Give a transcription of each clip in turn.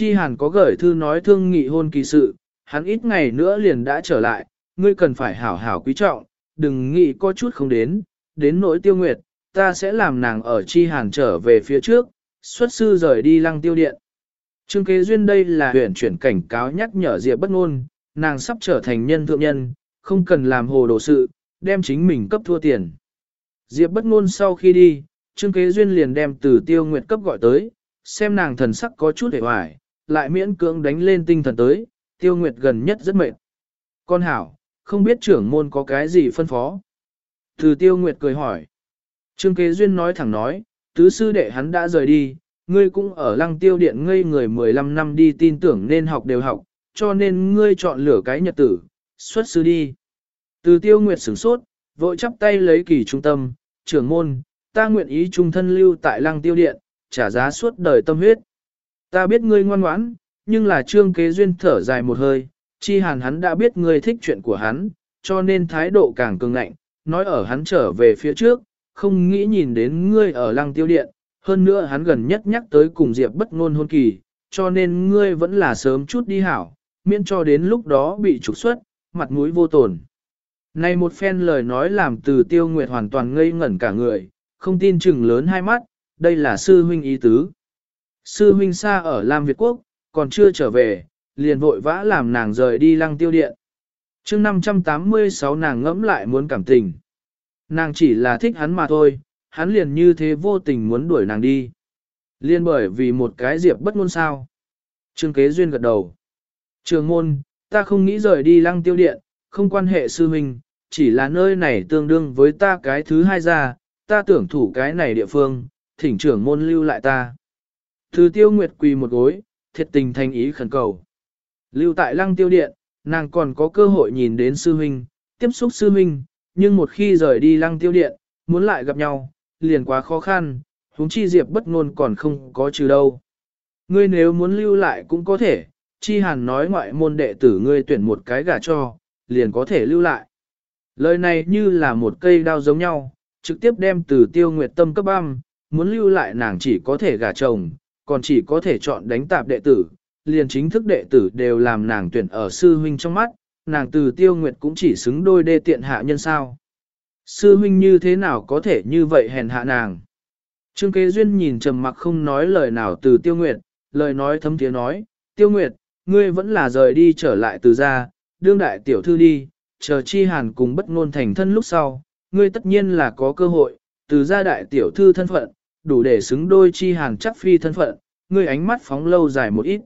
Chi hàn có gửi thư nói thương nghị hôn kỳ sự, hắn ít ngày nữa liền đã trở lại, ngươi cần phải hảo hảo quý trọng, đừng nghĩ có chút không đến, đến nỗi tiêu nguyệt, ta sẽ làm nàng ở chi hàn trở về phía trước, xuất sư rời đi lăng tiêu điện. Trương kế duyên đây là huyện chuyển cảnh cáo nhắc nhở Diệp bất ngôn, nàng sắp trở thành nhân thượng nhân, không cần làm hồ đồ sự, đem chính mình cấp thua tiền. Diệp bất ngôn sau khi đi, Trương kế duyên liền đem từ tiêu nguyệt cấp gọi tới, xem nàng thần sắc có chút hề hoài, lại miễn cưỡng đánh lên tinh thần tới, tiêu nguyệt gần nhất rất mệt. Con hảo, không biết trưởng môn có cái gì phân phó. Từ tiêu nguyệt cười hỏi. Trương kế duyên nói thẳng nói, tứ sư đệ hắn đã rời đi, ngươi cũng ở lăng tiêu điện ngây người 15 năm đi tin tưởng nên học đều học, cho nên ngươi chọn lửa cái nhật tử, xuất sư đi. Từ tiêu nguyệt sửng sốt, vội chắp tay lấy kỳ trung tâm, trưởng môn, ta nguyện ý trung thân lưu tại lăng tiêu điện, trả giá suốt đời tâm huyết. Ta biết ngươi ngoan ngoãn, nhưng là trương kế duyên thở dài một hơi, chi hàn hắn đã biết ngươi thích chuyện của hắn, cho nên thái độ càng cường ngạnh, nói ở hắn trở về phía trước, không nghĩ nhìn đến ngươi ở lăng tiêu điện, hơn nữa hắn gần nhất nhắc tới cùng Diệp bất ngôn hôn kỳ, cho nên ngươi vẫn là sớm chút đi hảo, miễn cho đến lúc đó bị trục xuất, mặt mũi vô tổn. Này một phen lời nói làm từ tiêu nguyệt hoàn toàn ngây ngẩn cả người, không tin chừng lớn hai mắt, đây là sư huynh ý tứ. Sư huynh xa ở Lam Việt Quốc, còn chưa trở về, liền vội vã làm nàng rời đi lăng tiêu điện. chương 586 nàng ngẫm lại muốn cảm tình. Nàng chỉ là thích hắn mà thôi, hắn liền như thế vô tình muốn đuổi nàng đi. Liên bởi vì một cái diệp bất ngôn sao. Trương kế duyên gật đầu. Trường môn, ta không nghĩ rời đi lăng tiêu điện, không quan hệ sư huynh, chỉ là nơi này tương đương với ta cái thứ hai ra, ta tưởng thủ cái này địa phương, thỉnh trưởng môn lưu lại ta. Thứ tiêu nguyệt quỳ một gối, thiệt tình thành ý khẩn cầu. Lưu tại lăng tiêu điện, nàng còn có cơ hội nhìn đến sư huynh, tiếp xúc sư huynh, nhưng một khi rời đi lăng tiêu điện, muốn lại gặp nhau, liền quá khó khăn, huống chi diệp bất ngôn còn không có trừ đâu. Ngươi nếu muốn lưu lại cũng có thể, chi hàn nói ngoại môn đệ tử ngươi tuyển một cái gả cho, liền có thể lưu lại. Lời này như là một cây đao giống nhau, trực tiếp đem từ tiêu nguyệt tâm cấp băm, muốn lưu lại nàng chỉ có thể gả chồng, còn chỉ có thể chọn đánh tạp đệ tử, liền chính thức đệ tử đều làm nàng tuyển ở sư huynh trong mắt, nàng từ tiêu nguyệt cũng chỉ xứng đôi đê tiện hạ nhân sao. Sư huynh như thế nào có thể như vậy hèn hạ nàng. Trương kế duyên nhìn trầm mặc không nói lời nào từ tiêu nguyệt, lời nói thấm tiếng nói, tiêu nguyệt, ngươi vẫn là rời đi trở lại từ gia, đương đại tiểu thư đi, chờ chi hàn cùng bất ngôn thành thân lúc sau, ngươi tất nhiên là có cơ hội, từ gia đại tiểu thư thân phận, đủ để xứng đôi chi hàn chắc phi thân phận, ngươi ánh mắt phóng lâu dài một ít.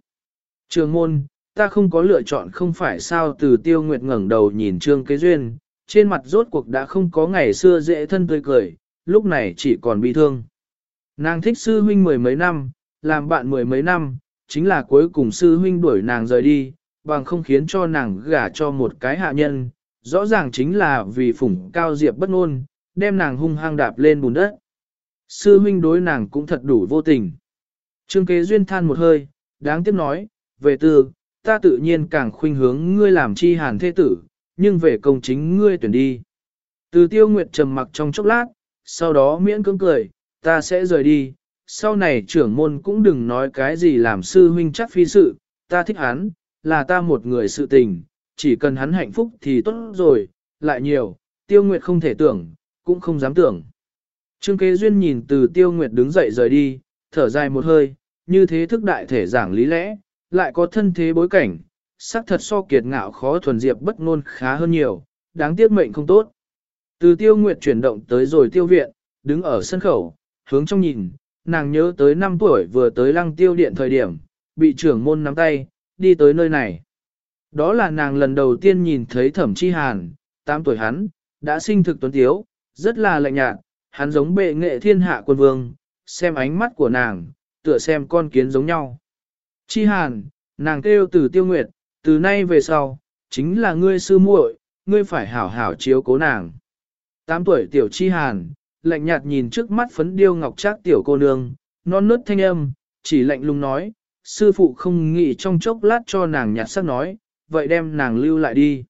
Trường môn, ta không có lựa chọn không phải sao từ tiêu nguyệt ngẩng đầu nhìn trương kế duyên, trên mặt rốt cuộc đã không có ngày xưa dễ thân tươi cười, lúc này chỉ còn bi thương. Nàng thích sư huynh mười mấy năm, làm bạn mười mấy năm, chính là cuối cùng sư huynh đuổi nàng rời đi, bằng không khiến cho nàng gả cho một cái hạ nhân, rõ ràng chính là vì phủng cao diệp bất ngôn, đem nàng hung hăng đạp lên bùn đất. Sư huynh đối nàng cũng thật đủ vô tình. Trương kế duyên than một hơi, đáng tiếc nói, về tư, ta tự nhiên càng khuynh hướng ngươi làm chi hàn thế tử, nhưng về công chính ngươi tuyển đi. Từ tiêu nguyệt trầm mặc trong chốc lát, sau đó miễn cưỡng cười, ta sẽ rời đi, sau này trưởng môn cũng đừng nói cái gì làm sư huynh chắc phi sự, ta thích hắn, là ta một người sự tình, chỉ cần hắn hạnh phúc thì tốt rồi, lại nhiều, tiêu nguyệt không thể tưởng, cũng không dám tưởng. Trương kế duyên nhìn từ tiêu nguyệt đứng dậy rời đi, thở dài một hơi, như thế thức đại thể giảng lý lẽ, lại có thân thế bối cảnh, xác thật so kiệt ngạo khó thuần diệp bất ngôn khá hơn nhiều, đáng tiếc mệnh không tốt. Từ tiêu nguyệt chuyển động tới rồi tiêu viện, đứng ở sân khẩu, hướng trong nhìn, nàng nhớ tới năm tuổi vừa tới lăng tiêu điện thời điểm, bị trưởng môn nắm tay, đi tới nơi này. Đó là nàng lần đầu tiên nhìn thấy thẩm chi hàn, 8 tuổi hắn, đã sinh thực tuấn tiếu, rất là lạnh nhạt, hắn giống bệ nghệ thiên hạ quân vương, xem ánh mắt của nàng, tựa xem con kiến giống nhau. Chi hàn, nàng kêu từ tiêu nguyệt, từ nay về sau, chính là ngươi sư muội, ngươi phải hảo hảo chiếu cố nàng. Tám tuổi tiểu chi hàn, lạnh nhạt nhìn trước mắt phấn điêu ngọc trác tiểu cô nương, non nớt thanh âm, chỉ lạnh lùng nói, sư phụ không nghĩ trong chốc lát cho nàng nhạt sắc nói, vậy đem nàng lưu lại đi.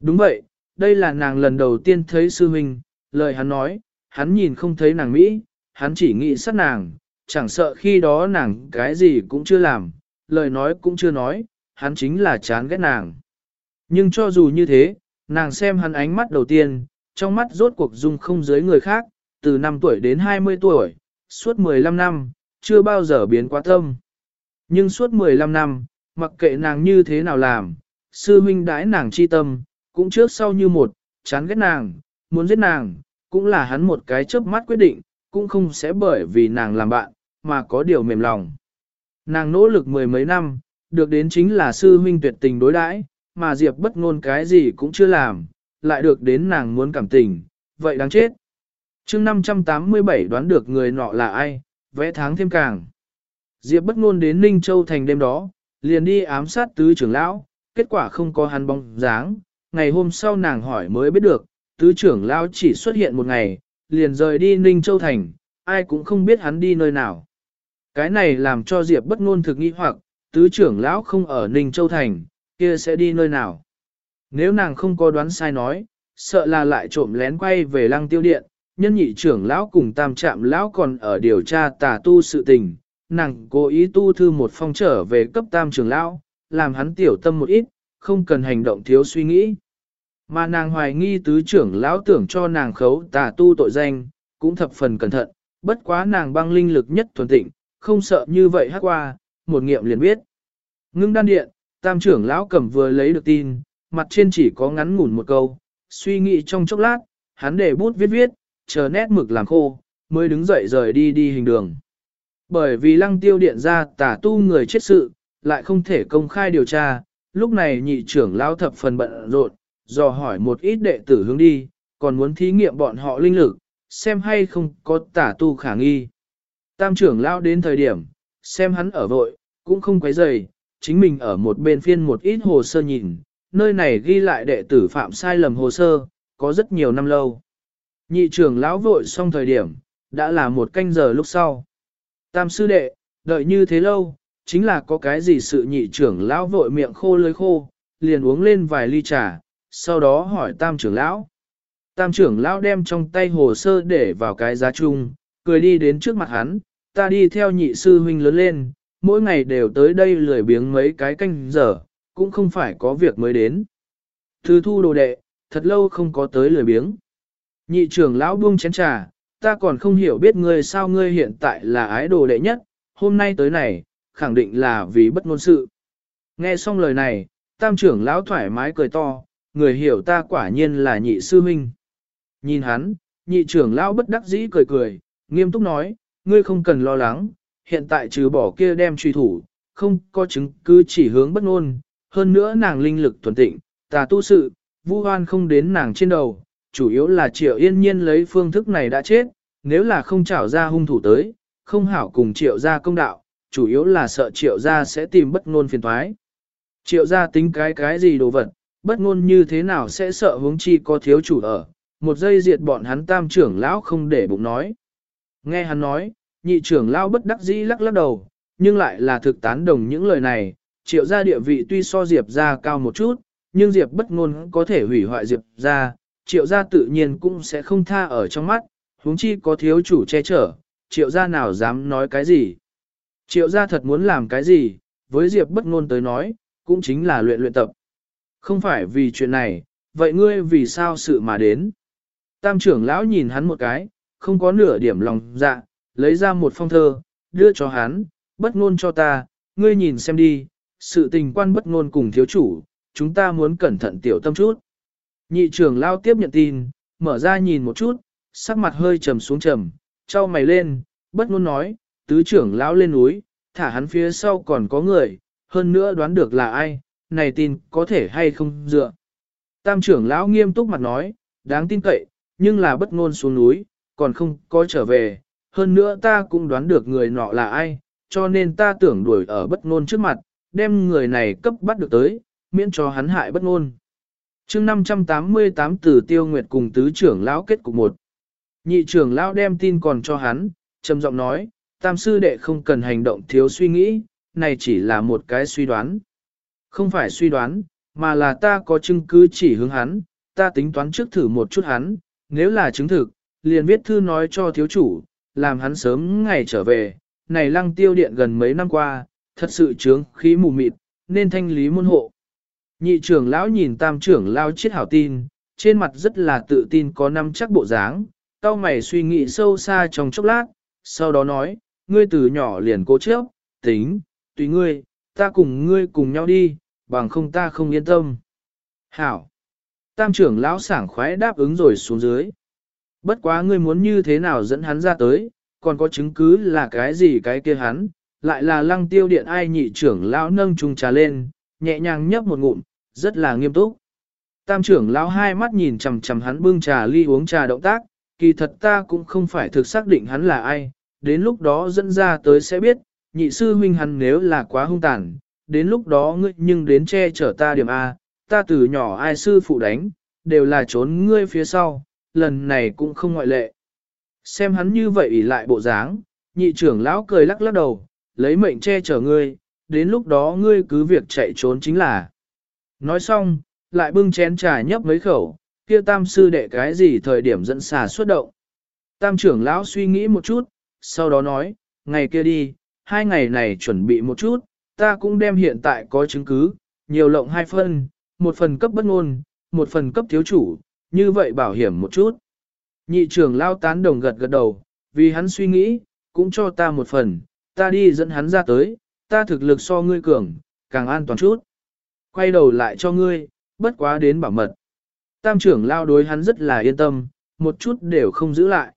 Đúng vậy, đây là nàng lần đầu tiên thấy sư huynh, lời hắn nói, hắn nhìn không thấy nàng Mỹ, hắn chỉ nghĩ sát nàng, chẳng sợ khi đó nàng cái gì cũng chưa làm, lời nói cũng chưa nói, hắn chính là chán ghét nàng. Nhưng cho dù như thế, nàng xem hắn ánh mắt đầu tiên, trong mắt rốt cuộc dung không dưới người khác, từ 5 tuổi đến 20 tuổi, suốt 15 năm, chưa bao giờ biến quá tâm. Nhưng suốt 15 năm, mặc kệ nàng như thế nào làm, sư huynh đãi nàng chi tâm, cũng trước sau như một, chán ghét nàng, muốn giết nàng, cũng là hắn một cái chớp mắt quyết định, cũng không sẽ bởi vì nàng làm bạn, mà có điều mềm lòng. Nàng nỗ lực mười mấy năm, được đến chính là sư huynh tuyệt tình đối đãi, mà Diệp bất ngôn cái gì cũng chưa làm, lại được đến nàng muốn cảm tình, vậy đáng chết. chương 587 đoán được người nọ là ai, vẽ tháng thêm càng. Diệp bất ngôn đến Ninh Châu thành đêm đó, liền đi ám sát tứ trưởng lão, kết quả không có hắn bóng dáng, ngày hôm sau nàng hỏi mới biết được, tứ trưởng lão chỉ xuất hiện một ngày, liền rời đi Ninh Châu thành, ai cũng không biết hắn đi nơi nào. Cái này làm cho Diệp bất ngôn thực nghi hoặc, tứ trưởng lão không ở Ninh Châu thành, kia sẽ đi nơi nào. Nếu nàng không có đoán sai nói, sợ là lại trộm lén quay về lăng tiêu điện, nhân nhị trưởng lão cùng tam trạm lão còn ở điều tra tà tu sự tình, nàng cố ý tu thư một phong trở về cấp tam trưởng lão, làm hắn tiểu tâm một ít, không cần hành động thiếu suy nghĩ. Mà nàng hoài nghi tứ trưởng lão tưởng cho nàng khấu tà tu tội danh, cũng thập phần cẩn thận, bất quá nàng băng linh lực nhất thuần tịnh, không sợ như vậy hát qua, một nghiệm liền biết. Ngưng đan điện, tam trưởng lão cầm vừa lấy được tin, mặt trên chỉ có ngắn ngủn một câu, suy nghĩ trong chốc lát, hắn để bút viết viết, chờ nét mực làm khô, mới đứng dậy rời đi đi hình đường. Bởi vì lăng tiêu điện ra tả tu người chết sự, lại không thể công khai điều tra, lúc này nhị trưởng lão thập phần bận rộn, dò hỏi một ít đệ tử hướng đi, còn muốn thí nghiệm bọn họ linh lực, xem hay không có tả tu khả nghi. Tam trưởng lão đến thời điểm, xem hắn ở vội, cũng không quấy rầy, chính mình ở một bên phiên một ít hồ sơ nhìn, nơi này ghi lại đệ tử phạm sai lầm hồ sơ, có rất nhiều năm lâu. Nhị trưởng lão vội xong thời điểm, đã là một canh giờ lúc sau. Tam sư đệ, đợi như thế lâu, chính là có cái gì sự nhị trưởng lão vội miệng khô lưỡi khô, liền uống lên vài ly trà, sau đó hỏi tam trưởng lão. Tam trưởng lão đem trong tay hồ sơ để vào cái giá chung, cười đi đến trước mặt hắn, ta đi theo nhị sư huynh lớn lên, mỗi ngày đều tới đây lười biếng mấy cái canh giờ, cũng không phải có việc mới đến. Thư thu đồ đệ, thật lâu không có tới lười biếng. Nhị trưởng lão buông chén trà, ta còn không hiểu biết ngươi sao ngươi hiện tại là ái đồ đệ nhất, hôm nay tới này, khẳng định là vì bất ngôn sự. Nghe xong lời này, tam trưởng lão thoải mái cười to, người hiểu ta quả nhiên là nhị sư huynh. Nhìn hắn, nhị trưởng lão bất đắc dĩ cười cười, nghiêm túc nói, ngươi không cần lo lắng, hiện tại trừ bỏ kia đem truy thủ, không có chứng cứ chỉ hướng bất ngôn, hơn nữa nàng linh lực thuần tịnh, tà tu sự, vu hoan không đến nàng trên đầu, chủ yếu là triệu yên nhiên lấy phương thức này đã chết, nếu là không trảo ra hung thủ tới, không hảo cùng triệu ra công đạo, chủ yếu là sợ triệu ra sẽ tìm bất ngôn phiền thoái. Triệu ra tính cái cái gì đồ vật, bất ngôn như thế nào sẽ sợ hướng chi có thiếu chủ ở, một giây diệt bọn hắn tam trưởng lão không để bụng nói. Nghe hắn nói, nhị trưởng lão bất đắc dĩ lắc lắc đầu, nhưng lại là thực tán đồng những lời này, triệu gia địa vị tuy so Diệp gia cao một chút, nhưng Diệp bất ngôn có thể hủy hoại Diệp gia, triệu gia tự nhiên cũng sẽ không tha ở trong mắt, huống chi có thiếu chủ che chở, triệu gia nào dám nói cái gì. Triệu gia thật muốn làm cái gì, với Diệp bất ngôn tới nói, cũng chính là luyện luyện tập. Không phải vì chuyện này, vậy ngươi vì sao sự mà đến? Tam trưởng lão nhìn hắn một cái, không có nửa điểm lòng dạ, lấy ra một phong thơ, đưa cho hắn, bất ngôn cho ta, ngươi nhìn xem đi, sự tình quan bất ngôn cùng thiếu chủ, chúng ta muốn cẩn thận tiểu tâm chút. Nhị trưởng lao tiếp nhận tin, mở ra nhìn một chút, sắc mặt hơi trầm xuống trầm, trao mày lên, bất ngôn nói, tứ trưởng lão lên núi, thả hắn phía sau còn có người, hơn nữa đoán được là ai, này tin có thể hay không dựa. Tam trưởng lão nghiêm túc mặt nói, đáng tin cậy, nhưng là bất ngôn xuống núi, còn không có trở về, hơn nữa ta cũng đoán được người nọ là ai, cho nên ta tưởng đuổi ở bất ngôn trước mặt, đem người này cấp bắt được tới, miễn cho hắn hại bất ngôn. Chương 588 từ Tiêu Nguyệt cùng tứ trưởng lão kết cục một. Nhị trưởng lão đem tin còn cho hắn, trầm giọng nói, tam sư đệ không cần hành động thiếu suy nghĩ, này chỉ là một cái suy đoán. Không phải suy đoán, mà là ta có chứng cứ chỉ hướng hắn, ta tính toán trước thử một chút hắn, nếu là chứng thực, liền viết thư nói cho thiếu chủ, làm hắn sớm ngày trở về, này lăng tiêu điện gần mấy năm qua, thật sự trướng khí mù mịt, nên thanh lý môn hộ. Nhị trưởng lão nhìn tam trưởng lão chết hảo tin, trên mặt rất là tự tin có năm chắc bộ dáng, tao mày suy nghĩ sâu xa trong chốc lát, sau đó nói, ngươi từ nhỏ liền cố chấp, tính, tùy ngươi, ta cùng ngươi cùng nhau đi, bằng không ta không yên tâm. Hảo! Tam trưởng lão sảng khoái đáp ứng rồi xuống dưới. Bất quá ngươi muốn như thế nào dẫn hắn ra tới, còn có chứng cứ là cái gì cái kia hắn, lại là lăng tiêu điện ai nhị trưởng lão nâng chung trà lên, nhẹ nhàng nhấp một ngụm, rất là nghiêm túc. Tam trưởng lão hai mắt nhìn chằm chằm hắn bưng trà ly uống trà động tác, kỳ thật ta cũng không phải thực xác định hắn là ai, đến lúc đó dẫn ra tới sẽ biết, nhị sư huynh hắn nếu là quá hung tàn, đến lúc đó ngươi nhưng đến che chở ta điểm A, ta từ nhỏ ai sư phụ đánh, đều là trốn ngươi phía sau, lần này cũng không ngoại lệ. Xem hắn như vậy ỉ lại bộ dáng, nhị trưởng lão cười lắc lắc đầu, lấy mệnh che chở ngươi, đến lúc đó ngươi cứ việc chạy trốn chính là. Nói xong, lại bưng chén trà nhấp mấy khẩu, kia tam sư đệ cái gì thời điểm dẫn xà xuất động. Tam trưởng lão suy nghĩ một chút, sau đó nói, ngày kia đi, hai ngày này chuẩn bị một chút, ta cũng đem hiện tại có chứng cứ, nhiều lộng hai phần, một phần cấp bất ngôn, một phần cấp thiếu chủ, như vậy bảo hiểm một chút. Nhị trưởng lao tán đồng gật gật đầu, vì hắn suy nghĩ, cũng cho ta một phần, ta đi dẫn hắn ra tới, ta thực lực so ngươi cường, càng an toàn chút. Quay đầu lại cho ngươi, bất quá đến bảo mật. Tam trưởng lao đối hắn rất là yên tâm, một chút đều không giữ lại.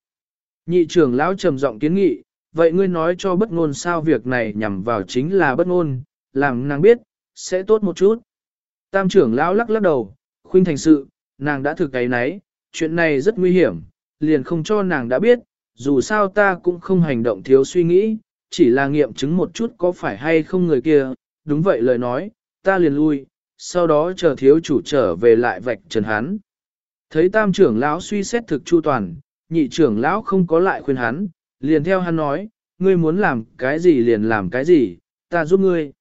Nhị trưởng lão trầm giọng kiến nghị, vậy ngươi nói cho bất ngôn sao việc này nhằm vào chính là bất ngôn, làm nàng biết, sẽ tốt một chút. Tam trưởng lão lắc lắc đầu, khuynh thành sự, nàng đã thực cái nấy, chuyện này rất nguy hiểm, liền không cho nàng đã biết, dù sao ta cũng không hành động thiếu suy nghĩ, chỉ là nghiệm chứng một chút có phải hay không người kia, đúng vậy lời nói, ta liền lui, sau đó chờ thiếu chủ trở về lại vạch trần hắn. Thấy tam trưởng lão suy xét thực chu toàn, nhị trưởng lão không có lại khuyên hắn, liền theo hắn nói, ngươi muốn làm cái gì liền làm cái gì, ta giúp ngươi.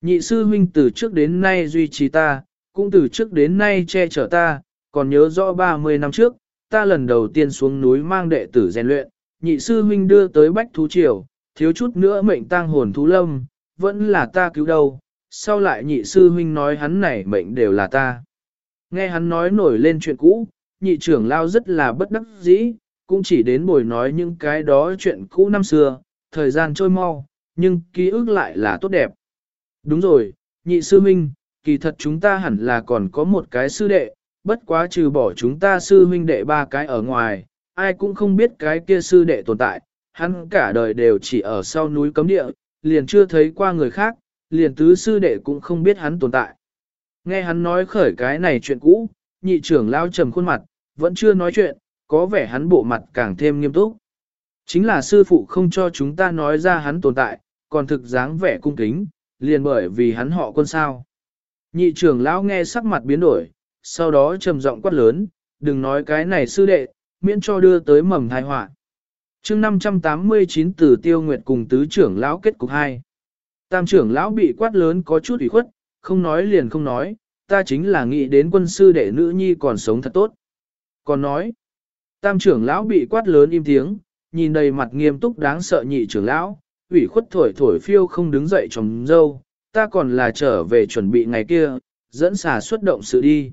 Nhị sư huynh từ trước đến nay duy trì ta, cũng từ trước đến nay che chở ta, còn nhớ rõ 30 năm trước, ta lần đầu tiên xuống núi mang đệ tử rèn luyện, nhị sư huynh đưa tới bách thú triều, thiếu chút nữa mệnh tang hồn thú lâm, vẫn là ta cứu đâu, sau lại nhị sư huynh nói hắn này mệnh đều là ta. Nghe hắn nói nổi lên chuyện cũ, nhị trưởng lao rất là bất đắc dĩ, cũng chỉ đến bồi nói những cái đó chuyện cũ năm xưa, thời gian trôi mau, nhưng ký ức lại là tốt đẹp. Đúng rồi, nhị sư huynh, kỳ thật chúng ta hẳn là còn có một cái sư đệ, bất quá trừ bỏ chúng ta sư huynh đệ ba cái ở ngoài, ai cũng không biết cái kia sư đệ tồn tại, hắn cả đời đều chỉ ở sau núi cấm địa, liền chưa thấy qua người khác, liền tứ sư đệ cũng không biết hắn tồn tại. Nghe hắn nói khởi cái này chuyện cũ, nhị trưởng lao trầm khuôn mặt, vẫn chưa nói chuyện, có vẻ hắn bộ mặt càng thêm nghiêm túc. Chính là sư phụ không cho chúng ta nói ra hắn tồn tại, còn thực dáng vẻ cung kính, liền bởi vì hắn họ quân sao. Nhị trưởng lão nghe sắc mặt biến đổi, sau đó trầm giọng quát lớn, đừng nói cái này sư đệ, miễn cho đưa tới mầm thai họa. chương 589 từ tiêu nguyệt cùng tứ trưởng lão kết cục 2. Tam trưởng lão bị quát lớn có chút ủy khuất, không nói liền không nói, ta chính là nghĩ đến quân sư đệ nữ nhi còn sống thật tốt. Còn nói, tam trưởng lão bị quát lớn im tiếng, nhìn đầy mặt nghiêm túc đáng sợ nhị trưởng lão, ủy khuất thổi thổi phiêu không đứng dậy trồng dâu, ta còn là trở về chuẩn bị ngày kia, dẫn xà xuất động sự đi.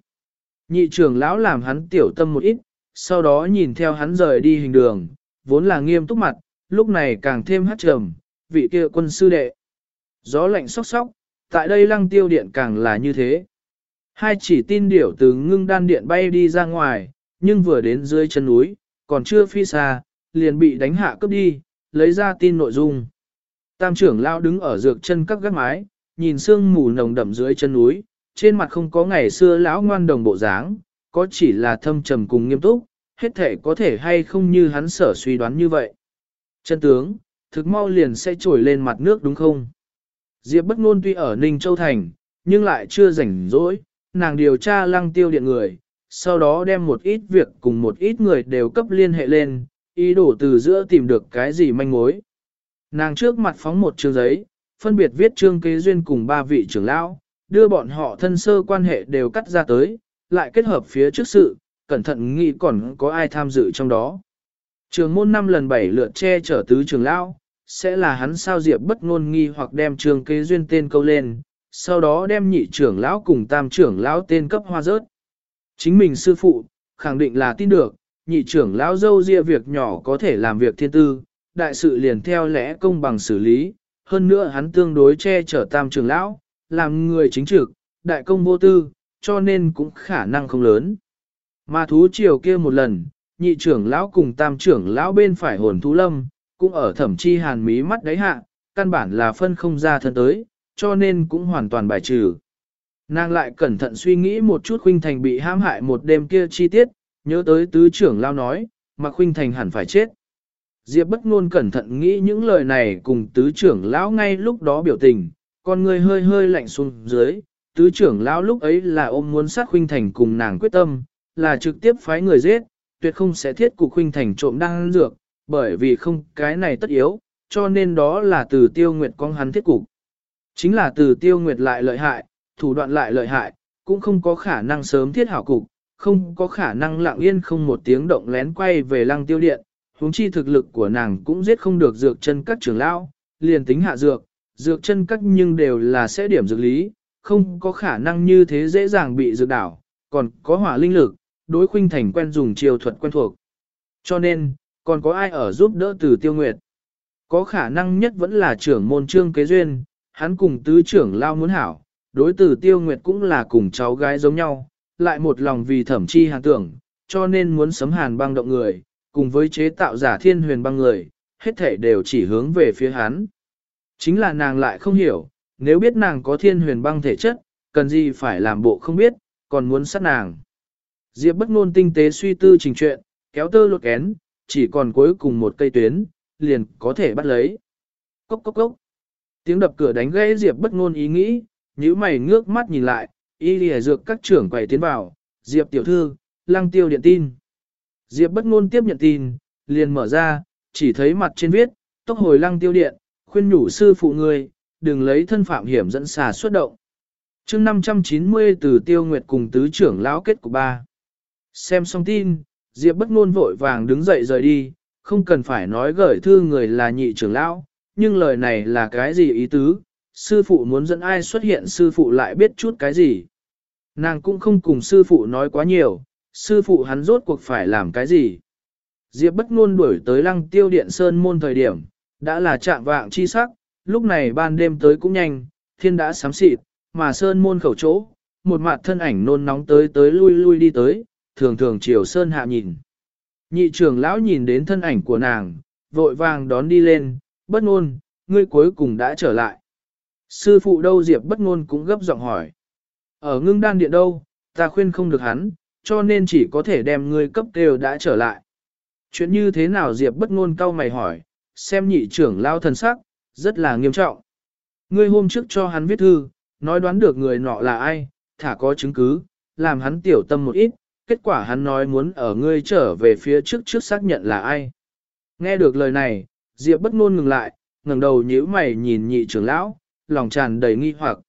Nhị trưởng lão làm hắn tiểu tâm một ít, sau đó nhìn theo hắn rời đi hình đường, vốn là nghiêm túc mặt, lúc này càng thêm hát trầm, vị kia quân sư đệ. Gió lạnh sóc sóc, tại đây lăng tiêu điện càng là như thế. Hai chỉ tin điểu từ ngưng đan điện bay đi ra ngoài, nhưng vừa đến dưới chân núi, còn chưa phi xa, liền bị đánh hạ cướp đi, lấy ra tin nội dung. Tam trưởng lao đứng ở dược chân các gác mái, nhìn sương mù nồng đậm dưới chân núi, trên mặt không có ngày xưa lão ngoan đồng bộ dáng, có chỉ là thâm trầm cùng nghiêm túc, hết thể có thể hay không như hắn sở suy đoán như vậy. Chân tướng, thực mau liền sẽ trồi lên mặt nước đúng không? Diệp bất ngôn tuy ở Ninh Châu Thành, nhưng lại chưa rảnh rỗi, nàng điều tra lăng tiêu điện người, sau đó đem một ít việc cùng một ít người đều cấp liên hệ lên, ý đồ từ giữa tìm được cái gì manh mối. Nàng trước mặt phóng một chương giấy, phân biệt viết chương kế duyên cùng ba vị trưởng lão, đưa bọn họ thân sơ quan hệ đều cắt ra tới, lại kết hợp phía trước sự, cẩn thận nghĩ còn có ai tham dự trong đó. Trường môn năm lần bảy lượt che chở tứ trưởng lão, sẽ là hắn sao diệp bất ngôn nghi hoặc đem trường kế duyên tên câu lên, sau đó đem nhị trưởng lão cùng tam trưởng lão tên cấp hoa rớt. Chính mình sư phụ, khẳng định là tin được, nhị trưởng lão dâu ria việc nhỏ có thể làm việc thiên tư, đại sự liền theo lẽ công bằng xử lý, hơn nữa hắn tương đối che chở tam trưởng lão, làm người chính trực, đại công vô tư, cho nên cũng khả năng không lớn. Mà thú triều kia một lần, nhị trưởng lão cùng tam trưởng lão bên phải hồn thú lâm, cũng ở thẩm chi hàn mí mắt đáy hạ, căn bản là phân không ra thân tới, cho nên cũng hoàn toàn bài trừ. Nàng lại cẩn thận suy nghĩ một chút Khuynh Thành bị hãm hại một đêm kia chi tiết, nhớ tới tứ trưởng lao nói, mà Khuynh Thành hẳn phải chết. Diệp bất ngôn cẩn thận nghĩ những lời này cùng tứ trưởng lão ngay lúc đó biểu tình, con người hơi hơi lạnh xuống dưới, tứ trưởng lão lúc ấy là ôm muốn sát Khuynh Thành cùng nàng quyết tâm, là trực tiếp phái người giết, tuyệt không sẽ thiết cục Khuynh Thành trộm đang dược, bởi vì không cái này tất yếu, cho nên đó là từ tiêu nguyệt con hắn thiết cục. Chính là từ tiêu nguyệt lại lợi hại, thủ đoạn lại lợi hại, cũng không có khả năng sớm thiết hảo cục, không có khả năng lặng yên không một tiếng động lén quay về lăng tiêu điện, huống chi thực lực của nàng cũng giết không được dược chân các trưởng lão, liền tính hạ dược, dược chân các nhưng đều là sẽ điểm dược lý, không có khả năng như thế dễ dàng bị dược đảo, còn có hỏa linh lực, đối khuynh thành quen dùng chiêu thuật quen thuộc. Cho nên, còn có ai ở giúp đỡ từ tiêu nguyệt? Có khả năng nhất vẫn là trưởng môn trương kế duyên, hắn cùng tứ trưởng lao muốn hảo, đối tử tiêu nguyệt cũng là cùng cháu gái giống nhau, lại một lòng vì thẩm chi hàn tưởng, cho nên muốn sấm hàn băng động người, cùng với chế tạo giả thiên huyền băng người, hết thể đều chỉ hướng về phía hắn. Chính là nàng lại không hiểu, nếu biết nàng có thiên huyền băng thể chất, cần gì phải làm bộ không biết, còn muốn sát nàng. Diệp bất ngôn tinh tế suy tư trình chuyện, kéo tơ lột kén, chỉ còn cuối cùng một cây tuyến, liền có thể bắt lấy. Cốc cốc cốc. Tiếng đập cửa đánh gãy Diệp bất ngôn ý nghĩ, nhíu mày ngước mắt nhìn lại, y lìa dược các trưởng quầy tiến vào, Diệp tiểu thư, lăng tiêu điện tin. Diệp bất ngôn tiếp nhận tin, liền mở ra, chỉ thấy mặt trên viết, tốc hồi lăng tiêu điện, khuyên nhủ sư phụ người, đừng lấy thân phạm hiểm dẫn xà xuất động. chương 590 từ tiêu nguyệt cùng tứ trưởng lão kết của ba. Xem xong tin, Diệp bất ngôn vội vàng đứng dậy rời đi, không cần phải nói gửi thư người là nhị trưởng lão, nhưng lời này là cái gì ý tứ, sư phụ muốn dẫn ai xuất hiện sư phụ lại biết chút cái gì. Nàng cũng không cùng sư phụ nói quá nhiều, sư phụ hắn rốt cuộc phải làm cái gì. Diệp bất ngôn đuổi tới lăng tiêu điện sơn môn thời điểm, đã là trạng vạng chi sắc, lúc này ban đêm tới cũng nhanh, thiên đã sám xịt, mà sơn môn khẩu chỗ, một mặt thân ảnh nôn nóng tới tới lui lui đi tới, thường thường chiều sơn hạ nhìn. Nhị trưởng lão nhìn đến thân ảnh của nàng, vội vàng đón đi lên, bất ngôn, ngươi cuối cùng đã trở lại. Sư phụ đâu Diệp bất ngôn cũng gấp giọng hỏi. Ở ngưng đan điện đâu, ta khuyên không được hắn, cho nên chỉ có thể đem ngươi cấp đều đã trở lại. Chuyện như thế nào Diệp bất ngôn cau mày hỏi, xem nhị trưởng lao thần sắc, rất là nghiêm trọng. Ngươi hôm trước cho hắn viết thư, nói đoán được người nọ là ai, thả có chứng cứ, làm hắn tiểu tâm một ít, kết quả hắn nói muốn ở ngươi trở về phía trước trước xác nhận là ai. Nghe được lời này, Diệp bất ngôn ngừng lại, ngẩng đầu nhíu mày nhìn nhị trưởng lão, lòng tràn đầy nghi hoặc.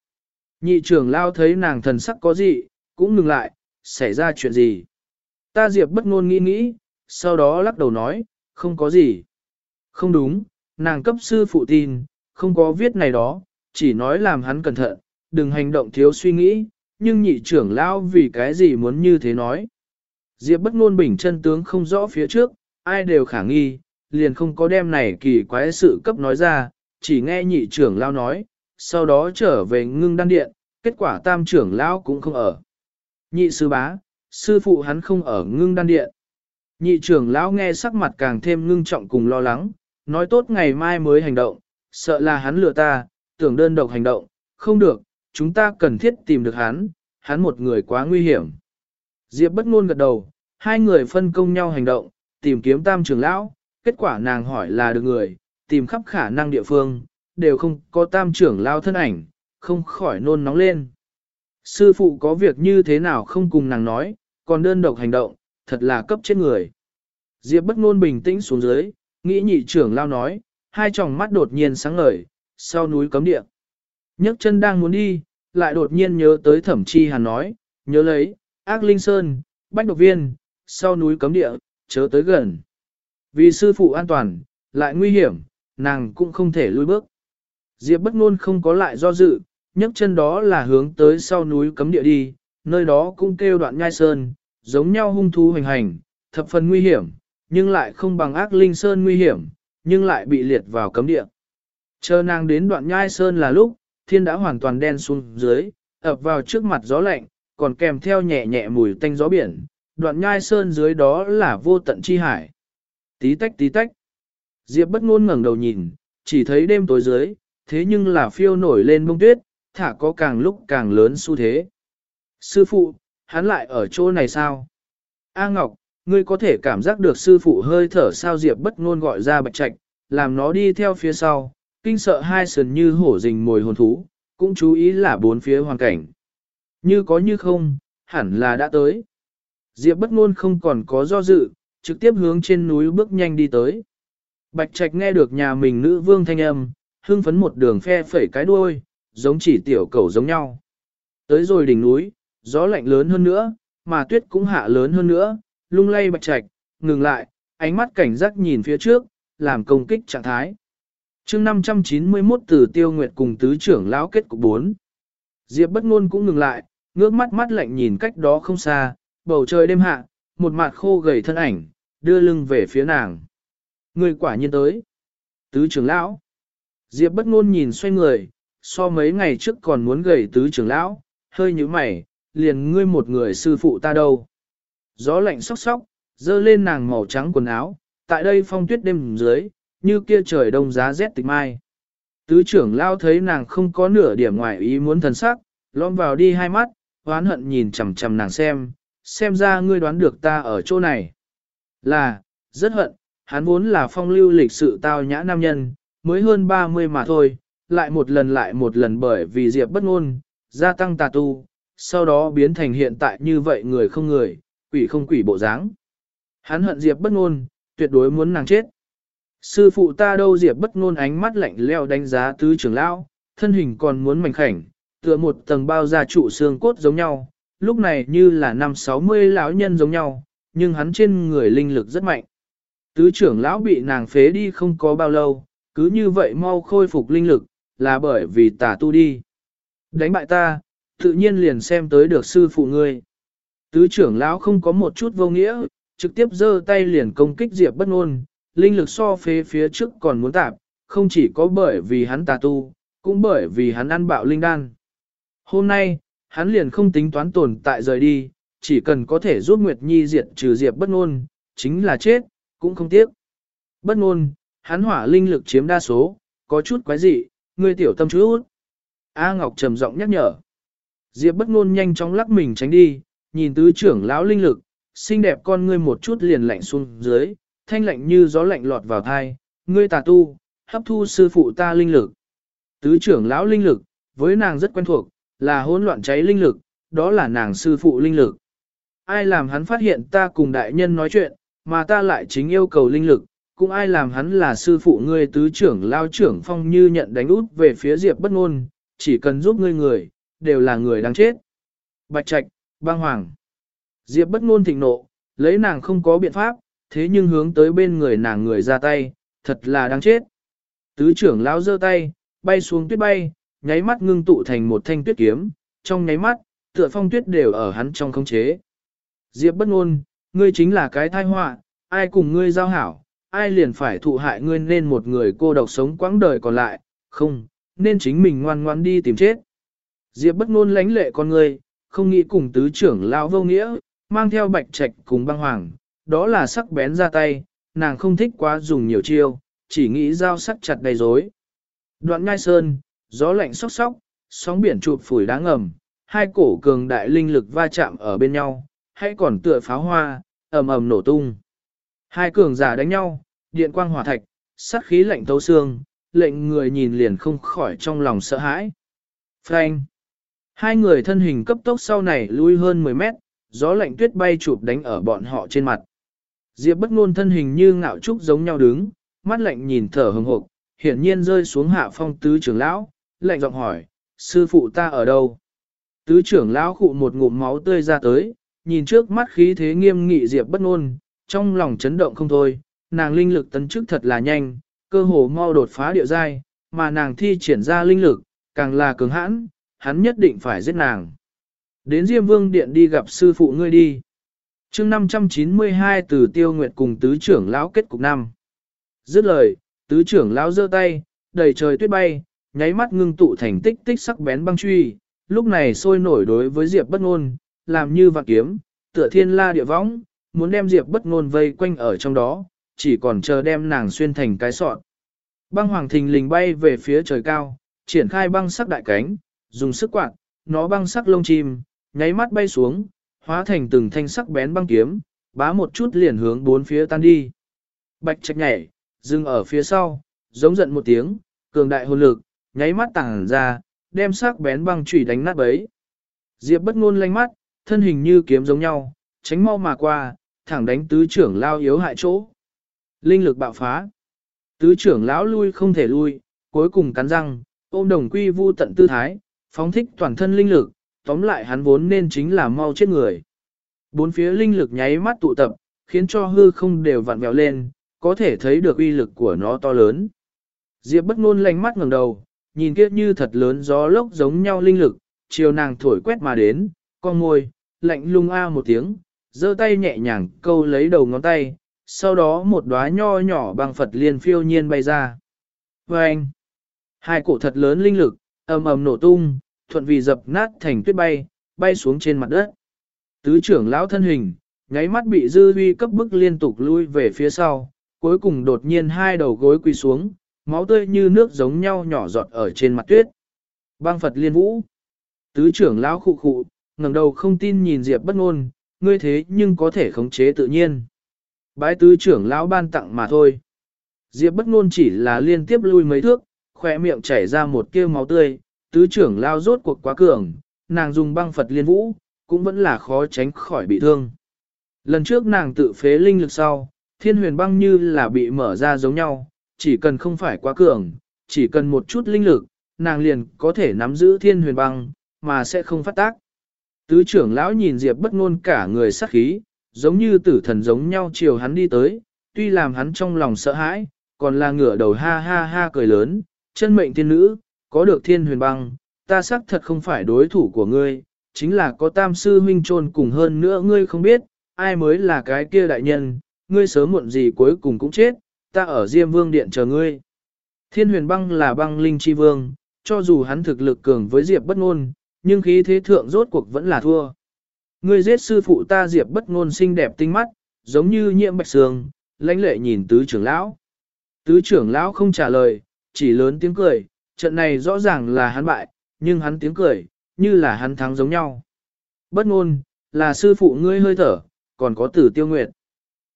Nhị trưởng lao thấy nàng thần sắc có gì, cũng ngừng lại, xảy ra chuyện gì. Ta Diệp bất ngôn nghĩ nghĩ, sau đó lắc đầu nói, không có gì. Không đúng, nàng cấp sư phụ tin, không có viết này đó, chỉ nói làm hắn cẩn thận, đừng hành động thiếu suy nghĩ, nhưng nhị trưởng lão vì cái gì muốn như thế nói. Diệp bất ngôn bình chân tướng không rõ phía trước, ai đều khả nghi, liền không có đem này kỳ quái sự cấp nói ra, chỉ nghe nhị trưởng lão nói, sau đó trở về ngưng đan điện, kết quả tam trưởng lão cũng không ở. Nhị sư bá, sư phụ hắn không ở ngưng đan điện. Nhị trưởng lão nghe sắc mặt càng thêm ngưng trọng cùng lo lắng, nói tốt ngày mai mới hành động, sợ là hắn lừa ta, tưởng đơn độc hành động, không được, chúng ta cần thiết tìm được hắn, hắn một người quá nguy hiểm. Diệp bất ngôn gật đầu, hai người phân công nhau hành động, tìm kiếm tam trưởng lão, kết quả nàng hỏi là được người, tìm khắp khả năng địa phương, đều không có tam trưởng lao thân ảnh, không khỏi nôn nóng lên. Sư phụ có việc như thế nào không cùng nàng nói, còn đơn độc hành động, thật là cấp chết người. Diệp bất ngôn bình tĩnh xuống dưới, nghĩ nhị trưởng lao nói, hai tròng mắt đột nhiên sáng ngời, sau núi cấm địa nhấc chân đang muốn đi, lại đột nhiên nhớ tới thẩm chi hàn nói, nhớ lấy, ác linh sơn, bách độc viên, sau núi cấm địa, chớ tới gần. Vì sư phụ an toàn, lại nguy hiểm, nàng cũng không thể lùi bước. Diệp bất ngôn không có lại do dự, nhấc chân đó là hướng tới sau núi cấm địa đi, nơi đó cũng kêu đoạn nhai sơn, giống nhau hung thú hành hành, thập phần nguy hiểm, nhưng lại không bằng ác linh sơn nguy hiểm, nhưng lại bị liệt vào cấm địa. Chờ nàng đến đoạn nhai sơn là lúc, thiên đã hoàn toàn đen xuống dưới, ập vào trước mặt gió lạnh, còn kèm theo nhẹ nhẹ mùi tanh gió biển, đoạn nhai sơn dưới đó là vô tận chi hải. Tí tách tí tách. Diệp bất ngôn ngẩng đầu nhìn, chỉ thấy đêm tối dưới, thế nhưng là phiêu nổi lên bông tuyết, thả có càng lúc càng lớn xu thế. Sư phụ, hắn lại ở chỗ này sao? A Ngọc, ngươi có thể cảm giác được sư phụ hơi thở sao Diệp bất ngôn gọi ra bạch trạch, làm nó đi theo phía sau, kinh sợ hai sườn như hổ rình mồi hồn thú, cũng chú ý là bốn phía hoàn cảnh. Như có như không, hẳn là đã tới. Diệp bất ngôn không còn có do dự, trực tiếp hướng trên núi bước nhanh đi tới. Bạch Trạch nghe được nhà mình nữ vương thanh âm, hưng phấn một đường phe phẩy cái đuôi, giống chỉ tiểu cầu giống nhau. Tới rồi đỉnh núi, gió lạnh lớn hơn nữa, mà tuyết cũng hạ lớn hơn nữa, lung lay Bạch Trạch, ngừng lại, ánh mắt cảnh giác nhìn phía trước, làm công kích trạng thái. chương 591 từ tiêu nguyệt cùng tứ trưởng lão kết cục 4. Diệp bất ngôn cũng ngừng lại, ngước mắt mắt lạnh nhìn cách đó không xa, bầu trời đêm hạ, một mặt khô gầy thân ảnh, đưa lưng về phía nàng. Người quả nhiên tới. Tứ trưởng lão. Diệp bất ngôn nhìn xoay người, so mấy ngày trước còn muốn gầy tứ trưởng lão, hơi như mày, liền ngươi một người sư phụ ta đâu. Gió lạnh sóc sóc, dơ lên nàng màu trắng quần áo, tại đây phong tuyết đêm dưới, như kia trời đông giá rét tịch mai. Tứ trưởng lao thấy nàng không có nửa điểm ngoài ý muốn thần sắc, lom vào đi hai mắt, hoán hận nhìn chằm chằm nàng xem, xem ra ngươi đoán được ta ở chỗ này. Là, rất hận, hắn vốn là phong lưu lịch sự tao nhã nam nhân, mới hơn 30 mà thôi, lại một lần lại một lần bởi vì diệp bất ngôn, gia tăng tà tu, sau đó biến thành hiện tại như vậy người không người, quỷ không quỷ bộ dáng. Hắn hận diệp bất ngôn, tuyệt đối muốn nàng chết. Sư phụ ta đâu diệp bất ngôn ánh mắt lạnh lẽo đánh giá tứ trưởng lão, thân hình còn muốn mảnh khảnh, tựa một tầng bao da trụ xương cốt giống nhau, lúc này như là năm 60 lão nhân giống nhau, nhưng hắn trên người linh lực rất mạnh. Tứ trưởng lão bị nàng phế đi không có bao lâu, cứ như vậy mau khôi phục linh lực, là bởi vì tà tu đi. Đánh bại ta, tự nhiên liền xem tới được sư phụ ngươi. Tứ trưởng lão không có một chút vô nghĩa, trực tiếp giơ tay liền công kích Diệp bất ngôn, linh lực so phế phía trước còn muốn tạp, không chỉ có bởi vì hắn tà tu, cũng bởi vì hắn ăn bạo linh đan. Hôm nay, hắn liền không tính toán tồn tại rời đi, chỉ cần có thể giúp Nguyệt Nhi diệt trừ Diệp bất ngôn, chính là chết, cũng không tiếc. Bất ngôn, hắn hỏa linh lực chiếm đa số, có chút quái dị, ngươi tiểu tâm chút. A Ngọc trầm giọng nhắc nhở. Diệp bất ngôn nhanh chóng lắc mình tránh đi, nhìn tứ trưởng lão linh lực, xinh đẹp con ngươi một chút liền lạnh xuống dưới, thanh lạnh như gió lạnh lọt vào tai. ngươi tà tu, hấp thu sư phụ ta linh lực. Tứ trưởng lão linh lực, với nàng rất quen thuộc, là hỗn loạn cháy linh lực, đó là nàng sư phụ linh lực. Ai làm hắn phát hiện ta cùng đại nhân nói chuyện, mà ta lại chính yêu cầu linh lực, cũng ai làm hắn là sư phụ ngươi tứ trưởng lao trưởng phong như nhận đánh út về phía diệp bất ngôn, chỉ cần giúp ngươi người, đều là người đáng chết. Bạch Trạch, băng hoàng. Diệp bất ngôn thịnh nộ, lấy nàng không có biện pháp, thế nhưng hướng tới bên người nàng người ra tay, thật là đáng chết. Tứ trưởng lão giơ tay, bay xuống tuyết bay, nháy mắt ngưng tụ thành một thanh tuyết kiếm, trong nháy mắt, tựa phong tuyết đều ở hắn trong khống chế. Diệp bất ngôn, ngươi chính là cái tai họa, ai cùng ngươi giao hảo, ai liền phải thụ hại ngươi nên một người cô độc sống quãng đời còn lại, không, nên chính mình ngoan ngoan đi tìm chết. Diệp bất ngôn lánh lệ con ngươi, không nghĩ cùng tứ trưởng lão vô nghĩa, mang theo bạch trạch cùng băng hoàng, đó là sắc bén ra tay, nàng không thích quá dùng nhiều chiêu, chỉ nghĩ giao sắc chặt đầy rối. Đoạn ngai sơn, gió lạnh sóc sóc, sóng biển chụp phủi đá ngầm, hai cổ cường đại linh lực va chạm ở bên nhau, hay còn tựa pháo hoa, ầm ầm nổ tung. Hai cường giả đánh nhau, điện quang hỏa thạch, sát khí lạnh tấu xương, lệnh người nhìn liền không khỏi trong lòng sợ hãi. Frank! Hai người thân hình cấp tốc sau này lui hơn 10 mét, gió lạnh tuyết bay chụp đánh ở bọn họ trên mặt. Diệp bất ngôn thân hình như ngạo trúc giống nhau đứng, mắt lạnh nhìn thở hừng hực, hiển nhiên rơi xuống hạ phong tứ trưởng lão, lạnh giọng hỏi, sư phụ ta ở đâu? Tứ trưởng lão khụ một ngụm máu tươi ra tới, nhìn trước mắt khí thế nghiêm nghị Diệp bất ngôn, trong lòng chấn động không thôi, nàng linh lực tấn chức thật là nhanh, cơ hồ mau đột phá địa giai, mà nàng thi triển ra linh lực, càng là cứng hãn, hắn nhất định phải giết nàng. Đến Diêm Vương Điện đi gặp sư phụ ngươi đi. chương 592 từ tiêu nguyệt cùng tứ trưởng lão kết cục năm. Dứt lời, tứ trưởng lão giơ tay, đầy trời tuyết bay, nháy mắt ngưng tụ thành tích tích sắc bén băng truy, lúc này sôi nổi đối với Diệp bất ngôn, làm như vạn kiếm, tựa thiên la địa võng, muốn đem Diệp bất ngôn vây quanh ở trong đó, chỉ còn chờ đem nàng xuyên thành cái sọt. Băng hoàng thình lình bay về phía trời cao, triển khai băng sắc đại cánh, dùng sức quạt, nó băng sắc lông chim, nháy mắt bay xuống, hóa thành từng thanh sắc bén băng kiếm, bá một chút liền hướng bốn phía tan đi. Bạch trạch nhảy, dừng ở phía sau, giống giận một tiếng, cường đại hồn lực, nháy mắt tàng ra, đem sắc bén băng chủy đánh nát bấy. Diệp bất ngôn lanh mắt, thân hình như kiếm giống nhau, tránh mau mà qua, thẳng đánh tứ trưởng lao yếu hại chỗ. Linh lực bạo phá. Tứ trưởng lão lui không thể lui, cuối cùng cắn răng, ôm đồng quy vu tận tư thái, phóng thích toàn thân linh lực, tóm lại hắn vốn nên chính là mau chết người. Bốn phía linh lực nháy mắt tụ tập, khiến cho hư không đều vặn vẹo lên, có thể thấy được uy lực của nó to lớn. Diệp bất ngôn lánh mắt ngẩng đầu, nhìn kia như thật lớn gió lốc giống nhau linh lực, chiều nàng thổi quét mà đến, con môi, lạnh lung a một tiếng, giơ tay nhẹ nhàng câu lấy đầu ngón tay, sau đó một đóa nho nhỏ bằng Phật liên phiêu nhiên bay ra. Và anh, hai cổ thật lớn linh lực, ầm ầm nổ tung, thuận vì dập nát thành tuyết bay, bay xuống trên mặt đất. Tứ trưởng lão thân hình, nháy mắt bị dư huy cấp bức liên tục lui về phía sau, cuối cùng đột nhiên hai đầu gối quỳ xuống, máu tươi như nước giống nhau nhỏ giọt ở trên mặt tuyết. Băng Phật liên vũ. Tứ trưởng lão khụ khụ, ngẩng đầu không tin nhìn Diệp bất ngôn, ngươi thế nhưng có thể khống chế tự nhiên. Bái tứ trưởng lão ban tặng mà thôi. Diệp bất ngôn chỉ là liên tiếp lui mấy thước, khỏe miệng chảy ra một tia máu tươi, tứ trưởng lao rốt cuộc quá cường, nàng dùng băng Phật liên vũ, cũng vẫn là khó tránh khỏi bị thương. Lần trước nàng tự phế linh lực sau, thiên huyền băng như là bị mở ra giống nhau, chỉ cần không phải quá cường, chỉ cần một chút linh lực, nàng liền có thể nắm giữ thiên huyền băng, mà sẽ không phát tác. Tứ trưởng lão nhìn Diệp bất ngôn cả người sắc khí, giống như tử thần giống nhau chiều hắn đi tới, tuy làm hắn trong lòng sợ hãi, còn là ngửa đầu ha ha ha cười lớn, chân mệnh thiên nữ, có được thiên huyền băng, ta xác thật không phải đối thủ của ngươi, chính là có tam sư huynh trôn cùng hơn nữa ngươi không biết, ai mới là cái kia đại nhân, ngươi sớm muộn gì cuối cùng cũng chết, ta ở Diêm Vương Điện chờ ngươi. Thiên huyền băng là băng linh chi vương, cho dù hắn thực lực cường với Diệp bất ngôn, nhưng khí thế thượng rốt cuộc vẫn là thua. Ngươi giết sư phụ ta Diệp bất ngôn xinh đẹp tinh mắt, giống như nhiễm bạch sương, lãnh lệ nhìn tứ trưởng lão. Tứ trưởng lão không trả lời, chỉ lớn tiếng cười, trận này rõ ràng là hắn bại, nhưng hắn tiếng cười, như là hắn thắng giống nhau. Bất ngôn, là sư phụ ngươi hơi thở, còn có tử tiêu nguyệt.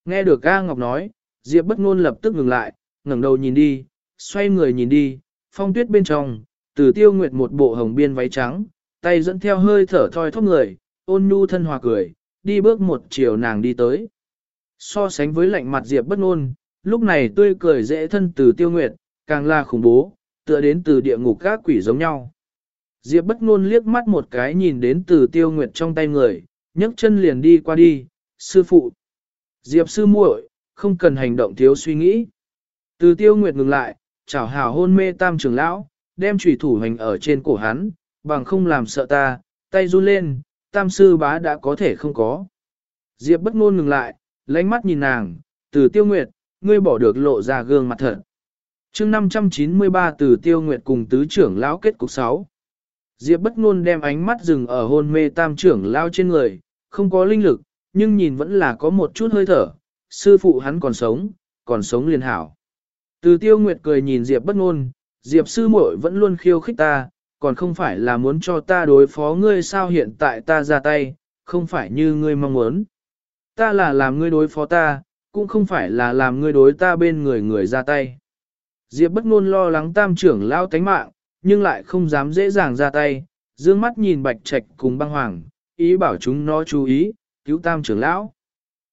Nghe được A Ngọc nói, Diệp bất ngôn lập tức ngừng lại, ngẩng đầu nhìn đi, xoay người nhìn đi, phong tuyết bên trong, tử tiêu nguyệt một bộ hồng biên váy trắng, tay dẫn theo hơi thở thoi thóp người, ôn nhu thân hòa cười, đi bước một chiều nàng đi tới. So sánh với lạnh mặt Diệp bất ngôn, lúc này tươi cười dễ thân từ tiêu nguyệt, càng là khủng bố, tựa đến từ địa ngục các quỷ giống nhau. Diệp bất ngôn liếc mắt một cái nhìn đến từ tiêu nguyệt trong tay người, nhấc chân liền đi qua đi, sư phụ. Diệp sư muội, không cần hành động thiếu suy nghĩ. Từ tiêu nguyệt ngừng lại, chào hào hôn mê tam trưởng lão, đem trùy thủ hành ở trên cổ hắn, bằng không làm sợ ta, tay run lên, tam sư bá đã có thể không có. Diệp bất ngôn ngừng lại, lánh mắt nhìn nàng, từ tiêu nguyệt, ngươi bỏ được lộ ra gương mặt thật chương 593 từ tiêu nguyệt cùng tứ trưởng lão kết cục 6. Diệp bất ngôn đem ánh mắt dừng ở hôn mê tam trưởng lão trên người, không có linh lực, nhưng nhìn vẫn là có một chút hơi thở, sư phụ hắn còn sống, còn sống liền hảo. Từ tiêu nguyệt cười nhìn Diệp bất ngôn, Diệp sư muội vẫn luôn khiêu khích ta, còn không phải là muốn cho ta đối phó ngươi sao hiện tại ta ra tay, không phải như ngươi mong muốn. Ta là làm ngươi đối phó ta, cũng không phải là làm ngươi đối ta bên người người ra tay. Diệp bất ngôn lo lắng tam trưởng lao tánh mạng, nhưng lại không dám dễ dàng ra tay, dương mắt nhìn bạch trạch cùng băng hoàng, ý bảo chúng nó chú ý, cứu tam trưởng lão.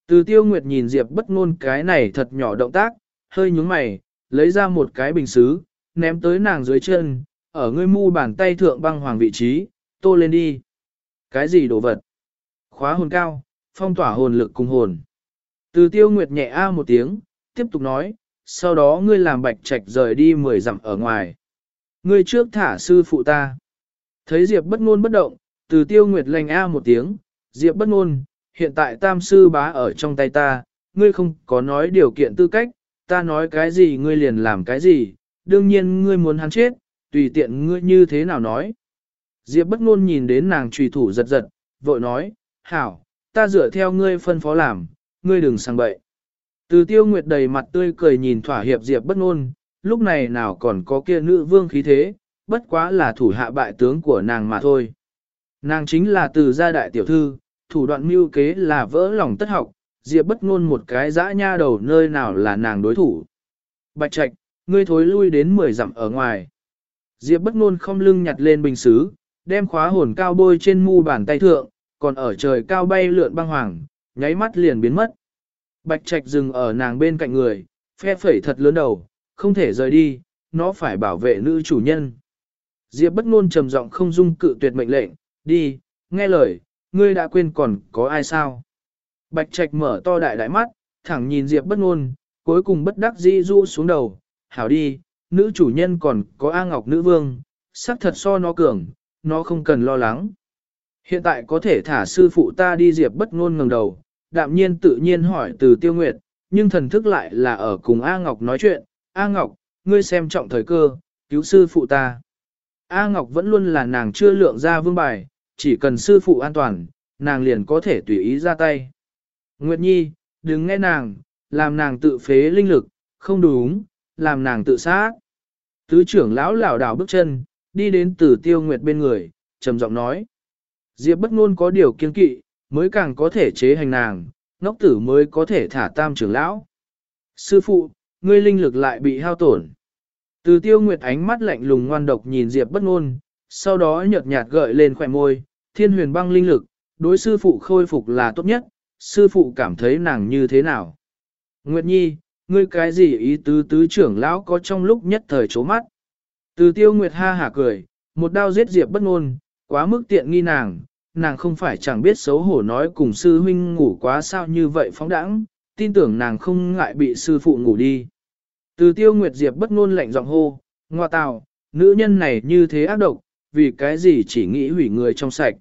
Từ tiêu nguyệt nhìn Diệp bất ngôn cái này thật nhỏ động tác, hơi nhúng mày, lấy ra một cái bình xứ, ném tới nàng dưới chân, ở ngươi mu bàn tay thượng băng hoàng vị trí, tô lên đi. Cái gì đồ vật? Khóa hồn cao, phong tỏa hồn lực cùng hồn. Từ tiêu nguyệt nhẹ a một tiếng, tiếp tục nói, sau đó ngươi làm bạch trạch rời đi mười dặm ở ngoài. Ngươi trước thả sư phụ ta. Thấy Diệp bất ngôn bất động, từ tiêu nguyệt lành a một tiếng, Diệp bất ngôn, hiện tại tam sư bá ở trong tay ta, ngươi không có nói điều kiện tư cách, ta nói cái gì ngươi liền làm cái gì, đương nhiên ngươi muốn hắn chết, tùy tiện ngươi như thế nào nói. Diệp bất ngôn nhìn đến nàng trùy thủ giật giật, vội nói, hảo, ta dựa theo ngươi phân phó làm, ngươi đừng sang bậy. Từ tiêu nguyệt đầy mặt tươi cười nhìn thỏa hiệp Diệp bất ngôn, lúc này nào còn có kia nữ vương khí thế, bất quá là thủ hạ bại tướng của nàng mà thôi. Nàng chính là từ gia đại tiểu thư, thủ đoạn mưu kế là vỡ lòng tất học, Diệp bất ngôn một cái dã nha đầu nơi nào là nàng đối thủ. Bạch Trạch, ngươi thối lui đến 10 dặm ở ngoài. Diệp bất ngôn không lưng nhặt lên bình sứ, đem khóa hồn cao bôi trên mu bàn tay thượng, còn ở trời cao bay lượn băng hoàng, nháy mắt liền biến mất. Bạch Trạch dừng ở nàng bên cạnh người, phe phẩy thật lớn đầu, không thể rời đi, nó phải bảo vệ nữ chủ nhân. Diệp bất ngôn trầm giọng không dung cự tuyệt mệnh lệnh, đi, nghe lời, ngươi đã quên còn có ai sao? Bạch Trạch mở to đại đại mắt, thẳng nhìn Diệp bất ngôn, cuối cùng bất đắc dĩ ru xuống đầu, hảo đi, nữ chủ nhân còn có A Ngọc nữ vương, sắc thật so nó cường, nó không cần lo lắng. Hiện tại có thể thả sư phụ ta đi Diệp bất ngôn ngẩng đầu, đạm nhiên tự nhiên hỏi từ tiêu nguyệt, nhưng thần thức lại là ở cùng A Ngọc nói chuyện, A Ngọc, ngươi xem trọng thời cơ, cứu sư phụ ta. A Ngọc vẫn luôn là nàng chưa lượng ra vương bài, chỉ cần sư phụ an toàn, nàng liền có thể tùy ý ra tay. Nguyệt Nhi, đừng nghe nàng, làm nàng tự phế linh lực, không đúng, làm nàng tự sát. Tứ trưởng lão lảo đảo bước chân, đi đến từ tiêu nguyệt bên người, trầm giọng nói. Diệp bất ngôn có điều kiên kỵ, mới càng có thể chế hành nàng, ngốc tử mới có thể thả tam trưởng lão. Sư phụ, ngươi linh lực lại bị hao tổn. Từ tiêu nguyệt ánh mắt lạnh lùng ngoan độc nhìn Diệp bất ngôn, sau đó nhợt nhạt gợi lên khỏe môi, thiên huyền băng linh lực, đối sư phụ khôi phục là tốt nhất, sư phụ cảm thấy nàng như thế nào. Nguyệt Nhi, ngươi cái gì ý tứ tứ trưởng lão có trong lúc nhất thời chố mắt. Từ tiêu Nguyệt ha hả cười, một đao giết Diệp bất ngôn, quá mức tiện nghi nàng, nàng không phải chẳng biết xấu hổ nói cùng sư huynh ngủ quá sao như vậy phóng đãng, tin tưởng nàng không ngại bị sư phụ ngủ đi. Từ tiêu Nguyệt Diệp bất ngôn lạnh giọng hô, ngoa tào, nữ nhân này như thế ác độc, vì cái gì chỉ nghĩ hủy người trong sạch.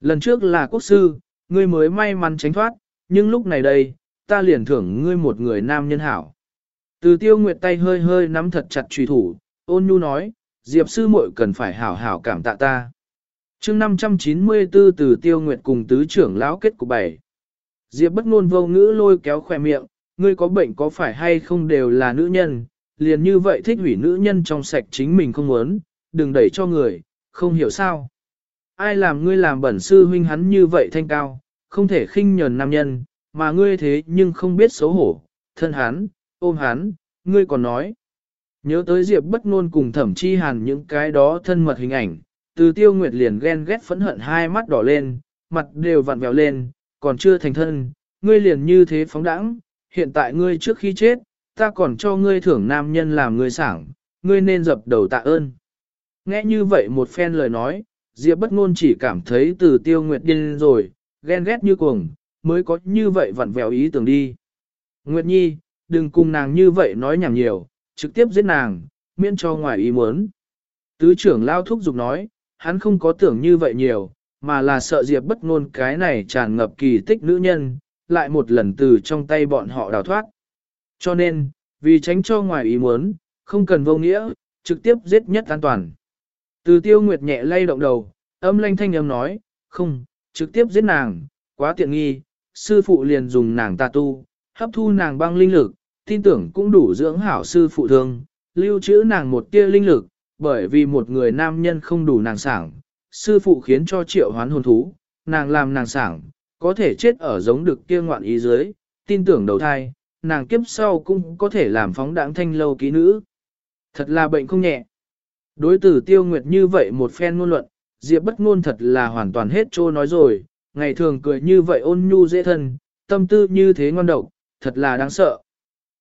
Lần trước là quốc sư, ngươi mới may mắn tránh thoát, nhưng lúc này đây, ta liền thưởng ngươi một người nam nhân hảo. Từ tiêu nguyệt tay hơi hơi nắm thật chặt trùy thủ, ôn nhu nói, Diệp sư muội cần phải hảo hảo cảm tạ ta. chương 594 từ tiêu nguyệt cùng tứ trưởng lão kết của bảy. Diệp bất ngôn vô ngữ lôi kéo khỏe miệng, ngươi có bệnh có phải hay không đều là nữ nhân, liền như vậy thích hủy nữ nhân trong sạch chính mình không muốn, đừng đẩy cho người, không hiểu sao. Ai làm ngươi làm bẩn sư huynh hắn như vậy thanh cao, không thể khinh nhờn nam nhân, mà ngươi thế nhưng không biết xấu hổ, thân hắn, ôm hắn, ngươi còn nói. Nhớ tới Diệp bất ngôn cùng thẩm chi hàn những cái đó thân mật hình ảnh, từ tiêu nguyệt liền ghen ghét phẫn hận hai mắt đỏ lên, mặt đều vặn vẹo lên, còn chưa thành thân, ngươi liền như thế phóng đãng, hiện tại ngươi trước khi chết, ta còn cho ngươi thưởng nam nhân làm ngươi sảng, ngươi nên dập đầu tạ ơn. Nghe như vậy một phen lời nói, Diệp bất ngôn chỉ cảm thấy từ tiêu nguyệt điên rồi, ghen ghét như cuồng, mới có như vậy vặn vẹo ý tưởng đi. Nguyệt Nhi, đừng cùng nàng như vậy nói nhảm nhiều, trực tiếp giết nàng, miễn cho ngoài ý muốn. Tứ trưởng lao thúc giục nói, hắn không có tưởng như vậy nhiều, mà là sợ Diệp bất ngôn cái này tràn ngập kỳ tích nữ nhân, lại một lần từ trong tay bọn họ đào thoát. Cho nên, vì tránh cho ngoài ý muốn, không cần vô nghĩa, trực tiếp giết nhất an toàn. Từ tiêu nguyệt nhẹ lay động đầu, âm lanh thanh âm nói, không, trực tiếp giết nàng, quá tiện nghi, sư phụ liền dùng nàng tà tu, hấp thu nàng băng linh lực, tin tưởng cũng đủ dưỡng hảo sư phụ thương, lưu trữ nàng một tia linh lực, bởi vì một người nam nhân không đủ nàng sảng, sư phụ khiến cho triệu hoán hồn thú, nàng làm nàng sảng, có thể chết ở giống được kia ngoạn ý dưới, tin tưởng đầu thai, nàng kiếp sau cũng có thể làm phóng đãng thanh lâu ký nữ. Thật là bệnh không nhẹ. Đối tử tiêu nguyệt như vậy một phen ngôn luận, Diệp bất ngôn thật là hoàn toàn hết trô nói rồi, ngày thường cười như vậy ôn nhu dễ thân, tâm tư như thế ngon độc, thật là đáng sợ.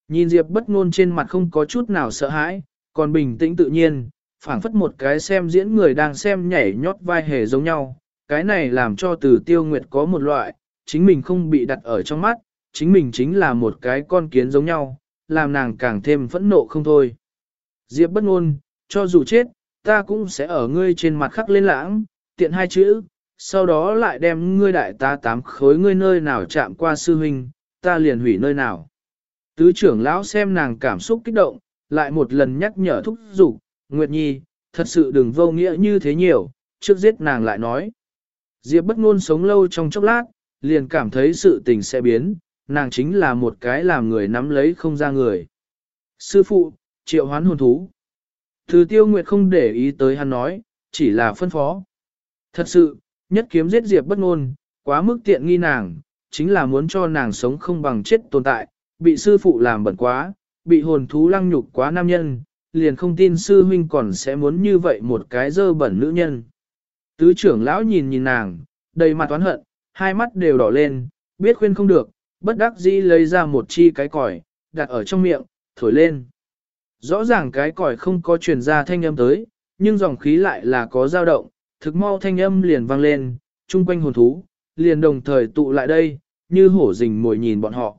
Nhìn Diệp bất ngôn trên mặt không có chút nào sợ hãi, còn bình tĩnh tự nhiên, phảng phất một cái xem diễn người đang xem nhảy nhót vai hề giống nhau. Cái này làm cho từ tiêu nguyệt có một loại, chính mình không bị đặt ở trong mắt, chính mình chính là một cái con kiến giống nhau, làm nàng càng thêm phẫn nộ không thôi. Diệp bất ngôn, cho dù chết, ta cũng sẽ ở ngươi trên mặt khắc lên lãng, tiện hai chữ, sau đó lại đem ngươi đại ta tám khối ngươi nơi nào chạm qua sư huynh, ta liền hủy nơi nào. Tứ trưởng lão xem nàng cảm xúc kích động, lại một lần nhắc nhở thúc giục, Nguyệt Nhi, thật sự đừng vô nghĩa như thế nhiều, trước giết nàng lại nói. Diệp bất ngôn sống lâu trong chốc lát, liền cảm thấy sự tình sẽ biến, nàng chính là một cái làm người nắm lấy không ra người. Sư phụ, triệu hoán hồn thú. Thứ tiêu nguyệt không để ý tới hắn nói, chỉ là phân phó. Thật sự, nhất kiếm giết Diệp bất ngôn, quá mức tiện nghi nàng, chính là muốn cho nàng sống không bằng chết tồn tại, bị sư phụ làm bẩn quá, bị hồn thú lăng nhục quá nam nhân, liền không tin sư huynh còn sẽ muốn như vậy một cái dơ bẩn nữ nhân. Tứ trưởng lão nhìn nhìn nàng, đầy mặt oán hận, hai mắt đều đỏ lên, biết khuyên không được, bất đắc dĩ lấy ra một chi cái còi, đặt ở trong miệng, thổi lên. Rõ ràng cái còi không có truyền ra thanh âm tới, nhưng dòng khí lại là có dao động, thực mau thanh âm liền vang lên, chung quanh hồn thú, liền đồng thời tụ lại đây, như hổ rình mồi nhìn bọn họ.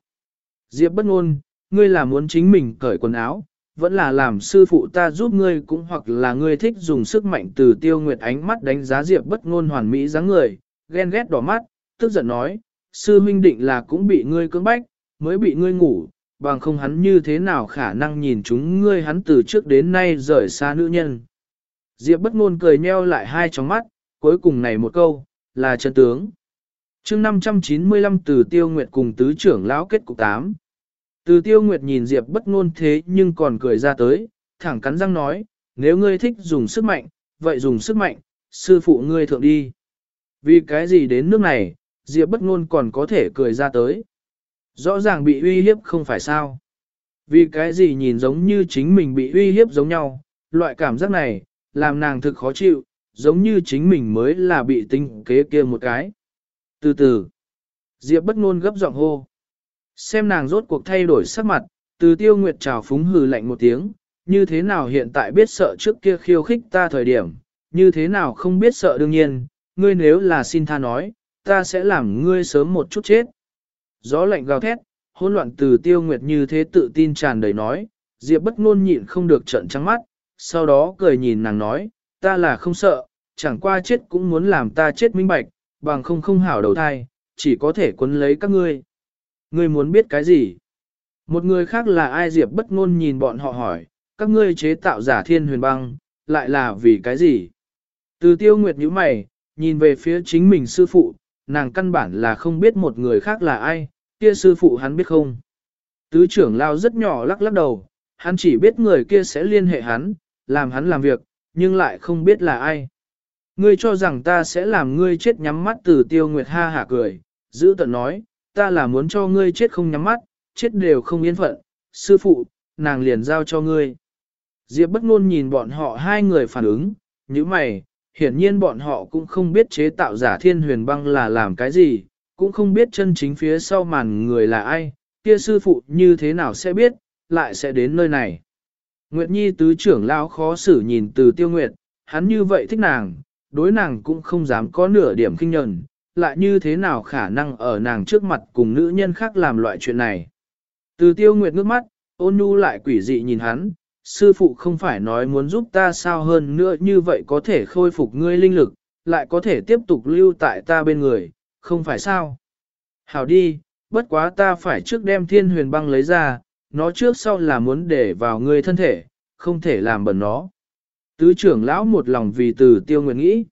Diệp bất ngôn, ngươi là muốn chính mình cởi quần áo, vẫn là làm sư phụ ta giúp ngươi cũng hoặc là ngươi thích dùng sức mạnh từ tiêu nguyệt ánh mắt đánh giá Diệp bất ngôn hoàn mỹ dáng người, ghen ghét đỏ mắt, tức giận nói, sư huynh định là cũng bị ngươi cưỡng bách, mới bị ngươi ngủ, bằng không hắn như thế nào khả năng nhìn chúng ngươi hắn từ trước đến nay rời xa nữ nhân. Diệp bất ngôn cười nheo lại hai tròng mắt, cuối cùng này một câu, là chân tướng. chương 595 từ tiêu nguyệt cùng tứ trưởng lão kết cục 8. Từ tiêu nguyệt nhìn Diệp bất ngôn thế nhưng còn cười ra tới, thẳng cắn răng nói, nếu ngươi thích dùng sức mạnh, vậy dùng sức mạnh, sư phụ ngươi thượng đi. Vì cái gì đến nước này, Diệp bất ngôn còn có thể cười ra tới. Rõ ràng bị uy hiếp không phải sao. Vì cái gì nhìn giống như chính mình bị uy hiếp giống nhau, loại cảm giác này, làm nàng thực khó chịu, giống như chính mình mới là bị tinh kế kia một cái. Từ từ, Diệp bất ngôn gấp giọng hô. Xem nàng rốt cuộc thay đổi sắc mặt, từ tiêu nguyệt trào phúng hừ lạnh một tiếng, như thế nào hiện tại biết sợ trước kia khiêu khích ta thời điểm, như thế nào không biết sợ đương nhiên, ngươi nếu là xin tha nói, ta sẽ làm ngươi sớm một chút chết. Gió lạnh gào thét, hỗn loạn từ tiêu nguyệt như thế tự tin tràn đầy nói, Diệp bất ngôn nhịn không được trợn trắng mắt, sau đó cười nhìn nàng nói, ta là không sợ, chẳng qua chết cũng muốn làm ta chết minh bạch, bằng không không hảo đầu thai, chỉ có thể quấn lấy các ngươi. Ngươi muốn biết cái gì? Một người khác là ai Diệp bất ngôn nhìn bọn họ hỏi, các ngươi chế tạo giả thiên huyền băng, lại là vì cái gì? Từ tiêu nguyệt nhíu mày, nhìn về phía chính mình sư phụ, nàng căn bản là không biết một người khác là ai, kia sư phụ hắn biết không? Tứ trưởng lao rất nhỏ lắc lắc đầu, hắn chỉ biết người kia sẽ liên hệ hắn, làm hắn làm việc, nhưng lại không biết là ai. Ngươi cho rằng ta sẽ làm ngươi chết nhắm mắt từ tiêu nguyệt ha hả cười, giữ tận nói, ta là muốn cho ngươi chết không nhắm mắt, chết đều không yên phận, sư phụ, nàng liền giao cho ngươi. Diệp bất ngôn nhìn bọn họ hai người phản ứng, như mày, hiển nhiên bọn họ cũng không biết chế tạo giả thiên huyền băng là làm cái gì, cũng không biết chân chính phía sau màn người là ai, kia sư phụ như thế nào sẽ biết, lại sẽ đến nơi này. Nguyệt Nhi tứ trưởng lão khó xử nhìn từ tiêu nguyệt, hắn như vậy thích nàng, đối nàng cũng không dám có nửa điểm kinh nhận, lại như thế nào khả năng ở nàng trước mặt cùng nữ nhân khác làm loại chuyện này. Từ tiêu nguyệt ngước mắt, ôn nhu lại quỷ dị nhìn hắn, sư phụ không phải nói muốn giúp ta sao hơn nữa như vậy có thể khôi phục ngươi linh lực, lại có thể tiếp tục lưu tại ta bên người, không phải sao. Hảo đi, bất quá ta phải trước đem thiên huyền băng lấy ra, nó trước sau là muốn để vào ngươi thân thể, không thể làm bẩn nó. Tứ trưởng lão một lòng vì từ tiêu nguyện nghĩ.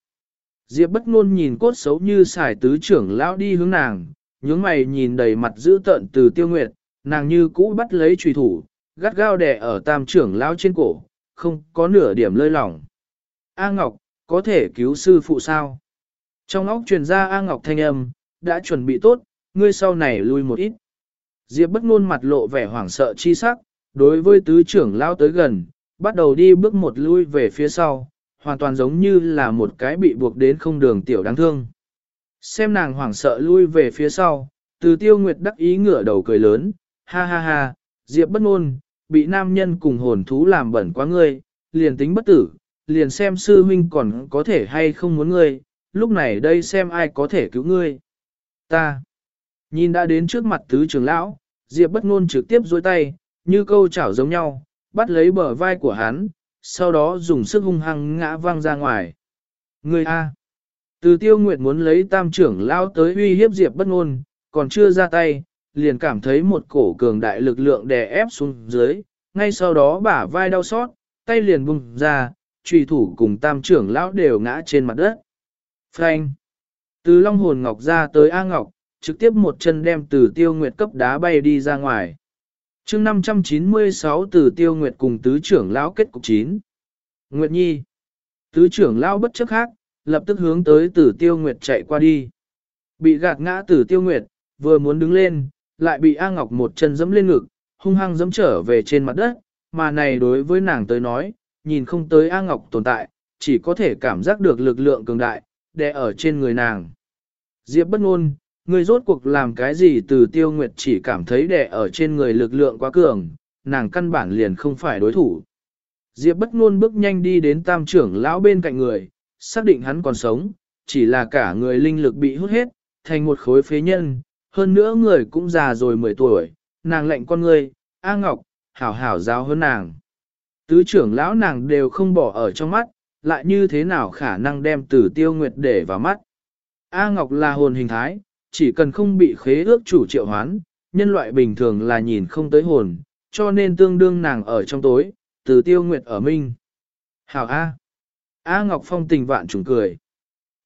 Diệp bất ngôn nhìn cốt xấu như xài tứ trưởng lão đi hướng nàng, nhướng mày nhìn đầy mặt dữ tợn từ tiêu nguyệt, nàng như cũ bắt lấy trùy thủ, gắt gao đè ở tam trưởng lão trên cổ, không có nửa điểm lơi lỏng. A Ngọc, có thể cứu sư phụ sao? Trong óc truyền ra A Ngọc thanh âm, đã chuẩn bị tốt, ngươi sau này lui một ít. Diệp bất ngôn mặt lộ vẻ hoảng sợ chi sắc, đối với tứ trưởng lão tới gần, bắt đầu đi bước một lui về phía sau, hoàn toàn giống như là một cái bị buộc đến không đường tiểu đáng thương. Xem nàng hoảng sợ lui về phía sau, từ tiêu nguyệt đắc ý ngửa đầu cười lớn, ha ha ha, Diệp bất ngôn, bị nam nhân cùng hồn thú làm bẩn quá ngươi, liền tính bất tử, liền xem sư huynh còn có thể hay không muốn ngươi, lúc này đây xem ai có thể cứu ngươi. Ta, nhìn đã đến trước mặt tứ trưởng lão, Diệp bất ngôn trực tiếp dôi tay, như câu chảo giống nhau, bắt lấy bờ vai của hắn, sau đó dùng sức hung hăng ngã văng ra ngoài. Người A. Từ tiêu nguyệt muốn lấy tam trưởng lao tới uy hiếp Diệp bất ngôn, còn chưa ra tay, liền cảm thấy một cổ cường đại lực lượng đè ép xuống dưới, ngay sau đó bả vai đau xót, tay liền bùng ra, trùy thủ cùng tam trưởng lão đều ngã trên mặt đất. Phanh! Từ long hồn ngọc ra tới A Ngọc, trực tiếp một chân đem từ tiêu nguyệt cấp đá bay đi ra ngoài. chương 596 từ tiêu nguyệt cùng tứ trưởng lão kết cục 9. Nguyệt Nhi! Tứ trưởng lão bất chấp khác, lập tức hướng tới từ tiêu nguyệt chạy qua đi. Bị gạt ngã từ tiêu nguyệt, vừa muốn đứng lên, lại bị A Ngọc một chân dẫm lên ngực, hung hăng dẫm trở về trên mặt đất, mà này đối với nàng tới nói, nhìn không tới A Ngọc tồn tại, chỉ có thể cảm giác được lực lượng cường đại, đè ở trên người nàng. Diệp bất ngôn, người rốt cuộc làm cái gì từ tiêu nguyệt chỉ cảm thấy đè ở trên người lực lượng quá cường, nàng căn bản liền không phải đối thủ. Diệp bất ngôn bước nhanh đi đến tam trưởng lão bên cạnh người, xác định hắn còn sống, chỉ là cả người linh lực bị hút hết, thành một khối phế nhân, hơn nữa người cũng già rồi 10 tuổi, nàng lệnh con người, A Ngọc, hảo hảo giáo hơn nàng. Tứ trưởng lão nàng đều không bỏ ở trong mắt, lại như thế nào khả năng đem tử tiêu nguyệt để vào mắt. A Ngọc là hồn hình thái, chỉ cần không bị khế ước chủ triệu hoán, nhân loại bình thường là nhìn không tới hồn, cho nên tương đương nàng ở trong tối, từ tiêu nguyệt ở minh. Hảo A. A Ngọc Phong tình vạn trùng cười.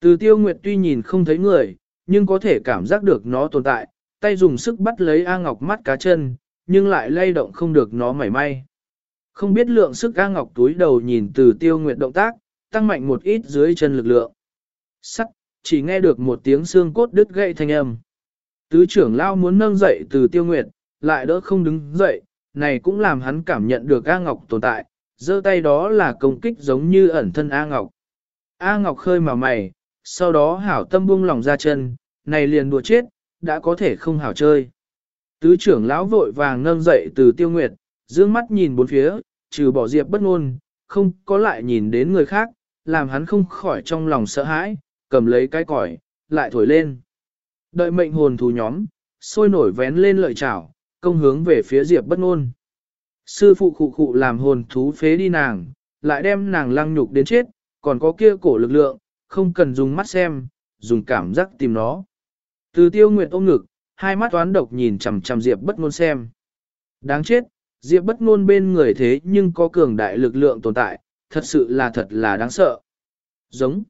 Từ tiêu nguyệt tuy nhìn không thấy người, nhưng có thể cảm giác được nó tồn tại, tay dùng sức bắt lấy A Ngọc mắt cá chân, nhưng lại lay động không được nó mảy may. Không biết lượng sức A Ngọc túi đầu nhìn từ tiêu nguyệt động tác, tăng mạnh một ít dưới chân lực lượng. Sắt, chỉ nghe được một tiếng xương cốt đứt gãy thanh âm. Tứ trưởng lao muốn nâng dậy từ tiêu nguyệt, lại đỡ không đứng dậy, này cũng làm hắn cảm nhận được A Ngọc tồn tại, giơ tay đó là công kích giống như ẩn thân A Ngọc. A Ngọc khơi mà mày, sau đó hảo tâm buông lòng ra chân, này liền đùa chết, đã có thể không hảo chơi. Tứ trưởng lão vội vàng nâng dậy từ tiêu nguyệt, dương mắt nhìn bốn phía, trừ bỏ diệp bất ngôn, không có lại nhìn đến người khác, làm hắn không khỏi trong lòng sợ hãi, cầm lấy cái còi, lại thổi lên. Đợi mệnh hồn thú nhóm, sôi nổi vén lên lợi chảo, công hướng về phía diệp bất ngôn. Sư phụ khụ khụ làm hồn thú phế đi nàng, lại đem nàng lăng nhục đến chết, còn có kia cổ lực lượng, không cần dùng mắt xem, dùng cảm giác tìm nó. Từ tiêu nguyệt ôm ngực, hai mắt toán độc nhìn chằm chằm Diệp bất ngôn xem. Đáng chết, Diệp bất ngôn bên người thế nhưng có cường đại lực lượng tồn tại, thật sự là thật là đáng sợ. Giống.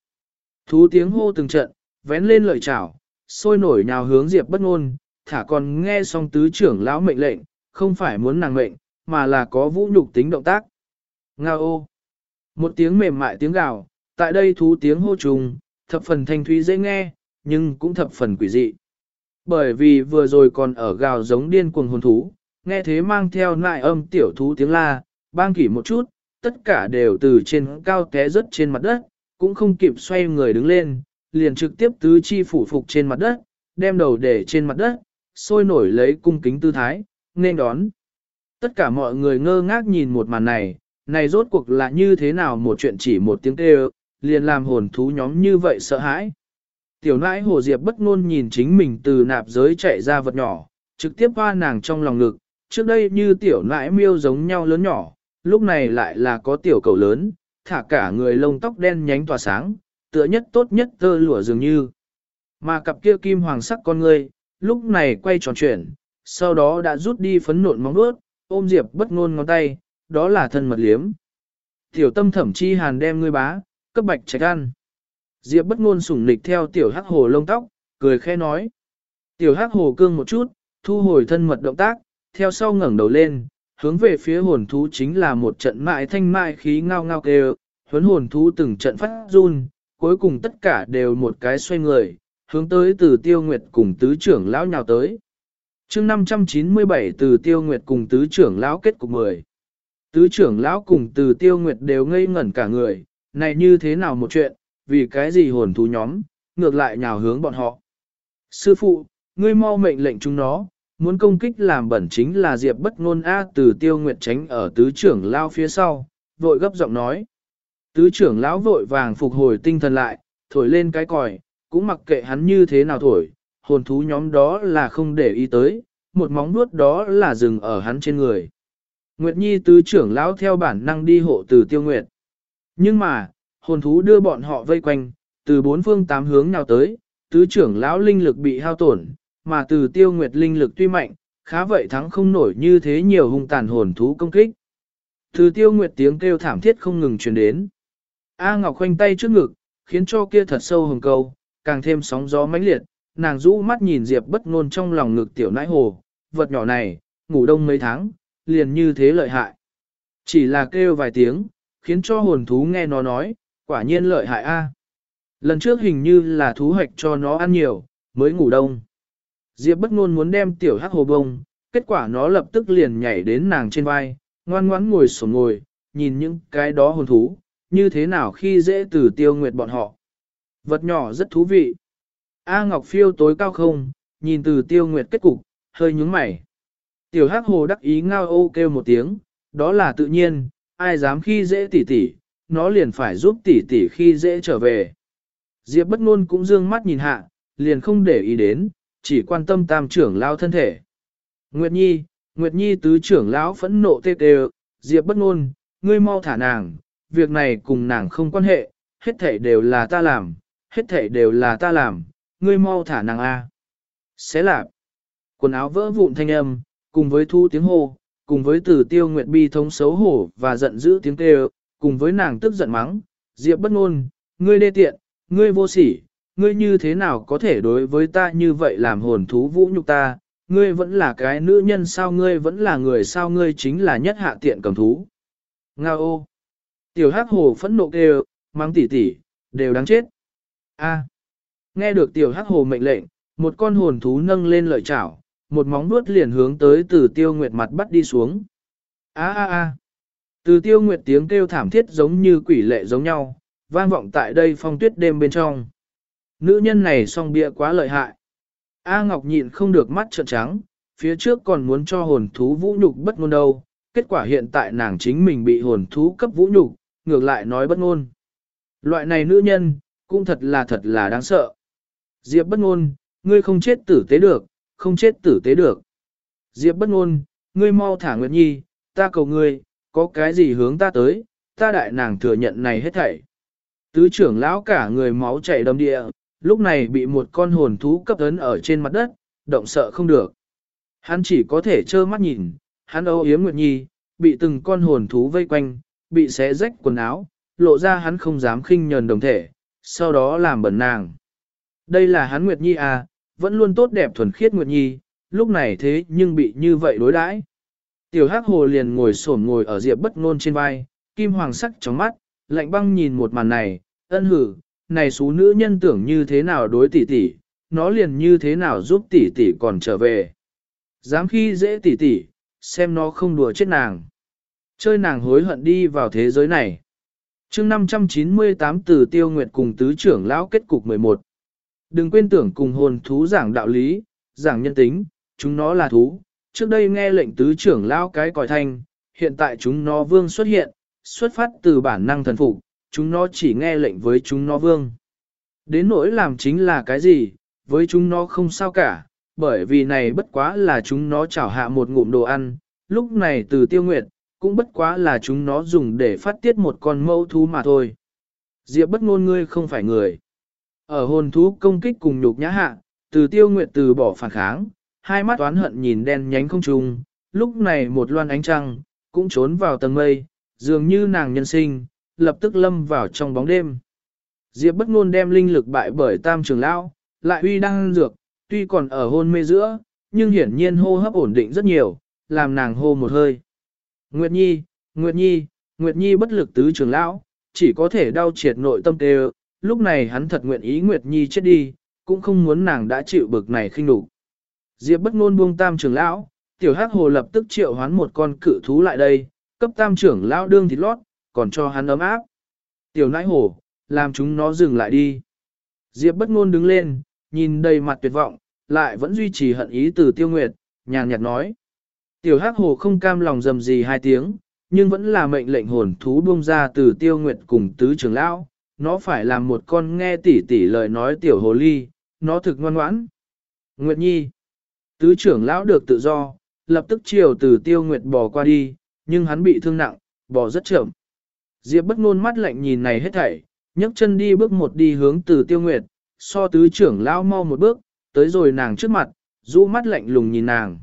Thú tiếng hô từng trận, vén lên lợi chảo, sôi nổi nhào hướng Diệp bất ngôn, thả còn nghe xong tứ trưởng lão mệnh lệnh, không phải muốn nàng mệnh, mà là có vũ nhục tính động tác. Ngao ô. Một tiếng mềm mại tiếng gào, tại đây thú tiếng hô trùng, thập phần thanh thúy dễ nghe, nhưng cũng thập phần quỷ dị. Bởi vì vừa rồi còn ở gào giống điên cuồng hồn thú, nghe thế mang theo nại âm tiểu thú tiếng la, bang kỷ một chút, tất cả đều từ trên cao té rớt trên mặt đất, cũng không kịp xoay người đứng lên, liền trực tiếp tứ chi phủ phục trên mặt đất, đem đầu để trên mặt đất, sôi nổi lấy cung kính tư thái, nên đón. Tất cả mọi người ngơ ngác nhìn một màn này, này rốt cuộc là như thế nào một chuyện chỉ một tiếng kêu, liền làm hồn thú nhóm như vậy sợ hãi. Tiểu nãi hồ diệp bất ngôn nhìn chính mình từ nạp giới chạy ra vật nhỏ, trực tiếp hoa nàng trong lòng ngực, trước đây như tiểu nãi miêu giống nhau lớn nhỏ, lúc này lại là có tiểu cầu lớn, thả cả người lông tóc đen nhánh tỏa sáng, tựa nhất tốt nhất tơ lụa dường như. Mà cặp kia kim hoàng sắc con ngươi, lúc này quay tròn chuyển, sau đó đã rút đi phấn nộn móng vuốt, ôm diệp bất ngôn ngón tay, đó là thân mật liếm. Tiểu tâm thẩm chi hàn đem ngươi bá, cấp bạch trạch ăn. Diệp bất ngôn sủng nịch theo tiểu hắc hồ lông tóc, cười khẽ nói. Tiểu hắc hồ cương một chút, thu hồi thân mật động tác, theo sau ngẩng đầu lên, hướng về phía hồn thú chính là một trận mại thanh mại khí ngao ngao kêu, huấn hồn thú từng trận phát run, cuối cùng tất cả đều một cái xoay người, hướng tới từ tiêu nguyệt cùng tứ trưởng lão nhào tới. chương 597 từ tiêu nguyệt cùng tứ trưởng lão kết cục 10. Tứ trưởng lão cùng từ tiêu nguyệt đều ngây ngẩn cả người, này như thế nào một chuyện, vì cái gì hồn thú nhóm, ngược lại nhào hướng bọn họ. Sư phụ, ngươi mau mệnh lệnh chúng nó, muốn công kích làm bẩn chính là Diệp bất ngôn A từ tiêu nguyệt tránh ở tứ trưởng lao phía sau, vội gấp giọng nói. Tứ trưởng lão vội vàng phục hồi tinh thần lại, thổi lên cái còi, cũng mặc kệ hắn như thế nào thổi, hồn thú nhóm đó là không để ý tới, một móng vuốt đó là dừng ở hắn trên người. Nguyệt Nhi tứ trưởng lão theo bản năng đi hộ từ tiêu nguyệt. Nhưng mà, hồn thú đưa bọn họ vây quanh, từ bốn phương tám hướng nào tới, tứ trưởng lão linh lực bị hao tổn, mà từ tiêu nguyệt linh lực tuy mạnh, khá vậy thắng không nổi như thế nhiều hung tàn hồn thú công kích. Từ tiêu nguyệt tiếng kêu thảm thiết không ngừng truyền đến. A Ngọc khoanh tay trước ngực, khiến cho kia thật sâu hồng câu, càng thêm sóng gió mãnh liệt, nàng rũ mắt nhìn Diệp bất ngôn trong lòng ngực tiểu nãi hồ, vật nhỏ này, ngủ đông mấy tháng, liền như thế lợi hại. Chỉ là kêu vài tiếng, khiến cho hồn thú nghe nó nói, quả nhiên lợi hại a. Lần trước hình như là thú hoạch cho nó ăn nhiều, mới ngủ đông. Diệp bất ngôn muốn đem tiểu hắc hồ bông, kết quả nó lập tức liền nhảy đến nàng trên vai, ngoan ngoãn ngồi sổ ngồi, nhìn những cái đó hồn thú, như thế nào khi dễ từ tiêu nguyệt bọn họ. Vật nhỏ rất thú vị. A Ngọc phiêu tối cao không, nhìn từ tiêu nguyệt kết cục, hơi nhúng mày. Tiểu hắc hồ đắc ý ngao ô kêu một tiếng, đó là tự nhiên, ai dám khi dễ tỉ tỉ, nó liền phải giúp tỉ tỉ khi dễ trở về. Diệp bất ngôn cũng dương mắt nhìn hạ, liền không để ý đến, chỉ quan tâm tam trưởng lao thân thể. Nguyệt Nhi, Nguyệt Nhi tứ trưởng lão phẫn nộ tê tê, Diệp bất ngôn, ngươi mau thả nàng, việc này cùng nàng không quan hệ, hết thảy đều là ta làm, hết thảy đều là ta làm, ngươi mau thả nàng a. Xé lạp. Quần áo vỡ vụn thanh âm, cùng với thu tiếng hô, cùng với từ tiêu nguyệt bi thống xấu hổ và giận dữ tiếng kêu, cùng với nàng tức giận mắng, Diệp bất ngôn, ngươi đê tiện, ngươi vô sỉ, ngươi như thế nào có thể đối với ta như vậy làm hồn thú vũ nhục ta, ngươi vẫn là cái nữ nhân sao ngươi vẫn là người sao ngươi chính là nhất hạ tiện cầm thú. Nga ô! Tiểu hắc hồ phẫn nộ kêu, mang tỉ tỉ, đều đáng chết. A! Nghe được tiểu hắc hồ mệnh lệnh, một con hồn thú nâng lên lợi chảo, một móng vuốt liền hướng tới từ tiêu nguyệt mặt bắt đi xuống. A a a! Từ tiêu nguyệt tiếng kêu thảm thiết giống như quỷ lệ giống nhau, vang vọng tại đây phong tuyết đêm bên trong. Nữ nhân này song bịa quá lợi hại. A Ngọc nhịn không được mắt trợn trắng, phía trước còn muốn cho hồn thú vũ nhục bất ngôn đâu, kết quả hiện tại nàng chính mình bị hồn thú cấp vũ nhục, ngược lại nói bất ngôn. Loại này nữ nhân, cũng thật là thật là đáng sợ. Diệp bất ngôn, ngươi không chết tử tế được, không chết tử tế được. Diệp bất ngôn, ngươi mau thả Nguyệt Nhi, ta cầu ngươi, có cái gì hướng ta tới, ta đại nàng thừa nhận này hết thảy. Tứ trưởng lão cả người máu chảy đầm địa, lúc này bị một con hồn thú cấp ấn ở trên mặt đất, động sợ không được. Hắn chỉ có thể trơ mắt nhìn, hắn âu yếm Nguyệt Nhi, bị từng con hồn thú vây quanh, bị xé rách quần áo, lộ ra hắn không dám khinh nhờn đồng thể, sau đó làm bẩn nàng. Đây là hắn Nguyệt Nhi à, vẫn luôn tốt đẹp thuần khiết Nguyệt Nhi, lúc này thế nhưng bị như vậy đối đãi. Tiểu Hắc Hồ liền ngồi xổm ngồi ở Diệp Bất Nôn trên vai, kim hoàng sắc trong mắt, lạnh băng nhìn một màn này, ân hử, này số nữ nhân tưởng như thế nào đối tỷ tỷ, nó liền như thế nào giúp tỷ tỷ còn trở về. Dám khi dễ tỷ tỷ, xem nó không đùa chết nàng. Chơi nàng hối hận đi vào thế giới này. chương 598 từ tiêu nguyệt cùng tứ trưởng lão kết cục 11. Đừng quên tưởng cùng hồn thú giảng đạo lý, giảng nhân tính, chúng nó là thú. Trước đây nghe lệnh tứ trưởng lão cái còi thanh, hiện tại chúng nó vương xuất hiện, xuất phát từ bản năng thần phục, chúng nó chỉ nghe lệnh với chúng nó vương. Đến nỗi làm chính là cái gì, với chúng nó không sao cả, bởi vì này bất quá là chúng nó chảo hạ một ngụm đồ ăn, lúc này từ tiêu nguyệt, cũng bất quá là chúng nó dùng để phát tiết một con mâu thú mà thôi. Diệp bất ngôn ngươi không phải người. Ở hồn thú công kích cùng nhục nhã hạ, từ tiêu nguyệt từ bỏ phản kháng, hai mắt oán hận nhìn đen nhánh không trùng lúc này một loan ánh trăng, cũng trốn vào tầng mây, dường như nàng nhân sinh, lập tức lâm vào trong bóng đêm. Diệp bất ngôn đem linh lực bại bởi tam trường lão, lại huy đang dược, tuy còn ở hôn mê giữa, nhưng hiển nhiên hô hấp ổn định rất nhiều, làm nàng hô một hơi. Nguyệt Nhi, Nguyệt Nhi, Nguyệt Nhi bất lực tứ trường lão, chỉ có thể đau triệt nội tâm tê lúc này hắn thật nguyện ý Nguyệt Nhi chết đi, cũng không muốn nàng đã chịu bực này khinh đủ. Diệp bất ngôn buông tam trưởng lão, tiểu hắc hồ lập tức triệu hoán một con cự thú lại đây, cấp tam trưởng lão đương thịt lót, còn cho hắn ấm áp. Tiểu nãi hổ, làm chúng nó dừng lại đi. Diệp bất ngôn đứng lên, nhìn đầy mặt tuyệt vọng, lại vẫn duy trì hận ý từ tiêu nguyệt, nhàn nhạt nói. Tiểu hắc hồ không cam lòng dầm gì hai tiếng, nhưng vẫn là mệnh lệnh hồn thú buông ra từ tiêu nguyệt cùng tứ trưởng lão. Nó phải làm một con nghe tỉ tỉ lời nói tiểu hồ ly, nó thực ngoan ngoãn. Nguyệt nhi. Tứ trưởng lão được tự do, lập tức chiều từ tiêu nguyệt bò qua đi, nhưng hắn bị thương nặng, bỏ rất chậm. Diệp bất ngôn mắt lạnh nhìn này hết thảy, nhấc chân đi bước một đi hướng từ tiêu nguyệt, so tứ trưởng lao mau một bước, tới rồi nàng trước mặt, rũ mắt lạnh lùng nhìn nàng.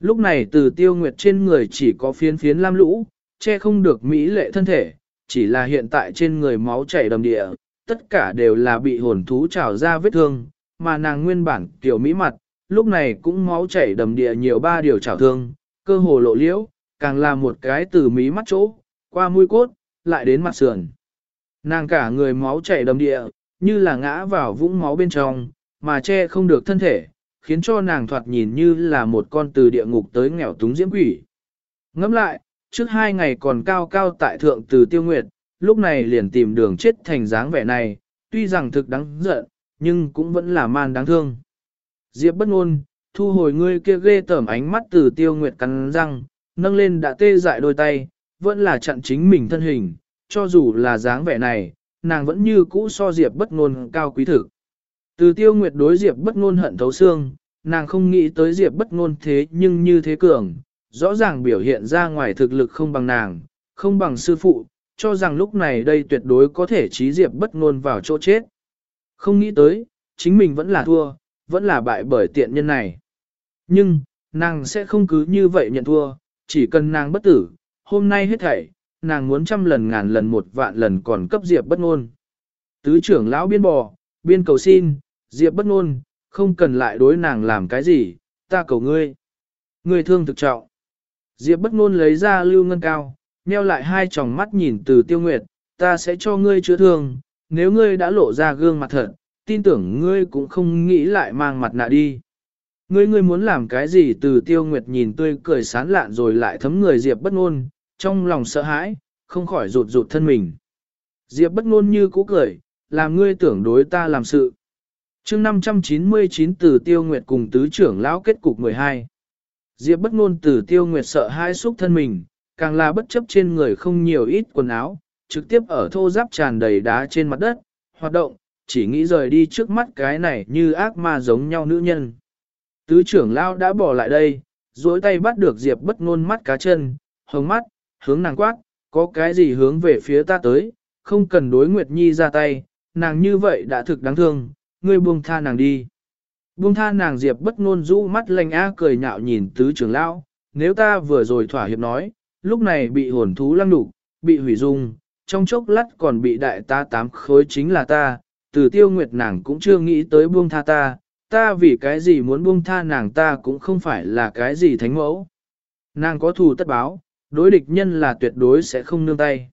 Lúc này từ tiêu nguyệt trên người chỉ có phiến phiến lam lũ, che không được mỹ lệ thân thể, chỉ là hiện tại trên người máu chảy đầm địa, tất cả đều là bị hồn thú trào ra vết thương, mà nàng nguyên bản tiểu mỹ mặt, lúc này cũng máu chảy đầm địa nhiều ba điều trào thương, cơ hồ lộ liễu, càng là một cái từ mí mắt chỗ, qua mũi cốt, lại đến mặt sườn. Nàng cả người máu chảy đầm địa, như là ngã vào vũng máu bên trong, mà che không được thân thể, khiến cho nàng thoạt nhìn như là một con từ địa ngục tới nghèo túng diễm quỷ. Ngẫm lại, trước hai ngày còn cao cao tại thượng từ tiêu nguyệt, lúc này liền tìm đường chết thành dáng vẻ này, tuy rằng thực đáng giận, nhưng cũng vẫn là man đáng thương. Diệp bất ngôn, thu hồi ngươi kia ghê tởm ánh mắt từ tiêu nguyệt cắn răng, nâng lên đã tê dại đôi tay, vẫn là chặn chính mình thân hình, cho dù là dáng vẻ này, nàng vẫn như cũ so Diệp bất ngôn cao quý thực. Từ tiêu nguyệt đối Diệp bất ngôn hận thấu xương, nàng không nghĩ tới Diệp bất ngôn thế nhưng như thế cường, rõ ràng biểu hiện ra ngoài thực lực không bằng nàng, không bằng sư phụ, cho rằng lúc này đây tuyệt đối có thể trí Diệp bất ngôn vào chỗ chết. Không nghĩ tới, chính mình vẫn là thua, vẫn là bại bởi tiện nhân này. Nhưng, nàng sẽ không cứ như vậy nhận thua, chỉ cần nàng bất tử, hôm nay hết thảy, nàng muốn trăm lần ngàn lần một vạn lần còn cấp Diệp bất ngôn. Tứ trưởng lão biên bò, biên cầu xin, Diệp bất ngôn, không cần lại đối nàng làm cái gì, ta cầu ngươi. Ngươi thương thực trọng. Diệp bất ngôn lấy ra lưu ngân cao, nheo lại hai tròng mắt nhìn từ tiêu nguyệt, ta sẽ cho ngươi chữa thương, nếu ngươi đã lộ ra gương mặt thật, tin tưởng ngươi cũng không nghĩ lại mang mặt nạ đi. Ngươi ngươi muốn làm cái gì từ tiêu nguyệt nhìn tươi cười sán lạn rồi lại thấm người Diệp bất ngôn, trong lòng sợ hãi, không khỏi rụt rụt thân mình. Diệp bất ngôn như cũ cười, làm ngươi tưởng đối ta làm sự. chương 599 từ tiêu nguyệt cùng tứ trưởng lão kết cục 12. Diệp bất ngôn từ tiêu nguyệt sợ hãi xúc thân mình, càng là bất chấp trên người không nhiều ít quần áo, trực tiếp ở thô giáp tràn đầy đá trên mặt đất, hoạt động, chỉ nghĩ rời đi trước mắt cái này như ác ma giống nhau nữ nhân. Tứ trưởng lao đã bỏ lại đây, duỗi tay bắt được Diệp bất ngôn mắt cá chân, hồng mắt, hướng nàng quát, có cái gì hướng về phía ta tới, không cần đối Nguyệt Nhi ra tay, nàng như vậy đã thực đáng thương, ngươi buông tha nàng đi. Buông tha nàng Diệp bất ngôn rũ mắt lanh á cười nhạo nhìn tứ trưởng lão, nếu ta vừa rồi thỏa hiệp nói, lúc này bị hồn thú lăng đục, bị hủy dung, trong chốc lát còn bị đại ta tám khối chính là ta, từ tiêu nguyệt nàng cũng chưa nghĩ tới buông tha ta, ta vì cái gì muốn buông tha nàng ta cũng không phải là cái gì thánh mẫu. Nàng có thù tất báo, đối địch nhân là tuyệt đối sẽ không nương tay.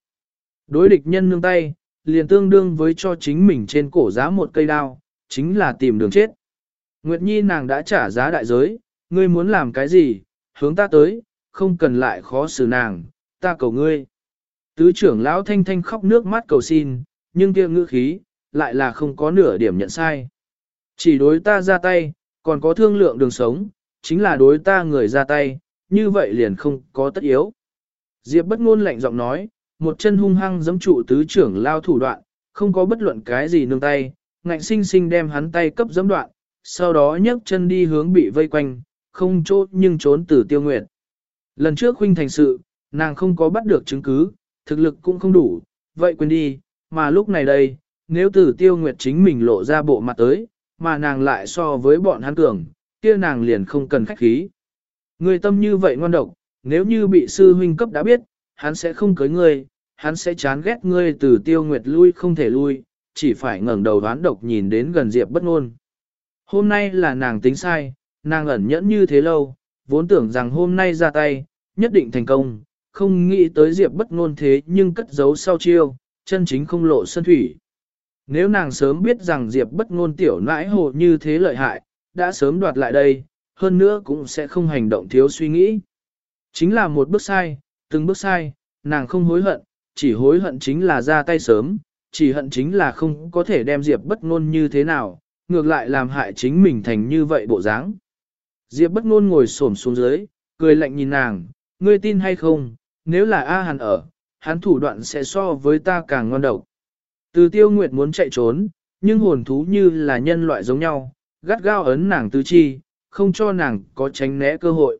Đối địch nhân nương tay, liền tương đương với cho chính mình trên cổ giá một cây đao, chính là tìm đường chết. Nguyệt Nhi nàng đã trả giá đại giới, ngươi muốn làm cái gì, hướng ta tới, không cần lại khó xử nàng, ta cầu ngươi. Tứ trưởng lão thanh thanh khóc nước mắt cầu xin, nhưng kia ngữ khí, lại là không có nửa điểm nhận sai. Chỉ đối ta ra tay, còn có thương lượng đường sống, chính là đối ta người ra tay, như vậy liền không có tất yếu. Diệp bất ngôn lạnh giọng nói, một chân hung hăng giẫm trụ tứ trưởng lao thủ đoạn, không có bất luận cái gì nương tay, ngạnh sinh sinh đem hắn tay cấp giẫm đoạn, sau đó nhấc chân đi hướng bị vây quanh, không chỗ nhưng trốn từ tiêu nguyệt. Lần trước huynh thành sự, nàng không có bắt được chứng cứ, thực lực cũng không đủ, vậy quên đi, mà lúc này đây, nếu tử tiêu nguyệt chính mình lộ ra bộ mặt tới, mà nàng lại so với bọn hắn cường, kia nàng liền không cần khách khí. Người tâm như vậy ngoan độc, nếu như bị sư huynh cấp đã biết, hắn sẽ không cưới ngươi, hắn sẽ chán ghét ngươi từ tiêu nguyệt lui không thể lui, chỉ phải ngẩng đầu đoán độc nhìn đến gần Diệp bất ngôn. Hôm nay là nàng tính sai, nàng ẩn nhẫn như thế lâu, vốn tưởng rằng hôm nay ra tay, nhất định thành công, không nghĩ tới Diệp bất ngôn thế nhưng cất giấu sau chiêu, chân chính không lộ sân thủy. Nếu nàng sớm biết rằng Diệp bất ngôn tiểu nãi hồ như thế lợi hại, đã sớm đoạt lại đây, hơn nữa cũng sẽ không hành động thiếu suy nghĩ. Chính là một bước sai, từng bước sai, nàng không hối hận, chỉ hối hận chính là ra tay sớm, chỉ hận chính là không có thể đem Diệp bất ngôn như thế nào, ngược lại làm hại chính mình thành như vậy bộ dáng. Diệp bất ngôn ngồi xổm xuống dưới, cười lạnh nhìn nàng, ngươi tin hay không, nếu là A Hàn ở, hắn thủ đoạn sẽ so với ta càng ngon độc. Từ tiêu nguyệt muốn chạy trốn, nhưng hồn thú như là nhân loại giống nhau, gắt gao ấn nàng tứ chi, không cho nàng có tránh né cơ hội.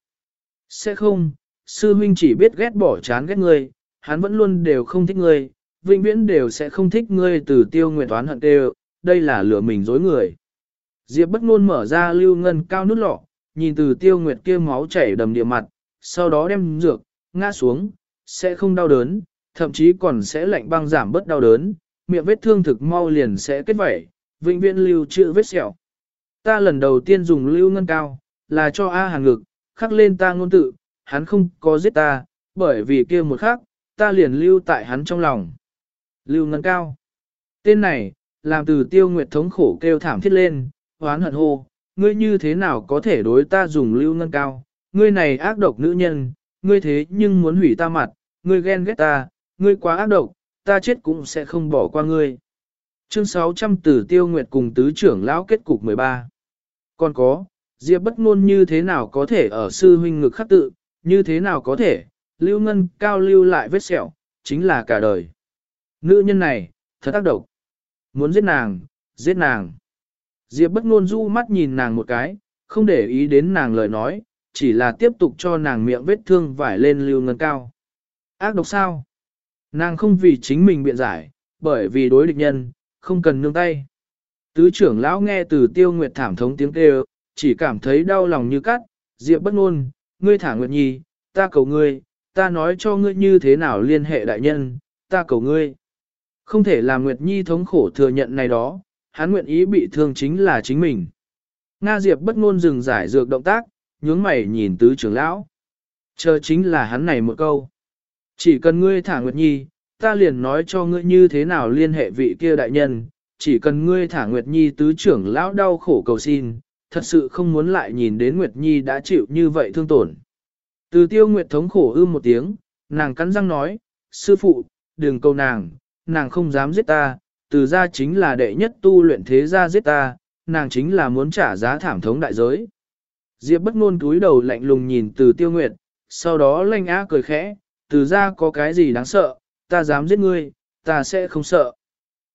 Sẽ không, sư huynh chỉ biết ghét bỏ chán ghét ngươi, hắn vẫn luôn đều không thích ngươi, vĩnh viễn đều sẽ không thích ngươi từ tiêu nguyện toán hận đều, đây là lửa mình dối người. Diệp bất ngôn mở ra lưu ngân cao nút lọ, nhìn từ tiêu nguyệt kia máu chảy đầm địa mặt, sau đó đem dược, ngã xuống, sẽ không đau đớn, thậm chí còn sẽ lạnh băng giảm bớt đau đớn, miệng vết thương thực mau liền sẽ kết vẩy, vĩnh viễn lưu trữ vết sẹo. Ta lần đầu tiên dùng lưu ngân cao, là cho A hàng ngực, khắc lên ta ngôn tự, hắn không có giết ta, bởi vì kia một khắc, ta liền lưu tại hắn trong lòng. Lưu ngân cao. Tên này, làm từ tiêu nguyệt thống khổ kêu thảm thiết lên, hoán hận hô, ngươi như thế nào có thể đối ta dùng lưu ngân cao, ngươi này ác độc nữ nhân, ngươi thế nhưng muốn hủy ta mặt, ngươi ghen ghét ta, ngươi quá ác độc, ta chết cũng sẽ không bỏ qua ngươi. Chương 600 Tử Tiêu Nguyệt cùng Tứ trưởng lão kết cục 13. Còn có, Diệp bất ngôn như thế nào có thể ở sư huynh ngực khắc tự, như thế nào có thể, lưu ngân cao lưu lại vết sẹo, chính là cả đời. Nữ nhân này, thật ác độc. Muốn giết nàng, giết nàng. Diệp bất ngôn du mắt nhìn nàng một cái, không để ý đến nàng lời nói, chỉ là tiếp tục cho nàng miệng vết thương vải lên lưu ngân cao. Ác độc sao? Nàng không vì chính mình biện giải, bởi vì đối địch nhân, không cần nương tay. Tứ trưởng lão nghe từ tiêu nguyệt thảm thống tiếng kêu, chỉ cảm thấy đau lòng như cắt, diệp bất ngôn, ngươi thả nguyệt nhi, ta cầu ngươi, ta nói cho ngươi như thế nào liên hệ đại nhân, ta cầu ngươi. Không thể làm nguyệt nhi thống khổ thừa nhận này đó, hắn nguyện ý bị thương chính là chính mình. Nga diệp bất ngôn dừng giải dược động tác, nhướng mày nhìn tứ trưởng lão. Chờ chính là hắn này một câu. Chỉ cần ngươi thả nguyệt nhi, ta liền nói cho ngươi như thế nào liên hệ vị kia đại nhân, chỉ cần ngươi thả Nguyệt Nhi tứ trưởng lão đau khổ cầu xin, thật sự không muốn lại nhìn đến Nguyệt Nhi đã chịu như vậy thương tổn. Từ tiêu Nguyệt thống khổ ưm một tiếng, nàng cắn răng nói, sư phụ, đừng câu nàng, nàng không dám giết ta, từ ra chính là đệ nhất tu luyện thế gia giết ta, nàng chính là muốn trả giá thảm thống đại giới. Diệp bất ngôn cúi đầu lạnh lùng nhìn từ tiêu Nguyệt, sau đó lanh á cười khẽ, từ ra có cái gì đáng sợ, ta dám giết ngươi, ta sẽ không sợ.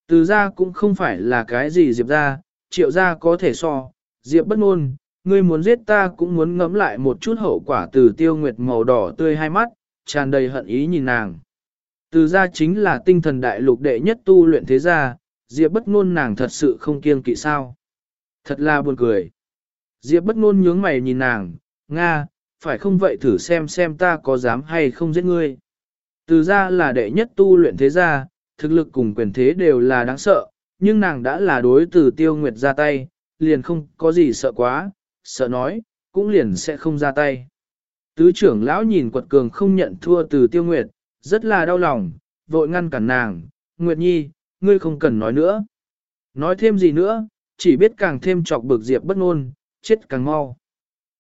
Từ ra cũng không phải là cái gì Diệp ra, triệu ra có thể so, Diệp bất ngôn, ngươi muốn giết ta cũng muốn ngẫm lại một chút hậu quả từ tiêu nguyệt màu đỏ tươi hai mắt, tràn đầy hận ý nhìn nàng. Từ gia chính là tinh thần đại lục đệ nhất tu luyện thế gia, Diệp bất ngôn nàng thật sự không kiêng kỵ sao. Thật là buồn cười. Diệp bất ngôn nhướng mày nhìn nàng, Nga, phải không vậy thử xem xem ta có dám hay không giết ngươi. Từ gia là đệ nhất tu luyện thế gia, thực lực cùng quyền thế đều là đáng sợ, nhưng nàng đã là đối từ tiêu nguyệt ra tay, liền không có gì sợ quá, sợ nói, cũng liền sẽ không ra tay. Tứ trưởng lão nhìn quật cường không nhận thua từ tiêu nguyệt, rất là đau lòng, vội ngăn cản nàng, Nguyệt Nhi, ngươi không cần nói nữa. Nói thêm gì nữa, chỉ biết càng thêm chọc bực Diệp bất ngôn, chết càng mau.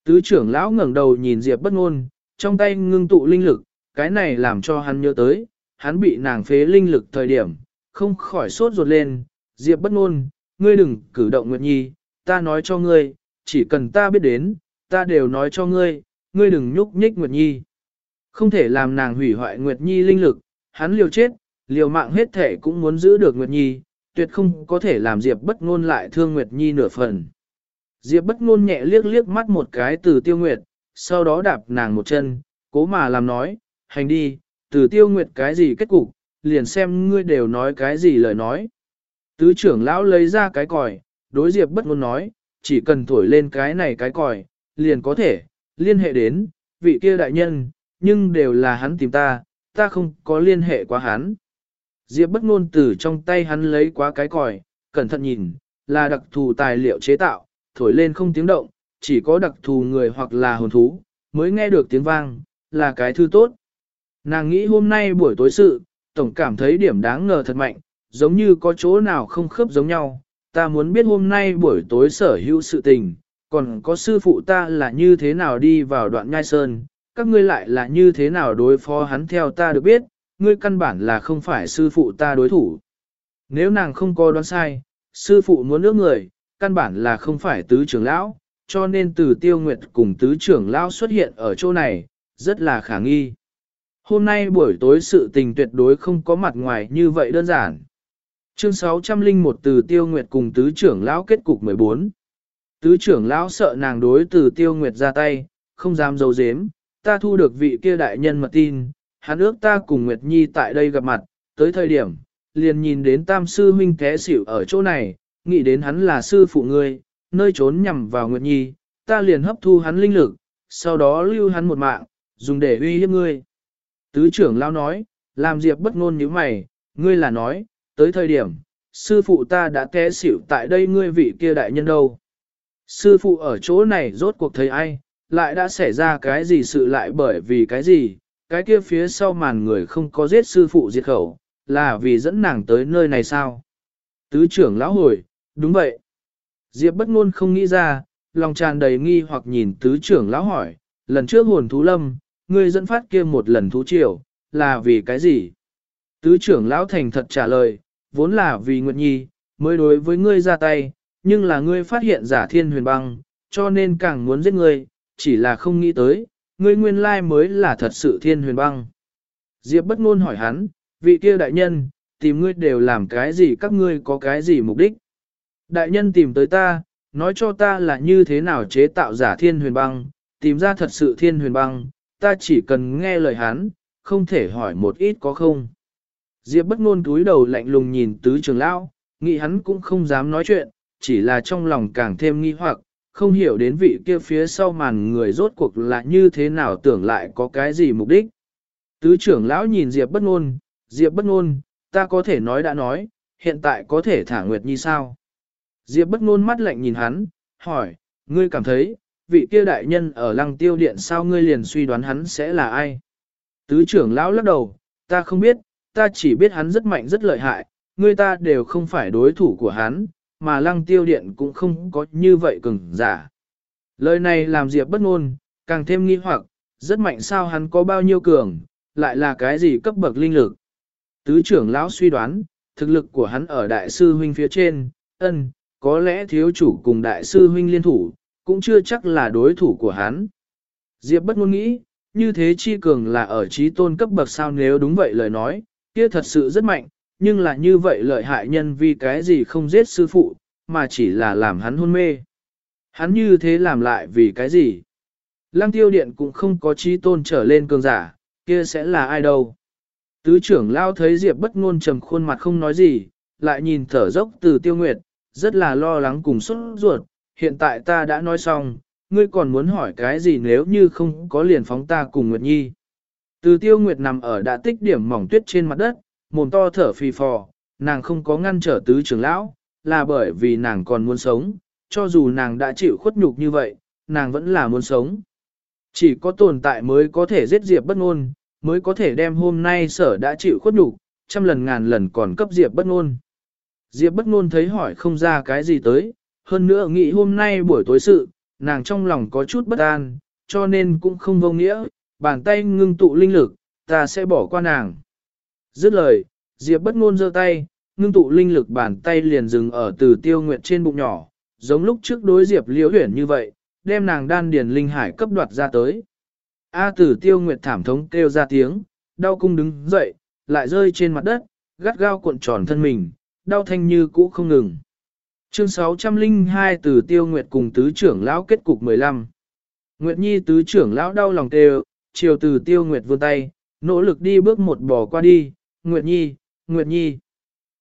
Tứ trưởng lão ngẩng đầu nhìn Diệp bất ngôn, trong tay ngưng tụ linh lực, cái này làm cho hắn nhớ tới, hắn bị nàng phế linh lực thời điểm, không khỏi sốt ruột lên, Diệp bất ngôn, ngươi đừng cử động Nguyệt Nhi, ta nói cho ngươi, chỉ cần ta biết đến, ta đều nói cho ngươi, ngươi đừng nhúc nhích Nguyệt Nhi. Không thể làm nàng hủy hoại Nguyệt Nhi linh lực, hắn liều chết, liều mạng hết thể cũng muốn giữ được Nguyệt Nhi, tuyệt không có thể làm Diệp bất ngôn lại thương Nguyệt Nhi nửa phần. Diệp bất ngôn nhẹ liếc liếc mắt một cái từ tiêu nguyệt, sau đó đạp nàng một chân, cố mà làm nói, hành đi, từ tiêu nguyệt cái gì kết cục, liền xem ngươi đều nói cái gì lời nói. Tứ trưởng lão lấy ra cái còi, đối diệp bất ngôn nói, chỉ cần thổi lên cái này cái còi, liền có thể, liên hệ đến, vị kia đại nhân, nhưng đều là hắn tìm ta, ta không có liên hệ quá hắn. Diệp bất ngôn từ trong tay hắn lấy quá cái còi, cẩn thận nhìn, là đặc thù tài liệu chế tạo, thổi lên không tiếng động, chỉ có đặc thù người hoặc là hồn thú, mới nghe được tiếng vang, là cái thư tốt. Nàng nghĩ hôm nay buổi tối sự, tổng cảm thấy điểm đáng ngờ thật mạnh, giống như có chỗ nào không khớp giống nhau. Ta muốn biết hôm nay buổi tối sở hữu sự tình, còn có sư phụ ta là như thế nào đi vào đoạn nhai sơn, các ngươi lại là như thế nào đối phó hắn theo ta được biết, ngươi căn bản là không phải sư phụ ta đối thủ. Nếu nàng không có đoán sai, sư phụ muốn nước người, căn bản là không phải tứ trưởng lão, cho nên từ tiêu nguyệt cùng tứ trưởng lão xuất hiện ở chỗ này, rất là khả nghi. Hôm nay buổi tối sự tình tuyệt đối không có mặt ngoài như vậy đơn giản. Chương 601 từ Tiêu Nguyệt cùng Tứ trưởng lão kết cục 14. Tứ trưởng lão sợ nàng đối từ Tiêu Nguyệt ra tay, không dám dấu dếm, ta thu được vị kia đại nhân mật tin, hắn ước ta cùng Nguyệt Nhi tại đây gặp mặt, tới thời điểm, liền nhìn đến tam sư huynh té xỉu ở chỗ này, nghĩ đến hắn là sư phụ ngươi, nơi trốn nhằm vào Nguyệt Nhi, ta liền hấp thu hắn linh lực, sau đó lưu hắn một mạng, dùng để uy hiếp ngươi. Tứ trưởng lão nói, làm Diệp bất ngôn như mày, ngươi là nói, tới thời điểm, sư phụ ta đã té xỉu tại đây ngươi vị kia đại nhân đâu. Sư phụ ở chỗ này rốt cuộc thấy ai, lại đã xảy ra cái gì sự lại bởi vì cái gì, cái kia phía sau màn người không có giết sư phụ diệt khẩu, là vì dẫn nàng tới nơi này sao? Tứ trưởng lão hồi, đúng vậy. Diệp bất ngôn không nghĩ ra, lòng tràn đầy nghi hoặc nhìn tứ trưởng lão hỏi, lần trước hồn thú lâm, ngươi dẫn phát kia một lần thú triều, là vì cái gì? Tứ trưởng lão thành thật trả lời, vốn là vì Nguyệt Nhi, mới đối với ngươi ra tay, nhưng là ngươi phát hiện giả thiên huyền băng, cho nên càng muốn giết ngươi, chỉ là không nghĩ tới, ngươi nguyên lai mới là thật sự thiên huyền băng. Diệp bất ngôn hỏi hắn, vị kia đại nhân, tìm ngươi đều làm cái gì các ngươi có cái gì mục đích? Đại nhân tìm tới ta, nói cho ta là như thế nào chế tạo giả thiên huyền băng, tìm ra thật sự thiên huyền băng, ta chỉ cần nghe lời hắn, không thể hỏi một ít có không. Diệp bất ngôn túi đầu lạnh lùng nhìn tứ trường lão, nghĩ hắn cũng không dám nói chuyện, chỉ là trong lòng càng thêm nghi hoặc, không hiểu đến vị kia phía sau màn người rốt cuộc là như thế nào tưởng lại có cái gì mục đích. Tứ trưởng lão nhìn Diệp bất ngôn, Diệp bất ngôn, ta có thể nói đã nói, hiện tại có thể thả Nguyệt Nhi sao? Diệp bất ngôn mắt lạnh nhìn hắn, hỏi, ngươi cảm thấy, vị kia đại nhân ở lăng tiêu điện sao ngươi liền suy đoán hắn sẽ là ai? Tứ trưởng lão lắc đầu, ta không biết, ta chỉ biết hắn rất mạnh rất lợi hại, người ta đều không phải đối thủ của hắn, mà lăng tiêu điện cũng không có như vậy cứng giả. Lời này làm Diệp bất ngôn, càng thêm nghi hoặc, rất mạnh sao hắn có bao nhiêu cường, lại là cái gì cấp bậc linh lực. Tứ trưởng lão suy đoán, thực lực của hắn ở đại sư huynh phía trên, ân, có lẽ thiếu chủ cùng đại sư huynh liên thủ, cũng chưa chắc là đối thủ của hắn. Diệp bất ngôn nghĩ, như thế chi cường là ở trí tôn cấp bậc sao nếu đúng vậy lời nói, kia thật sự rất mạnh, nhưng là như vậy lợi hại nhân vì cái gì không giết sư phụ, mà chỉ là làm hắn hôn mê. Hắn như thế làm lại vì cái gì? Lăng tiêu điện cũng không có trí tôn trở lên cường giả, kia sẽ là ai đâu? Tứ trưởng lao thấy Diệp bất ngôn trầm khuôn mặt không nói gì, lại nhìn thở dốc từ tiêu nguyệt, rất là lo lắng cùng xuất ruột, hiện tại ta đã nói xong, ngươi còn muốn hỏi cái gì nếu như không có liền phóng ta cùng Nguyệt Nhi. Từ tiêu Nguyệt nằm ở đã tích điểm mỏng tuyết trên mặt đất, mồm to thở phì phò, nàng không có ngăn trở tứ trưởng lão, là bởi vì nàng còn muốn sống, cho dù nàng đã chịu khuất nhục như vậy, nàng vẫn là muốn sống. Chỉ có tồn tại mới có thể giết Diệp bất ngôn, mới có thể đem hôm nay sở đã chịu khuất nhục, trăm lần ngàn lần còn cấp Diệp bất ngôn. Diệp bất ngôn thấy hỏi không ra cái gì tới, hơn nữa nghĩ hôm nay buổi tối sự, nàng trong lòng có chút bất an, cho nên cũng không vô nghĩa, bàn tay ngưng tụ linh lực, ta sẽ bỏ qua nàng. Dứt lời, Diệp bất ngôn giơ tay, ngưng tụ linh lực bàn tay liền dừng ở từ tiêu nguyệt trên bụng nhỏ, giống lúc trước đối Diệp liễu huyển như vậy, đem nàng đan điền linh hải cấp đoạt ra tới. A tử tiêu nguyệt thảm thống kêu ra tiếng, đau cung đứng dậy, lại rơi trên mặt đất, gắt gao cuộn tròn thân mình, đau thanh như cũ không ngừng. Chương 602 từ tiêu nguyệt cùng tứ trưởng lão kết cục 15. Nguyệt Nhi tứ trưởng lão đau lòng tê chiều từ tiêu nguyệt vươn tay, nỗ lực đi bước một bò qua đi, Nguyệt Nhi, Nguyệt Nhi.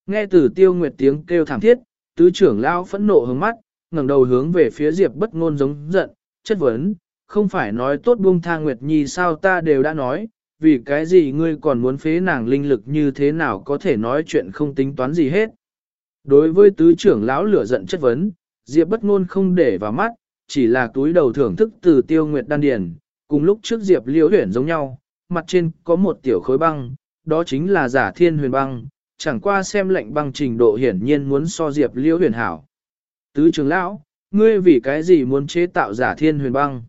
Nghe từ tiêu nguyệt tiếng kêu thảm thiết, tứ trưởng lão phẫn nộ hướng mắt, ngẩng đầu hướng về phía Diệp bất ngôn giống giận, chất vấn, không phải nói tốt buông tha Nguyệt Nhi sao ta đều đã nói, vì cái gì ngươi còn muốn phế nàng linh lực như thế nào có thể nói chuyện không tính toán gì hết. Đối với tứ trưởng lão lửa giận chất vấn, Diệp bất ngôn không để vào mắt, chỉ là túi đầu thưởng thức từ tiêu nguyệt đan điền, cùng lúc trước Diệp liễu huyền giống nhau, mặt trên có một tiểu khối băng, đó chính là giả thiên huyền băng, chẳng qua xem lệnh băng trình độ hiển nhiên muốn so Diệp liễu huyền hảo. Tứ trưởng lão, ngươi vì cái gì muốn chế tạo giả thiên huyền băng?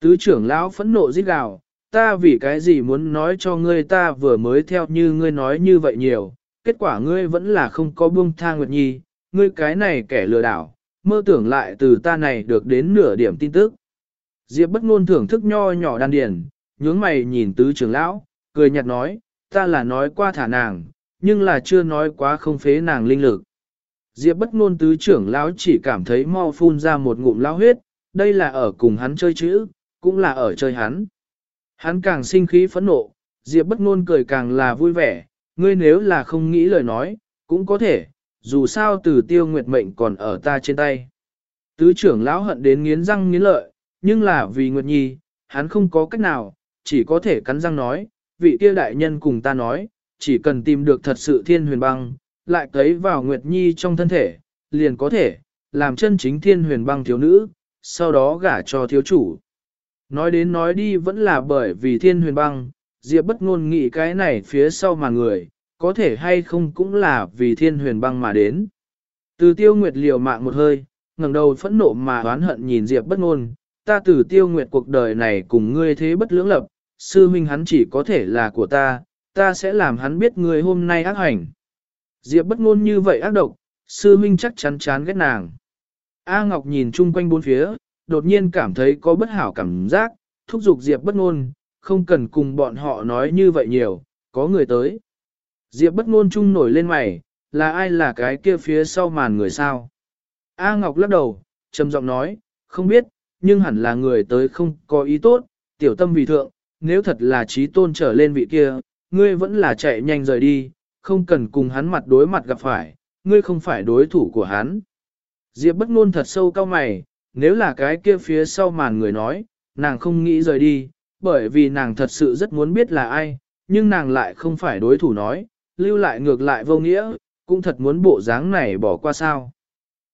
Tứ trưởng lão phẫn nộ rít gào, ta vì cái gì muốn nói cho ngươi ta vừa mới theo như ngươi nói như vậy nhiều, kết quả ngươi vẫn là không có buông tha Nguyệt Nhi, ngươi cái này kẻ lừa đảo, mơ tưởng lại từ ta này được đến nửa điểm tin tức. Diệp bất ngôn thưởng thức nho nhỏ đan điền, nhướng mày nhìn tứ trưởng lão, cười nhạt nói, ta là nói qua thả nàng, nhưng là chưa nói quá không phế nàng linh lực. Diệp bất ngôn tứ trưởng lão chỉ cảm thấy mau phun ra một ngụm lão huyết, đây là ở cùng hắn chơi chữ, cũng là ở chơi hắn. Hắn càng sinh khí phẫn nộ, Diệp bất ngôn cười càng là vui vẻ, ngươi nếu là không nghĩ lời nói, cũng có thể, dù sao từ tiêu nguyệt mệnh còn ở ta trên tay. Tứ trưởng lão hận đến nghiến răng nghiến lợi, nhưng là vì Nguyệt Nhi, hắn không có cách nào, chỉ có thể cắn răng nói, vị kia đại nhân cùng ta nói, chỉ cần tìm được thật sự thiên huyền băng, lại cấy vào Nguyệt Nhi trong thân thể, liền có thể, làm chân chính thiên huyền băng thiếu nữ, sau đó gả cho thiếu chủ. Nói đến nói đi vẫn là bởi vì thiên huyền băng, Diệp bất ngôn nghĩ cái này phía sau mà người, có thể hay không cũng là vì thiên huyền băng mà đến. Từ tiêu nguyệt liều mạng một hơi, ngẩng đầu phẫn nộ mà oán hận nhìn Diệp bất ngôn, ta từ tiêu nguyệt cuộc đời này cùng ngươi thế bất lưỡng lập, sư huynh hắn chỉ có thể là của ta, ta sẽ làm hắn biết ngươi hôm nay ác hành. Diệp bất ngôn như vậy ác độc, sư huynh chắc chắn chán ghét nàng. A Ngọc nhìn chung quanh bốn phía, đột nhiên cảm thấy có bất hảo cảm giác, thúc giục Diệp bất ngôn, không cần cùng bọn họ nói như vậy nhiều, có người tới. Diệp bất ngôn chung nổi lên mày, là ai là cái kia phía sau màn người sao? A Ngọc lắc đầu, trầm giọng nói, không biết, nhưng hẳn là người tới không có ý tốt, tiểu tâm vì thượng, nếu thật là trí tôn trở lên vị kia, ngươi vẫn là chạy nhanh rời đi, không cần cùng hắn mặt đối mặt gặp phải, ngươi không phải đối thủ của hắn. Diệp bất ngôn thật sâu cao mày, nếu là cái kia phía sau màn người nói, nàng không nghĩ rời đi, bởi vì nàng thật sự rất muốn biết là ai, nhưng nàng lại không phải đối thủ nói, lưu lại ngược lại vô nghĩa, cũng thật muốn bộ dáng này bỏ qua sao.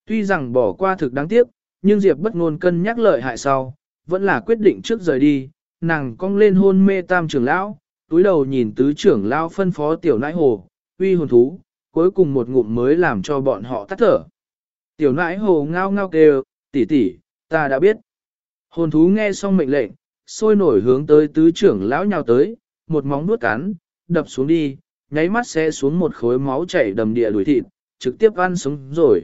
Tuy rằng bỏ qua thực đáng tiếc, nhưng Diệp bất ngôn cân nhắc lợi hại sau, vẫn là quyết định trước rời đi, nàng cong lên hôn mê tam trưởng lão, túi đầu nhìn tứ trưởng lão phân phó tiểu nãi hồ, uy hồn thú, cuối cùng một ngụm mới làm cho bọn họ tắt thở. Tiểu nãi hồ ngao ngao kêu, tỷ tỷ, ta đã biết. Hồn thú nghe xong mệnh lệnh, sôi nổi hướng tới tứ trưởng lão nhào tới, một móng nuốt cắn, đập xuống đi, nháy mắt sẽ xuống một khối máu chảy đầm địa đuổi thịt, trực tiếp ăn sống rồi.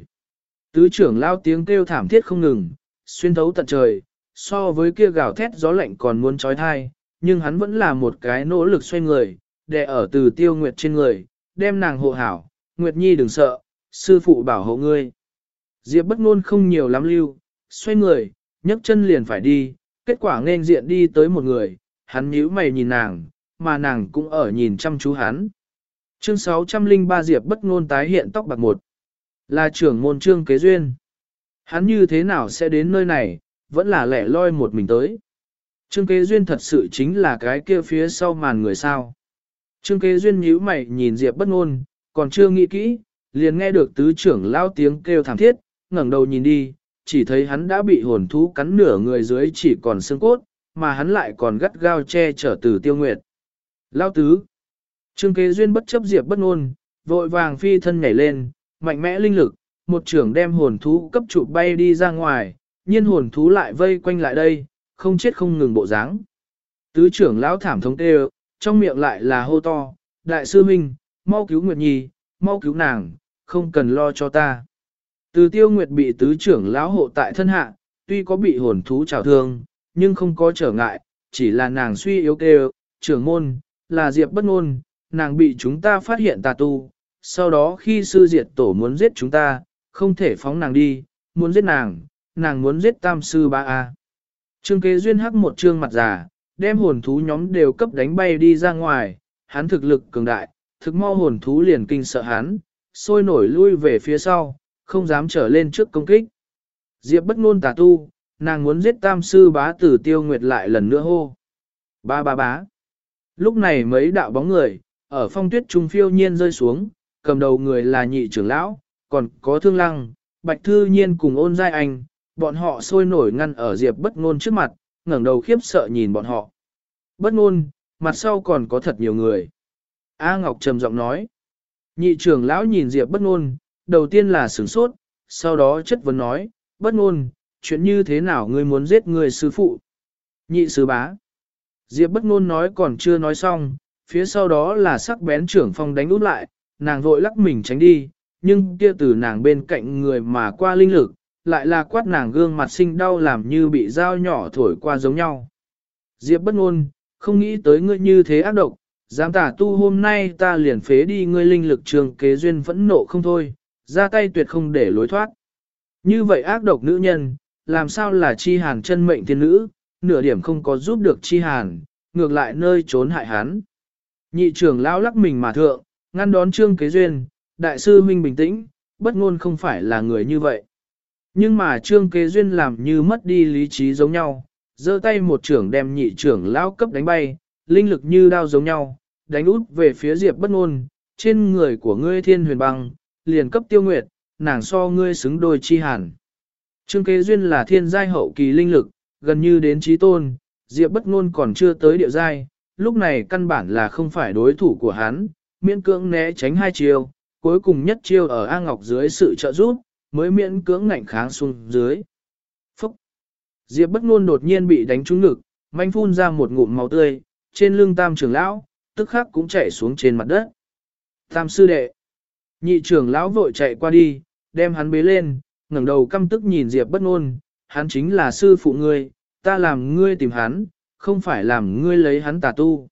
Tứ trưởng lao tiếng kêu thảm thiết không ngừng, xuyên thấu tận trời, so với kia gào thét gió lạnh còn muốn trói thai, nhưng hắn vẫn là một cái nỗ lực xoay người, để ở từ tiêu nguyệt trên người, đem nàng hộ hảo, Nguyệt Nhi đừng sợ, sư phụ bảo hộ ngươi. Diệp bất ngôn không nhiều lắm lưu, xoay người, nhấc chân liền phải đi, kết quả nên diện đi tới một người, hắn nhíu mày nhìn nàng, mà nàng cũng ở nhìn chăm chú hắn. Chương 603 Diệp bất ngôn tái hiện tóc bạc một. Là trưởng môn trương kế duyên. Hắn như thế nào sẽ đến nơi này, vẫn là lẻ loi một mình tới. Trương kế duyên thật sự chính là cái kia phía sau màn người sao. Trương kế duyên nhíu mày nhìn Diệp bất ngôn, còn chưa nghĩ kỹ, liền nghe được tứ trưởng lao tiếng kêu thảm thiết, ngẩng đầu nhìn đi, chỉ thấy hắn đã bị hồn thú cắn nửa người dưới chỉ còn xương cốt, mà hắn lại còn gắt gao che chở từ tiêu nguyệt. Lao tứ. Trương kế duyên bất chấp Diệp bất ngôn, vội vàng phi thân nhảy lên, mạnh mẽ linh lực, một trưởng đem hồn thú cấp trụ bay đi ra ngoài, nhiên hồn thú lại vây quanh lại đây, không chết không ngừng bộ dáng. Tứ trưởng lão thảm thống tê trong miệng lại là hô to, đại sư minh, mau cứu Nguyệt Nhi, mau cứu nàng, không cần lo cho ta. Từ tiêu Nguyệt bị tứ trưởng lão hộ tại thân hạ, tuy có bị hồn thú trào thương, nhưng không có trở ngại, chỉ là nàng suy yếu kêu, trưởng môn, là diệp bất ngôn, nàng bị chúng ta phát hiện tà tu, sau đó khi sư diệt tổ muốn giết chúng ta, không thể phóng nàng đi, muốn giết nàng, nàng muốn giết tam sư ba A. Trương kế duyên hắc một trương mặt già, đem hồn thú nhóm đều cấp đánh bay đi ra ngoài, hắn thực lực cường đại, thực mau hồn thú liền kinh sợ hắn, sôi nổi lui về phía sau, không dám trở lên trước công kích. Diệp bất ngôn tà tu, nàng muốn giết tam sư bá tử tiêu nguyệt lại lần nữa hô. Ba ba bá. Lúc này mấy đạo bóng người, ở phong tuyết trung phiêu nhiên rơi xuống, cầm đầu người là nhị trưởng lão, còn có thương lăng, bạch thư nhiên cùng ôn giai anh, bọn họ sôi nổi ngăn ở diệp bất ngôn trước mặt, ngẩng đầu khiếp sợ nhìn bọn họ. Bất ngôn, mặt sau còn có thật nhiều người. A Ngọc trầm giọng nói. Nhị trưởng lão nhìn diệp bất ngôn, đầu tiên là sửng sốt, sau đó chất vấn nói, bất ngôn, chuyện như thế nào ngươi muốn giết người sư phụ? Nhị sư bá. Diệp bất ngôn nói còn chưa nói xong, phía sau đó là sắc bén trưởng phong đánh út lại, nàng vội lắc mình tránh đi, nhưng kia từ nàng bên cạnh người mà qua linh lực, lại là quát nàng gương mặt sinh đau làm như bị dao nhỏ thổi qua giống nhau. Diệp bất ngôn, không nghĩ tới ngươi như thế ác độc, dám tả tu hôm nay ta liền phế đi ngươi linh lực trường kế duyên phẫn nộ không thôi, ra tay tuyệt không để lối thoát. Như vậy ác độc nữ nhân, làm sao là chi hàn chân mệnh thiên nữ, nửa điểm không có giúp được chi hàn, ngược lại nơi trốn hại hắn. Nhị trưởng lão lắc mình mà thượng, ngăn đón trương kế duyên, đại sư huynh bình tĩnh, bất ngôn không phải là người như vậy. Nhưng mà trương kế duyên làm như mất đi lý trí giống nhau, giơ tay một trưởng đem nhị trưởng lão cấp đánh bay, linh lực như đao giống nhau, đánh út về phía diệp bất ngôn, trên người của ngươi thiên huyền băng, liền cấp tiêu nguyệt, nàng so ngươi xứng đôi chi hẳn Trương kế duyên là thiên giai hậu kỳ linh lực, gần như đến trí tôn, diệp bất ngôn còn chưa tới địa giai, lúc này căn bản là không phải đối thủ của hắn, miễn cưỡng né tránh hai chiêu, cuối cùng nhất chiêu ở A Ngọc dưới sự trợ giúp, mới miễn cưỡng ngạnh kháng xuống dưới. Phúc! Diệp bất ngôn đột nhiên bị đánh trúng ngực, manh phun ra một ngụm máu tươi, trên lưng tam trưởng lão, tức khắc cũng chảy xuống trên mặt đất. Tam sư đệ! Nhị trưởng lão vội chạy qua đi, đem hắn bế lên, ngẩng đầu căm tức nhìn Diệp bất ngôn, hắn chính là sư phụ ngươi, ta làm ngươi tìm hắn, không phải làm ngươi lấy hắn tà tu.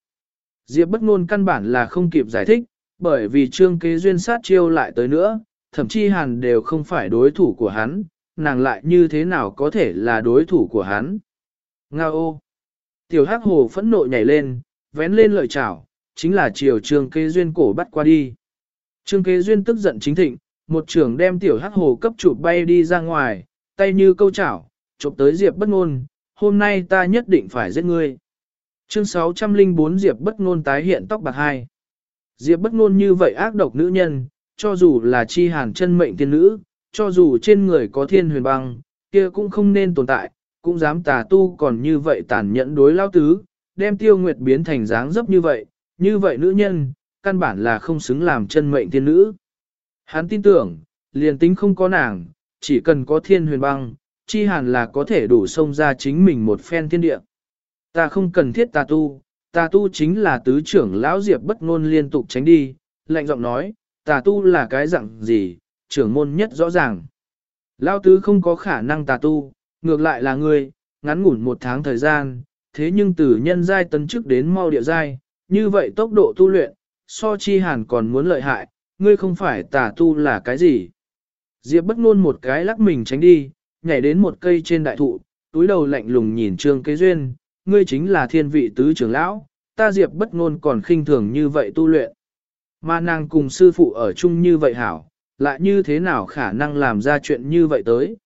Diệp bất ngôn căn bản là không kịp giải thích, bởi vì trương kế duyên sát chiêu lại tới nữa, thậm chí hàn đều không phải đối thủ của hắn, nàng lại như thế nào có thể là đối thủ của hắn. Nga ô! Tiểu hắc hồ phẫn nộ nhảy lên, vén lên lợi chảo, chính là chiều trương kế duyên cổ bắt qua đi. Trương kế duyên tức giận chính thịnh, một trưởng đem tiểu hắc hồ cấp chụp bay đi ra ngoài, tay như câu chảo, chụp tới diệp bất ngôn, hôm nay ta nhất định phải giết ngươi. Chương 604 Diệp bất ngôn tái hiện tóc bạc hai. Diệp bất ngôn như vậy ác độc nữ nhân, cho dù là chi hàn chân mệnh tiên nữ, cho dù trên người có thiên huyền băng, kia cũng không nên tồn tại, cũng dám tà tu còn như vậy tàn nhẫn đối lao tứ, đem tiêu nguyệt biến thành dáng dấp như vậy, như vậy nữ nhân, căn bản là không xứng làm chân mệnh tiên nữ. Hắn tin tưởng, liền tính không có nàng, chỉ cần có thiên huyền băng, chi hàn là có thể đủ xông ra chính mình một phen thiên địa. Ta không cần thiết tà tu, tà tu chính là tứ trưởng lão diệp bất ngôn liên tục tránh đi, lạnh giọng nói, tà tu là cái dạng gì, trưởng môn nhất rõ ràng. Lão tứ không có khả năng tà tu, ngược lại là ngươi, ngắn ngủn một tháng thời gian, thế nhưng từ nhân giai tấn chức đến mau địa giai, như vậy tốc độ tu luyện, so chi hàn còn muốn lợi hại, ngươi không phải tà tu là cái gì. Diệp bất ngôn một cái lắc mình tránh đi, nhảy đến một cây trên đại thụ, túi đầu lạnh lùng nhìn trương kế duyên, ngươi chính là thiên vị tứ trưởng lão, ta diệp bất ngôn còn khinh thường như vậy tu luyện. Mà nàng cùng sư phụ ở chung như vậy hảo, lại như thế nào khả năng làm ra chuyện như vậy tới.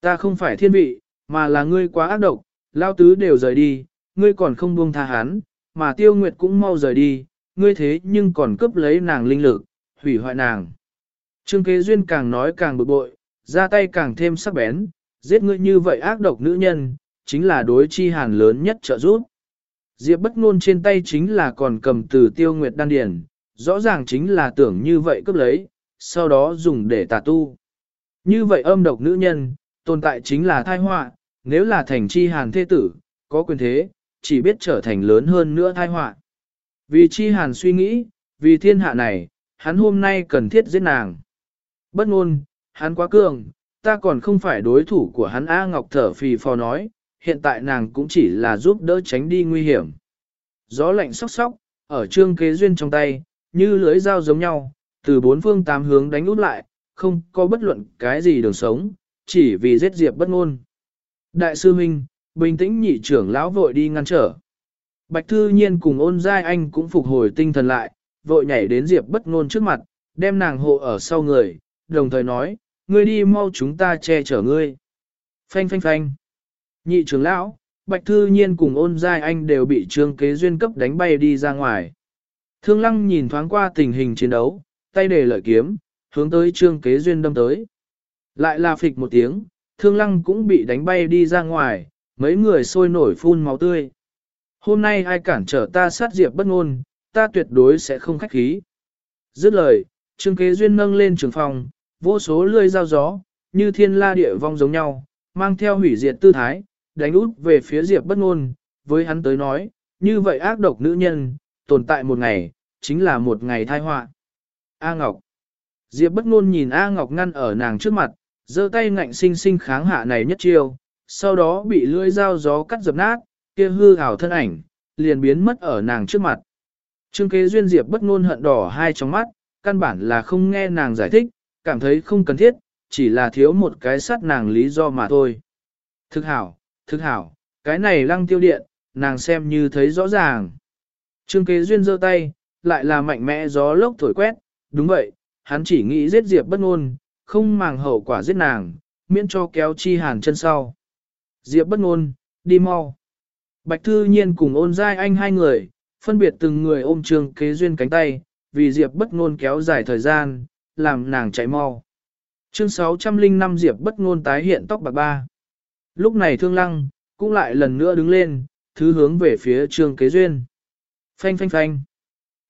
Ta không phải thiên vị, mà là ngươi quá ác độc, lao tứ đều rời đi, ngươi còn không buông tha hắn, mà tiêu nguyệt cũng mau rời đi, ngươi thế nhưng còn cướp lấy nàng linh lực, hủy hoại nàng. Trương kế duyên càng nói càng bực bội, ra tay càng thêm sắc bén, giết ngươi như vậy ác độc nữ nhân, chính là đối chi hàn lớn nhất trợ giúp. Diệp bất ngôn trên tay chính là còn cầm từ tiêu nguyệt đan điển, rõ ràng chính là tưởng như vậy cướp lấy, sau đó dùng để tà tu. Như vậy âm độc nữ nhân, tồn tại chính là thai họa, nếu là thành chi hàn thế tử, có quyền thế, chỉ biết trở thành lớn hơn nữa thai họa. Vì chi hàn suy nghĩ, vì thiên hạ này, hắn hôm nay cần thiết giết nàng. Bất ngôn, hắn quá cường, ta còn không phải đối thủ của hắn A Ngọc thở phì phò nói, hiện tại nàng cũng chỉ là giúp đỡ tránh đi nguy hiểm. Gió lạnh sóc sóc, ở trương kế duyên trong tay, như lưới dao giống nhau, từ bốn phương tám hướng đánh út lại, không có bất luận cái gì đường sống, chỉ vì giết diệp bất ngôn. Đại sư Minh, bình tĩnh nhị trưởng lão vội đi ngăn trở. Bạch Thư Nhiên cùng ôn giai anh cũng phục hồi tinh thần lại, vội nhảy đến diệp bất ngôn trước mặt, đem nàng hộ ở sau người, đồng thời nói, ngươi đi mau chúng ta che chở ngươi. Phanh phanh phanh. Nhị trưởng lão, Bạch Thư Nhiên cùng ôn giai anh đều bị trương kế duyên cấp đánh bay đi ra ngoài. Thương lăng nhìn thoáng qua tình hình chiến đấu, tay để lợi kiếm, hướng tới trương kế duyên đâm tới. Lại là phịch một tiếng, thương lăng cũng bị đánh bay đi ra ngoài, mấy người sôi nổi phun máu tươi. Hôm nay ai cản trở ta sát diệp bất ngôn, ta tuyệt đối sẽ không khách khí. Dứt lời, trương kế duyên nâng lên trường phòng, vô số lươi dao gió, như thiên la địa vong giống nhau, mang theo hủy diệt tư thái, đánh út về phía Diệp bất ngôn, với hắn tới nói, như vậy ác độc nữ nhân, tồn tại một ngày, chính là một ngày tai họa. A Ngọc Diệp bất ngôn nhìn A Ngọc ngăn ở nàng trước mặt, giơ tay ngạnh sinh sinh kháng hạ này nhất chiêu, sau đó bị lưỡi dao gió cắt dập nát, kia hư ảo thân ảnh, liền biến mất ở nàng trước mặt. Trương kế duyên Diệp bất ngôn hận đỏ hai trong mắt, căn bản là không nghe nàng giải thích, cảm thấy không cần thiết, chỉ là thiếu một cái sát nàng lý do mà thôi. Thực hảo, thực hảo, cái này lăng tiêu điện, nàng xem như thấy rõ ràng. Trương kế duyên giơ tay, lại là mạnh mẽ gió lốc thổi quét, đúng vậy, hắn chỉ nghĩ giết Diệp bất ngôn, không màng hậu quả giết nàng, miễn cho kéo chi hàn chân sau. Diệp bất ngôn, đi mau. Bạch Thư Nhiên cùng ôn giai anh hai người, phân biệt từng người ôm trương kế duyên cánh tay, vì Diệp bất ngôn kéo dài thời gian, làm nàng chạy mau. Chương 605 Diệp bất ngôn tái hiện tóc bạc ba. Lúc này thương lăng, cũng lại lần nữa đứng lên, thứ hướng về phía trương kế duyên. Phanh phanh phanh.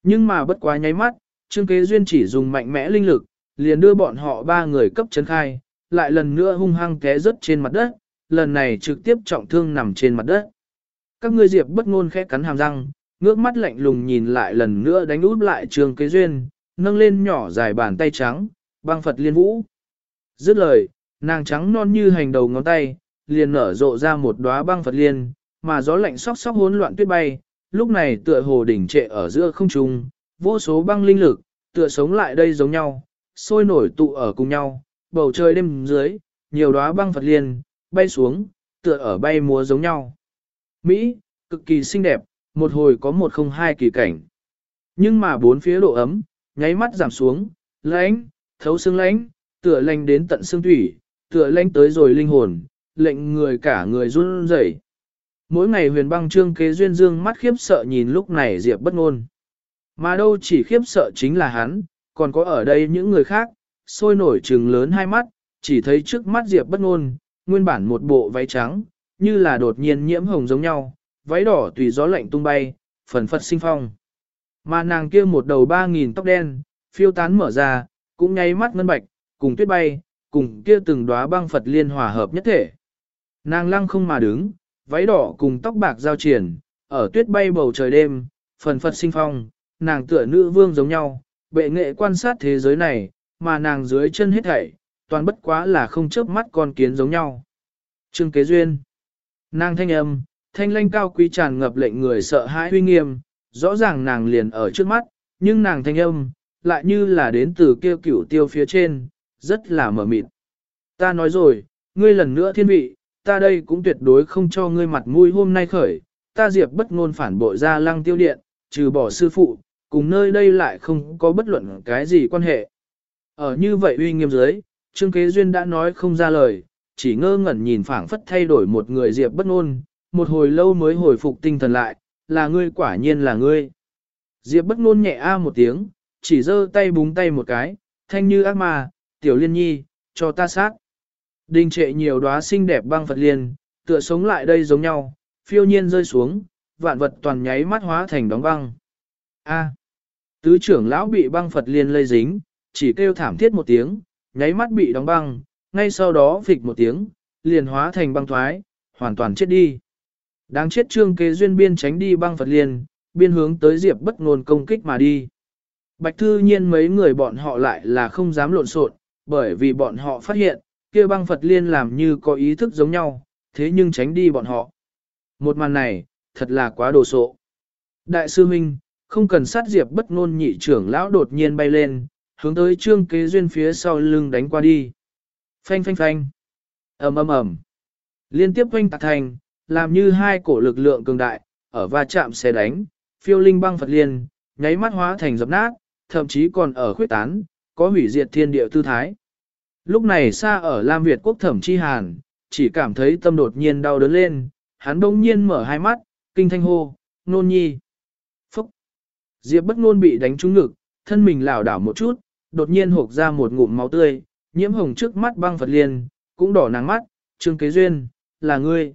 Nhưng mà bất quá nháy mắt, trương kế duyên chỉ dùng mạnh mẽ linh lực, liền đưa bọn họ ba người cấp chấn khai, lại lần nữa hung hăng té rớt trên mặt đất, lần này trực tiếp trọng thương nằm trên mặt đất. Các ngươi diệp bất ngôn khẽ cắn hàm răng, ngước mắt lạnh lùng nhìn lại lần nữa đánh úp lại trương kế duyên, nâng lên nhỏ dài bàn tay trắng, băng Phật liên vũ. Dứt lời, nàng trắng non như hành đầu ngón tay, liền nở rộ ra một đóa băng Phật liên, mà gió lạnh sóc sóc hỗn loạn tuyết bay, lúc này tựa hồ đỉnh trệ ở giữa không trung, vô số băng linh lực, tựa sống lại đây giống nhau, sôi nổi tụ ở cùng nhau, bầu trời đêm dưới, nhiều đóa băng Phật liên, bay xuống, tựa ở bay múa giống nhau. Mỹ, cực kỳ xinh đẹp, một hồi có một không hai kỳ cảnh. Nhưng mà bốn phía độ ấm, nháy mắt giảm xuống, lãnh, thấu xương lãnh, tựa lanh đến tận xương thủy, tựa lanh tới rồi linh hồn, lệnh người cả người run rẩy. Mỗi ngày huyền băng trương kế duyên dương mắt khiếp sợ nhìn lúc này Diệp bất ngôn. Mà đâu chỉ khiếp sợ chính là hắn, còn có ở đây những người khác, sôi nổi trừng lớn hai mắt, chỉ thấy trước mắt Diệp bất ngôn, nguyên bản một bộ váy trắng, như là đột nhiên nhiễm hồng giống nhau, váy đỏ tùy gió lạnh tung bay, phần phật sinh phong. Mà nàng kia một đầu ba nghìn tóc đen, phiêu tán mở ra, cũng nháy mắt ngân bạch, cùng tuyết bay, cùng kia từng đóa băng Phật liên hòa hợp nhất thể. Nàng lăng không mà đứng, váy đỏ cùng tóc bạc giao triển, ở tuyết bay bầu trời đêm, phần Phật sinh phong, nàng tựa nữ vương giống nhau, bệ nghệ quan sát thế giới này, mà nàng dưới chân hết thảy, toàn bất quá là không chớp mắt con kiến giống nhau. Trương kế duyên. Nàng thanh âm, thanh lanh cao quý tràn ngập lệnh người sợ hãi huy nghiêm, rõ ràng nàng liền ở trước mắt, nhưng nàng thanh âm, lại như là đến từ kia cửu tiêu phía trên, rất là mở mịt. Ta nói rồi, ngươi lần nữa thiên vị, ta đây cũng tuyệt đối không cho ngươi mặt mũi hôm nay khởi, ta diệp bất ngôn phản bội ra lăng tiêu điện, trừ bỏ sư phụ, cùng nơi đây lại không có bất luận cái gì quan hệ. Ở như vậy uy nghiêm dưới, Trương Kế Duyên đã nói không ra lời, chỉ ngơ ngẩn nhìn phảng phất thay đổi một người diệp bất ngôn, một hồi lâu mới hồi phục tinh thần lại, là ngươi quả nhiên là ngươi. Diệp bất ngôn nhẹ a một tiếng, chỉ giơ tay búng tay một cái, thanh như ác ma, tiểu liên nhi, cho ta sát. Đình trệ nhiều đóa xinh đẹp băng Phật liên, tựa sống lại đây giống nhau, phiêu nhiên rơi xuống, vạn vật toàn nháy mắt hóa thành đóng băng. A. Tứ trưởng lão bị băng Phật liên lây dính, chỉ kêu thảm thiết một tiếng, nháy mắt bị đóng băng, ngay sau đó phịch một tiếng, liền hóa thành băng thoái, hoàn toàn chết đi. Đáng chết trương kế duyên biên tránh đi băng Phật liên, biên hướng tới Diệp bất ngôn công kích mà đi. Bạch thư nhiên mấy người bọn họ lại là không dám lộn xộn, bởi vì bọn họ phát hiện, kia băng Phật liên làm như có ý thức giống nhau, thế nhưng tránh đi bọn họ. Một màn này, thật là quá đồ sộ. Đại sư Minh, không cần sát Diệp bất ngôn nhị trưởng lão đột nhiên bay lên, hướng tới trương kế duyên phía sau lưng đánh qua đi. Phanh phanh phanh. ầm ầm ầm. Liên tiếp quanh tạc thành, làm như hai cổ lực lượng cường đại, ở va chạm xe đánh, phiêu linh băng Phật liên, nháy mắt hóa thành dập nát, thậm chí còn ở khuyết tán, có hủy diệt thiên địa tư thái. Lúc này xa ở Lam Việt quốc thẩm chi hàn, chỉ cảm thấy tâm đột nhiên đau đớn lên, hắn đông nhiên mở hai mắt, kinh thanh hô, nôn nhi. Phúc! Diệp bất nôn bị đánh trúng ngực, thân mình lảo đảo một chút, đột nhiên hộp ra một ngụm máu tươi, nhiễm hồng trước mắt băng Phật liền, cũng đỏ nắng mắt, trương kế duyên, là ngươi.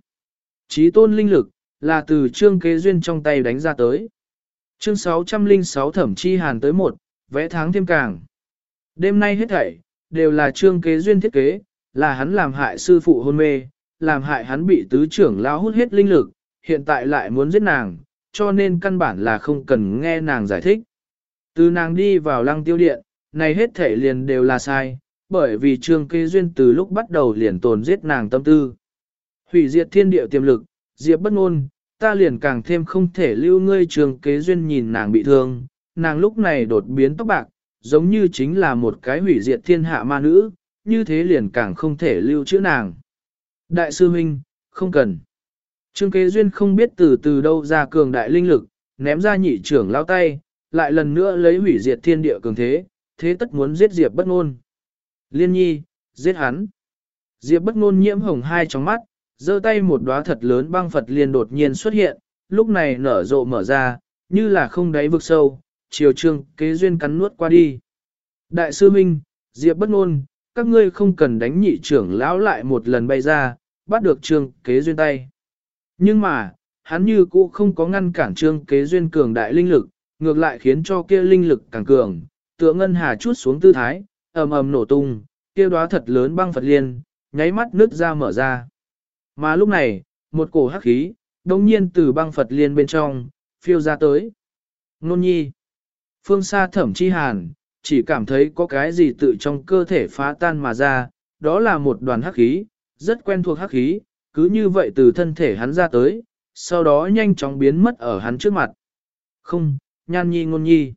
Chí tôn linh lực, là từ trương kế duyên trong tay đánh ra tới. Chương 606 thẩm chi hàn tới một, vẽ tháng thêm càng. Đêm nay hết thảy, đều là trương kế duyên thiết kế, là hắn làm hại sư phụ hôn mê, làm hại hắn bị tứ trưởng lao hút hết linh lực, hiện tại lại muốn giết nàng, cho nên căn bản là không cần nghe nàng giải thích. Từ nàng đi vào lăng tiêu điện, này hết thể liền đều là sai, bởi vì trương kế duyên từ lúc bắt đầu liền tồn giết nàng tâm tư. Hủy diệt thiên địa tiềm lực, diệp bất ngôn, ta liền càng thêm không thể lưu ngươi trương kế duyên nhìn nàng bị thương, nàng lúc này đột biến tóc bạc, giống như chính là một cái hủy diệt thiên hạ ma nữ, như thế liền càng không thể lưu chữ nàng. Đại sư huynh, không cần. Trương kế duyên không biết từ từ đâu ra cường đại linh lực, ném ra nhị trưởng lao tay, lại lần nữa lấy hủy diệt thiên địa cường thế, thế tất muốn giết Diệp bất ngôn. Liên nhi, giết hắn. Diệp bất ngôn nhiễm hồng hai trong mắt, giơ tay một đóa thật lớn băng Phật liền đột nhiên xuất hiện, lúc này nở rộ mở ra, như là không đáy vực sâu, chiều trương kế duyên cắn nuốt qua đi. Đại sư Minh, Diệp bất ngôn, các ngươi không cần đánh nhị trưởng lão lại một lần bay ra, bắt được trương kế duyên tay. Nhưng mà, hắn như cũ không có ngăn cản trương kế duyên cường đại linh lực, ngược lại khiến cho kia linh lực càng cường, tựa ngân hà chút xuống tư thái, ầm ầm nổ tung, kia đóa thật lớn băng Phật liên, nháy mắt nứt ra mở ra. Mà lúc này, một cổ hắc khí, đồng nhiên từ băng Phật liên bên trong, phiêu ra tới. Nôn nhi. Phương xa thẩm chi hàn, chỉ cảm thấy có cái gì tự trong cơ thể phá tan mà ra, đó là một đoàn hắc khí, rất quen thuộc hắc khí, cứ như vậy từ thân thể hắn ra tới, sau đó nhanh chóng biến mất ở hắn trước mặt. Không, nhan nhi ngôn nhi.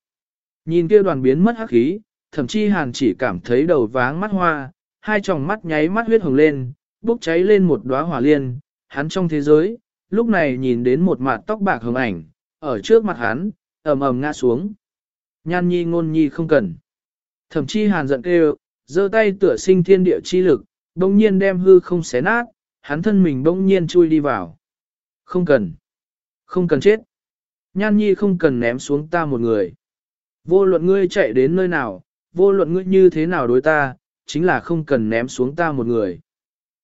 Nhìn kia đoàn biến mất hắc khí, thậm chí hàn chỉ cảm thấy đầu váng mắt hoa, hai tròng mắt nháy mắt huyết hồng lên, bốc cháy lên một đóa hỏa liên, hắn trong thế giới, lúc này nhìn đến một mặt tóc bạc hồng ảnh, ở trước mặt hắn, ầm ầm ngã xuống. Nhan nhi ngôn nhi không cần. Thậm chí hàn giận kêu, giơ tay tựa sinh thiên địa chi lực, bỗng nhiên đem hư không xé nát, hắn thân mình bỗng nhiên chui đi vào. Không cần. Không cần chết. Nhan nhi không cần ném xuống ta một người. Vô luận ngươi chạy đến nơi nào, vô luận ngươi như thế nào đối ta, chính là không cần ném xuống ta một người.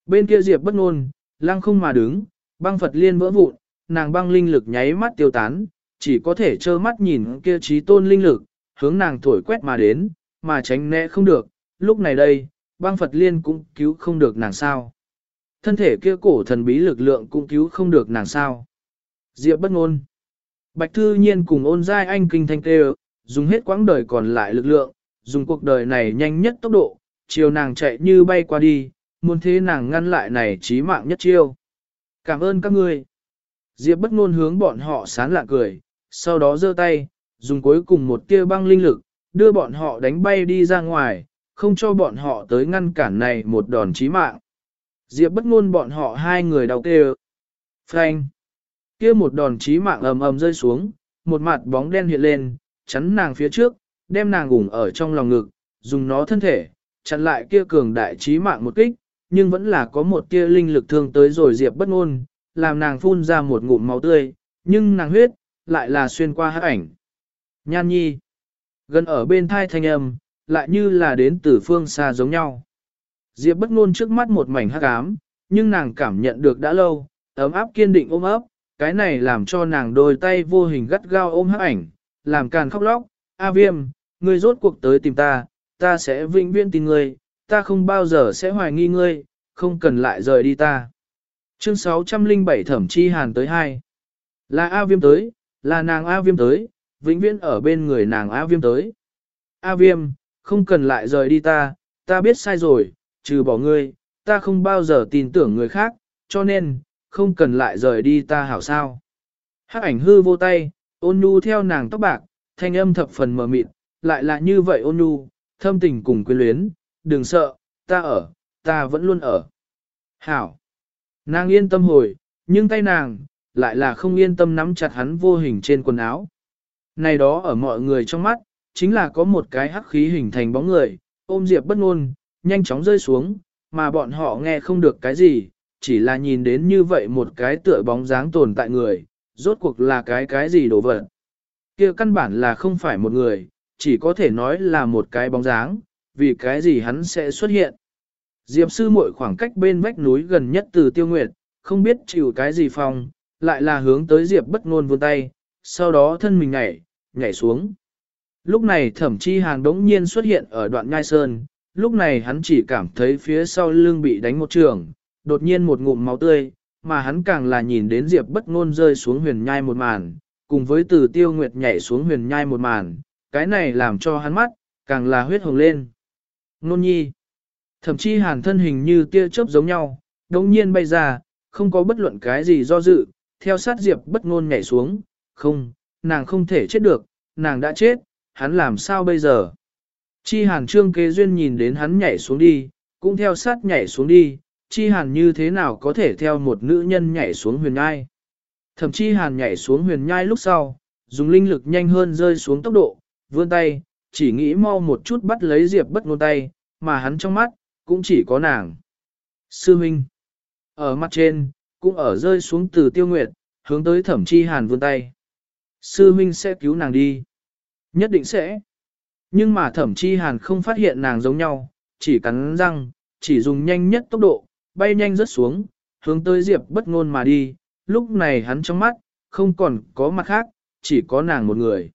Bên kia Diệp bất ngôn, lăng không mà đứng, băng Phật liên vỡ vụn, nàng băng linh lực nháy mắt tiêu tán, chỉ có thể trơ mắt nhìn kia trí tôn linh lực, hướng nàng thổi quét mà đến, mà tránh né không được, lúc này đây, băng Phật liên cũng cứu không được nàng sao. Thân thể kia cổ thần bí lực lượng cũng cứu không được nàng sao. Diệp bất ngôn. Bạch Thư Nhiên cùng ôn giai anh kinh thanh tê dùng hết quãng đời còn lại lực lượng, dùng cuộc đời này nhanh nhất tốc độ, chiều nàng chạy như bay qua đi, muốn thế nàng ngăn lại này chí mạng nhất chiêu. Cảm ơn các ngươi. Diệp bất ngôn hướng bọn họ sán lạ cười, sau đó giơ tay, dùng cuối cùng một tia băng linh lực, đưa bọn họ đánh bay đi ra ngoài, không cho bọn họ tới ngăn cản này một đòn chí mạng. Diệp bất ngôn bọn họ hai người đau kêu. Frank. Kia một đòn chí mạng ầm ầm rơi xuống, một mặt bóng đen hiện lên, chắn nàng phía trước, đem nàng ủng ở trong lòng ngực, dùng nó thân thể, chặn lại kia cường đại chí mạng một kích, nhưng vẫn là có một tia linh lực thương tới rồi Diệp bất ngôn, làm nàng phun ra một ngụm máu tươi, nhưng nàng huyết, lại là xuyên qua hắc ảnh. Nhan nhi, gần ở bên thai thanh âm, lại như là đến từ phương xa giống nhau. Diệp bất ngôn trước mắt một mảnh hắc ám, nhưng nàng cảm nhận được đã lâu, ấm áp kiên định ôm ấp, cái này làm cho nàng đôi tay vô hình gắt gao ôm hắc ảnh, làm càng khóc lóc, A viêm, ngươi rốt cuộc tới tìm ta, ta sẽ vĩnh viễn tin ngươi, ta không bao giờ sẽ hoài nghi ngươi, không cần lại rời đi ta. Chương 607 thẩm chi hàn tới hai. Là A viêm tới, là nàng A viêm tới, vĩnh viễn ở bên người nàng A viêm tới. A viêm, không cần lại rời đi ta, ta biết sai rồi, trừ bỏ ngươi, ta không bao giờ tin tưởng người khác, cho nên, không cần lại rời đi ta hảo sao. Hắc ảnh hư vô tay, ôn nhu theo nàng tóc bạc, thanh âm thập phần mờ mịt, lại là như vậy ôn nhu, thâm tình cùng quyến luyến, đừng sợ, ta ở, ta vẫn luôn ở. Hảo. Nàng yên tâm hồi, nhưng tay nàng, lại là không yên tâm nắm chặt hắn vô hình trên quần áo. Này đó ở mọi người trong mắt, chính là có một cái hắc khí hình thành bóng người, ôm Diệp bất ngôn, nhanh chóng rơi xuống, mà bọn họ nghe không được cái gì, chỉ là nhìn đến như vậy một cái tựa bóng dáng tồn tại người, rốt cuộc là cái cái gì đồ vật. kia căn bản là không phải một người, chỉ có thể nói là một cái bóng dáng, vì cái gì hắn sẽ xuất hiện. Diệp sư muội khoảng cách bên vách núi gần nhất từ tiêu nguyệt, không biết chịu cái gì phòng lại là hướng tới Diệp bất ngôn vươn tay, sau đó thân mình nhảy, nhảy xuống. Lúc này thẩm chi hàn đống nhiên xuất hiện ở đoạn ngai sơn, lúc này hắn chỉ cảm thấy phía sau lưng bị đánh một trường, đột nhiên một ngụm máu tươi, mà hắn càng là nhìn đến Diệp bất ngôn rơi xuống huyền nhai một màn, cùng với từ tiêu nguyệt nhảy xuống huyền nhai một màn, cái này làm cho hắn mắt, càng là huyết hồng lên. Nôn nhi, thậm chí hàn thân hình như tia chớp giống nhau, đống nhiên bay ra, không có bất luận cái gì do dự, theo sát Diệp bất ngôn nhảy xuống, không, nàng không thể chết được, nàng đã chết, hắn làm sao bây giờ? Chi hàn trương kế duyên nhìn đến hắn nhảy xuống đi, cũng theo sát nhảy xuống đi, chi hàn như thế nào có thể theo một nữ nhân nhảy xuống huyền nhai. Thậm chi hàn nhảy xuống huyền nhai lúc sau, dùng linh lực nhanh hơn rơi xuống tốc độ, vươn tay, chỉ nghĩ mau một chút bắt lấy Diệp bất ngôn tay, mà hắn trong mắt, cũng chỉ có nàng. Sư Minh, ở mặt trên, cũng ở rơi xuống từ tiêu nguyệt, hướng tới thẩm chi hàn vươn tay. Sư huynh sẽ cứu nàng đi. Nhất định sẽ. Nhưng mà thẩm chi hàn không phát hiện nàng giống nhau, chỉ cắn răng, chỉ dùng nhanh nhất tốc độ, bay nhanh rớt xuống, hướng tới Diệp bất ngôn mà đi. Lúc này hắn trong mắt, không còn có mặt khác, chỉ có nàng một người.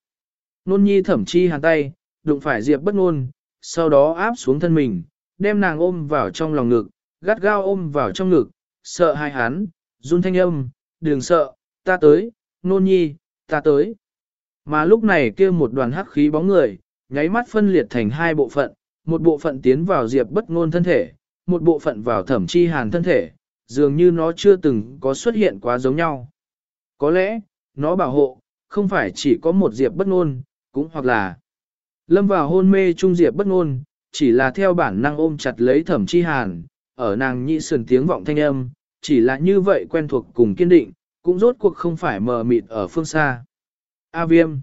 Nôn nhi thẩm chi hàn tay, đụng phải Diệp bất ngôn, sau đó áp xuống thân mình, đem nàng ôm vào trong lòng ngực, gắt gao ôm vào trong ngực, sợ hai hắn, run thanh âm, đừng sợ, ta tới, nôn nhi, ta tới. Mà lúc này kia một đoàn hắc khí bóng người, nháy mắt phân liệt thành hai bộ phận, một bộ phận tiến vào Diệp bất ngôn thân thể, một bộ phận vào thẩm chi hàn thân thể, dường như nó chưa từng có xuất hiện quá giống nhau. Có lẽ, nó bảo hộ, không phải chỉ có một Diệp bất ngôn, cũng hoặc là lâm vào hôn mê trung Diệp bất ngôn, chỉ là theo bản năng ôm chặt lấy thẩm chi hàn, ở nàng nhị sườn tiếng vọng thanh âm, chỉ là như vậy quen thuộc cùng kiên định, cũng rốt cuộc không phải mờ mịt ở phương xa. A viêm,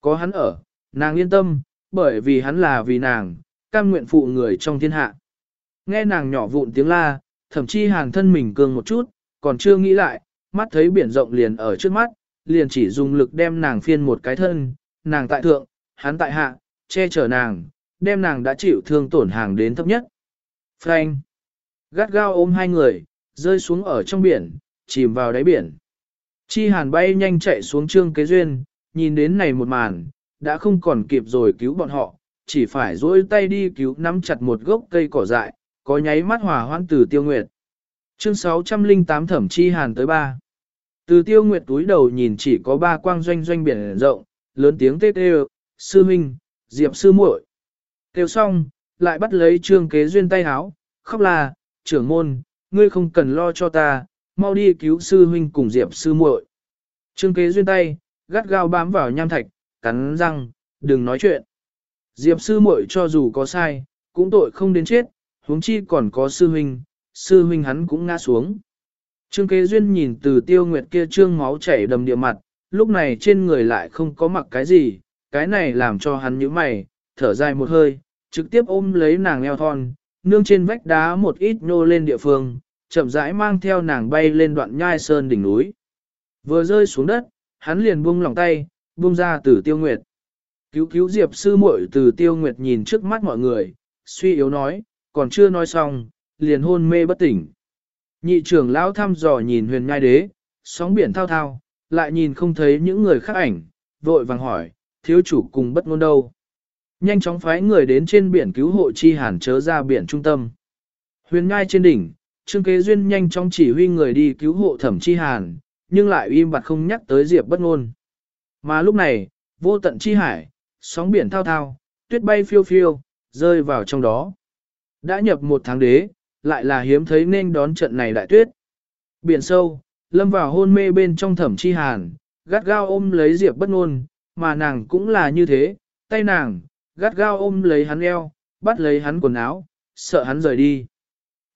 có hắn ở, nàng yên tâm, bởi vì hắn là vì nàng, cam nguyện phụ người trong thiên hạ. Nghe nàng nhỏ vụn tiếng la, thậm chí hàng thân mình cường một chút, còn chưa nghĩ lại, mắt thấy biển rộng liền ở trước mắt, liền chỉ dùng lực đem nàng phiên một cái thân, nàng tại thượng, hắn tại hạ, che chở nàng, đem nàng đã chịu thương tổn hàng đến thấp nhất. Frank, gắt gao ôm hai người, rơi xuống ở trong biển, chìm vào đáy biển. Chi hàn bay nhanh chạy xuống trương kế duyên, nhìn đến này một màn, đã không còn kịp rồi cứu bọn họ, chỉ phải dỗi tay đi cứu nắm chặt một gốc cây cỏ dại, có nháy mắt hòa hoãn từ tiêu nguyệt. Chương 608 thẩm chi hàn tới ba. Từ tiêu nguyệt túi đầu nhìn chỉ có ba quang doanh doanh biển rộng, lớn tiếng tê tê, sư minh, diệp sư muội. tiêu xong, lại bắt lấy trương kế duyên tay háo, khóc là, trưởng môn, ngươi không cần lo cho ta, mau đi cứu sư huynh cùng diệp sư muội. Trương kế duyên tay, gắt gao bám vào nham thạch, cắn răng, đừng nói chuyện. Diệp sư muội cho dù có sai, cũng tội không đến chết, huống chi còn có sư huynh, sư huynh hắn cũng ngã xuống. Trương kế duyên nhìn từ tiêu nguyệt kia trương máu chảy đầm địa mặt, lúc này trên người lại không có mặc cái gì, cái này làm cho hắn nhíu mày, thở dài một hơi, trực tiếp ôm lấy nàng eo thon, nương trên vách đá một ít nhô lên địa phương, chậm rãi mang theo nàng bay lên đoạn nhai sơn đỉnh núi. Vừa rơi xuống đất, hắn liền buông lòng tay, buông ra từ tiêu nguyệt. Cứu cứu diệp sư muội từ tiêu nguyệt nhìn trước mắt mọi người, suy yếu nói, còn chưa nói xong, liền hôn mê bất tỉnh. Nhị trưởng lão thăm dò nhìn huyền nhai đế, sóng biển thao thao, lại nhìn không thấy những người khác ảnh, vội vàng hỏi, thiếu chủ cùng bất ngôn đâu. Nhanh chóng phái người đến trên biển cứu hộ chi hàn chớ ra biển trung tâm. Huyền nhai trên đỉnh, Trương Kế Duyên nhanh chóng chỉ huy người đi cứu hộ thẩm chi hàn, nhưng lại im bặt không nhắc tới Diệp bất ngôn. Mà lúc này, vô tận chi hải, sóng biển thao thao, tuyết bay phiêu phiêu, rơi vào trong đó. Đã nhập một tháng đế, lại là hiếm thấy nên đón trận này đại tuyết. Biển sâu, lâm vào hôn mê bên trong thẩm chi hàn, gắt gao ôm lấy Diệp bất ngôn, mà nàng cũng là như thế, tay nàng, gắt gao ôm lấy hắn eo, bắt lấy hắn quần áo, sợ hắn rời đi.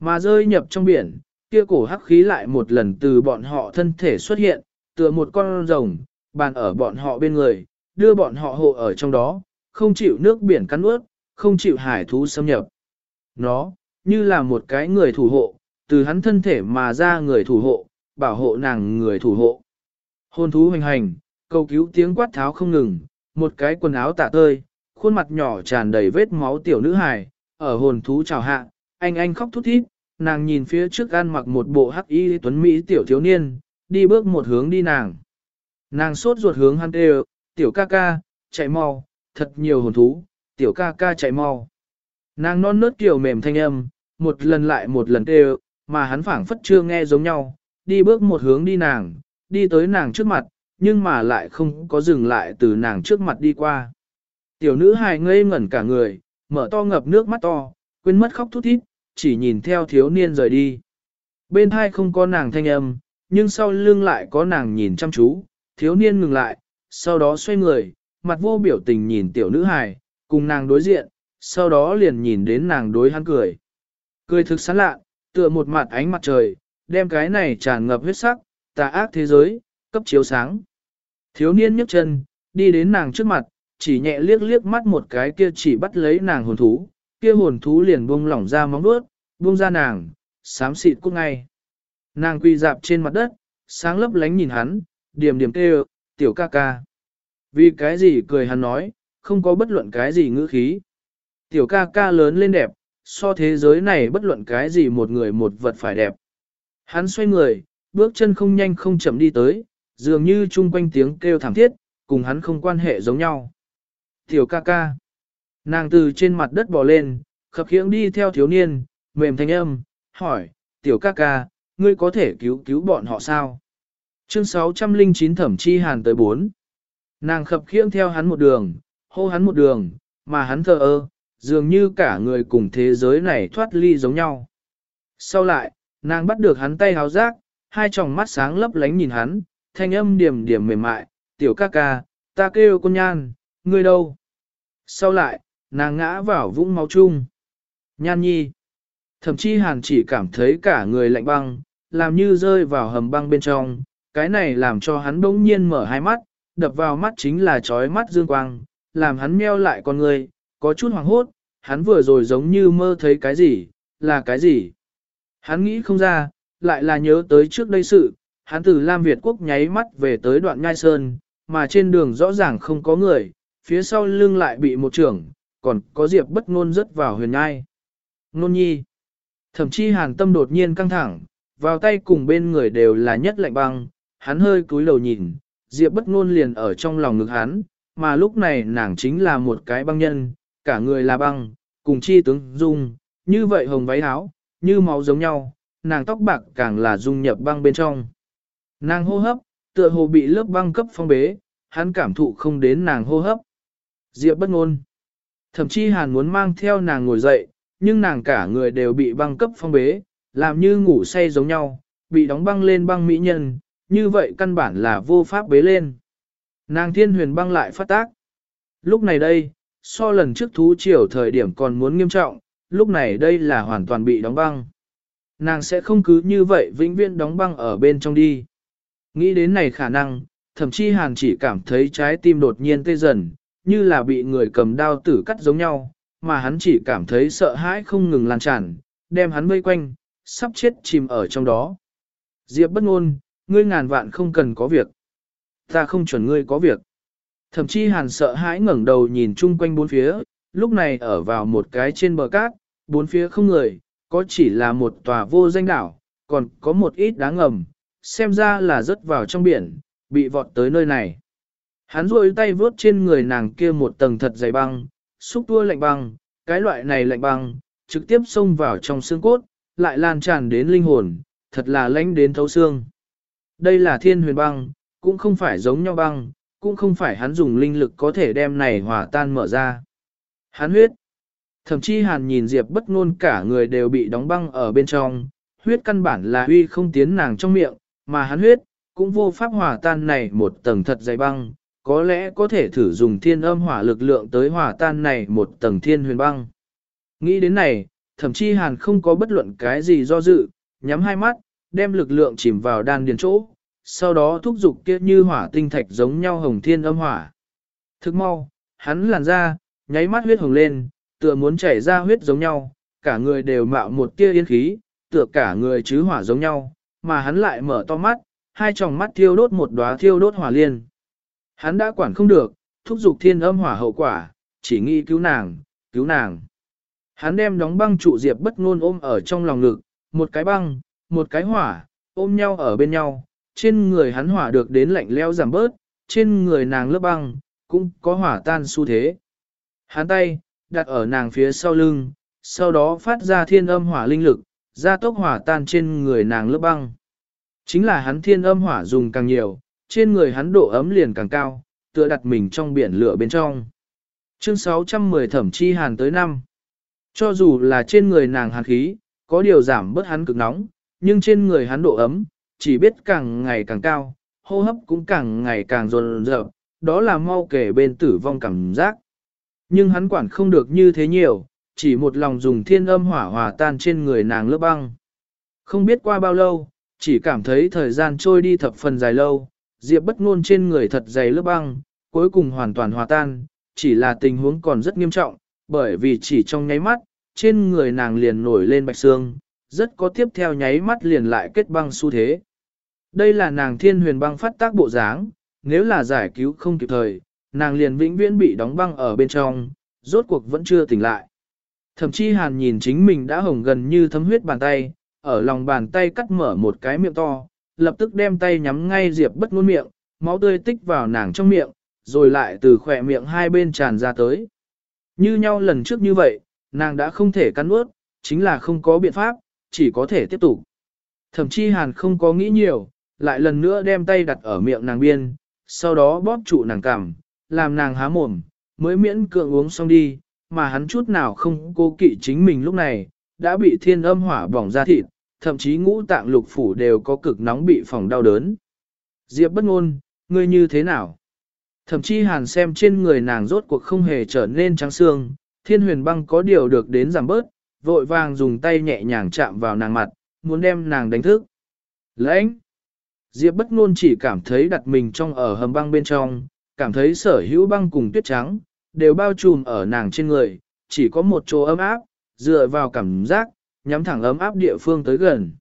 Mà rơi nhập trong biển, kia cổ hắc khí lại một lần từ bọn họ thân thể xuất hiện, tựa một con rồng, bàn ở bọn họ bên người, đưa bọn họ hộ ở trong đó, không chịu nước biển cắn ướt, không chịu hải thú xâm nhập. Nó, như là một cái người thủ hộ, từ hắn thân thể mà ra người thủ hộ, bảo hộ nàng người thủ hộ. Hôn thú hoành hành, cầu cứu tiếng quát tháo không ngừng, một cái quần áo tả tơi, khuôn mặt nhỏ tràn đầy vết máu tiểu nữ hài, ở hồn thú chào hạ, anh anh khóc thút thít, nàng nhìn phía trước ăn mặc một bộ hắc y tuấn Mỹ tiểu thiếu niên, đi bước một hướng đi nàng. Nàng sốt ruột hướng hắn đều, tiểu ca ca, chạy mau, thật nhiều hồn thú, tiểu ca ca chạy mau. Nàng non nớt kiểu mềm thanh âm, một lần lại một lần đều, mà hắn phảng phất chưa nghe giống nhau, đi bước một hướng đi nàng, đi tới nàng trước mặt, nhưng mà lại không có dừng lại từ nàng trước mặt đi qua. Tiểu nữ hài ngây ngẩn cả người, mở to ngập nước mắt to, quên mất khóc thút thít, chỉ nhìn theo thiếu niên rời đi. Bên hai không có nàng thanh âm, nhưng sau lưng lại có nàng nhìn chăm chú, thiếu niên ngừng lại, sau đó xoay người, mặt vô biểu tình nhìn tiểu nữ hài, cùng nàng đối diện, sau đó liền nhìn đến nàng đối hắn cười. Cười thực sán lạ, Tựa một mặt ánh mặt trời, đem cái này tràn ngập huyết sắc, tà ác thế giới, cấp chiếu sáng. Thiếu niên nhấc chân, đi đến nàng trước mặt, chỉ nhẹ liếc liếc mắt một cái kia chỉ bắt lấy nàng hồn thú, kia hồn thú liền buông lỏng ra móng vuốt, buông ra nàng, sám xịt cút ngay. Nàng quỳ dạp trên mặt đất, sáng lấp lánh nhìn hắn, điểm điểm kêu, tiểu ca ca. Vì cái gì cười hắn nói, không có bất luận cái gì ngữ khí. Tiểu ca ca lớn lên đẹp, so thế giới này bất luận cái gì một người một vật phải đẹp. Hắn xoay người, bước chân không nhanh không chậm đi tới, dường như chung quanh tiếng kêu thảm thiết, cùng hắn không quan hệ giống nhau. Tiểu ca ca. Nàng từ trên mặt đất bò lên, khập khiễng đi theo thiếu niên, mềm thanh âm, hỏi, tiểu ca ca, ngươi có thể cứu cứu bọn họ sao? Chương 609 thẩm chi hàn tới 4. Nàng khập khiễng theo hắn một đường, hô hắn một đường, mà hắn thờ ơ, dường như cả người cùng thế giới này thoát ly giống nhau. Sau lại, nàng bắt được hắn tay háo rác, hai tròng mắt sáng lấp lánh nhìn hắn, thanh âm điểm điểm mềm mại, tiểu ca ca, ta kêu con nhan, ngươi đâu? Sau lại, nàng ngã vào vũng máu chung. Nhan nhi. Thậm chí hàn chỉ cảm thấy cả người lạnh băng, làm như rơi vào hầm băng bên trong, cái này làm cho hắn bỗng nhiên mở hai mắt, đập vào mắt chính là trói mắt dương quang, làm hắn meo lại con người, có chút hoảng hốt, hắn vừa rồi giống như mơ thấy cái gì, là cái gì. Hắn nghĩ không ra, lại là nhớ tới trước đây sự, hắn từ Lam Việt Quốc nháy mắt về tới đoạn ngai sơn, mà trên đường rõ ràng không có người, phía sau lưng lại bị một trưởng, còn có Diệp bất ngôn rớt vào huyền ngai. Nôn nhi. Thậm chí hàn tâm đột nhiên căng thẳng, vào tay cùng bên người đều là nhất lạnh băng, hắn hơi cúi đầu nhìn, Diệp bất ngôn liền ở trong lòng ngực hắn, mà lúc này nàng chính là một cái băng nhân, cả người là băng, cùng chi tướng dung, như vậy hồng váy áo, như máu giống nhau, nàng tóc bạc càng là dung nhập băng bên trong. Nàng hô hấp, tựa hồ bị lớp băng cấp phong bế, hắn cảm thụ không đến nàng hô hấp. Diệp bất ngôn. Thậm chí hàn muốn mang theo nàng ngồi dậy, nhưng nàng cả người đều bị băng cấp phong bế, làm như ngủ say giống nhau, bị đóng băng lên băng mỹ nhân, như vậy căn bản là vô pháp bế lên. Nàng thiên huyền băng lại phát tác. Lúc này đây, so lần trước thú triều thời điểm còn muốn nghiêm trọng, lúc này đây là hoàn toàn bị đóng băng. Nàng sẽ không cứ như vậy vĩnh viễn đóng băng ở bên trong đi. Nghĩ đến này khả năng, thậm chí hàn chỉ cảm thấy trái tim đột nhiên tê dần, như là bị người cầm đao tử cắt giống nhau, mà hắn chỉ cảm thấy sợ hãi không ngừng lan tràn, đem hắn vây quanh, sắp chết chìm ở trong đó. Diệp bất ngôn, ngươi ngàn vạn không cần có việc. Ta không chuẩn ngươi có việc. Thậm chí hàn sợ hãi ngẩng đầu nhìn chung quanh bốn phía, lúc này ở vào một cái trên bờ cát, bốn phía không người, có chỉ là một tòa vô danh đảo, còn có một ít đá ngầm, xem ra là rớt vào trong biển, bị vọt tới nơi này. Hắn rôi tay vướt trên người nàng kia một tầng thật dày băng, xúc tua lạnh băng, cái loại này lạnh băng, trực tiếp xông vào trong xương cốt, lại lan tràn đến linh hồn, thật là lãnh đến thấu xương. Đây là thiên huyền băng, cũng không phải giống nhau băng, cũng không phải hắn dùng linh lực có thể đem này hỏa tan mở ra. Hắn huyết. Thậm chí hàn nhìn Diệp bất ngôn cả người đều bị đóng băng ở bên trong, huyết căn bản là huy không tiến nàng trong miệng, mà hắn huyết, cũng vô pháp hòa tan này một tầng thật dày băng, có lẽ có thể thử dùng thiên âm hỏa lực lượng tới hòa tan này một tầng thiên huyền băng. Nghĩ đến này, thậm chí hàn không có bất luận cái gì do dự, nhắm hai mắt, đem lực lượng chìm vào đan điền chỗ, sau đó thúc giục kia như hỏa tinh thạch giống nhau hồng thiên âm hỏa. Thức mau, hắn làn ra, nháy mắt huyết hồng lên, tựa muốn chảy ra huyết giống nhau, cả người đều mạo một tia yên khí, tựa cả người chứ hỏa giống nhau, mà hắn lại mở to mắt, hai tròng mắt thiêu đốt một đóa thiêu đốt hỏa liên. Hắn đã quản không được, thúc giục thiên âm hỏa hậu quả, chỉ nghĩ cứu nàng, cứu nàng. Hắn đem đóng băng trụ diệp bất ngôn ôm ở trong lòng ngực, một cái băng, một cái hỏa, ôm nhau ở bên nhau, trên người hắn hỏa được đến lạnh leo giảm bớt, trên người nàng lớp băng, cũng có hỏa tan xu thế. Hắn tay, đặt ở nàng phía sau lưng, sau đó phát ra thiên âm hỏa linh lực, ra tốc hỏa tan trên người nàng lớp băng. Chính là hắn thiên âm hỏa dùng càng nhiều, trên người hắn độ ấm liền càng cao, tựa đặt mình trong biển lửa bên trong. Chương 610 thẩm chi hàn tới năm. Cho dù là trên người nàng hàn khí, có điều giảm bớt hắn cực nóng, nhưng trên người hắn độ ấm, chỉ biết càng ngày càng cao, hô hấp cũng càng ngày càng dồn rợp, đó là mau kể bên tử vong cảm giác. Nhưng hắn quản không được như thế nhiều, chỉ một lòng dùng thiên âm hỏa hòa tan trên người nàng lớp băng. Không biết qua bao lâu, chỉ cảm thấy thời gian trôi đi thập phần dài lâu, Diệp bất ngôn trên người thật dày lớp băng, cuối cùng hoàn toàn hòa tan, chỉ là tình huống còn rất nghiêm trọng, bởi vì chỉ trong nháy mắt, trên người nàng liền nổi lên bạch xương, rất có tiếp theo nháy mắt liền lại kết băng xu thế. Đây là nàng thiên huyền băng phát tác bộ dáng, nếu là giải cứu không kịp thời, nàng liền vĩnh viễn bị đóng băng ở bên trong, rốt cuộc vẫn chưa tỉnh lại. Thậm chí hàn nhìn chính mình đã hồng gần như thấm huyết bàn tay, ở lòng bàn tay cắt mở một cái miệng to, lập tức đem tay nhắm ngay Diệp bất ngôn miệng, máu tươi tích vào nàng trong miệng, rồi lại từ khỏe miệng hai bên tràn ra tới. Như nhau lần trước như vậy, nàng đã không thể cắn nuốt, chính là không có biện pháp, chỉ có thể tiếp tục. Thậm chí hàn không có nghĩ nhiều, lại lần nữa đem tay đặt ở miệng nàng biên, sau đó bóp trụ nàng cằm, làm nàng há mồm, mới miễn cưỡng uống xong đi, mà hắn chút nào không cố kỵ chính mình lúc này, đã bị thiên âm hỏa bỏng ra thịt, thậm chí ngũ tạng lục phủ đều có cực nóng bị phòng đau đớn. Diệp bất ngôn, ngươi như thế nào? Thậm chí hàn xem trên người nàng rốt cuộc không hề trở nên trắng xương, thiên huyền băng có điều được đến giảm bớt, vội vàng dùng tay nhẹ nhàng chạm vào nàng mặt, muốn đem nàng đánh thức. Lãnh! Diệp bất ngôn chỉ cảm thấy đặt mình trong ở hầm băng bên trong, cảm thấy sở hữu băng cùng tuyết trắng, đều bao trùm ở nàng trên người, chỉ có một chỗ ấm áp, dựa vào cảm giác, nhắm thẳng ấm áp địa phương tới gần.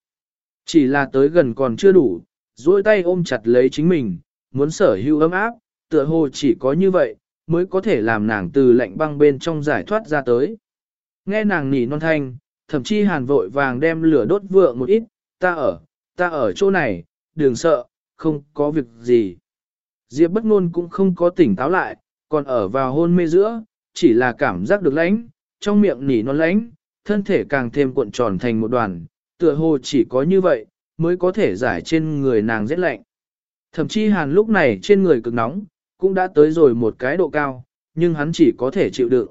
Chỉ là tới gần còn chưa đủ, duỗi tay ôm chặt lấy chính mình, muốn sở hữu ấm áp, tựa hồ chỉ có như vậy, mới có thể làm nàng từ lạnh băng bên trong giải thoát ra tới. Nghe nàng nỉ non thanh, thậm chí hàn vội vàng đem lửa đốt vượng một ít, ta ở, ta ở chỗ này, đừng sợ, không có việc gì. Diệp bất ngôn cũng không có tỉnh táo lại, còn ở vào hôn mê giữa, chỉ là cảm giác được lãnh, trong miệng nỉ non lãnh, thân thể càng thêm cuộn tròn thành một đoàn, tựa hồ chỉ có như vậy, mới có thể giải trên người nàng rét lạnh. Thậm chí hàn lúc này trên người cực nóng, cũng đã tới rồi một cái độ cao, nhưng hắn chỉ có thể chịu đựng.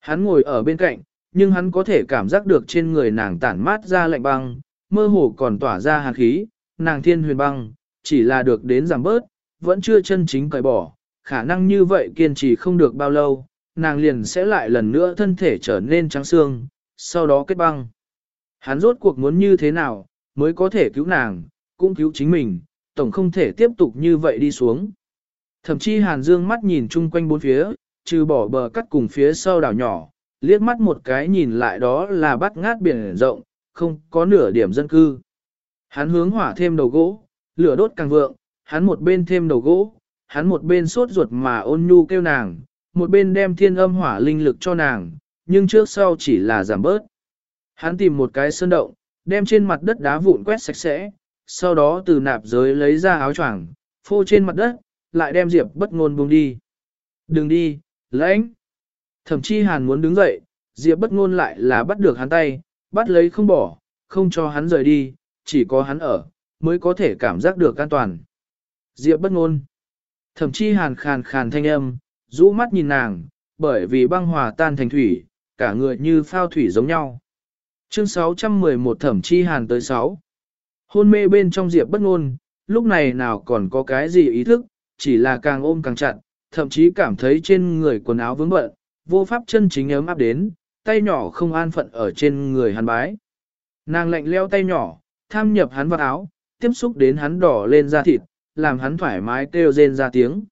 Hắn ngồi ở bên cạnh, nhưng hắn có thể cảm giác được trên người nàng tản mát ra lạnh băng, mơ hồ còn tỏa ra hàn khí, nàng thiên huyền băng, chỉ là được đến giảm bớt, vẫn chưa chân chính cởi bỏ, khả năng như vậy kiên trì không được bao lâu, nàng liền sẽ lại lần nữa thân thể trở nên trắng xương, sau đó kết băng. Hắn rốt cuộc muốn như thế nào, mới có thể cứu nàng, cũng cứu chính mình, tổng không thể tiếp tục như vậy đi xuống. Thậm chí Hàn Dương mắt nhìn chung quanh bốn phía, trừ bỏ bờ cắt cùng phía sau đảo nhỏ, liếc mắt một cái nhìn lại đó là bắt ngát biển rộng, không có nửa điểm dân cư. Hắn hướng hỏa thêm đầu gỗ, lửa đốt càng vượng, hắn một bên thêm đầu gỗ, hắn một bên sốt ruột mà ôn nhu kêu nàng, một bên đem thiên âm hỏa linh lực cho nàng, nhưng trước sau chỉ là giảm bớt. Hắn tìm một cái sơn động, đem trên mặt đất đá vụn quét sạch sẽ, sau đó từ nạp giới lấy ra áo choàng, phô trên mặt đất, lại đem Diệp bất ngôn buông đi. Đừng đi, lãnh. Thẩm chi hàn muốn đứng dậy, Diệp bất ngôn lại là bắt được hắn tay, bắt lấy không bỏ, không cho hắn rời đi, chỉ có hắn ở, mới có thể cảm giác được an toàn. Diệp bất ngôn. Thẩm chi hàn khàn khàn thanh âm, rũ mắt nhìn nàng, bởi vì băng hòa tan thành thủy, cả người như phao thủy giống nhau. Chương 611 thẩm chi hàn tới 6. Hôn mê bên trong Diệp bất ngôn, lúc này nào còn có cái gì ý thức, chỉ là càng ôm càng chặt, thậm chí cảm thấy trên người quần áo vướng bận, vô pháp chân chính ấm áp đến, tay nhỏ không an phận ở trên người hắn bái. Nàng lạnh leo tay nhỏ, tham nhập hắn vào áo, tiếp xúc đến hắn đỏ lên da thịt, làm hắn thoải mái kêu rên ra tiếng.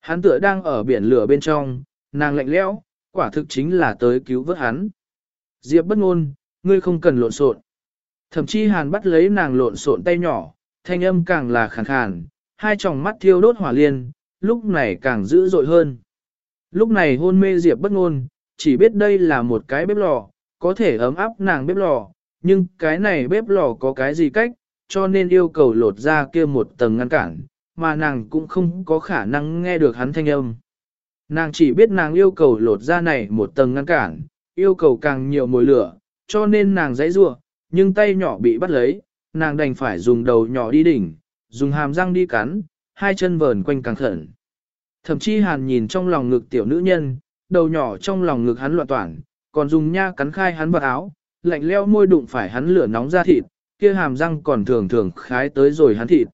Hắn tựa đang ở biển lửa bên trong, nàng lạnh lẽo, quả thực chính là tới cứu vớt hắn. Diệp bất ngôn, ngươi không cần lộn xộn. Thậm chí hàn bắt lấy nàng lộn xộn tay nhỏ, thanh âm càng là khàn khàn, hai tròng mắt thiêu đốt hỏa liên, lúc này càng dữ dội hơn. Lúc này hôn mê Diệp bất ngôn, chỉ biết đây là một cái bếp lò, có thể ấm áp nàng bếp lò, nhưng cái này bếp lò có cái gì cách, cho nên yêu cầu lột ra kia một tầng ngăn cản, mà nàng cũng không có khả năng nghe được hắn thanh âm. Nàng chỉ biết nàng yêu cầu lột ra này một tầng ngăn cản, yêu cầu càng nhiều mồi lửa, cho nên nàng dãy rua, nhưng tay nhỏ bị bắt lấy, nàng đành phải dùng đầu nhỏ đi đỉnh, dùng hàm răng đi cắn, hai chân vờn quanh càng khẩn. Thậm chí hàn nhìn trong lòng ngực tiểu nữ nhân, đầu nhỏ trong lòng ngực hắn loạn toàn còn dùng nha cắn khai hắn vật áo, lạnh leo môi đụng phải hắn lửa nóng ra thịt, kia hàm răng còn thường thường khái tới rồi hắn thịt.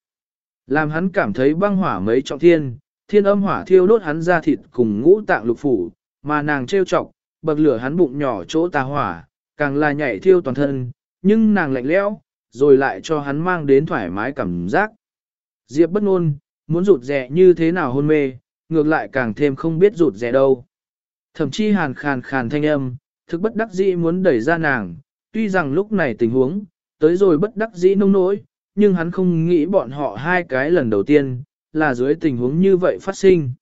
Làm hắn cảm thấy băng hỏa mấy trọng thiên, thiên âm hỏa thiêu đốt hắn ra thịt cùng ngũ tạng lục phủ, mà nàng trêu chọc, bậc lửa hắn bụng nhỏ chỗ tà hỏa, càng là nhảy thiêu toàn thân, nhưng nàng lạnh lẽo, rồi lại cho hắn mang đến thoải mái cảm giác. Diệp bất ngôn, muốn rụt rẻ như thế nào hôn mê, ngược lại càng thêm không biết rụt rẻ đâu. Thậm chí hàn khàn khàn thanh âm, thực bất đắc dĩ muốn đẩy ra nàng, tuy rằng lúc này tình huống, tới rồi bất đắc dĩ nông nỗi, nhưng hắn không nghĩ bọn họ hai cái lần đầu tiên, là dưới tình huống như vậy phát sinh.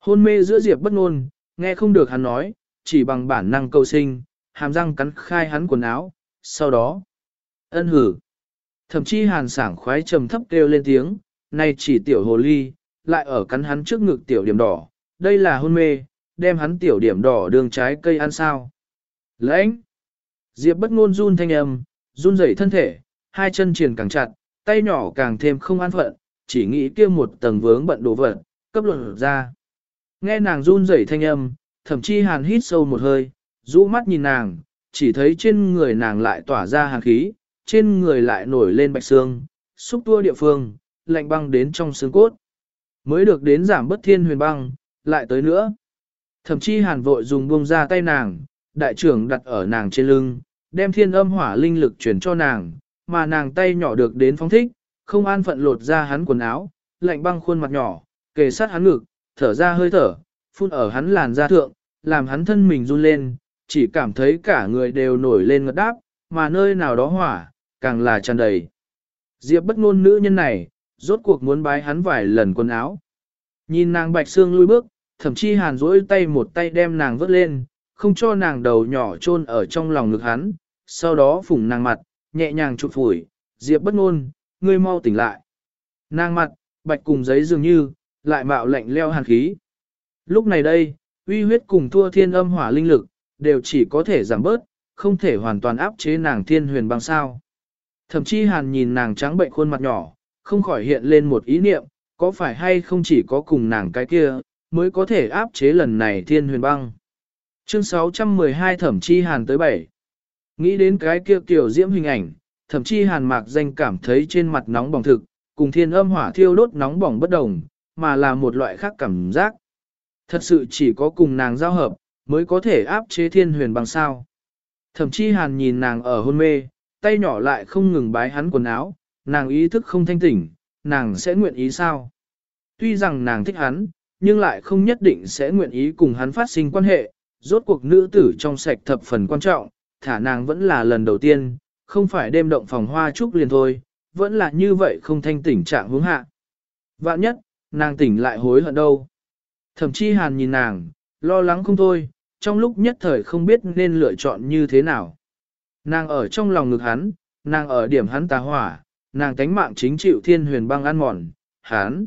Hôn mê giữa Diệp bất ngôn, nghe không được hắn nói, chỉ bằng bản năng cầu sinh, hàm răng cắn khai hắn quần áo, sau đó, ân hử. Thậm chí hàn sảng khoái trầm thấp kêu lên tiếng, này chỉ tiểu hồ ly, lại ở cắn hắn trước ngực tiểu điểm đỏ, đây là hôn mê, đem hắn tiểu điểm đỏ đường trái cây ăn sao. Lãnh! Diệp bất ngôn run thanh âm, run rẩy thân thể, hai chân triển càng chặt, tay nhỏ càng thêm không an phận, chỉ nghĩ kia một tầng vướng bận đồ vật, cấp luận ra. Nghe nàng run rẩy thanh âm, thậm chí hàn hít sâu một hơi, rũ mắt nhìn nàng, chỉ thấy trên người nàng lại tỏa ra hàn khí, trên người lại nổi lên bạch xương, xúc tua địa phương, lạnh băng đến trong xương cốt. Mới được đến giảm bất thiên huyền băng, lại tới nữa. Thậm chí hàn vội dùng buông ra tay nàng, đại trưởng đặt ở nàng trên lưng, đem thiên âm hỏa linh lực chuyển cho nàng, mà nàng tay nhỏ được đến phóng thích, không an phận lột ra hắn quần áo, lạnh băng khuôn mặt nhỏ, kề sát hắn ngực, thở ra hơi thở, phun ở hắn làn da thượng, làm hắn thân mình run lên, chỉ cảm thấy cả người đều nổi lên ngất đáp, mà nơi nào đó hỏa, càng là tràn đầy. Diệp bất ngôn nữ nhân này, rốt cuộc muốn bái hắn vài lần quần áo. Nhìn nàng bạch xương lui bước, thậm chí hàn rỗi tay một tay đem nàng vớt lên, không cho nàng đầu nhỏ chôn ở trong lòng ngực hắn, sau đó phủng nàng mặt, nhẹ nhàng chụp phủi, Diệp bất ngôn, ngươi mau tỉnh lại. Nàng mặt, bạch cùng giấy dường như, lại mạo lạnh leo hàn khí. Lúc này đây, uy huyết cùng thua thiên âm hỏa linh lực, đều chỉ có thể giảm bớt, không thể hoàn toàn áp chế nàng thiên huyền băng sao. Thậm chí hàn nhìn nàng trắng bệnh khuôn mặt nhỏ, không khỏi hiện lên một ý niệm, có phải hay không chỉ có cùng nàng cái kia, mới có thể áp chế lần này thiên huyền băng. Chương 612 thẩm chi hàn tới 7. Nghĩ đến cái kia kiểu diễm hình ảnh, thậm chí hàn mạc danh cảm thấy trên mặt nóng bỏng thực, cùng thiên âm hỏa thiêu đốt nóng bỏng bất đồng, mà là một loại khác cảm giác. Thật sự chỉ có cùng nàng giao hợp, mới có thể áp chế thiên huyền bằng sao. Thậm chí hàn nhìn nàng ở hôn mê, tay nhỏ lại không ngừng bái hắn quần áo, nàng ý thức không thanh tỉnh, nàng sẽ nguyện ý sao? Tuy rằng nàng thích hắn, nhưng lại không nhất định sẽ nguyện ý cùng hắn phát sinh quan hệ, rốt cuộc nữ tử trong sạch thập phần quan trọng, thả nàng vẫn là lần đầu tiên, không phải đêm động phòng hoa trúc liền thôi, vẫn là như vậy không thanh tỉnh trạng hướng hạ. Vạn nhất, nàng tỉnh lại hối hận đâu. Thậm chí hàn nhìn nàng, lo lắng không thôi, trong lúc nhất thời không biết nên lựa chọn như thế nào. Nàng ở trong lòng ngực hắn, nàng ở điểm hắn tà hỏa, nàng tánh mạng chính chịu thiên huyền băng ăn mòn, hắn.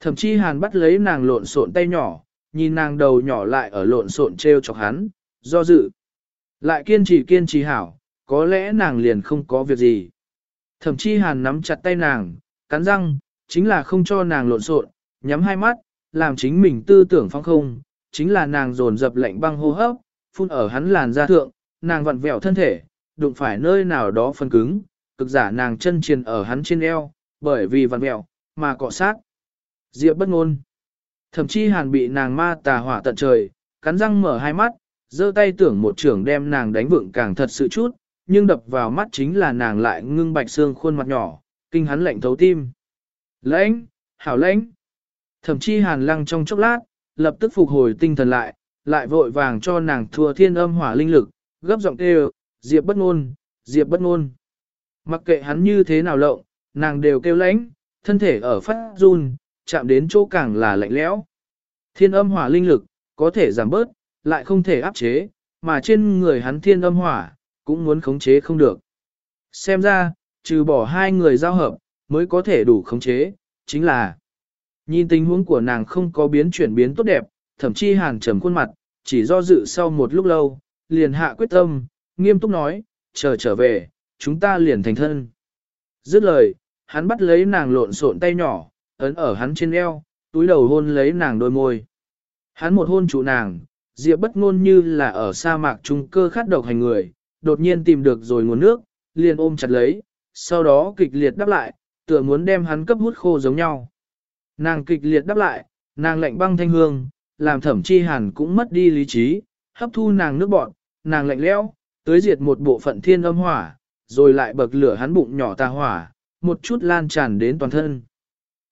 Thậm chí hàn bắt lấy nàng lộn xộn tay nhỏ, nhìn nàng đầu nhỏ lại ở lộn xộn treo chọc hắn, do dự. Lại kiên trì kiên trì hảo, có lẽ nàng liền không có việc gì. Thậm chí hàn nắm chặt tay nàng, cắn răng, chính là không cho nàng lộn xộn, nhắm hai mắt, làm chính mình tư tưởng phong không, chính là nàng dồn dập lạnh băng hô hấp, phun ở hắn làn da thượng, nàng vặn vẹo thân thể, đụng phải nơi nào đó phân cứng, cực giả nàng chân triền ở hắn trên eo, bởi vì vặn vẹo, mà cọ sát. Diệp bất ngôn. Thậm chí hàn bị nàng ma tà hỏa tận trời, cắn răng mở hai mắt, giơ tay tưởng một trưởng đem nàng đánh vựng càng thật sự chút, nhưng đập vào mắt chính là nàng lại ngưng bạch xương khuôn mặt nhỏ, kinh hắn lạnh thấu tim. Lãnh, hảo lãnh. Thậm chí hàn lăng trong chốc lát, lập tức phục hồi tinh thần lại, lại vội vàng cho nàng thua thiên âm hỏa linh lực, gấp giọng kêu, diệp bất ngôn, diệp bất ngôn. Mặc kệ hắn như thế nào lộng, nàng đều kêu lãnh, thân thể ở phát run, chạm đến chỗ càng là lạnh lẽo. Thiên âm hỏa linh lực, có thể giảm bớt, lại không thể áp chế, mà trên người hắn thiên âm hỏa, cũng muốn khống chế không được. Xem ra, trừ bỏ hai người giao hợp, mới có thể đủ khống chế, chính là nhìn tình huống của nàng không có biến chuyển biến tốt đẹp, thậm chí hàn trầm khuôn mặt, chỉ do dự sau một lúc lâu, liền hạ quyết tâm, nghiêm túc nói, chờ trở về, chúng ta liền thành thân. Dứt lời, hắn bắt lấy nàng lộn xộn tay nhỏ, ấn ở hắn trên eo, túi đầu hôn lấy nàng đôi môi. Hắn một hôn trụ nàng, Diệp bất ngôn như là ở sa mạc trung cơ khát độc hành người, đột nhiên tìm được rồi nguồn nước, liền ôm chặt lấy, sau đó kịch liệt đáp lại, tựa muốn đem hắn cấp hút khô giống nhau. Nàng kịch liệt đáp lại, nàng lạnh băng thanh hương, làm thẩm chi hàn cũng mất đi lý trí, hấp thu nàng nước bọn, nàng lạnh lẽo, tới diệt một bộ phận thiên âm hỏa, rồi lại bậc lửa hắn bụng nhỏ tà hỏa, một chút lan tràn đến toàn thân.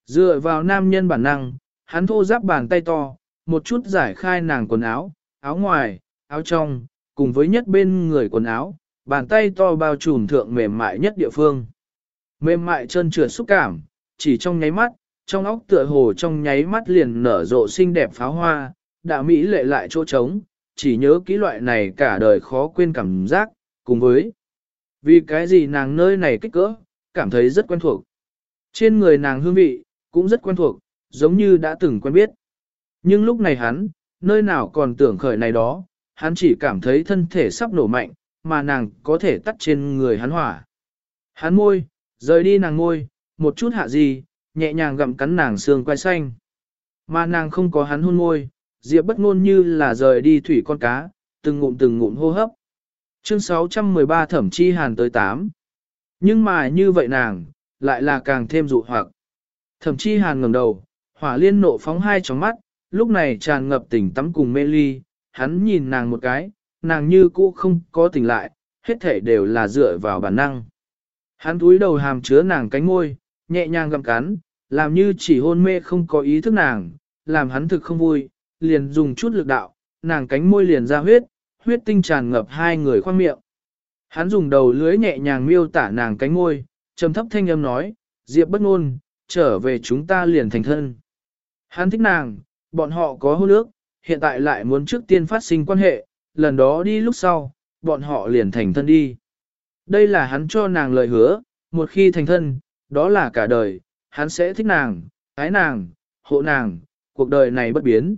Dựa vào nam nhân bản năng, hắn thô giáp bàn tay to, một chút giải khai nàng quần áo, áo ngoài, áo trong, cùng với nhất bên người quần áo, bàn tay to bao trùm thượng mềm mại nhất địa phương. Mềm mại chân trượt xúc cảm, chỉ trong nháy mắt, trong óc tựa hồ trong nháy mắt liền nở rộ xinh đẹp pháo hoa, đã mỹ lệ lại chỗ trống, chỉ nhớ kỹ loại này cả đời khó quên cảm giác, cùng với vì cái gì nàng nơi này kích cỡ, cảm thấy rất quen thuộc. Trên người nàng hương vị, cũng rất quen thuộc, giống như đã từng quen biết. Nhưng lúc này hắn, nơi nào còn tưởng khởi này đó, hắn chỉ cảm thấy thân thể sắp nổ mạnh, mà nàng có thể tắt trên người hắn hỏa. Hắn môi, rời đi nàng môi, một chút hạ gì, nhẹ nhàng gặm cắn nàng xương quai xanh. Mà nàng không có hắn hôn môi, Diệp bất ngôn như là rời đi thủy con cá, từng ngụm từng ngụm hô hấp. Chương 613 thẩm chi hàn tới 8. Nhưng mà như vậy nàng, lại là càng thêm dụ hoặc. Thẩm chi hàn ngẩng đầu, hỏa liên nộ phóng hai tròng mắt, lúc này tràn ngập tỉnh tắm cùng mê ly, hắn nhìn nàng một cái, nàng như cũ không có tỉnh lại, hết thể đều là dựa vào bản năng. Hắn túi đầu hàm chứa nàng cánh môi, nhẹ nhàng gặm cắn, làm như chỉ hôn mê không có ý thức nàng, làm hắn thực không vui, liền dùng chút lực đạo, nàng cánh môi liền ra huyết, huyết tinh tràn ngập hai người khoang miệng. Hắn dùng đầu lưới nhẹ nhàng miêu tả nàng cánh môi, trầm thấp thanh âm nói, Diệp bất ngôn, trở về chúng ta liền thành thân. Hắn thích nàng, bọn họ có hôn ước, hiện tại lại muốn trước tiên phát sinh quan hệ, lần đó đi lúc sau, bọn họ liền thành thân đi. Đây là hắn cho nàng lời hứa, một khi thành thân, đó là cả đời, hắn sẽ thích nàng, ái nàng, hộ nàng, cuộc đời này bất biến.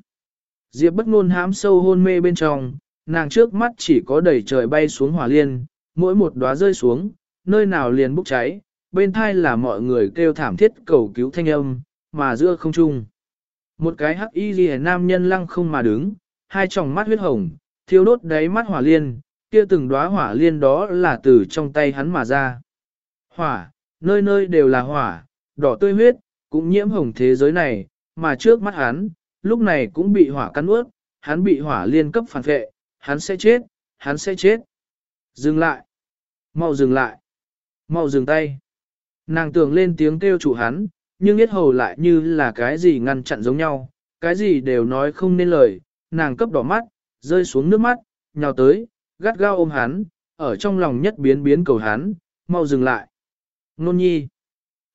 Diệp bất ngôn hãm sâu hôn mê bên trong, nàng trước mắt chỉ có đầy trời bay xuống hỏa liên, mỗi một đóa rơi xuống, nơi nào liền bốc cháy, bên thai là mọi người kêu thảm thiết cầu cứu thanh âm, mà giữa không trung. Một cái hắc y ghi nam nhân lăng không mà đứng, hai tròng mắt huyết hồng, thiếu đốt đáy mắt hỏa liên, kia từng đóa hỏa liên đó là từ trong tay hắn mà ra. Hỏa, nơi nơi đều là hỏa, đỏ tươi huyết, cũng nhiễm hồng thế giới này, mà trước mắt hắn, lúc này cũng bị hỏa cắn ướt, hắn bị hỏa liên cấp phản vệ, hắn sẽ chết, hắn sẽ chết. Dừng lại, mau dừng lại, mau dừng tay. Nàng tưởng lên tiếng kêu chủ hắn, nhưng biết hầu lại như là cái gì ngăn chặn giống nhau, cái gì đều nói không nên lời, nàng cấp đỏ mắt, rơi xuống nước mắt, nhào tới, gắt gao ôm hắn, ở trong lòng nhất biến biến cầu hắn, mau dừng lại. Nôn nhi.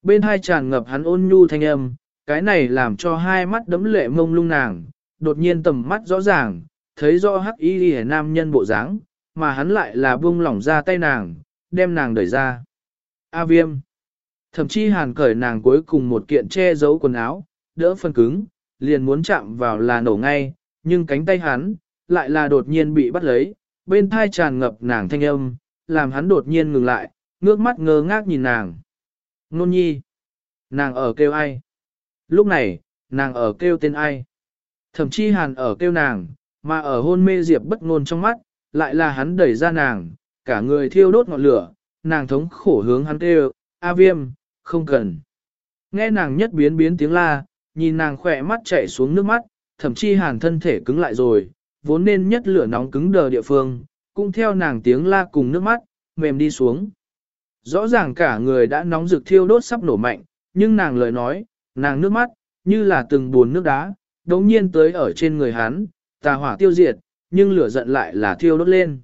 Bên hai tràn ngập hắn ôn nhu thanh âm, cái này làm cho hai mắt đấm lệ mông lung nàng, đột nhiên tầm mắt rõ ràng, thấy rõ hắc y ghi nam nhân bộ dáng, mà hắn lại là buông lỏng ra tay nàng, đem nàng đẩy ra. A viêm. Thậm chí hàn cởi nàng cuối cùng một kiện che giấu quần áo, đỡ phân cứng, liền muốn chạm vào là nổ ngay, nhưng cánh tay hắn, lại là đột nhiên bị bắt lấy, bên thai tràn ngập nàng thanh âm, làm hắn đột nhiên ngừng lại, ngước mắt ngơ ngác nhìn nàng. Nôn nhi. Nàng ở kêu ai? Lúc này, nàng ở kêu tên ai? Thậm chí hàn ở kêu nàng, mà ở hôn mê diệp bất ngôn trong mắt, lại là hắn đẩy ra nàng, cả người thiêu đốt ngọn lửa, nàng thống khổ hướng hắn kêu, A viêm, không cần. Nghe nàng nhất biến biến tiếng la, nhìn nàng khỏe mắt chảy xuống nước mắt, thậm chí hàn thân thể cứng lại rồi, vốn nên nhất lửa nóng cứng đờ địa phương, cũng theo nàng tiếng la cùng nước mắt, mềm đi xuống. Rõ ràng cả người đã nóng rực thiêu đốt sắp nổ mạnh, nhưng nàng lời nói, nàng nước mắt, như là từng buồn nước đá, đống nhiên tới ở trên người hắn, tà hỏa tiêu diệt, nhưng lửa giận lại là thiêu đốt lên.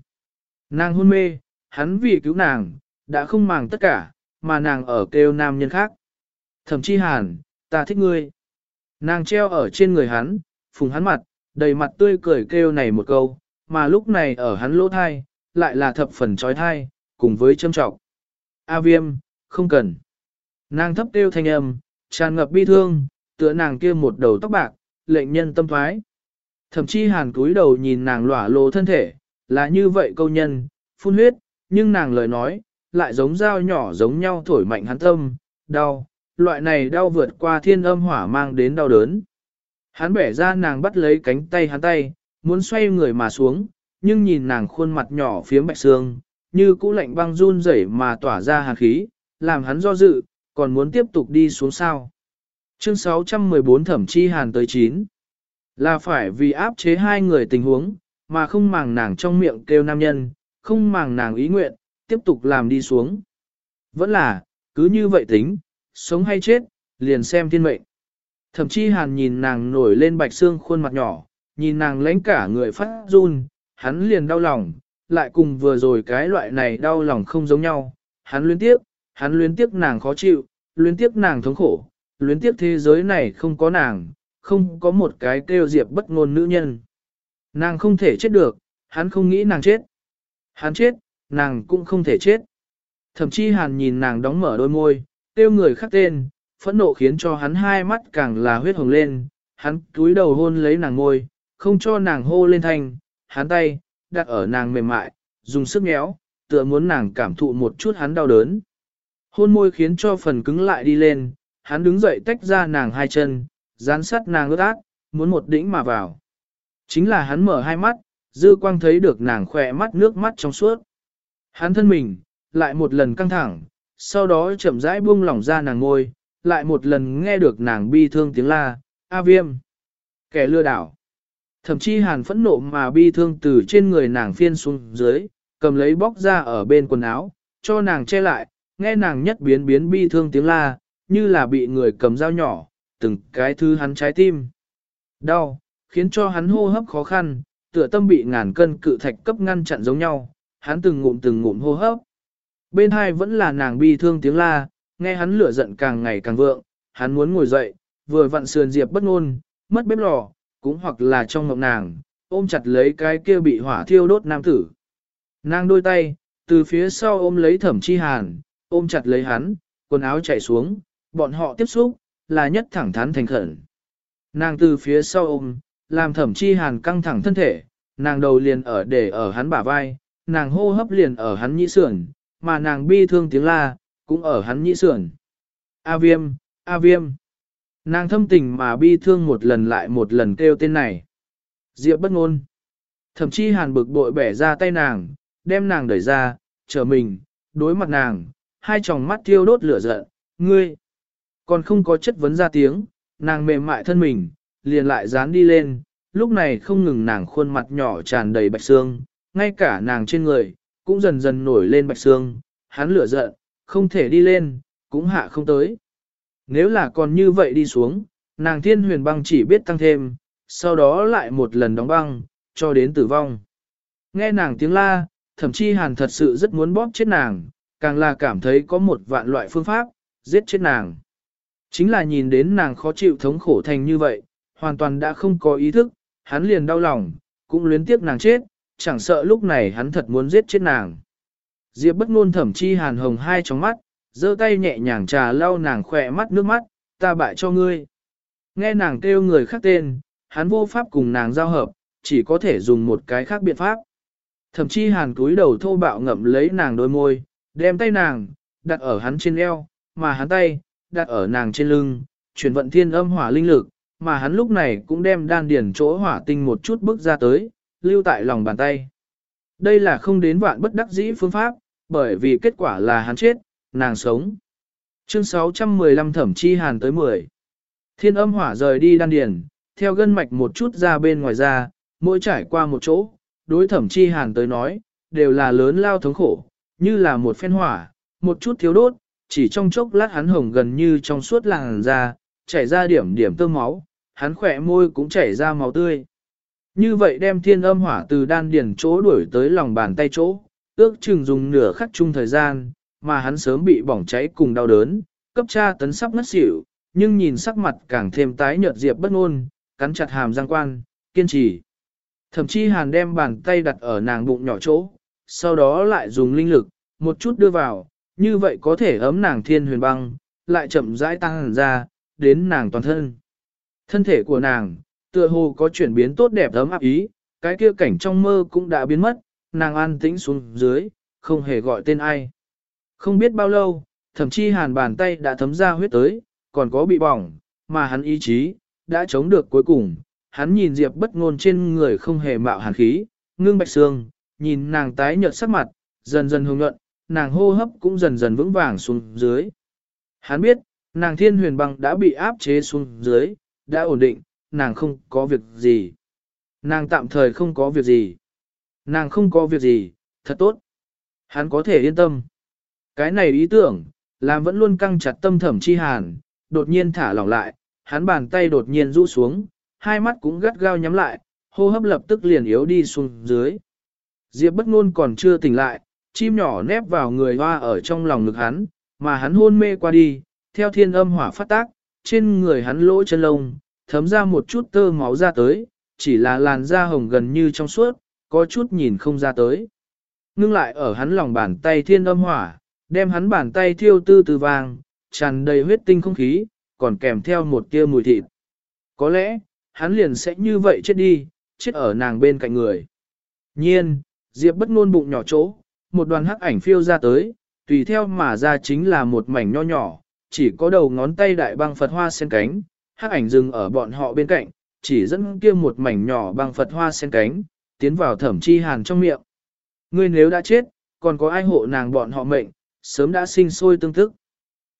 Nàng hôn mê, hắn vì cứu nàng, đã không màng tất cả, mà nàng ở kêu nam nhân khác. Thậm chí hàn, ta thích ngươi. Nàng treo ở trên người hắn, phùng hắn mặt, đầy mặt tươi cười kêu này một câu, mà lúc này ở hắn lỗ thai, lại là thập phần trói thai, cùng với châm trọng. A viêm, không cần. Nàng thấp kêu thanh âm, tràn ngập bi thương, tựa nàng kia một đầu tóc bạc, lệnh nhân tâm thoái. Thậm chí hàn cúi đầu nhìn nàng lỏa lồ thân thể, là như vậy câu nhân, phun huyết, nhưng nàng lời nói, lại giống dao nhỏ giống nhau thổi mạnh hắn tâm, đau, loại này đau vượt qua thiên âm hỏa mang đến đau đớn. Hắn bẻ ra nàng bắt lấy cánh tay hắn tay, muốn xoay người mà xuống, nhưng nhìn nàng khuôn mặt nhỏ phía bạch xương, như cũ lạnh băng run rẩy mà tỏa ra hàn khí, làm hắn do dự, còn muốn tiếp tục đi xuống sao. Chương 614 thẩm chi hàn tới 9 là phải vì áp chế hai người tình huống, mà không màng nàng trong miệng kêu nam nhân, không màng nàng ý nguyện, tiếp tục làm đi xuống. Vẫn là, cứ như vậy tính, sống hay chết, liền xem thiên mệnh. Thậm chí hàn nhìn nàng nổi lên bạch xương khuôn mặt nhỏ, nhìn nàng lãnh cả người phát run, hắn liền đau lòng, lại cùng vừa rồi cái loại này đau lòng không giống nhau. Hắn luyến tiếc, hắn luyến tiếc nàng khó chịu, luyến tiếc nàng thống khổ, luyến tiếc thế giới này không có nàng, không có một cái kêu diệp bất ngôn nữ nhân. Nàng không thể chết được, hắn không nghĩ nàng chết. Hắn chết, nàng cũng không thể chết. Thậm chí hàn nhìn nàng đóng mở đôi môi, kêu người khác tên, phẫn nộ khiến cho hắn hai mắt càng là huyết hồng lên, hắn túi đầu hôn lấy nàng môi, không cho nàng hô lên thanh, hắn tay, đặt ở nàng mềm mại, dùng sức nhéo, tựa muốn nàng cảm thụ một chút hắn đau đớn. Hôn môi khiến cho phần cứng lại đi lên, hắn đứng dậy tách ra nàng hai chân, dán sát nàng ướt át, muốn một đĩnh mà vào. Chính là hắn mở hai mắt, dư quang thấy được nàng khỏe mắt nước mắt trong suốt. Hắn thân mình, lại một lần căng thẳng, sau đó chậm rãi buông lỏng ra nàng ngôi, lại một lần nghe được nàng bi thương tiếng la, A viêm, kẻ lừa đảo. Thậm chí hàn phẫn nộ mà bi thương từ trên người nàng phiên xuống dưới, cầm lấy bóc ra ở bên quần áo, cho nàng che lại, nghe nàng nhất biến biến bi thương tiếng la, như là bị người cầm dao nhỏ, từng cái thứ hắn trái tim. Đau, khiến cho hắn hô hấp khó khăn, tựa tâm bị ngàn cân cự thạch cấp ngăn chặn giống nhau, hắn từng ngụm từng ngụm hô hấp. Bên hai vẫn là nàng bi thương tiếng la, nghe hắn lửa giận càng ngày càng vượng, hắn muốn ngồi dậy, vừa vặn sườn diệp bất ngôn, mất bếp lò, cũng hoặc là trong ngọc nàng, ôm chặt lấy cái kia bị hỏa thiêu đốt nam tử. Nàng đôi tay, từ phía sau ôm lấy thẩm chi hàn, ôm chặt lấy hắn, quần áo chạy xuống, bọn họ tiếp xúc, là nhất thẳng thắn thành khẩn. Nàng từ phía sau ôm, làm thẩm chi hàn căng thẳng thân thể, nàng đầu liền ở để ở hắn bả vai, nàng hô hấp liền ở hắn nhĩ sườn, mà nàng bi thương tiếng la, cũng ở hắn nhĩ sườn. A viêm, A viêm. Nàng thâm tình mà bi thương một lần lại một lần kêu tên này. Diệp bất ngôn. Thậm chí hàn bực bội bẻ ra tay nàng, đem nàng đẩy ra, trở mình, đối mặt nàng, hai tròng mắt thiêu đốt lửa giận, ngươi. Còn không có chất vấn ra tiếng, nàng mềm mại thân mình, liền lại dán đi lên, lúc này không ngừng nàng khuôn mặt nhỏ tràn đầy bạch xương, ngay cả nàng trên người, cũng dần dần nổi lên bạch xương, hắn lửa giận, không thể đi lên, cũng hạ không tới. Nếu là còn như vậy đi xuống, nàng thiên huyền băng chỉ biết tăng thêm, sau đó lại một lần đóng băng, cho đến tử vong. Nghe nàng tiếng la, thậm chí hàn thật sự rất muốn bóp chết nàng, càng là cảm thấy có một vạn loại phương pháp, giết chết nàng. Chính là nhìn đến nàng khó chịu thống khổ thành như vậy, hoàn toàn đã không có ý thức, hắn liền đau lòng, cũng luyến tiếc nàng chết, chẳng sợ lúc này hắn thật muốn giết chết nàng. Diệp bất ngôn thẩm chi hàn hồng hai trong mắt, giơ tay nhẹ nhàng trà lau nàng khỏe mắt nước mắt, ta bại cho ngươi. Nghe nàng kêu người khác tên, hắn vô pháp cùng nàng giao hợp, chỉ có thể dùng một cái khác biện pháp. Thẩm Chi hàn cúi đầu thô bạo ngậm lấy nàng đôi môi, đem tay nàng, đặt ở hắn trên eo, mà hắn tay, đặt ở nàng trên lưng, chuyển vận thiên âm hỏa linh lực, mà hắn lúc này cũng đem đan điển chỗ hỏa tinh một chút bước ra tới, lưu tại lòng bàn tay. Đây là không đến vạn bất đắc dĩ phương pháp, bởi vì kết quả là hắn chết, nàng sống. Chương 615 thẩm chi hàn tới 10. Thiên âm hỏa rời đi đan điền, theo gân mạch một chút ra bên ngoài ra, mỗi trải qua một chỗ, đối thẩm chi hàn tới nói, đều là lớn lao thống khổ, như là một phen hỏa, một chút thiếu đốt, chỉ trong chốc lát hắn hồng gần như trong suốt làn da, chảy ra điểm điểm tơ máu, hắn khỏe môi cũng chảy ra máu tươi. Như vậy đem thiên âm hỏa từ đan điển chỗ đuổi tới lòng bàn tay chỗ, ước chừng dùng nửa khắc chung thời gian, mà hắn sớm bị bỏng cháy cùng đau đớn, cấp tra tấn sắp ngất xỉu, nhưng nhìn sắc mặt càng thêm tái nhợt diệp bất ngôn, cắn chặt hàm răng quan, kiên trì. Thậm chí hàn đem bàn tay đặt ở nàng bụng nhỏ chỗ, sau đó lại dùng linh lực, một chút đưa vào, như vậy có thể ấm nàng thiên huyền băng, lại chậm rãi tăng ra, đến nàng toàn thân. Thân thể của nàng, tựa hồ có chuyển biến tốt đẹp ấm áp ý, cái kia cảnh trong mơ cũng đã biến mất, nàng an tĩnh xuống dưới, không hề gọi tên ai. Không biết bao lâu, thậm chí hàn bàn tay đã thấm ra huyết tới, còn có bị bỏng, mà hắn ý chí, đã chống được cuối cùng. Hắn nhìn Diệp bất ngôn trên người không hề mạo hàn khí, ngưng bạch xương, nhìn nàng tái nhợt sắc mặt, dần dần hồng nhuận, nàng hô hấp cũng dần dần vững vàng xuống dưới. Hắn biết, nàng thiên huyền băng đã bị áp chế xuống dưới, đã ổn định, nàng không có việc gì. Nàng tạm thời không có việc gì. Nàng không có việc gì, thật tốt. Hắn có thể yên tâm. Cái này ý tưởng, làm vẫn luôn căng chặt tâm thẩm chi hàn, đột nhiên thả lỏng lại, hắn bàn tay đột nhiên rũ xuống, hai mắt cũng gắt gao nhắm lại, hô hấp lập tức liền yếu đi xuống dưới. Diệp bất ngôn còn chưa tỉnh lại, chim nhỏ nép vào người hoa ở trong lòng ngực hắn, mà hắn hôn mê qua đi, theo thiên âm hỏa phát tác, trên người hắn lỗ chân lông, thấm ra một chút tơ máu ra tới, chỉ là làn da hồng gần như trong suốt, có chút nhìn không ra tới. Ngưng lại ở hắn lòng bàn tay thiên âm hỏa, đem hắn bàn tay thiêu tư từ vàng, tràn đầy huyết tinh không khí, còn kèm theo một tia mùi thịt. Có lẽ, hắn liền sẽ như vậy chết đi, chết ở nàng bên cạnh người. Nhiên, Diệp bất ngôn bụng nhỏ chỗ, một đoàn hắc ảnh phiêu ra tới, tùy theo mà ra chính là một mảnh nho nhỏ, chỉ có đầu ngón tay đại băng Phật hoa sen cánh, hắc ảnh dừng ở bọn họ bên cạnh, chỉ dẫn kia một mảnh nhỏ bằng Phật hoa sen cánh, tiến vào thẩm chi hàn trong miệng. Ngươi nếu đã chết, còn có ai hộ nàng bọn họ mệnh, sớm đã sinh sôi tương thức.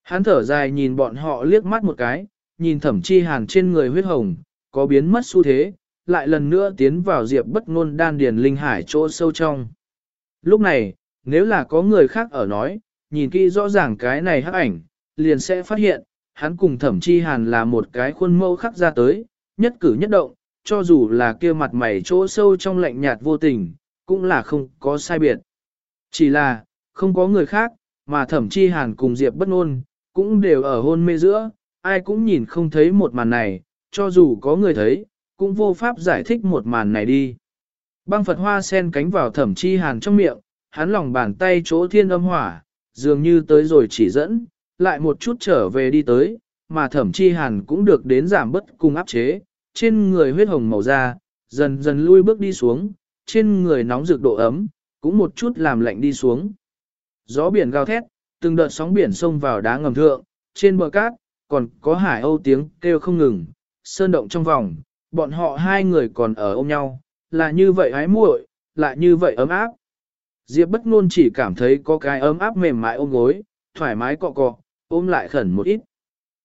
Hắn thở dài nhìn bọn họ liếc mắt một cái, nhìn thẩm chi hàn trên người huyết hồng, có biến mất xu thế, lại lần nữa tiến vào diệp bất ngôn đan điền linh hải chỗ sâu trong. Lúc này, nếu là có người khác ở nói, nhìn kỹ rõ ràng cái này hắc ảnh, liền sẽ phát hiện, hắn cùng thẩm chi hàn là một cái khuôn mẫu khắc ra tới, nhất cử nhất động, cho dù là kia mặt mày chỗ sâu trong lạnh nhạt vô tình, cũng là không có sai biệt. Chỉ là, không có người khác, mà thẩm chi hàn cùng Diệp bất ngôn, cũng đều ở hôn mê giữa, ai cũng nhìn không thấy một màn này, cho dù có người thấy, cũng vô pháp giải thích một màn này đi. Băng Phật hoa sen cánh vào thẩm chi hàn trong miệng, hắn lòng bàn tay chỗ thiên âm hỏa, dường như tới rồi chỉ dẫn, lại một chút trở về đi tới, mà thẩm chi hàn cũng được đến giảm bất cùng áp chế, trên người huyết hồng màu da, dần dần lui bước đi xuống, trên người nóng rực độ ấm, cũng một chút làm lạnh đi xuống. Gió biển gào thét, từng đợt sóng biển xông vào đá ngầm thượng, trên bờ cát, còn có hải âu tiếng kêu không ngừng, sơn động trong vòng, bọn họ hai người còn ở ôm nhau, là như vậy hái muội, lại như vậy ấm áp. Diệp bất ngôn chỉ cảm thấy có cái ấm áp mềm mại ôm gối, thoải mái cọ cọ, ôm lại khẩn một ít.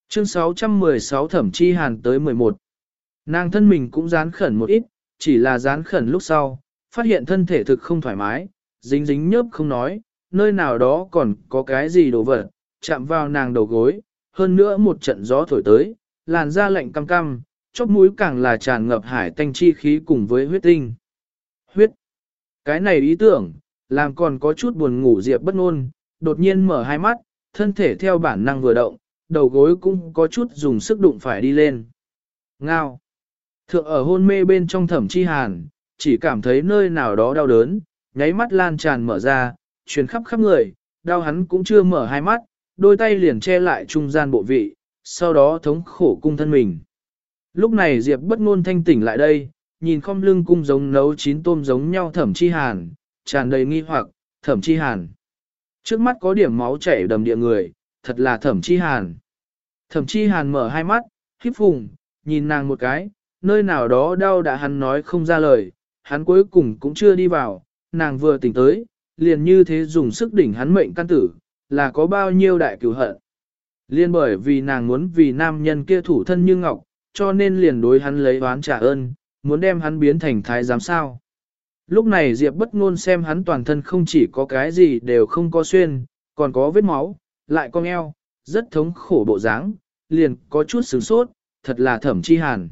Chương 616 thẩm chi hàn tới 11. Nàng thân mình cũng dán khẩn một ít, chỉ là dán khẩn lúc sau, phát hiện thân thể thực không thoải mái, dính dính nhớp không nói, nơi nào đó còn có cái gì đồ vật, chạm vào nàng đầu gối, hơn nữa một trận gió thổi tới, làn da lạnh cam cam, chóp mũi càng là tràn ngập hải tanh chi khí cùng với huyết tinh. Huyết. Cái này ý tưởng, làm còn có chút buồn ngủ Diệp bất ngôn, đột nhiên mở hai mắt, thân thể theo bản năng vừa động, đầu gối cũng có chút dùng sức đụng phải đi lên. Ngao. Thượng ở hôn mê bên trong thẩm chi hàn, chỉ cảm thấy nơi nào đó đau đớn, nháy mắt lan tràn mở ra, truyền khắp khắp người, đau hắn cũng chưa mở hai mắt, đôi tay liền che lại trung gian bộ vị, sau đó thống khổ cung thân mình. Lúc này Diệp bất ngôn thanh tỉnh lại đây, nhìn khom lưng cung giống nấu chín tôm giống nhau thẩm chi hàn, tràn đầy nghi hoặc, thẩm chi hàn. Trước mắt có điểm máu chảy đầm địa người, thật là thẩm chi hàn. Thẩm chi hàn mở hai mắt, khiếp phùng, nhìn nàng một cái, nơi nào đó đau đã hắn nói không ra lời, hắn cuối cùng cũng chưa đi vào, nàng vừa tỉnh tới, liền như thế dùng sức đỉnh hắn mệnh căn tử, là có bao nhiêu đại cửu hận. Liên bởi vì nàng muốn vì nam nhân kia thủ thân như ngọc, cho nên liền đối hắn lấy oán trả ơn, muốn đem hắn biến thành thái giám sao. Lúc này Diệp bất ngôn xem hắn toàn thân không chỉ có cái gì đều không có xuyên, còn có vết máu, lại cong eo, rất thống khổ bộ dáng, liền có chút sửng sốt, thật là thẩm chi hàn.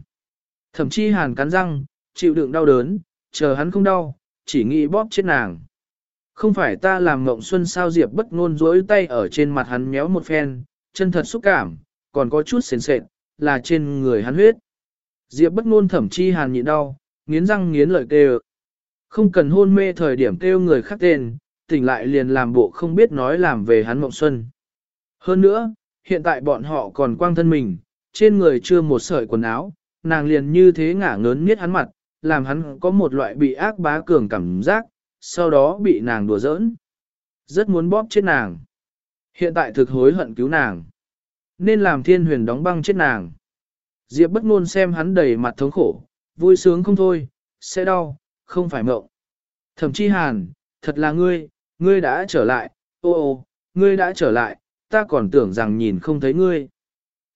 Thẩm chi hàn cắn răng, chịu đựng đau đớn, chờ hắn không đau, chỉ nghĩ bóp chết nàng. Không phải ta làm ngộng xuân sao Diệp bất ngôn duỗi tay ở trên mặt hắn méo một phen, chân thật xúc cảm, còn có chút sền sệt, là trên người hắn huyết. Diệp bất ngôn thẩm chi hàn nhịn đau, nghiến răng nghiến lợi kêu. Không cần hôn mê thời điểm kêu người khác tên, tỉnh lại liền làm bộ không biết nói làm về hắn mộng xuân. Hơn nữa, hiện tại bọn họ còn quang thân mình, trên người chưa một sợi quần áo, nàng liền như thế ngả ngớn miết hắn mặt, làm hắn có một loại bị ác bá cường cảm giác, sau đó bị nàng đùa giỡn. Rất muốn bóp chết nàng. Hiện tại thực hối hận cứu nàng. Nên làm thiên huyền đóng băng chết nàng. Diệp bất ngôn xem hắn đầy mặt thống khổ, vui sướng không thôi, sẽ đau, không phải mộng. Thẩm chi hàn, thật là ngươi, ngươi đã trở lại, ô ô, ngươi đã trở lại, ta còn tưởng rằng nhìn không thấy ngươi.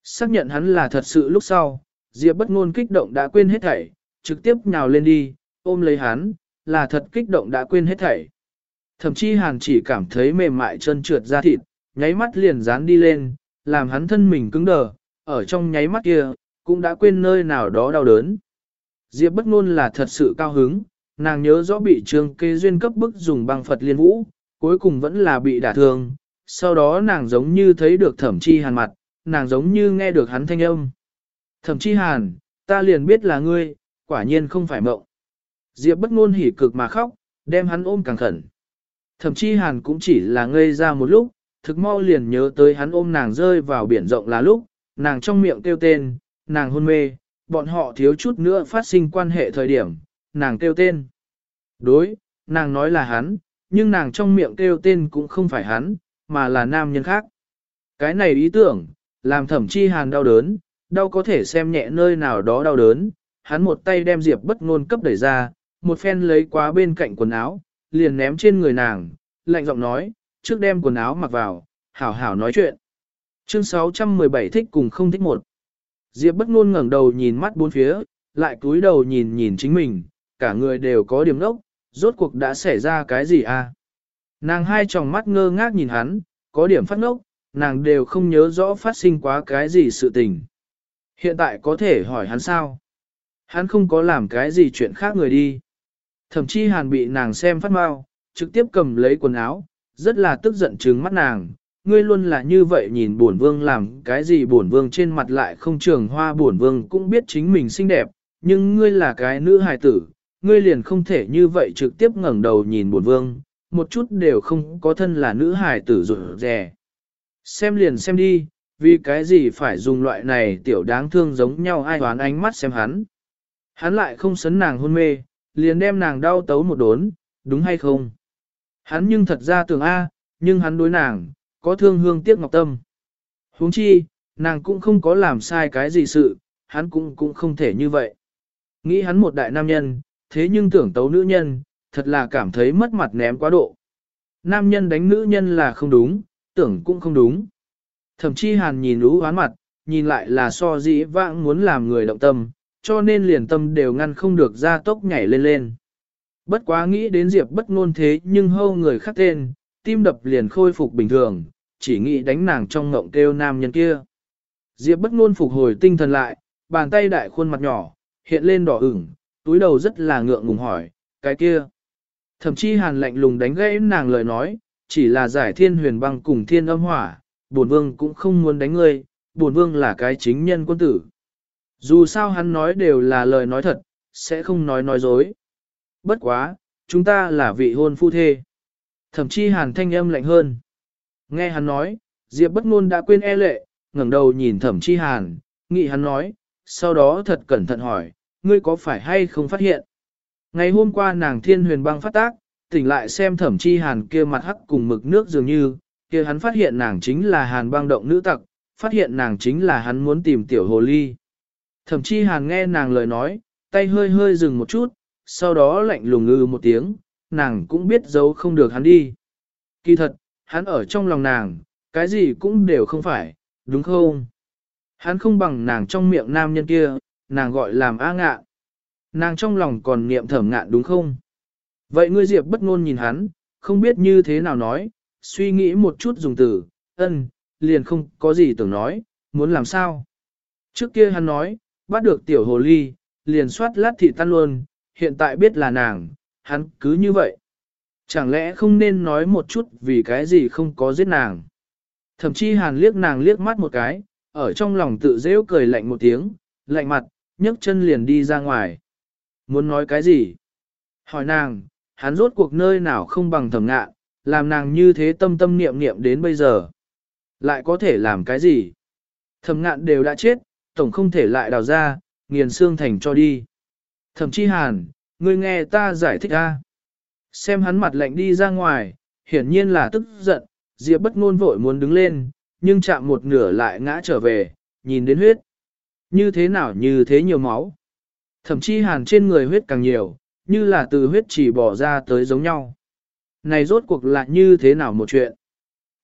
Xác nhận hắn là thật sự lúc sau, Diệp bất ngôn kích động đã quên hết thảy, trực tiếp nhào lên đi, ôm lấy hắn, là thật kích động đã quên hết thảy. Thậm chí hàn chỉ cảm thấy mềm mại chân trượt ra thịt, nháy mắt liền dán đi lên, làm hắn thân mình cứng đờ, ở trong nháy mắt kia, cũng đã quên nơi nào đó đau đớn. Diệp bất ngôn là thật sự cao hứng, nàng nhớ rõ bị trương kê duyên cấp bức dùng băng Phật liên vũ, cuối cùng vẫn là bị đả thương, sau đó nàng giống như thấy được thẩm chi hàn mặt, nàng giống như nghe được hắn thanh âm. Thẩm chi hàn, ta liền biết là ngươi, quả nhiên không phải mộng. Diệp bất ngôn hỉ cực mà khóc, đem hắn ôm càng khẩn. Thẩm chi hàn cũng chỉ là ngây ra một lúc, thực mau liền nhớ tới hắn ôm nàng rơi vào biển rộng là lúc, nàng trong miệng kêu tên, nàng hôn mê, bọn họ thiếu chút nữa phát sinh quan hệ thời điểm, nàng kêu tên. Đối, nàng nói là hắn, nhưng nàng trong miệng kêu tên cũng không phải hắn, mà là nam nhân khác. Cái này ý tưởng, làm thẩm chi hàn đau đớn, đau có thể xem nhẹ nơi nào đó đau đớn, hắn một tay đem Diệp bất ngôn cấp đẩy ra, một phen lấy qua bên cạnh quần áo, liền ném trên người nàng, lạnh giọng nói, trước đem quần áo mặc vào, hảo hảo nói chuyện. Chương 617 thích cùng không thích một. Diệp bất ngôn ngẩng đầu nhìn mắt bốn phía, lại cúi đầu nhìn nhìn chính mình, cả người đều có điểm ngốc, rốt cuộc đã xảy ra cái gì à? Nàng hai tròng mắt ngơ ngác nhìn hắn, có điểm phát ngốc, nàng đều không nhớ rõ phát sinh quá cái gì sự tình. Hiện tại có thể hỏi hắn sao? Hắn không có làm cái gì chuyện khác người đi. Thậm chí hàn bị nàng xem phát mau, trực tiếp cầm lấy quần áo, rất là tức giận trừng mắt nàng. Ngươi luôn là như vậy nhìn bổn vương làm cái gì bổn vương trên mặt lại không trường hoa bổn vương cũng biết chính mình xinh đẹp, nhưng ngươi là cái nữ hài tử, ngươi liền không thể như vậy trực tiếp ngẩng đầu nhìn buồn vương, một chút đều không có thân là nữ hài tử rụt rè. Xem liền xem đi, vì cái gì phải dùng loại này tiểu đáng thương giống nhau ai hoán ánh mắt xem hắn. Hắn lại không sấn nàng hôn mê, liền đem nàng đau tấu một đốn, đúng hay không? Hắn nhưng thật ra tưởng A, nhưng hắn đối nàng, có thương hương tiếc ngọc tâm. huống chi, nàng cũng không có làm sai cái gì sự, hắn cũng cũng không thể như vậy. Nghĩ hắn một đại nam nhân, thế nhưng tưởng tấu nữ nhân, thật là cảm thấy mất mặt ném quá độ. Nam nhân đánh nữ nhân là không đúng, tưởng cũng không đúng. Thậm chí hàn nhìn lũ hoán mặt, nhìn lại là so dĩ vãng muốn làm người động tâm, cho nên liền tâm đều ngăn không được ra tốc nhảy lên lên. Bất quá nghĩ đến Diệp bất ngôn thế nhưng hâu người khác tên, tim đập liền khôi phục bình thường, chỉ nghĩ đánh nàng trong ngộng kêu nam nhân kia. Diệp bất ngôn phục hồi tinh thần lại, bàn tay đại khuôn mặt nhỏ, hiện lên đỏ ửng, túi đầu rất là ngượng ngùng hỏi, cái kia. Thậm chí hàn lạnh lùng đánh gãy nàng lời nói, chỉ là giải thiên huyền băng cùng thiên âm hỏa, bổn vương cũng không muốn đánh ngươi, bổn vương là cái chính nhân quân tử. Dù sao hắn nói đều là lời nói thật, sẽ không nói nói dối. Bất quá, chúng ta là vị hôn phu thê. Thậm chí hàn thanh âm lạnh hơn. Nghe hắn nói, Diệp bất ngôn đã quên e lệ, ngẩng đầu nhìn thẩm chi hàn, nghĩ hắn nói, sau đó thật cẩn thận hỏi, ngươi có phải hay không phát hiện? Ngày hôm qua nàng thiên huyền băng phát tác, tỉnh lại xem thẩm chi hàn kia mặt hắc cùng mực nước dường như, kia hắn phát hiện nàng chính là hàn băng động nữ tặc, phát hiện nàng chính là hắn muốn tìm tiểu hồ ly. Thẩm chi hàn nghe nàng lời nói, tay hơi hơi dừng một chút, sau đó lạnh lùng ngư một tiếng, nàng cũng biết giấu không được hắn đi. Kỳ thật, hắn ở trong lòng nàng, cái gì cũng đều không phải, đúng không? Hắn không bằng nàng trong miệng nam nhân kia, nàng gọi làm A ngạ. Nàng trong lòng còn niệm thẩm ngạn đúng không? Vậy ngươi Diệp bất ngôn nhìn hắn, không biết như thế nào nói, suy nghĩ một chút dùng từ, ân, liền không có gì tưởng nói, muốn làm sao? Trước kia hắn nói, bắt được tiểu hồ ly, liền soát lát thị tan luôn, hiện tại biết là nàng, hắn cứ như vậy. Chẳng lẽ không nên nói một chút vì cái gì không có giết nàng? Thậm chí hàn liếc nàng liếc mắt một cái, ở trong lòng tự dễu cười lạnh một tiếng, lạnh mặt, nhấc chân liền đi ra ngoài. Muốn nói cái gì? Hỏi nàng, hắn rốt cuộc nơi nào không bằng thẩm ngạn, làm nàng như thế tâm tâm niệm niệm đến bây giờ. Lại có thể làm cái gì? Thẩm ngạn đều đã chết, tổng không thể lại đào ra, nghiền xương thành cho đi. Thẩm chi hàn, ngươi nghe ta giải thích ra. Xem hắn mặt lạnh đi ra ngoài, hiển nhiên là tức giận, Diệp bất ngôn vội muốn đứng lên, nhưng chạm một nửa lại ngã trở về, nhìn đến huyết. Như thế nào như thế nhiều máu. Thậm chí hàn trên người huyết càng nhiều, như là từ huyết chỉ bỏ ra tới giống nhau. Này rốt cuộc là như thế nào một chuyện?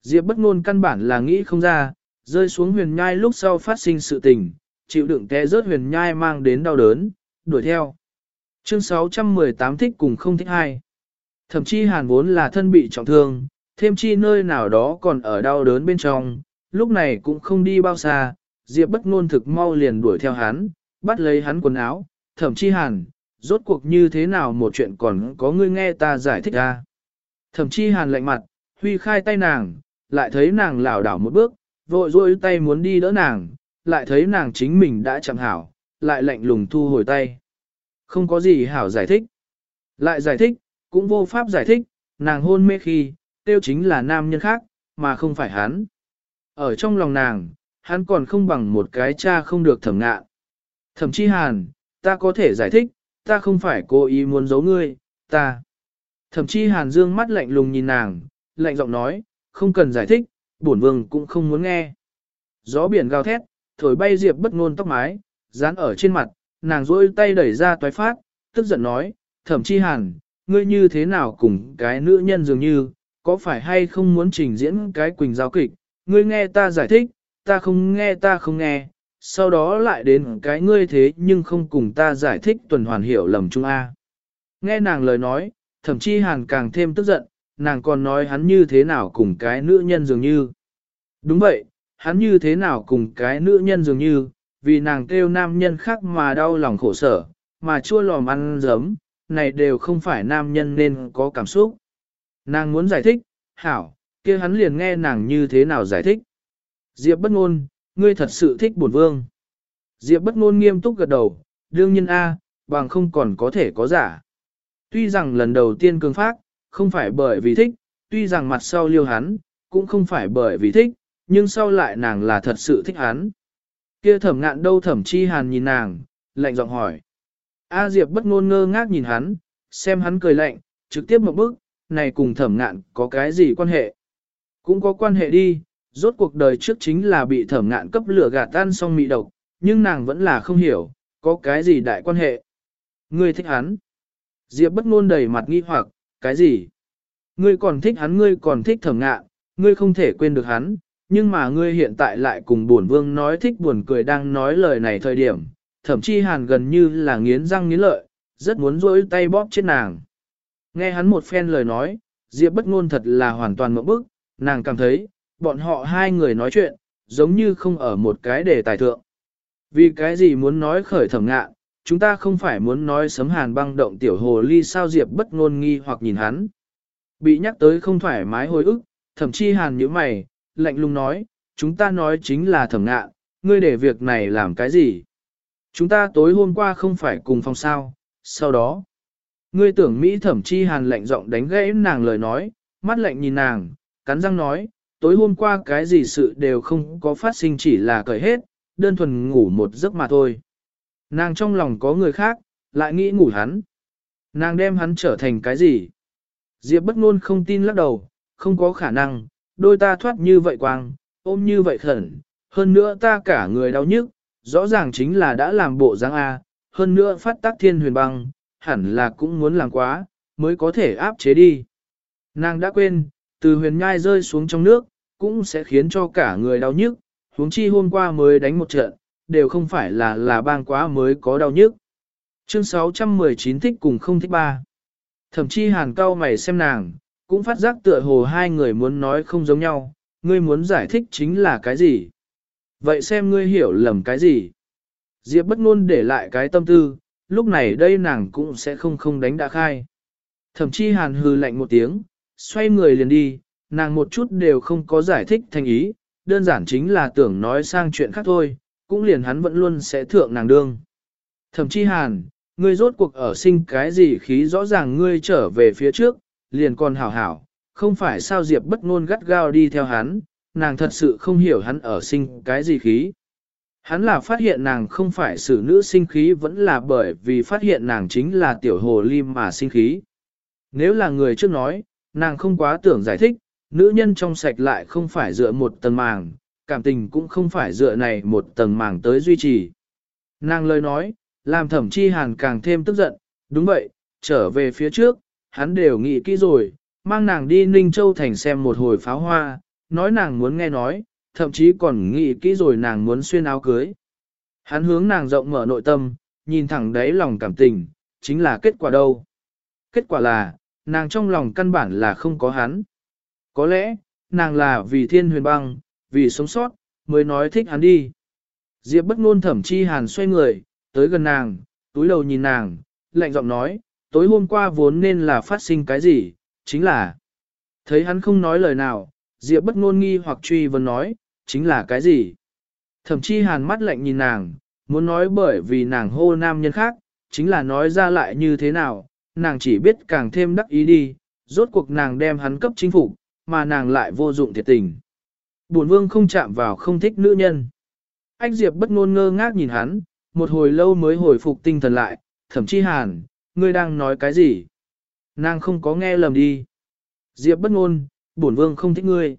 Diệp bất ngôn căn bản là nghĩ không ra, rơi xuống huyền nhai lúc sau phát sinh sự tình, chịu đựng té rớt huyền nhai mang đến đau đớn, đuổi theo. Chương 618 thích cùng không thích hai. Thậm chí hàn vốn là thân bị trọng thương, thêm chi nơi nào đó còn ở đau đớn bên trong, lúc này cũng không đi bao xa, Diệp bất ngôn thực mau liền đuổi theo hắn, bắt lấy hắn quần áo, thậm chí hàn, rốt cuộc như thế nào một chuyện còn có ngươi nghe ta giải thích ra. Thẩm chi hàn lạnh mặt, huy khai tay nàng, lại thấy nàng lảo đảo một bước, vội rôi tay muốn đi đỡ nàng, lại thấy nàng chính mình đã chẳng hảo, lại lạnh lùng thu hồi tay. Không có gì hảo giải thích. Lại giải thích, cũng vô pháp giải thích, nàng hôn mê khi, tiêu chính là nam nhân khác, mà không phải hắn. Ở trong lòng nàng, hắn còn không bằng một cái cha không được thẩm ngạ. Thẩm chi hàn, ta có thể giải thích, ta không phải cố ý muốn giấu ngươi, ta. Thẩm chi hàn dương mắt lạnh lùng nhìn nàng, lạnh giọng nói, không cần giải thích, bổn vương cũng không muốn nghe. Gió biển gào thét, thổi bay diệp bất ngôn tóc mái, dán ở trên mặt, nàng rôi tay đẩy ra toái phát, tức giận nói, thẩm chi hàn, ngươi như thế nào cùng cái nữ nhân dường như, có phải hay không muốn trình diễn cái quỳnh giao kịch, ngươi nghe ta giải thích, ta không nghe ta không nghe, sau đó lại đến cái ngươi thế nhưng không cùng ta giải thích tuần hoàn hiểu lầm chung A. Nghe nàng lời nói, thậm chí hàn càng thêm tức giận, nàng còn nói hắn như thế nào cùng cái nữ nhân dường như. Đúng vậy, hắn như thế nào cùng cái nữ nhân dường như, vì nàng kêu nam nhân khác mà đau lòng khổ sở, mà chua lòm ăn giấm, này đều không phải nam nhân nên có cảm xúc. Nàng muốn giải thích, hảo, kia hắn liền nghe nàng như thế nào giải thích. Diệp bất ngôn, ngươi thật sự thích bổn vương. Diệp bất ngôn nghiêm túc gật đầu, đương nhiên A, bằng không còn có thể có giả. Tuy rằng lần đầu tiên cường phát, không phải bởi vì thích, tuy rằng mặt sau liêu hắn, cũng không phải bởi vì thích, nhưng sau lại nàng là thật sự thích hắn. Kia thẩm ngạn đâu thẩm chi hàn nhìn nàng, lạnh giọng hỏi. A Diệp bất ngôn ngơ ngác nhìn hắn, xem hắn cười lạnh, trực tiếp một bước, này cùng thẩm ngạn có cái gì quan hệ? Cũng có quan hệ đi, rốt cuộc đời trước chính là bị thẩm ngạn cấp lửa gạt tan xong mị độc, nhưng nàng vẫn là không hiểu, có cái gì đại quan hệ. Ngươi thích hắn. Diệp bất ngôn đầy mặt nghi hoặc, cái gì? Ngươi còn thích hắn ngươi còn thích thẩm ngạn, ngươi không thể quên được hắn, nhưng mà ngươi hiện tại lại cùng buồn vương nói thích buồn cười đang nói lời này thời điểm, thậm chí hàn gần như là nghiến răng nghiến lợi, rất muốn rỗi tay bóp chết nàng. Nghe hắn một phen lời nói, Diệp bất ngôn thật là hoàn toàn mộng bức, nàng cảm thấy, bọn họ hai người nói chuyện, giống như không ở một cái đề tài thượng. Vì cái gì muốn nói khởi thẩm ngạ, chúng ta không phải muốn nói sấm hàn băng động tiểu hồ ly sao Diệp bất ngôn nghi hoặc nhìn hắn. Bị nhắc tới không thoải mái hồi ức, thậm chí hàn như mày, lạnh lùng nói, chúng ta nói chính là thẩm ngạ, ngươi để việc này làm cái gì? Chúng ta tối hôm qua không phải cùng phòng sao, sau đó. Ngươi tưởng Mỹ thẩm chi hàn lạnh giọng đánh gãy nàng lời nói, mắt lạnh nhìn nàng, cắn răng nói, tối hôm qua cái gì sự đều không có phát sinh chỉ là cởi hết, đơn thuần ngủ một giấc mà thôi. Nàng trong lòng có người khác, lại nghĩ ngủ hắn. Nàng đem hắn trở thành cái gì? Diệp bất ngôn không tin lắc đầu, không có khả năng, đôi ta thoát như vậy quang, ôm như vậy khẩn, hơn nữa ta cả người đau nhức, rõ ràng chính là đã làm bộ dáng A, hơn nữa phát tác thiên huyền băng, hẳn là cũng muốn làm quá, mới có thể áp chế đi. Nàng đã quên, từ huyền nhai rơi xuống trong nước, cũng sẽ khiến cho cả người đau nhức, huống chi hôm qua mới đánh một trận, đều không phải là là bang quá mới có đau nhức. Chương 619 thích cùng không thích ba. Thậm chí hàn cao mày xem nàng, cũng phát giác tựa hồ hai người muốn nói không giống nhau, ngươi muốn giải thích chính là cái gì? Vậy xem ngươi hiểu lầm cái gì? Diệp bất ngôn để lại cái tâm tư, lúc này đây nàng cũng sẽ không không đánh đã khai. Thậm chí hàn hư lạnh một tiếng, xoay người liền đi, nàng một chút đều không có giải thích thành ý, đơn giản chính là tưởng nói sang chuyện khác thôi, cũng liền hắn vẫn luôn sẽ thượng nàng đương. Thậm chí hàn, ngươi rốt cuộc ở sinh cái gì khí rõ ràng ngươi trở về phía trước, liền còn hảo hảo, không phải sao Diệp bất ngôn gắt gao đi theo hắn, nàng thật sự không hiểu hắn ở sinh cái gì khí. Hắn là phát hiện nàng không phải xử nữ sinh khí vẫn là bởi vì phát hiện nàng chính là tiểu hồ ly mà sinh khí. Nếu là người trước nói, nàng không quá tưởng giải thích, nữ nhân trong sạch lại không phải dựa một tầng màng, cảm tình cũng không phải dựa này một tầng màng tới duy trì. Nàng lời nói, làm thẩm chi hàn càng thêm tức giận, đúng vậy, trở về phía trước, hắn đều nghĩ kỹ rồi, mang nàng đi Ninh Châu Thành xem một hồi pháo hoa, nói nàng muốn nghe nói, thậm chí còn nghĩ kỹ rồi nàng muốn xuyên áo cưới. Hắn hướng nàng rộng mở nội tâm, nhìn thẳng đáy lòng cảm tình, chính là kết quả đâu. Kết quả là, nàng trong lòng căn bản là không có hắn. Có lẽ, nàng là vì thiên huyền băng, vì sống sót, mới nói thích hắn đi. Diệp bất ngôn thẩm chi hàn xoay người, tới gần nàng, túi đầu nhìn nàng, lạnh giọng nói, tối hôm qua vốn nên là phát sinh cái gì, chính là. Thấy hắn không nói lời nào, Diệp bất ngôn nghi hoặc truy vấn nói, chính là cái gì. Thẩm chi hàn mắt lạnh nhìn nàng, muốn nói bởi vì nàng hô nam nhân khác, chính là nói ra lại như thế nào, nàng chỉ biết càng thêm đắc ý đi, rốt cuộc nàng đem hắn cấp chính phủ, mà nàng lại vô dụng thiệt tình. Bổn vương không chạm vào không thích nữ nhân. Anh Diệp bất ngôn ngơ ngác nhìn hắn, một hồi lâu mới hồi phục tinh thần lại, thẩm chi hàn, ngươi đang nói cái gì? Nàng không có nghe lầm đi. Diệp bất ngôn, bổn vương không thích ngươi.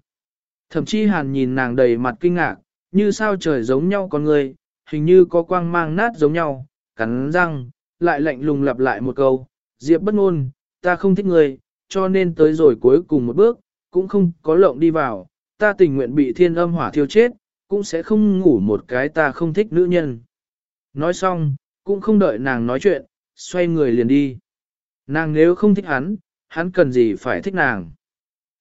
Thẩm chi hàn nhìn nàng đầy mặt kinh ngạc, như sao trời giống nhau con người, hình như có quang mang nát giống nhau, cắn răng, lại lạnh lùng lặp lại một câu, Diệp bất ngôn, ta không thích ngươi, cho nên tới rồi cuối cùng một bước, cũng không có lộng đi vào, ta tình nguyện bị thiên âm hỏa thiêu chết, cũng sẽ không ngủ một cái ta không thích nữ nhân. Nói xong, cũng không đợi nàng nói chuyện, xoay người liền đi. Nàng nếu không thích hắn, hắn cần gì phải thích nàng.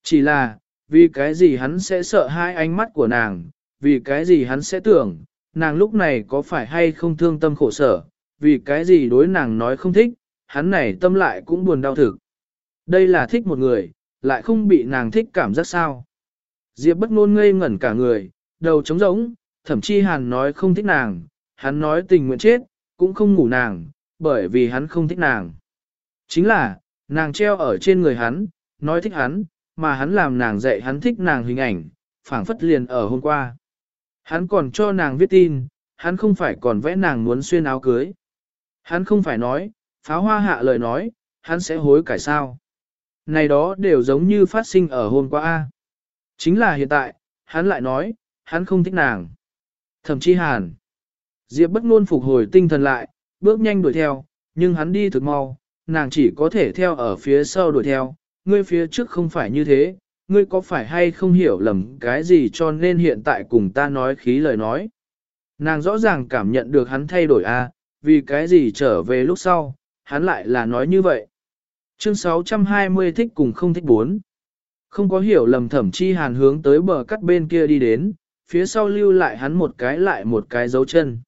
Chỉ là, vì cái gì hắn sẽ sợ hai ánh mắt của nàng, vì cái gì hắn sẽ tưởng, nàng lúc này có phải hay không thương tâm khổ sở, vì cái gì đối nàng nói không thích, hắn này tâm lại cũng buồn đau thực. Đây là thích một người, lại không bị nàng thích cảm giác sao. Diệp bất ngôn ngây ngẩn cả người, đầu trống rỗng, thậm chí hàn nói không thích nàng, hắn nói tình nguyện chết, cũng không ngủ nàng, bởi vì hắn không thích nàng. Chính là, nàng treo ở trên người hắn, nói thích hắn, mà hắn làm nàng dạy hắn thích nàng hình ảnh, phảng phất liền ở hôm qua. Hắn còn cho nàng viết tin, hắn không phải còn vẽ nàng muốn xuyên áo cưới. Hắn không phải nói, pháo hoa hạ lời nói, hắn sẽ hối cải sao. Này đó đều giống như phát sinh ở hôm qua. a. Chính là hiện tại, hắn lại nói, hắn không thích nàng. Thậm chí hàn. Diệp bất ngôn phục hồi tinh thần lại, bước nhanh đuổi theo, nhưng hắn đi thực mau, nàng chỉ có thể theo ở phía sau đuổi theo, ngươi phía trước không phải như thế, ngươi có phải hay không hiểu lầm cái gì cho nên hiện tại cùng ta nói khí lời nói. Nàng rõ ràng cảm nhận được hắn thay đổi a, vì cái gì trở về lúc sau, hắn lại là nói như vậy. Chương 620 thích cùng không thích bốn. Không có hiểu lầm thẩm chi hàn hướng tới bờ cắt bên kia đi đến, phía sau lưu lại hắn một cái lại một cái dấu chân.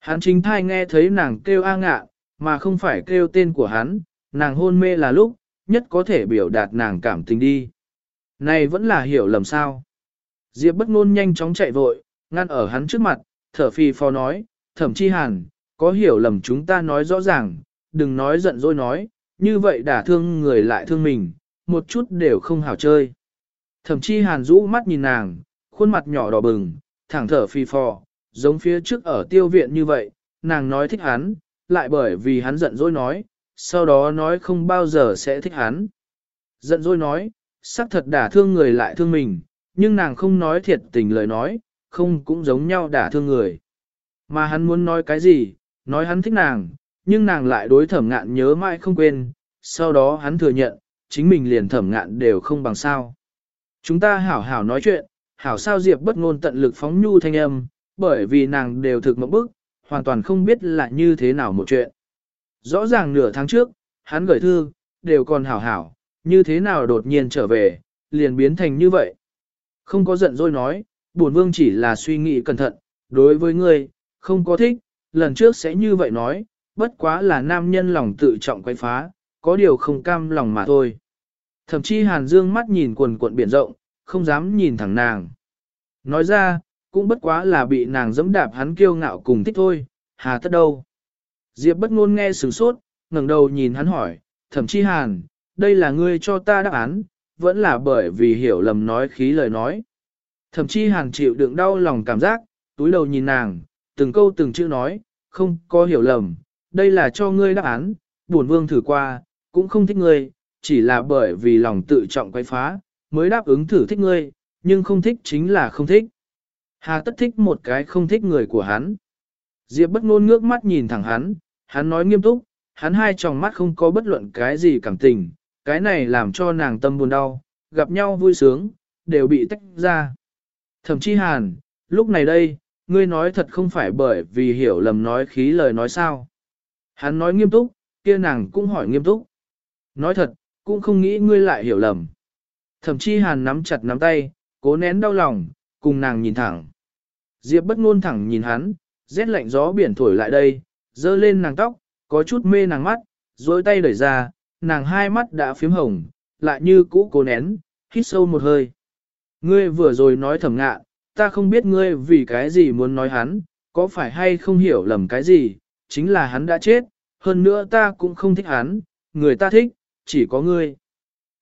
Hắn chính thai nghe thấy nàng kêu a ngạ, mà không phải kêu tên của hắn, nàng hôn mê là lúc, nhất có thể biểu đạt nàng cảm tình đi. Này vẫn là hiểu lầm sao. Diệp bất ngôn nhanh chóng chạy vội, ngăn ở hắn trước mặt, thở phì phò nói, thẩm chi hàn, có hiểu lầm chúng ta nói rõ ràng, đừng nói giận dỗi nói, như vậy đả thương người lại thương mình, một chút đều không hảo chơi. Thẩm chi hàn rũ mắt nhìn nàng, khuôn mặt nhỏ đỏ bừng, thẳng thở phì phò, giống phía trước ở tiêu viện như vậy, nàng nói thích hắn, lại bởi vì hắn giận dỗi nói, sau đó nói không bao giờ sẽ thích hắn. Giận dỗi nói, xác thật đả thương người lại thương mình, nhưng nàng không nói thiệt tình lời nói, không cũng giống nhau đả thương người. Mà hắn muốn nói cái gì, nói hắn thích nàng, nhưng nàng lại đối thẩm ngạn nhớ mãi không quên, sau đó hắn thừa nhận, chính mình liền thẩm ngạn đều không bằng sao. Chúng ta hảo hảo nói chuyện, hảo sao Diệp bất ngôn tận lực phóng nhu thanh âm, bởi vì nàng đều thực mộng bức, hoàn toàn không biết là như thế nào một chuyện. Rõ ràng nửa tháng trước, hắn gửi thư, đều còn hảo hảo, như thế nào đột nhiên trở về, liền biến thành như vậy. Không có giận dỗi nói, bổn vương chỉ là suy nghĩ cẩn thận, đối với ngươi, không có thích, lần trước sẽ như vậy nói, bất quá là nam nhân lòng tự trọng quay phá, có điều không cam lòng mà thôi. Thậm chí Hàn Dương mắt nhìn quần cuộn biển rộng, không dám nhìn thẳng nàng. Nói ra, cũng bất quá là bị nàng dẫm đạp hắn kiêu ngạo cùng thích thôi, hà tất đâu. Diệp bất ngôn nghe sửng sốt, ngẩng đầu nhìn hắn hỏi, thậm chí Hàn, đây là ngươi cho ta đáp án, vẫn là bởi vì hiểu lầm nói khí lời nói. Thậm chí Hàn chịu đựng đau lòng cảm giác, túi đầu nhìn nàng, từng câu từng chữ nói, không có hiểu lầm, đây là cho ngươi đáp án, buồn vương thử qua, cũng không thích ngươi, chỉ là bởi vì lòng tự trọng quay phá, mới đáp ứng thử thích ngươi, nhưng không thích chính là không thích. Hà tất thích một cái không thích người của hắn. Diệp bất ngôn ngước mắt nhìn thẳng hắn, hắn nói nghiêm túc, hắn hai tròng mắt không có bất luận cái gì cảm tình, cái này làm cho nàng tâm buồn đau, gặp nhau vui sướng, đều bị tách ra. Thậm chí hàn, lúc này đây, ngươi nói thật không phải bởi vì hiểu lầm nói khí lời nói sao. Hắn nói nghiêm túc, kia nàng cũng hỏi nghiêm túc. Nói thật, cũng không nghĩ ngươi lại hiểu lầm. Thậm chí hàn nắm chặt nắm tay, cố nén đau lòng, cùng nàng nhìn thẳng. Diệp bất ngôn thẳng nhìn hắn, rét lạnh gió biển thổi lại đây, dơ lên nàng tóc, có chút mê nàng mắt, dối tay đẩy ra, nàng hai mắt đã phím hồng, lại như cũ cố nén, hít sâu một hơi. Ngươi vừa rồi nói thầm ngạ, ta không biết ngươi vì cái gì muốn nói hắn, có phải hay không hiểu lầm cái gì, chính là hắn đã chết, hơn nữa ta cũng không thích hắn, người ta thích, chỉ có ngươi.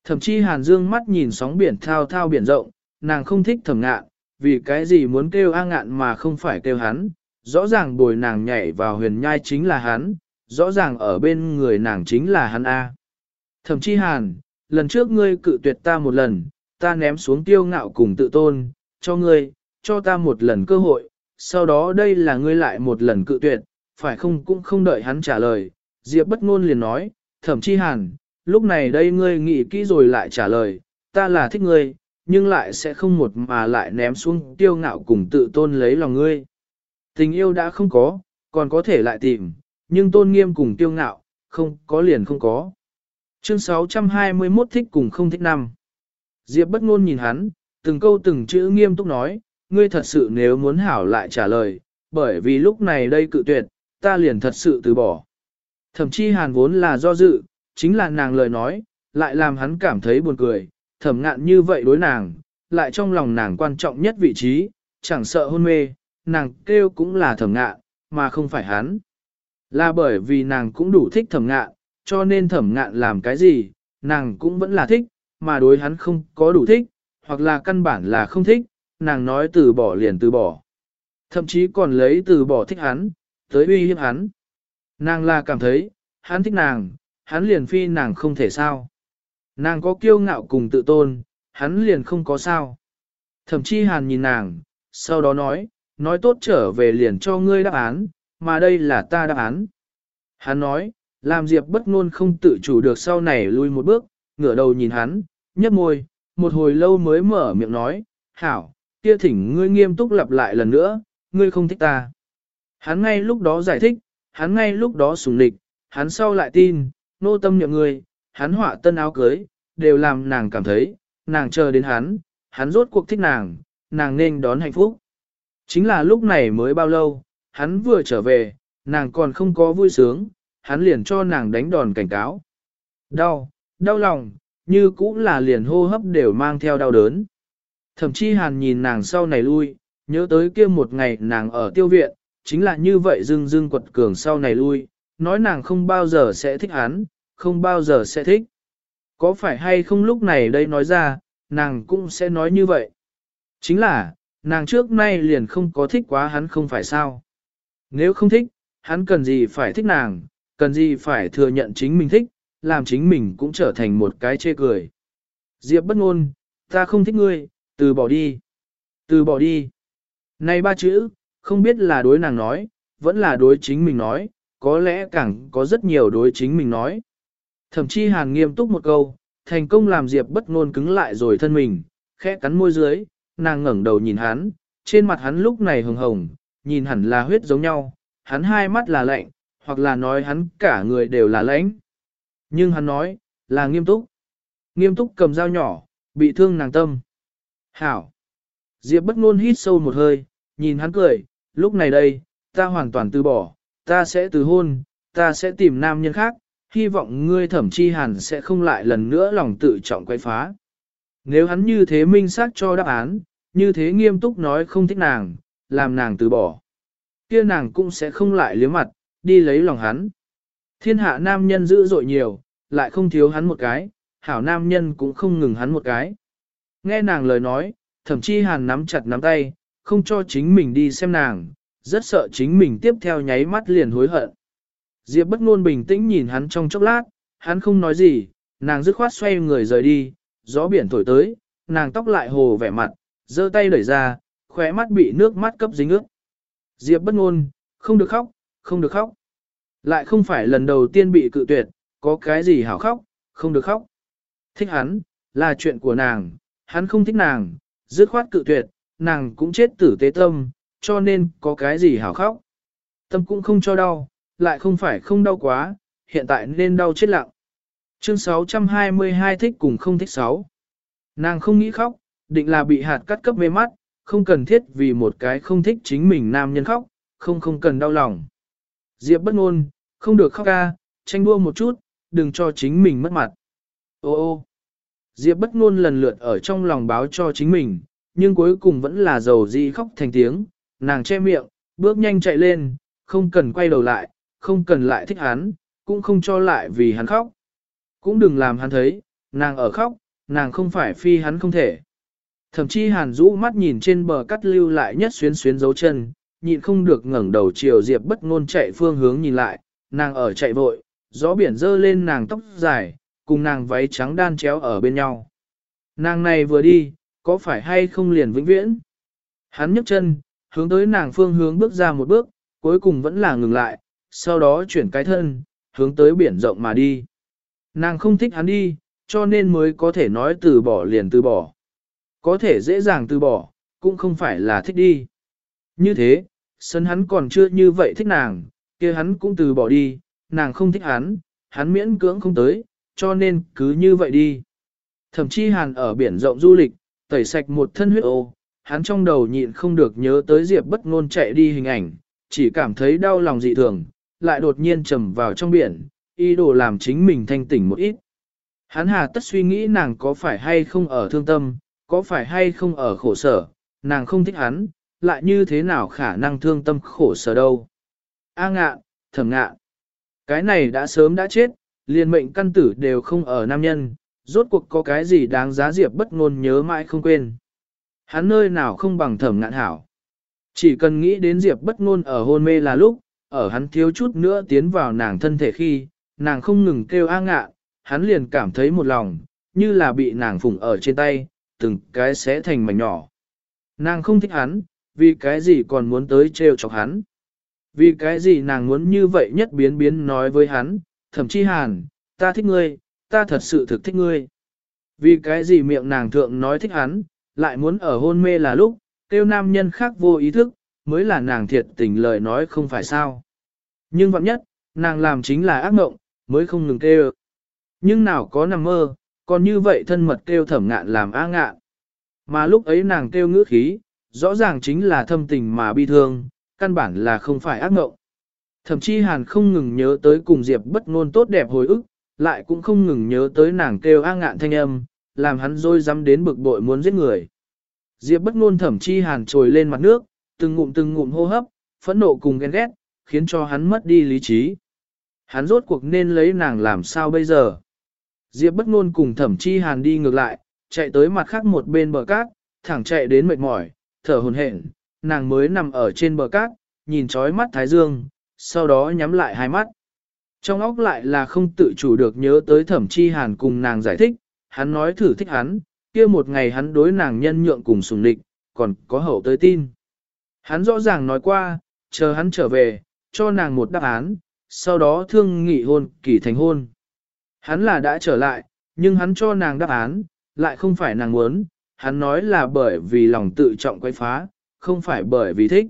Thậm chí hàn dương mắt nhìn sóng biển thao thao biển rộng, nàng không thích Thẩm ngạn, vì cái gì muốn kêu A ngạn mà không phải kêu hắn, rõ ràng bồi nàng nhảy vào huyền nhai chính là hắn, rõ ràng ở bên người nàng chính là hắn A. Thậm chí hàn, lần trước ngươi cự tuyệt ta một lần, ta ném xuống tiêu ngạo cùng tự tôn, cho ngươi, cho ta một lần cơ hội, sau đó đây là ngươi lại một lần cự tuyệt, phải không cũng không đợi hắn trả lời. Diệp bất ngôn liền nói, thậm chí hàn, lúc này đây ngươi nghĩ kỹ rồi lại trả lời, ta là thích ngươi, nhưng lại sẽ không một mà lại ném xuống tiêu ngạo cùng tự tôn lấy lòng ngươi. Tình yêu đã không có, còn có thể lại tìm, nhưng tôn nghiêm cùng tiêu ngạo, không có liền không có. Chương 621 thích cùng không thích năm. Diệp bất ngôn nhìn hắn, từng câu từng chữ nghiêm túc nói, ngươi thật sự nếu muốn hảo lại trả lời, bởi vì lúc này đây cự tuyệt, ta liền thật sự từ bỏ. Thậm chí hàn vốn là do dự, chính là nàng lời nói, lại làm hắn cảm thấy buồn cười, thẩm ngạn như vậy đối nàng, lại trong lòng nàng quan trọng nhất vị trí, chẳng sợ hôn mê, nàng kêu cũng là thẩm ngạn, mà không phải hắn. Là bởi vì nàng cũng đủ thích thẩm ngạn, cho nên thẩm ngạn làm cái gì, nàng cũng vẫn là thích, mà đối hắn không có đủ thích, hoặc là căn bản là không thích, nàng nói từ bỏ liền từ bỏ. Thậm chí còn lấy từ bỏ thích hắn, tới uy hiếp hắn. Nàng là cảm thấy, hắn thích nàng, hắn liền phi nàng không thể sao. Nàng có kiêu ngạo cùng tự tôn, hắn liền không có sao. Thậm chí hàn nhìn nàng, sau đó nói, nói tốt trở về liền cho ngươi đáp án, mà đây là ta đáp án. Hắn nói, làm Diệp bất ngôn không tự chủ được sau này lui một bước, ngửa đầu nhìn hắn, nhấp môi, một hồi lâu mới mở miệng nói, hảo, kia thỉnh ngươi nghiêm túc lặp lại lần nữa, ngươi không thích ta. Hắn ngay lúc đó giải thích, hắn ngay lúc đó sùng lịch, hắn sau lại tin, nô tâm nhượng người, hắn họa tân áo cưới, đều làm nàng cảm thấy, nàng chờ đến hắn, hắn rốt cuộc thích nàng, nàng nên đón hạnh phúc. Chính là lúc này mới bao lâu, hắn vừa trở về, nàng còn không có vui sướng, hắn liền cho nàng đánh đòn cảnh cáo. Đau, đau lòng, như cũng là liền hô hấp đều mang theo đau đớn. Thậm chí hàn nhìn nàng sau này lui, nhớ tới kia một ngày nàng ở tiêu viện, chính là như vậy dưng dưng quật cường sau này lui, nói nàng không bao giờ sẽ thích hắn, không bao giờ sẽ thích. Có phải hay không lúc này đây nói ra, nàng cũng sẽ nói như vậy. Chính là, nàng trước nay liền không có thích quá hắn không phải sao. Nếu không thích, hắn cần gì phải thích nàng, cần gì phải thừa nhận chính mình thích, làm chính mình cũng trở thành một cái chê cười. Diệp bất ngôn, ta không thích ngươi, từ bỏ đi. Từ bỏ đi. Này ba chữ, không biết là đối nàng nói, vẫn là đối chính mình nói, có lẽ càng có rất nhiều đối chính mình nói. Thậm chí hàn nghiêm túc một câu, thành công làm Diệp bất ngôn cứng lại rồi thân mình, khẽ cắn môi dưới, nàng ngẩng đầu nhìn hắn, trên mặt hắn lúc này hồng hồng, nhìn hẳn là huyết giống nhau, hắn hai mắt là lạnh, hoặc là nói hắn cả người đều là lãnh. Nhưng hắn nói, là nghiêm túc. Nghiêm túc cầm dao nhỏ, bị thương nàng tâm. Hảo. Diệp bất ngôn hít sâu một hơi, nhìn hắn cười, lúc này đây, ta hoàn toàn từ bỏ, ta sẽ từ hôn, ta sẽ tìm nam nhân khác, hy vọng ngươi thẩm chi hàn sẽ không lại lần nữa lòng tự trọng quay phá. Nếu hắn như thế minh xác cho đáp án, như thế nghiêm túc nói không thích nàng, làm nàng từ bỏ. kia nàng cũng sẽ không lại liếm mặt, đi lấy lòng hắn. Thiên hạ nam nhân dữ dội nhiều, lại không thiếu hắn một cái, hảo nam nhân cũng không ngừng hắn một cái. Nghe nàng lời nói, thậm chí hàn nắm chặt nắm tay, không cho chính mình đi xem nàng, rất sợ chính mình tiếp theo nháy mắt liền hối hận. Diệp bất ngôn bình tĩnh nhìn hắn trong chốc lát, hắn không nói gì, nàng dứt khoát xoay người rời đi, gió biển thổi tới, nàng tóc lại hồ vẻ mặt, giơ tay đẩy ra, khóe mắt bị nước mắt cấp dính ướt. Diệp bất ngôn, không được khóc, không được khóc. Lại không phải lần đầu tiên bị cự tuyệt, có cái gì hảo khóc, không được khóc. Thích hắn, là chuyện của nàng, hắn không thích nàng, dứt khoát cự tuyệt, nàng cũng chết tử tế tâm, cho nên có cái gì hảo khóc. Tâm cũng không cho đau, lại không phải không đau quá, hiện tại nên đau chết lặng. Chương 622 thích cùng không thích sáu. Nàng không nghĩ khóc, định là bị hạt cắt cấp mê mắt, không cần thiết vì một cái không thích chính mình nam nhân khóc, không không cần đau lòng. Diệp bất ngôn, không được khóc ca, tranh đua một chút, đừng cho chính mình mất mặt. Ô ô. Diệp bất ngôn lần lượt ở trong lòng báo cho chính mình, nhưng cuối cùng vẫn là dầu di khóc thành tiếng, nàng che miệng, bước nhanh chạy lên, không cần quay đầu lại, không cần lại thích hắn, cũng không cho lại vì hắn khóc. Cũng đừng làm hắn thấy, nàng ở khóc, nàng không phải phi hắn không thể. Thậm chí hàn rũ mắt nhìn trên bờ cắt lưu lại nhất xuyến xuyến dấu chân, nhịn không được ngẩng đầu chiều Diệp bất ngôn chạy phương hướng nhìn lại, nàng ở chạy vội, gió biển dơ lên nàng tóc dài, cùng nàng váy trắng đan chéo ở bên nhau. Nàng này vừa đi, có phải hay không liền vĩnh viễn? Hắn nhấc chân, hướng tới nàng phương hướng bước ra một bước, cuối cùng vẫn là ngừng lại, sau đó chuyển cái thân, hướng tới biển rộng mà đi. Nàng không thích hắn đi, cho nên mới có thể nói từ bỏ liền từ bỏ. Có thể dễ dàng từ bỏ, cũng không phải là thích đi. Như thế, sân hắn còn chưa như vậy thích nàng, kia hắn cũng từ bỏ đi, nàng không thích hắn, hắn miễn cưỡng không tới, cho nên cứ như vậy đi. Thậm chí hàn ở biển rộng du lịch, tẩy sạch một thân huyết ô, hắn trong đầu nhịn không được nhớ tới Diệp bất ngôn chạy đi hình ảnh, chỉ cảm thấy đau lòng dị thường, lại đột nhiên trầm vào trong biển, ý đồ làm chính mình thanh tỉnh một ít. Hắn hà tất suy nghĩ nàng có phải hay không ở thương tâm, có phải hay không ở khổ sở, nàng không thích hắn, lại như thế nào khả năng thương tâm khổ sở đâu. A ngạ, thầm ngạ, cái này đã sớm đã chết, liền mệnh căn tử đều không ở nam nhân, rốt cuộc có cái gì đáng giá diệp bất ngôn nhớ mãi không quên. Hắn nơi nào không bằng thẩm ngạn hảo. Chỉ cần nghĩ đến diệp bất ngôn ở hôn mê là lúc, ở hắn thiếu chút nữa tiến vào nàng thân thể khi, nàng không ngừng kêu a ngạ, hắn liền cảm thấy một lòng, như là bị nàng phụng ở trên tay, từng cái sẽ thành mảnh nhỏ. Nàng không thích hắn, vì cái gì còn muốn tới trêu chọc hắn. Vì cái gì nàng muốn như vậy nhất biến biến nói với hắn, thậm chí hàn, ta thích ngươi, ta thật sự thực thích ngươi. Vì cái gì miệng nàng thượng nói thích hắn, lại muốn ở hôn mê là lúc, tiêu nam nhân khác vô ý thức, mới là nàng thiệt tình lời nói không phải sao. Nhưng vọng nhất, nàng làm chính là ác mộng, mới không ngừng kêu. Nhưng nào có nằm mơ, còn như vậy thân mật kêu thẩm ngạn làm á ngạn. Mà lúc ấy nàng kêu ngữ khí, rõ ràng chính là thâm tình mà bi thương, căn bản là không phải ác mộng. Thậm chí hàn không ngừng nhớ tới cùng Diệp bất ngôn tốt đẹp hồi ức, lại cũng không ngừng nhớ tới nàng kêu a ngạn thanh âm, làm hắn rôi dám đến bực bội muốn giết người. Diệp bất ngôn thẩm chi hàn trồi lên mặt nước, từng ngụm từng ngụm hô hấp, phẫn nộ cùng ghen ghét, khiến cho hắn mất đi lý trí. Hắn rốt cuộc nên lấy nàng làm sao bây giờ? Diệp bất ngôn cùng thẩm chi hàn đi ngược lại, chạy tới mặt khác một bên bờ cát, thẳng chạy đến mệt mỏi, thở hồn hển, nàng mới nằm ở trên bờ cát, nhìn chói mắt thái dương, sau đó nhắm lại hai mắt. Trong óc lại là không tự chủ được nhớ tới thẩm chi hàn cùng nàng giải thích, hắn nói thử thích hắn, kia một ngày hắn đối nàng nhân nhượng cùng sùng địch, còn có hậu tới tin. Hắn rõ ràng nói qua, chờ hắn trở về, cho nàng một đáp án, sau đó thương nghị hôn kỳ thành hôn. Hắn là đã trở lại, nhưng hắn cho nàng đáp án, lại không phải nàng muốn, hắn nói là bởi vì lòng tự trọng quay phá, không phải bởi vì thích.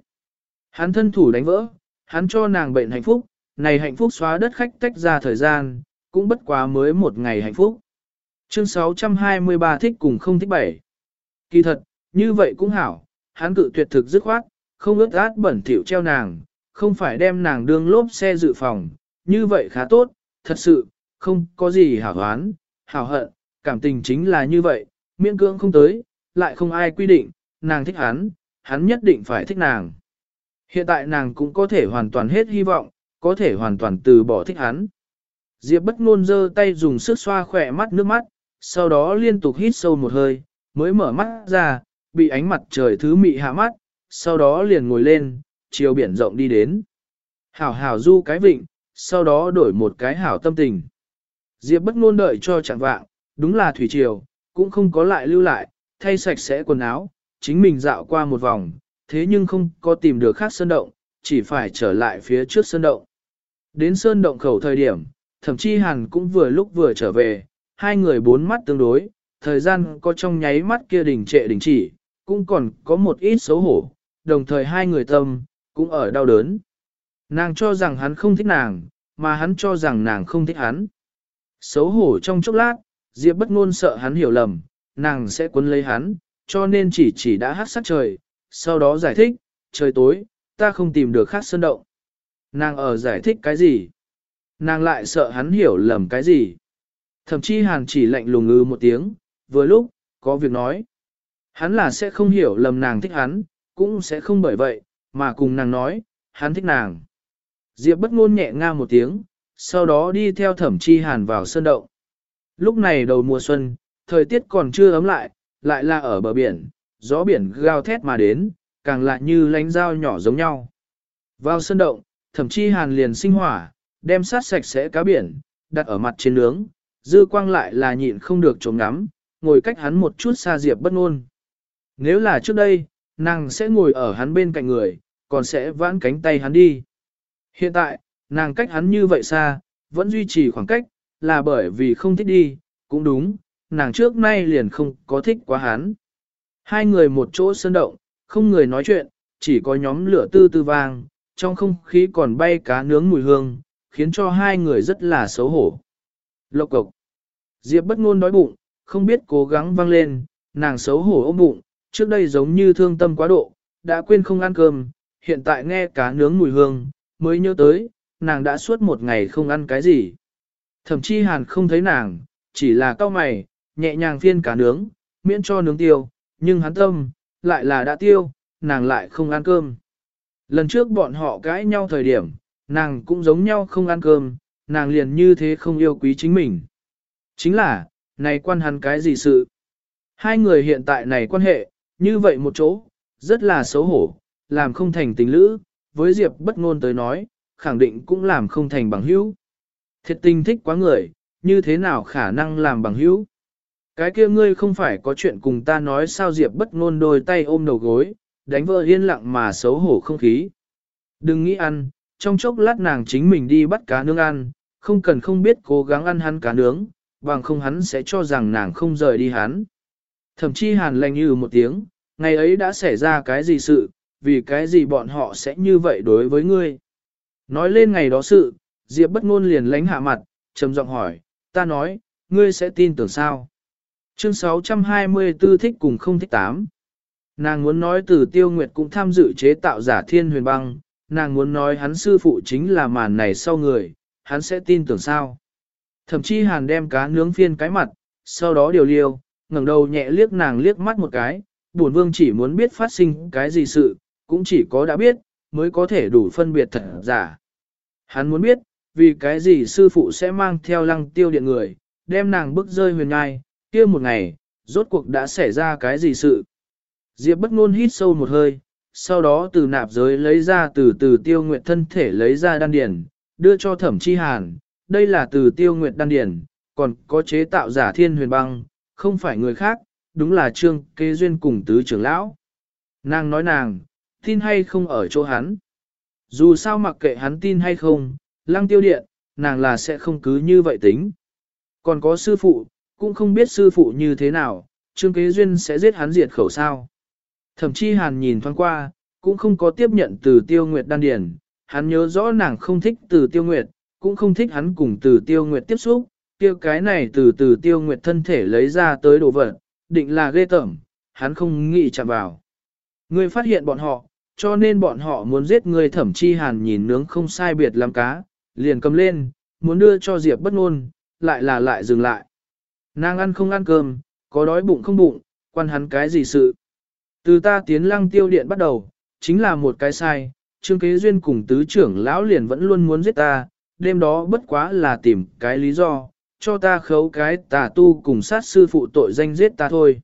Hắn thân thủ đánh vỡ, hắn cho nàng bệnh hạnh phúc, này hạnh phúc xóa đất khách tách ra thời gian, cũng bất quá mới một ngày hạnh phúc. Chương 623 thích cùng không thích bảy. Kỳ thật, như vậy cũng hảo, hắn cự tuyệt thực dứt khoát, không ướt át bẩn thỉu treo nàng, không phải đem nàng đương lốp xe dự phòng, như vậy khá tốt, thật sự, không có gì hảo hoán, hảo hận, cảm tình chính là như vậy, miễn cưỡng không tới, lại không ai quy định, nàng thích hắn, hắn nhất định phải thích nàng. Hiện tại nàng cũng có thể hoàn toàn hết hy vọng, có thể hoàn toàn từ bỏ thích hắn. Diệp bất ngôn giơ tay dùng sức xoa khỏe mắt nước mắt, sau đó liên tục hít sâu một hơi, mới mở mắt ra, bị ánh mặt trời thứ mị hạ mắt, sau đó liền ngồi lên, chiều biển rộng đi đến. Hảo hảo du cái vịnh, sau đó đổi một cái hảo tâm tình. Diệp bất ngôn đợi cho chẳng vạng, đúng là thủy triều, cũng không có lại lưu lại, thay sạch sẽ quần áo, chính mình dạo qua một vòng, thế nhưng không có tìm được khác sơn động, chỉ phải trở lại phía trước sơn động. Đến sơn động khẩu thời điểm, thậm chí hàn cũng vừa lúc vừa trở về, hai người bốn mắt tương đối, thời gian có trong nháy mắt kia đình trệ đình chỉ, cũng còn có một ít xấu hổ, đồng thời hai người tâm, cũng ở đau đớn. Nàng cho rằng hắn không thích nàng, mà hắn cho rằng nàng không thích hắn. Xấu hổ trong chốc lát, Diệp bất ngôn sợ hắn hiểu lầm, nàng sẽ cuốn lấy hắn, cho nên chỉ chỉ đã hát sát trời, sau đó giải thích, trời tối, ta không tìm được khác sơn động. Nàng ở giải thích cái gì? Nàng lại sợ hắn hiểu lầm cái gì? Thậm chí hàn chỉ lạnh lùng ngư một tiếng, vừa lúc, có việc nói. Hắn là sẽ không hiểu lầm nàng thích hắn, cũng sẽ không bởi vậy, mà cùng nàng nói, hắn thích nàng. Diệp bất ngôn nhẹ nga một tiếng, sau đó đi theo thẩm chi hàn vào sơn động. Lúc này đầu mùa xuân, thời tiết còn chưa ấm lại, lại là ở bờ biển, gió biển gào thét mà đến, càng lại như lánh dao nhỏ giống nhau. Vào sơn động, Thậm chí hàn liền sinh hỏa, đem sát sạch sẽ cá biển, đặt ở mặt trên nướng, dư quang lại là nhịn không được trộm ngắm, ngồi cách hắn một chút xa diệp bất ngôn. Nếu là trước đây, nàng sẽ ngồi ở hắn bên cạnh người, còn sẽ vãn cánh tay hắn đi. Hiện tại, nàng cách hắn như vậy xa, vẫn duy trì khoảng cách, là bởi vì không thích đi, cũng đúng, nàng trước nay liền không có thích quá hắn. Hai người một chỗ sơn động, không người nói chuyện, chỉ có nhóm lửa tư tư vang, trong không khí còn bay cá nướng mùi hương, khiến cho hai người rất là xấu hổ. Lộc cộc. Diệp bất ngôn đói bụng, không biết cố gắng văng lên, nàng xấu hổ ôm bụng, trước đây giống như thương tâm quá độ, đã quên không ăn cơm, hiện tại nghe cá nướng mùi hương, mới nhớ tới, nàng đã suốt một ngày không ăn cái gì. Thậm chí hàn không thấy nàng, chỉ là cao mày, nhẹ nhàng phiên cá nướng, miễn cho nướng tiêu, nhưng hắn tâm, lại là đã tiêu, nàng lại không ăn cơm. Lần trước bọn họ cãi nhau thời điểm, nàng cũng giống nhau không ăn cơm, nàng liền như thế không yêu quý chính mình. Chính là, này quan hắn cái gì sự? Hai người hiện tại này quan hệ, như vậy một chỗ, rất là xấu hổ, làm không thành tình lữ, với Diệp bất ngôn tới nói, khẳng định cũng làm không thành bằng hữu. Thiệt tình thích quá người, như thế nào khả năng làm bằng hữu? Cái kia ngươi không phải có chuyện cùng ta nói sao Diệp bất ngôn đôi tay ôm đầu gối, đánh vợ yên lặng mà xấu hổ không khí. Đừng nghĩ ăn, trong chốc lát nàng chính mình đi bắt cá nướng ăn, không cần không biết cố gắng ăn hắn cá nướng, bằng không hắn sẽ cho rằng nàng không rời đi hắn. Thậm chí hàn lành như một tiếng, ngày ấy đã xảy ra cái gì sự, vì cái gì bọn họ sẽ như vậy đối với ngươi. Nói lên ngày đó sự, Diệp bất ngôn liền lánh hạ mặt, trầm giọng hỏi, ta nói, ngươi sẽ tin tưởng sao? Chương 624 thích cùng không thích tám. Nàng muốn nói từ tiêu nguyệt cũng tham dự chế tạo giả thiên huyền băng, nàng muốn nói hắn sư phụ chính là màn này sau người, hắn sẽ tin tưởng sao. Thậm chí hàn đem cá nướng phiên cái mặt, sau đó điều liêu, ngẩng đầu nhẹ liếc nàng liếc mắt một cái, buồn vương chỉ muốn biết phát sinh cái gì sự, cũng chỉ có đã biết, mới có thể đủ phân biệt thật giả. Hắn muốn biết, vì cái gì sư phụ sẽ mang theo lăng tiêu điện người, đem nàng bức rơi huyền ngai, kia một ngày, rốt cuộc đã xảy ra cái gì sự. Diệp bất ngôn hít sâu một hơi, sau đó từ nạp giới lấy ra từ từ tiêu nguyệt thân thể lấy ra đan điển, đưa cho thẩm chi hàn, đây là từ tiêu nguyệt đan điển, còn có chế tạo giả thiên huyền băng, không phải người khác, đúng là trương kế duyên cùng tứ trưởng lão. Nàng nói nàng, tin hay không ở chỗ hắn. Dù sao mặc kệ hắn tin hay không, lăng tiêu điện, nàng là sẽ không cứ như vậy tính. Còn có sư phụ, cũng không biết sư phụ như thế nào, trương kế duyên sẽ giết hắn diệt khẩu sao. Thậm chí hàn nhìn thoáng qua, cũng không có tiếp nhận từ tiêu nguyệt đan điển, hắn nhớ rõ nàng không thích từ tiêu nguyệt, cũng không thích hắn cùng từ tiêu nguyệt tiếp xúc, tiêu cái này từ từ tiêu nguyệt thân thể lấy ra tới đồ vật, định là ghê tởm, hắn không nghĩ chạm vào. Ngươi phát hiện bọn họ, cho nên bọn họ muốn giết ngươi thẩm chi hàn nhìn nướng không sai biệt làm cá, liền cầm lên, muốn đưa cho Diệp bất ngôn, lại là lại dừng lại. Nàng ăn không ăn cơm, có đói bụng không bụng, quan hắn cái gì sự. Từ ta tiến lăng tiêu điện bắt đầu, chính là một cái sai, Trương Kế Duyên cùng tứ trưởng lão liền vẫn luôn muốn giết ta, đêm đó bất quá là tìm cái lý do, cho ta khấu cái tà tu cùng sát sư phụ tội danh giết ta thôi.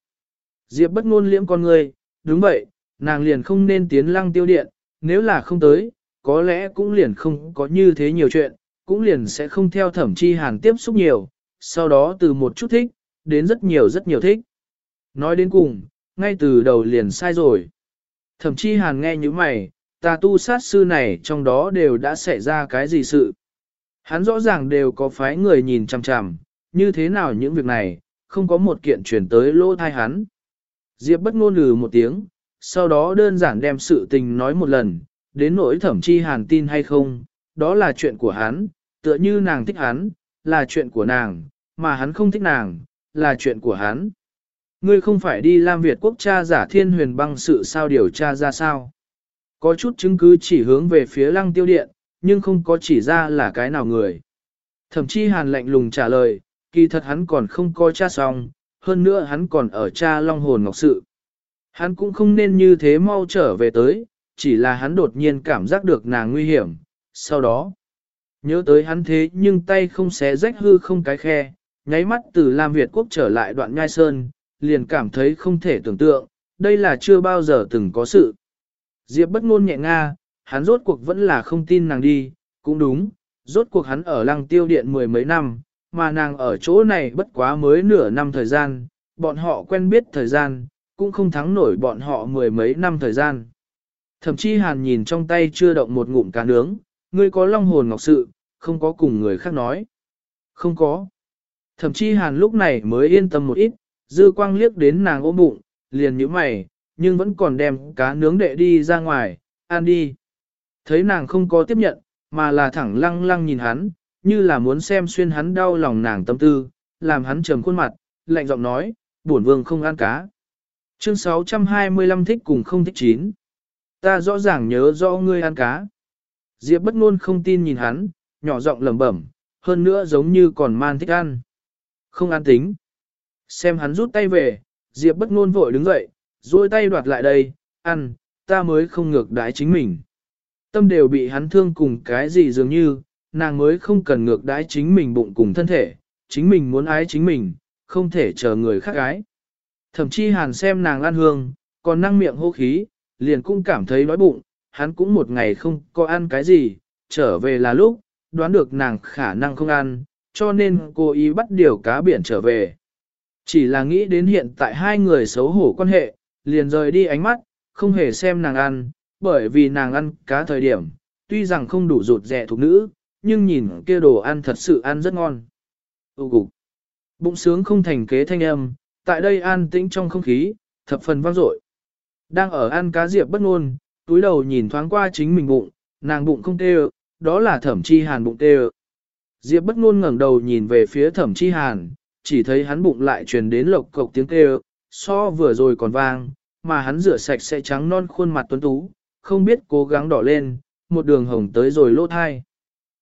Diệp bất ngôn liễm con người, đúng vậy, nàng liền không nên tiến lăng tiêu điện, nếu là không tới, có lẽ cũng liền không có như thế nhiều chuyện, cũng liền sẽ không theo thẩm chi hàn tiếp xúc nhiều, sau đó từ một chút thích, đến rất nhiều rất nhiều thích. Nói đến cùng, ngay từ đầu liền sai rồi. Thẩm chi hàn nghe như mày, ta tu sát sư này trong đó đều đã xảy ra cái gì sự. Hắn rõ ràng đều có phái người nhìn chằm chằm, như thế nào những việc này, không có một kiện chuyển tới lỗ thai hắn. Diệp bất ngôn lừ một tiếng, sau đó đơn giản đem sự tình nói một lần, đến nỗi thẩm chi hàn tin hay không, đó là chuyện của hắn, tựa như nàng thích hắn, là chuyện của nàng, mà hắn không thích nàng, là chuyện của hắn. Ngươi không phải đi Lam Việt quốc cha giả thiên huyền băng sự sao điều tra ra sao. Có chút chứng cứ chỉ hướng về phía lăng tiêu điện, nhưng không có chỉ ra là cái nào người. Thậm chí hàn lạnh lùng trả lời, kỳ thật hắn còn không coi cha xong, hơn nữa hắn còn ở cha long hồn ngọc sự. Hắn cũng không nên như thế mau trở về tới, chỉ là hắn đột nhiên cảm giác được nàng nguy hiểm. Sau đó, nhớ tới hắn thế nhưng tay không xé rách hư không cái khe, nháy mắt từ Lam Việt quốc trở lại đoạn nhai sơn, liền cảm thấy không thể tưởng tượng, đây là chưa bao giờ từng có sự. Diệp bất ngôn nhẹ nga, hắn rốt cuộc vẫn là không tin nàng đi, cũng đúng, rốt cuộc hắn ở lăng tiêu điện mười mấy năm, mà nàng ở chỗ này bất quá mới nửa năm thời gian, bọn họ quen biết thời gian, cũng không thắng nổi bọn họ mười mấy năm thời gian. Thậm chí hàn nhìn trong tay chưa động một ngụm cá nướng, ngươi có long hồn ngọc sự, không có cùng người khác nói. Không có. Thậm chí hàn lúc này mới yên tâm một ít, dư quang liếc đến nàng ôm bụng, liền nhíu mày, nhưng vẫn còn đem cá nướng đệ đi ra ngoài, ăn đi. Thấy nàng không có tiếp nhận, mà là thẳng lăng lăng nhìn hắn, như là muốn xem xuyên hắn đau lòng nàng tâm tư, làm hắn trầm khuôn mặt, lạnh giọng nói, bổn vương không ăn cá. Chương 625 thích cùng không thích chín. Ta rõ ràng nhớ rõ ngươi ăn cá. Diệp bất ngôn không tin nhìn hắn, nhỏ giọng lẩm bẩm, hơn nữa giống như còn man thích ăn. Không ăn tính. Xem hắn rút tay về, Diệp bất ngôn vội đứng dậy, duỗi tay đoạt lại đây, ăn, ta mới không ngược đái chính mình. Tâm đều bị hắn thương cùng cái gì dường như, nàng mới không cần ngược đái chính mình bụng cùng thân thể, chính mình muốn ái chính mình, không thể chờ người khác ái. Thậm chí hàn xem nàng ăn hương, còn năng miệng hô khí, liền cũng cảm thấy đói bụng, hắn cũng một ngày không có ăn cái gì, trở về là lúc, đoán được nàng khả năng không ăn, cho nên cô ý bắt điều cá biển trở về. Chỉ là nghĩ đến hiện tại hai người xấu hổ quan hệ, liền rời đi ánh mắt, không hề xem nàng ăn, bởi vì nàng ăn cá thời điểm, tuy rằng không đủ rụt rẻ thuộc nữ, nhưng nhìn kia đồ ăn thật sự ăn rất ngon. Ú cục. Bụng sướng không thành kế thanh âm, tại đây an tĩnh trong không khí, thập phần vang dội. Đang ở ăn cá diệp bất ngôn, túi đầu nhìn thoáng qua chính mình bụng, nàng bụng không tê đó là thẩm chi hàn bụng tê Diệp bất ngôn ngẩng đầu nhìn về phía thẩm chi hàn, chỉ thấy hắn bụng lại truyền đến lộc cộc tiếng kêu, so vừa rồi còn vang, mà hắn rửa sạch sẽ trắng non khuôn mặt tuấn tú, không biết cố gắng đỏ lên, một đường hồng tới rồi lỗ thai.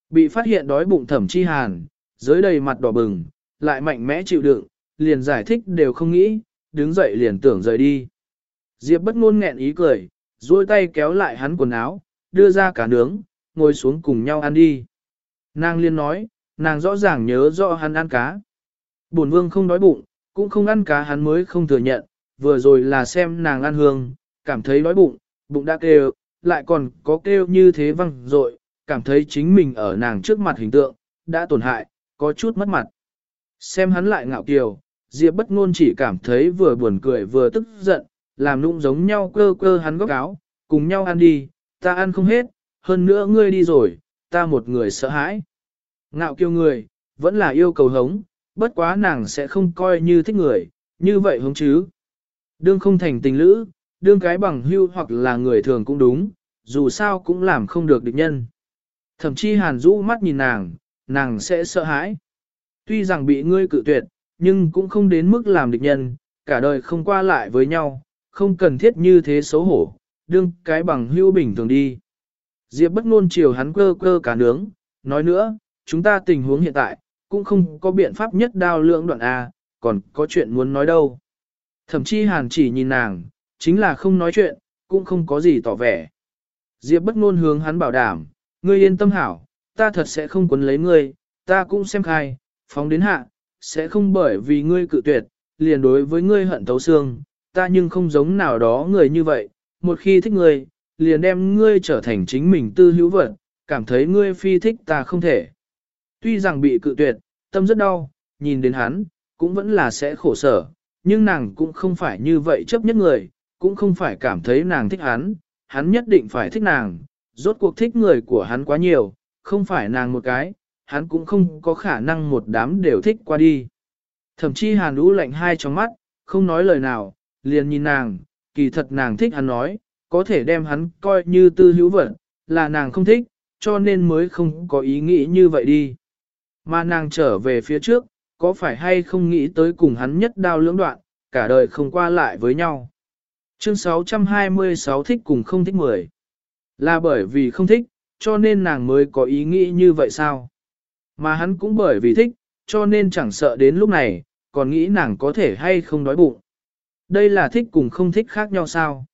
Bị phát hiện đói bụng thẩm chi hàn, dưới đầy mặt đỏ bừng, lại mạnh mẽ chịu đựng, liền giải thích đều không nghĩ, đứng dậy liền tưởng rời đi. Diệp bất ngôn nghẹn ý cười, duỗi tay kéo lại hắn quần áo, đưa ra cả nướng, ngồi xuống cùng nhau ăn đi. Nàng liên nói, nàng rõ ràng nhớ rõ hắn ăn cá. Bổn vương không đói bụng, cũng không ăn cá hắn mới không thừa nhận, vừa rồi là xem nàng ăn hương, cảm thấy đói bụng, bụng đã kêu, lại còn có kêu như thế văng rồi, cảm thấy chính mình ở nàng trước mặt hình tượng, đã tổn hại, có chút mất mặt. Xem hắn lại ngạo kiều, Diệp bất ngôn chỉ cảm thấy vừa buồn cười vừa tức giận, làm nụng giống nhau cơ cơ hắn góc áo, cùng nhau ăn đi, ta ăn không hết, hơn nữa ngươi đi rồi, ta một người sợ hãi. Ngạo kiều người, vẫn là yêu cầu hống, bất quá nàng sẽ không coi như thích người, như vậy hống chứ. Đương không thành tình lữ, đương cái bằng hưu hoặc là người thường cũng đúng, dù sao cũng làm không được địch nhân. Thậm chí hàn rũ mắt nhìn nàng, nàng sẽ sợ hãi. Tuy rằng bị ngươi cự tuyệt, nhưng cũng không đến mức làm địch nhân, cả đời không qua lại với nhau, không cần thiết như thế xấu hổ, đương cái bằng hưu bình thường đi. Diệp bất ngôn chiều hắn cơ cơ cả nướng, nói nữa, chúng ta tình huống hiện tại, cũng không có biện pháp nhất đao lượng đoạn A, còn có chuyện muốn nói đâu. Thậm chí hàn chỉ nhìn nàng, chính là không nói chuyện, cũng không có gì tỏ vẻ. Diệp bất ngôn hướng hắn bảo đảm, ngươi yên tâm hảo, ta thật sẽ không quấn lấy ngươi, ta cũng xem khai, phóng đến hạ, sẽ không bởi vì ngươi cự tuyệt, liền đối với ngươi hận thấu xương, ta nhưng không giống nào đó người như vậy, một khi thích ngươi, liền đem ngươi trở thành chính mình tư hữu vật, cảm thấy ngươi phi thích ta không thể. Tuy rằng bị cự tuyệt, tâm rất đau, nhìn đến hắn, cũng vẫn là sẽ khổ sở, nhưng nàng cũng không phải như vậy chấp nhất người, cũng không phải cảm thấy nàng thích hắn, hắn nhất định phải thích nàng, rốt cuộc thích người của hắn quá nhiều, không phải nàng một cái, hắn cũng không có khả năng một đám đều thích qua đi. Thậm chí hàn lũ lạnh hai trong mắt, không nói lời nào, liền nhìn nàng, kỳ thật nàng thích hắn nói, có thể đem hắn coi như tư hữu vật, là nàng không thích, cho nên mới không có ý nghĩ như vậy đi. Mà nàng trở về phía trước, có phải hay không nghĩ tới cùng hắn nhất đao lưỡng đoạn, cả đời không qua lại với nhau. Chương 626 thích cùng không thích 10. Là bởi vì không thích, cho nên nàng mới có ý nghĩ như vậy sao? Mà hắn cũng bởi vì thích, cho nên chẳng sợ đến lúc này, còn nghĩ nàng có thể hay không đói bụng. Đây là thích cùng không thích khác nhau sao?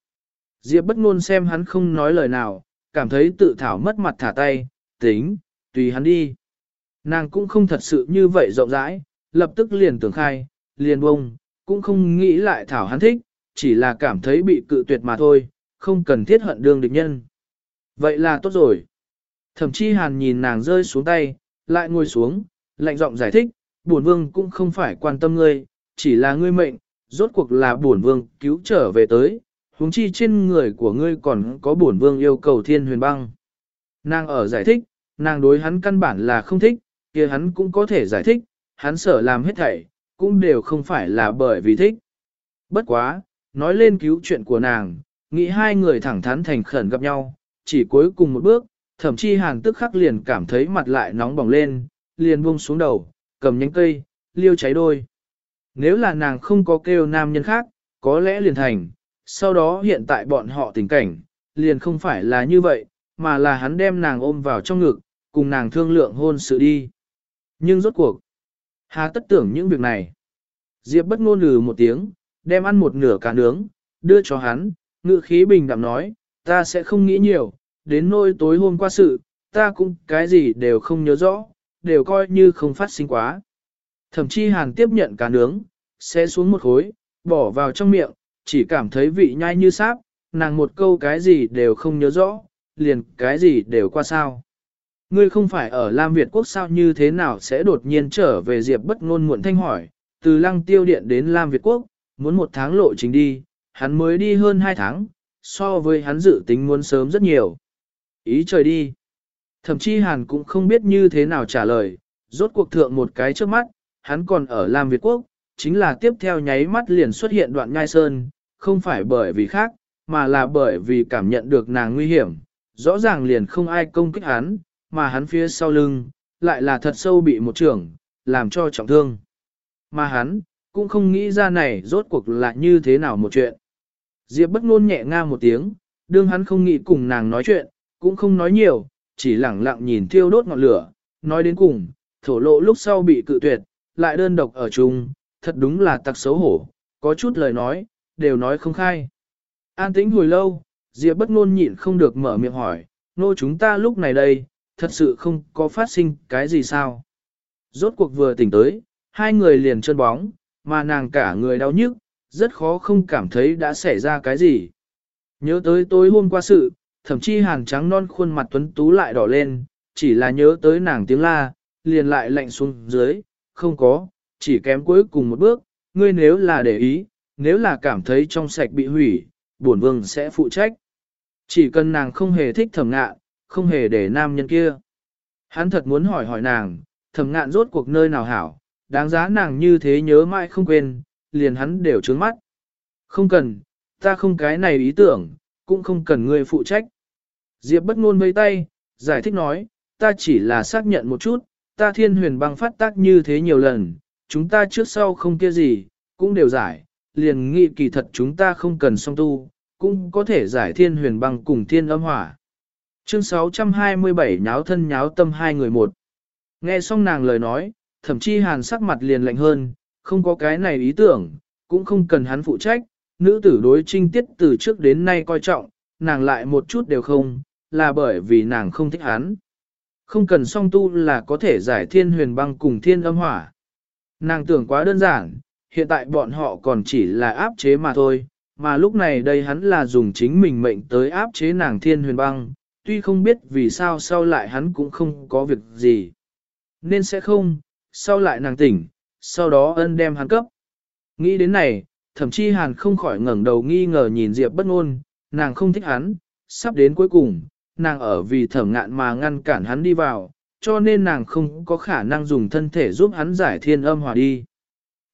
Diệp bất ngôn xem hắn không nói lời nào, cảm thấy tự thảo mất mặt thả tay, tính, tùy hắn đi. Nàng cũng không thật sự như vậy rộng rãi, lập tức liền tưởng khai, liền bông, cũng không nghĩ lại thảo hắn thích, chỉ là cảm thấy bị cự tuyệt mà thôi, không cần thiết hận đương địch nhân. Vậy là tốt rồi. Thậm chí hàn nhìn nàng rơi xuống tay, lại ngồi xuống, lạnh giọng giải thích, bổn vương cũng không phải quan tâm ngươi, chỉ là ngươi mệnh, rốt cuộc là bổn vương cứu trở về tới, huống chi trên người của ngươi còn có bổn vương yêu cầu thiên huyền băng. Nàng ở giải thích, nàng đối hắn căn bản là không thích, kia hắn cũng có thể giải thích, hắn sở làm hết thảy, cũng đều không phải là bởi vì thích. Bất quá, nói lên cứu chuyện của nàng, nghĩ hai người thẳng thắn thành khẩn gặp nhau, chỉ cuối cùng một bước, thậm chí hàng tức khắc liền cảm thấy mặt lại nóng bỏng lên, liền buông xuống đầu, cầm nhánh cây, liêu cháy đôi. Nếu là nàng không có kêu nam nhân khác, có lẽ liền thành, sau đó hiện tại bọn họ tình cảnh, liền không phải là như vậy, mà là hắn đem nàng ôm vào trong ngực, cùng nàng thương lượng hôn sự đi. Nhưng rốt cuộc, hà tất tưởng những việc này. Diệp bất ngôn lừ một tiếng, đem ăn một nửa cá nướng, đưa cho hắn, ngự khí bình đạm nói, ta sẽ không nghĩ nhiều, đến nỗi tối hôm qua sự, ta cũng cái gì đều không nhớ rõ, đều coi như không phát sinh quá. Thậm chí hàn tiếp nhận cá nướng, sẽ xuống một khối, bỏ vào trong miệng, chỉ cảm thấy vị nhai như sáp, nàng một câu cái gì đều không nhớ rõ, liền cái gì đều qua sao. Ngươi không phải ở Lam Việt Quốc sao như thế nào sẽ đột nhiên trở về Diệp bất ngôn muộn thanh hỏi, từ lăng tiêu điện đến Lam Việt Quốc, muốn một tháng lộ trình đi, hắn mới đi hơn hai tháng, so với hắn dự tính muốn sớm rất nhiều. Ý trời đi. Thậm chí hàn cũng không biết như thế nào trả lời, rốt cuộc thượng một cái trước mắt, hắn còn ở Lam Việt Quốc, chính là tiếp theo nháy mắt liền xuất hiện đoạn nhai sơn, không phải bởi vì khác, mà là bởi vì cảm nhận được nàng nguy hiểm, rõ ràng liền không ai công kích hắn, mà hắn phía sau lưng, lại là thật sâu bị một trưởng, làm cho trọng thương. Mà hắn, cũng không nghĩ ra này rốt cuộc là như thế nào một chuyện. Diệp bất ngôn nhẹ nga một tiếng, đương hắn không nghĩ cùng nàng nói chuyện, cũng không nói nhiều, chỉ lẳng lặng nhìn thiêu đốt ngọn lửa, nói đến cùng, thổ lộ lúc sau bị cự tuyệt, lại đơn độc ở chung, thật đúng là tặc xấu hổ, có chút lời nói, đều nói không khai. An tĩnh hồi lâu, Diệp bất ngôn nhịn không được mở miệng hỏi, nô chúng ta lúc này đây, thật sự không có phát sinh cái gì sao. Rốt cuộc vừa tỉnh tới, hai người liền chân bóng, mà nàng cả người đau nhức, rất khó không cảm thấy đã xảy ra cái gì. Nhớ tới tối hôm qua sự, thậm chí hàng trắng non khuôn mặt tuấn tú lại đỏ lên, chỉ là nhớ tới nàng tiếng la, liền lại lạnh xuống dưới, không có, chỉ kém cuối cùng một bước, ngươi nếu là để ý, nếu là cảm thấy trong sạch bị hủy, bổn vương sẽ phụ trách. Chỉ cần nàng không hề thích thẩm ngạn, không hề để nam nhân kia. Hắn thật muốn hỏi hỏi nàng, thẩm ngạn rốt cuộc nơi nào hảo, đáng giá nàng như thế nhớ mãi không quên, liền hắn đều trướng mắt. Không cần, ta không cái này ý tưởng, cũng không cần ngươi phụ trách. Diệp bất ngôn mấy tay, giải thích nói, ta chỉ là xác nhận một chút, ta thiên huyền băng phát tác như thế nhiều lần, chúng ta trước sau không kia gì, cũng đều giải, liền nghị kỳ thật chúng ta không cần song tu, cũng có thể giải thiên huyền băng cùng thiên âm hỏa. Chương 627 nháo thân nháo tâm hai người một. Nghe xong nàng lời nói, thậm chí hàn sắc mặt liền lạnh hơn, không có cái này ý tưởng, cũng không cần hắn phụ trách, nữ tử đối trinh tiết từ trước đến nay coi trọng, nàng lại một chút đều không, là bởi vì nàng không thích hắn. Không cần song tu là có thể giải thiên huyền băng cùng thiên âm hỏa. Nàng tưởng quá đơn giản, hiện tại bọn họ còn chỉ là áp chế mà thôi, mà lúc này đây hắn là dùng chính mình mệnh tới áp chế nàng thiên huyền băng, tuy không biết vì sao sau lại hắn cũng không có việc gì. Nên sẽ không, sau lại nàng tỉnh, sau đó ân đem hắn cấp. Nghĩ đến này, thậm chí hàn không khỏi ngẩng đầu nghi ngờ nhìn Diệp bất ngôn, nàng không thích hắn, sắp đến cuối cùng, nàng ở vì thẩm ngạn mà ngăn cản hắn đi vào, cho nên nàng không có khả năng dùng thân thể giúp hắn giải thiên âm hòa đi.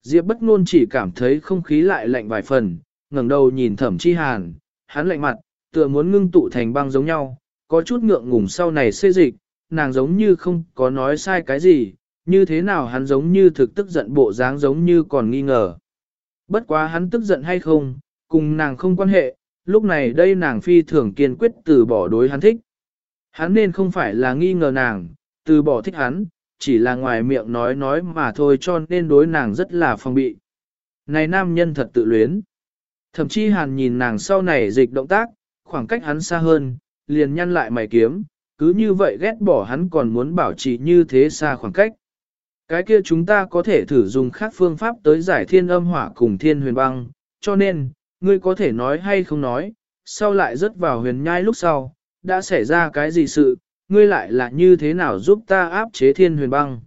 Diệp bất ngôn chỉ cảm thấy không khí lại lạnh vài phần, ngẩng đầu nhìn thẩm chi hàn, hắn lạnh mặt, tựa muốn ngưng tụ thành băng giống nhau, có chút ngượng ngùng sau này xê dịch, nàng giống như không có nói sai cái gì, như thế nào hắn giống như thực tức giận bộ dáng giống như còn nghi ngờ. Bất quá hắn tức giận hay không, cùng nàng không quan hệ, lúc này đây nàng phi thường kiên quyết từ bỏ đối hắn thích. Hắn nên không phải là nghi ngờ nàng, từ bỏ thích hắn, chỉ là ngoài miệng nói nói mà thôi cho nên đối nàng rất là phong bị. Này nam nhân thật tự luyến. Thậm chí hàn nhìn nàng sau này dịch động tác, khoảng cách hắn xa hơn, liền nhăn lại mày kiếm, cứ như vậy ghét bỏ hắn còn muốn bảo trì như thế xa khoảng cách. Cái kia chúng ta có thể thử dùng khác phương pháp tới giải thiên âm hỏa cùng thiên huyền băng, cho nên, ngươi có thể nói hay không nói, sau lại rớt vào huyền nhai lúc sau, đã xảy ra cái gì sự, ngươi lại là như thế nào giúp ta áp chế thiên huyền băng.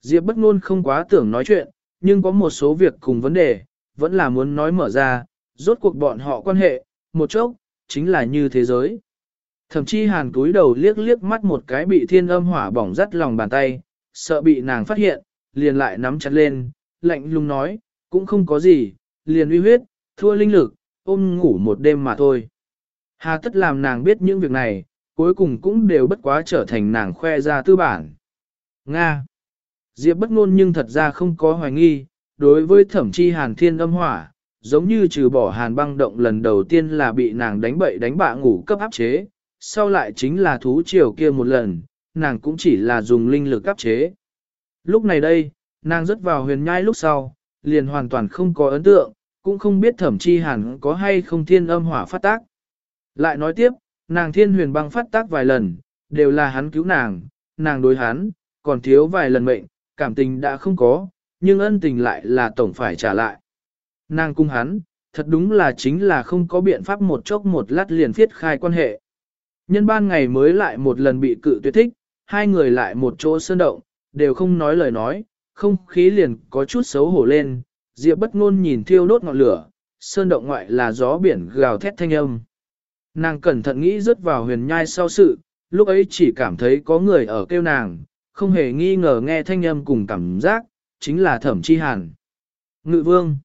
Diệp bất ngôn không quá tưởng nói chuyện, nhưng có một số việc cùng vấn đề, vẫn là muốn nói mở ra, rốt cuộc bọn họ quan hệ, một chốc, chính là như thế giới. Thậm chí hàn cúi đầu liếc liếc mắt một cái bị thiên âm hỏa bỏng rắt lòng bàn tay, sợ bị nàng phát hiện, liền lại nắm chặt lên, lạnh lùng nói, cũng không có gì, liền uy huyết, thua linh lực, ôm ngủ một đêm mà thôi. Hà tất làm nàng biết những việc này, cuối cùng cũng đều bất quá trở thành nàng khoe ra tư bản. Nga Diệp bất ngôn nhưng thật ra không có hoài nghi, đối với thẩm chi hàn thiên âm hỏa, giống như trừ bỏ hàn băng động lần đầu tiên là bị nàng đánh bậy đánh bạ ngủ cấp áp chế, sau lại chính là thú triều kia một lần, nàng cũng chỉ là dùng linh lực áp chế. Lúc này đây, nàng rớt vào huyền nhai lúc sau, liền hoàn toàn không có ấn tượng, cũng không biết thẩm chi hẳn có hay không thiên âm hỏa phát tác. Lại nói tiếp, nàng thiên huyền băng phát tác vài lần, đều là hắn cứu nàng, nàng đối hắn, còn thiếu vài lần mệnh, cảm tình đã không có, nhưng ân tình lại là tổng phải trả lại. Nàng cung hắn, thật đúng là chính là không có biện pháp một chốc một lát liền thiết khai quan hệ. Nhân ban ngày mới lại một lần bị cự tuyệt thích, hai người lại một chỗ sơn động, đều không nói lời nói, không khí liền có chút xấu hổ lên, Diệp bất ngôn nhìn thiêu đốt ngọn lửa, sơn động ngoại là gió biển gào thét thanh âm. Nàng cẩn thận nghĩ rớt vào huyền nhai sau sự, lúc ấy chỉ cảm thấy có người ở kêu nàng, không hề nghi ngờ nghe thanh âm cùng cảm giác, chính là thẩm chi hàn. Ngự vương,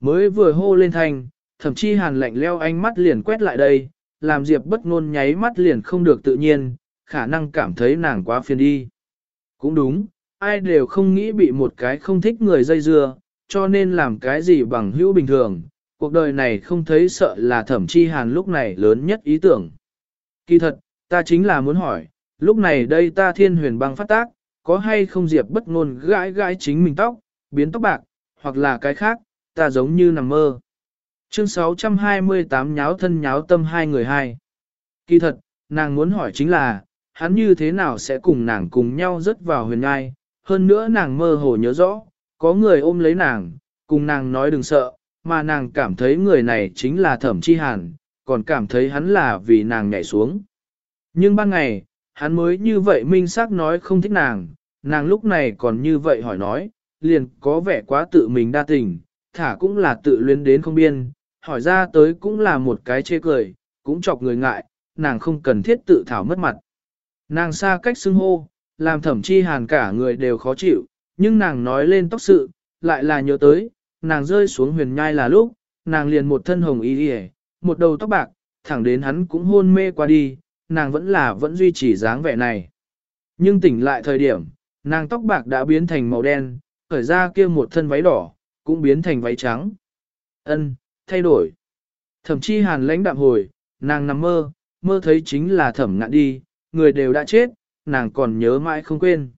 mới vừa hô lên thanh, thẩm chi hàn lạnh leo ánh mắt liền quét lại đây, làm Diệp bất ngôn nháy mắt liền không được tự nhiên, khả năng cảm thấy nàng quá phiền đi. Cũng đúng, ai đều không nghĩ bị một cái không thích người dây dưa, cho nên làm cái gì bằng hữu bình thường, cuộc đời này không thấy sợ là thẩm chi hàn lúc này lớn nhất ý tưởng. Kỳ thật, ta chính là muốn hỏi, lúc này đây ta thiên huyền băng phát tác, có hay không diệp bất ngôn gãi gãi chính mình tóc, biến tóc bạc, hoặc là cái khác, ta giống như nằm mơ. Chương 628 nháo thân nháo tâm hai người hai. Kỳ thật, nàng muốn hỏi chính là, hắn như thế nào sẽ cùng nàng cùng nhau rớt vào huyền ngai, hơn nữa nàng mơ hồ nhớ rõ, có người ôm lấy nàng, cùng nàng nói đừng sợ, mà nàng cảm thấy người này chính là thẩm chi hàn, còn cảm thấy hắn là vì nàng nhảy xuống. Nhưng ban ngày, hắn mới như vậy minh xác nói không thích nàng, nàng lúc này còn như vậy hỏi nói, liền có vẻ quá tự mình đa tình, thả cũng là tự luyến đến không biên, hỏi ra tới cũng là một cái chê cười, cũng chọc người ngại, nàng không cần thiết tự thảo mất mặt. Nàng xa cách xưng hô, làm thẩm chi hàn cả người đều khó chịu, nhưng nàng nói lên tóc sự, lại là nhớ tới, nàng rơi xuống huyền nhai là lúc, nàng liền một thân hồng y đi một đầu tóc bạc, thẳng đến hắn cũng hôn mê qua đi, nàng vẫn là vẫn duy trì dáng vẻ này. Nhưng tỉnh lại thời điểm, nàng tóc bạc đã biến thành màu đen, khởi ra kia một thân váy đỏ, cũng biến thành váy trắng. Ân, thay đổi. Thẩm chi hàn lãnh đạm hồi, nàng nằm mơ, mơ thấy chính là thẩm ngạn đi, người đều đã chết, nàng còn nhớ mãi không quên.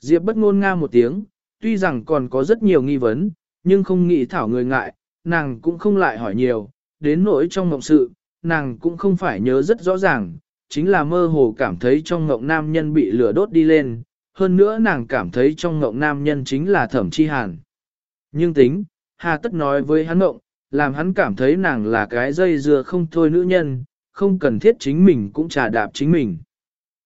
Diệp bất ngôn nga một tiếng, tuy rằng còn có rất nhiều nghi vấn, nhưng không nghĩ thảo người ngại, nàng cũng không lại hỏi nhiều, đến nỗi trong mộng sự, nàng cũng không phải nhớ rất rõ ràng, chính là mơ hồ cảm thấy trong mộng nam nhân bị lửa đốt đi lên, hơn nữa nàng cảm thấy trong mộng nam nhân chính là thẩm chi hàn. Nhưng tính, hà tất nói với hắn mộng, làm hắn cảm thấy nàng là cái dây dưa không thôi nữ nhân, không cần thiết chính mình cũng trà đạp chính mình.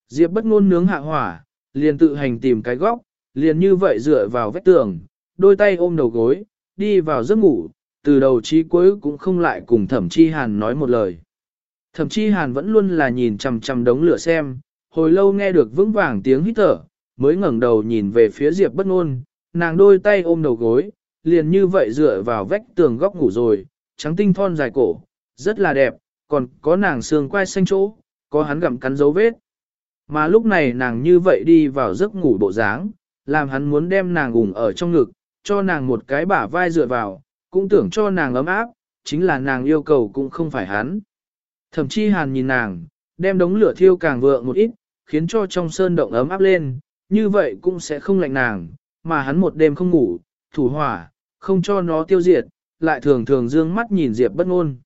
Diệp bất ngôn nướng hạ hỏa, liền tự hành tìm cái góc, liền như vậy dựa vào vách tường, đôi tay ôm đầu gối, đi vào giấc ngủ, từ đầu chí cuối cũng không lại cùng thẩm chi hàn nói một lời. Thẩm chi hàn vẫn luôn là nhìn chằm chằm đống lửa xem, hồi lâu nghe được vững vàng tiếng hít thở, mới ngẩng đầu nhìn về phía Diệp bất ngôn, nàng đôi tay ôm đầu gối, liền như vậy dựa vào vách tường góc ngủ rồi, trắng tinh thon dài cổ, rất là đẹp, còn có nàng xương quai xanh chỗ, có hắn gặm cắn dấu vết. Mà lúc này nàng như vậy đi vào giấc ngủ bộ dáng, làm hắn muốn đem nàng ủng ở trong ngực, cho nàng một cái bả vai dựa vào, cũng tưởng cho nàng ấm áp, chính là nàng yêu cầu cũng không phải hắn. Thậm chí hàn nhìn nàng, đem đống lửa thiêu càng vượng một ít, khiến cho trong sơn động ấm áp lên, như vậy cũng sẽ không lạnh nàng, mà hắn một đêm không ngủ, thủ hỏa, không cho nó tiêu diệt, lại thường thường dương mắt nhìn Diệp bất ngôn.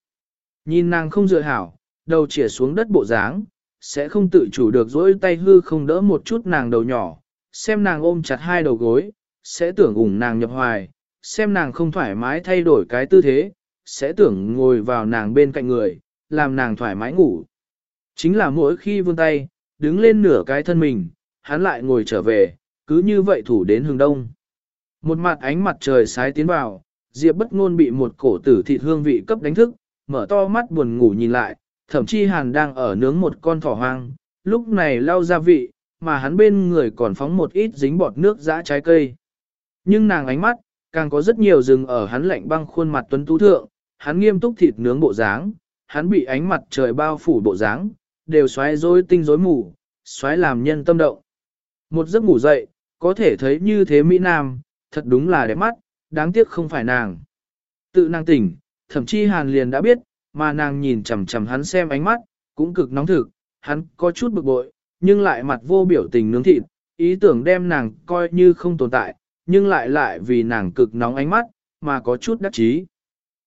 Nhìn nàng không dựa hảo, đầu chỉa xuống đất bộ dáng, sẽ không tự chủ được dỗi tay hư không đỡ một chút nàng đầu nhỏ, xem nàng ôm chặt hai đầu gối, sẽ tưởng ủng nàng nhập hoài, xem nàng không thoải mái thay đổi cái tư thế, sẽ tưởng ngồi vào nàng bên cạnh người, làm nàng thoải mái ngủ. Chính là mỗi khi vươn tay, đứng lên nửa cái thân mình, hắn lại ngồi trở về, cứ như vậy thủ đến hướng đông. Một mặt ánh mặt trời sái tiến vào, Diệp bất ngôn bị một cổ tử thịt hương vị cấp đánh thức, mở to mắt buồn ngủ nhìn lại, thậm chí hàn đang ở nướng một con thỏ hoang, lúc này lau gia vị, mà hắn bên người còn phóng một ít dính bọt nước dã trái cây. Nhưng nàng ánh mắt, càng có rất nhiều rừng ở hắn lạnh băng khuôn mặt tuấn tú thượng, hắn nghiêm túc thịt nướng bộ dáng, hắn bị ánh mặt trời bao phủ bộ dáng, đều xoáy rối tinh rối mù, xoáy làm nhân tâm động. Một giấc ngủ dậy, có thể thấy như thế Mỹ Nam, thật đúng là đẹp mắt, đáng tiếc không phải nàng. Tự nàng tỉnh, thậm chí hàn liền đã biết, mà nàng nhìn chằm chằm hắn xem ánh mắt, cũng cực nóng thực, hắn có chút bực bội, nhưng lại mặt vô biểu tình nướng thịt, ý tưởng đem nàng coi như không tồn tại, nhưng lại lại vì nàng cực nóng ánh mắt, mà có chút đắc chí.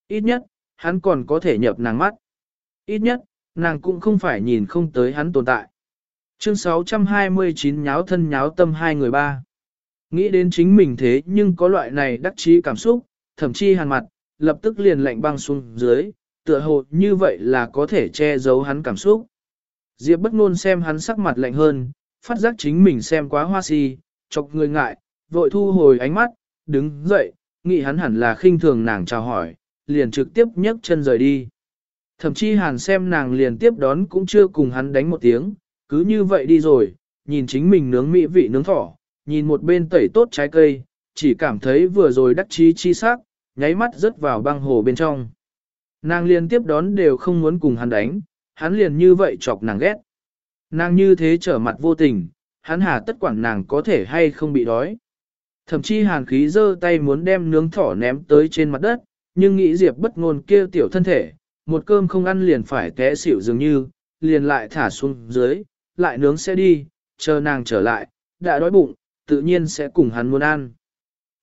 Ít nhất, hắn còn có thể nhập nàng mắt. Ít nhất, nàng cũng không phải nhìn không tới hắn tồn tại. Chương 629 nháo thân nháo tâm hai người ba. Nghĩ đến chính mình thế nhưng có loại này đắc chí cảm xúc, thậm chí hàn mặt, lập tức liền lạnh băng xuống dưới, tựa hồ như vậy là có thể che giấu hắn cảm xúc. Diệp bất ngôn xem hắn sắc mặt lạnh hơn, phát giác chính mình xem quá hoa si, chọc người ngại, vội thu hồi ánh mắt, đứng dậy, nghĩ hắn hẳn là khinh thường nàng chào hỏi, liền trực tiếp nhấc chân rời đi. Thậm chí hàn xem nàng liền tiếp đón cũng chưa cùng hắn đánh một tiếng, cứ như vậy đi rồi, nhìn chính mình nướng mỹ vị nướng thỏ, nhìn một bên tẩy tốt trái cây, chỉ cảm thấy vừa rồi đắc chí chi sắc, nháy mắt rớt vào băng hồ bên trong. Nàng liền tiếp đón đều không muốn cùng hắn đánh, hắn liền như vậy chọc nàng ghét. Nàng như thế trở mặt vô tình, hắn hà tất quản nàng có thể hay không bị đói. Thậm chí hàn khí giơ tay muốn đem nướng thỏ ném tới trên mặt đất, nhưng nghĩ Diệp bất ngôn kia tiểu thân thể, một cơm không ăn liền phải té xỉu dường như, liền lại thả xuống dưới, lại nướng sẽ đi, chờ nàng trở lại, đã đói bụng, tự nhiên sẽ cùng hắn muốn ăn.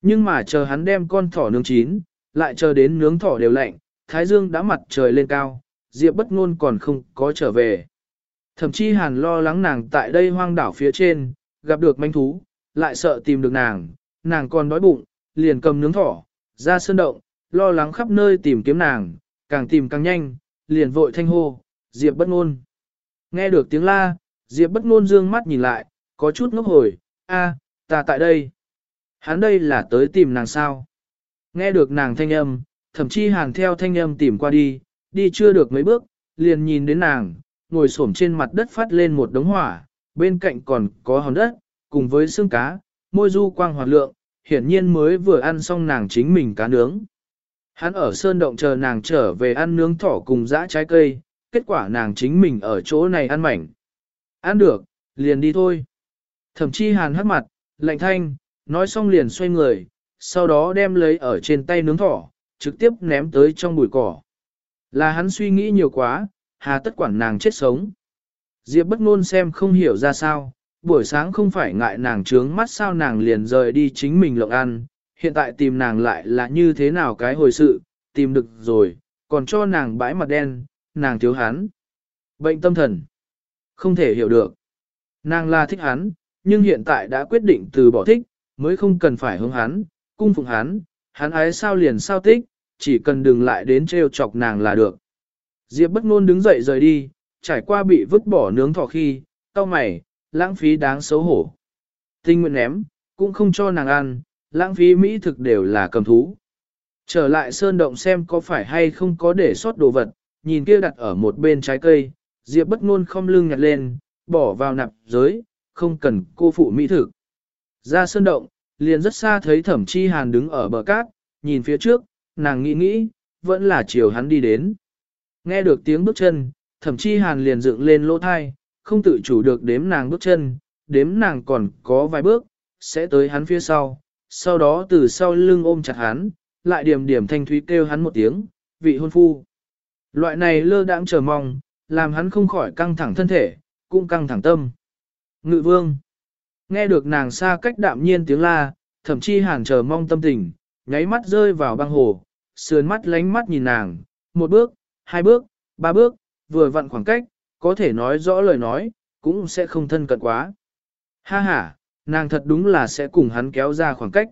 Nhưng mà chờ hắn đem con thỏ nướng chín, lại chờ đến nướng thỏ đều lạnh, thái dương đã mặt trời lên cao, Diệp bất ngôn còn không có trở về. Thậm chí hàn lo lắng nàng tại đây hoang đảo phía trên, gặp được manh thú, lại sợ tìm được nàng, nàng còn đói bụng, liền cầm nướng thỏ, ra sơn động, lo lắng khắp nơi tìm kiếm nàng, càng tìm càng nhanh, liền vội thanh hô, Diệp bất ngôn. Nghe được tiếng la, Diệp bất ngôn dương mắt nhìn lại, có chút ngốc hồi, a, ta tại đây. Hắn đây là tới tìm nàng sao? Nghe được nàng thanh âm, thậm chí hàn theo thanh âm tìm qua đi, đi chưa được mấy bước, liền nhìn đến nàng, ngồi xổm trên mặt đất phát lên một đống hỏa, bên cạnh còn có hòn đất, cùng với xương cá, môi du quang hoạt lượng, hiển nhiên mới vừa ăn xong nàng chính mình cá nướng. Hắn ở sơn động chờ nàng trở về ăn nướng thỏ cùng dã trái cây, kết quả nàng chính mình ở chỗ này ăn mảnh. Ăn được, liền đi thôi. Thậm chí hàn hắt mặt, lạnh thanh, nói xong liền xoay người, sau đó đem lấy ở trên tay nướng thỏ, trực tiếp ném tới trong bụi cỏ. Là hắn suy nghĩ nhiều quá, hà tất quản nàng chết sống. Diệp bất ngôn xem không hiểu ra sao, buổi sáng không phải ngại nàng trướng mắt sao nàng liền rời đi chính mình lộng ăn, hiện tại tìm nàng lại là như thế nào cái hồi sự, tìm được rồi, còn cho nàng bãi mặt đen, nàng thiếu hắn. Bệnh tâm thần. Không thể hiểu được. Nàng là thích hắn, nhưng hiện tại đã quyết định từ bỏ thích, mới không cần phải hướng hắn, cung phụng hắn, hắn ái sao liền sao thích, chỉ cần đừng lại đến trêu chọc nàng là được. Diệp bất ngôn đứng dậy rời đi, trải qua bị vứt bỏ nướng thỏ khi, cau mày, lãng phí đáng xấu hổ. Tinh nguyện ném, cũng không cho nàng ăn, lãng phí mỹ thực đều là cầm thú. Trở lại sơn động xem có phải hay không có để sót đồ vật, nhìn kia đặt ở một bên trái cây, Diệp bất ngôn không lưng nhặt lên, bỏ vào nạp giới, không cần cô phụ mỹ thực. Ra sơn động, liền rất xa thấy thẩm chi hàn đứng ở bờ cát, nhìn phía trước, nàng nghĩ nghĩ, vẫn là chiều hắn đi đến. Nghe được tiếng bước chân, thẩm chi hàn liền dựng lên lỗ thai, không tự chủ được đếm nàng bước chân, đếm nàng còn có vài bước, sẽ tới hắn phía sau, sau đó từ sau lưng ôm chặt hắn, lại điểm điểm thanh thúy kêu hắn một tiếng, vị hôn phu. Loại này lơ đãng chờ mong, làm hắn không khỏi căng thẳng thân thể, cũng căng thẳng tâm. Ngự vương. Nghe được nàng xa cách đạm nhiên tiếng la, thậm chí hàn chờ mong tâm tình, nháy mắt rơi vào băng hồ, sườn mắt lánh mắt nhìn nàng, một bước, hai bước, ba bước, vừa vặn khoảng cách, có thể nói rõ lời nói, cũng sẽ không thân cận quá. Ha ha, nàng thật đúng là sẽ cùng hắn kéo ra khoảng cách.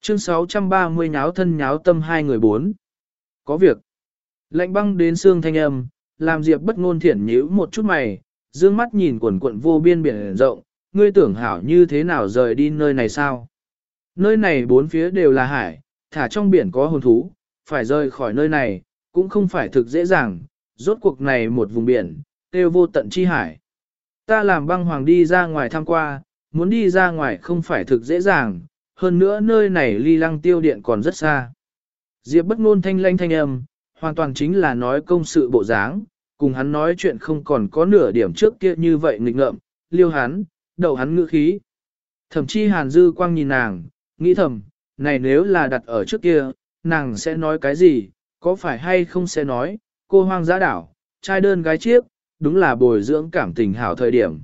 Chương 630 nháo thân nháo tâm hai người bốn. Có việc. Lạnh băng đến xương thanh âm, làm Diệp bất ngôn thiển nhíu một chút mày, dương mắt nhìn quần quận vô biên biển rộng, ngươi tưởng hảo như thế nào rời đi nơi này sao? Nơi này bốn phía đều là hải, thả trong biển có hồn thú, phải rời khỏi nơi này, cũng không phải thực dễ dàng, rốt cuộc này một vùng biển, tiêu vô tận chi hải. Ta làm băng hoàng đi ra ngoài tham qua, muốn đi ra ngoài không phải thực dễ dàng, hơn nữa nơi này ly lăng tiêu điện còn rất xa. Diệp bất ngôn thanh lanh thanh âm, hoàn toàn chính là nói công sự bộ dáng, cùng hắn nói chuyện không còn có nửa điểm trước kia như vậy nghịch ngợm, liêu hắn, đầu hắn ngữ khí. Thậm chí hàn dư quang nhìn nàng, nghĩ thầm, này nếu là đặt ở trước kia, nàng sẽ nói cái gì, có phải hay không sẽ nói, cô hoang dã đảo, trai đơn gái chiếc, đúng là bồi dưỡng cảm tình hảo thời điểm.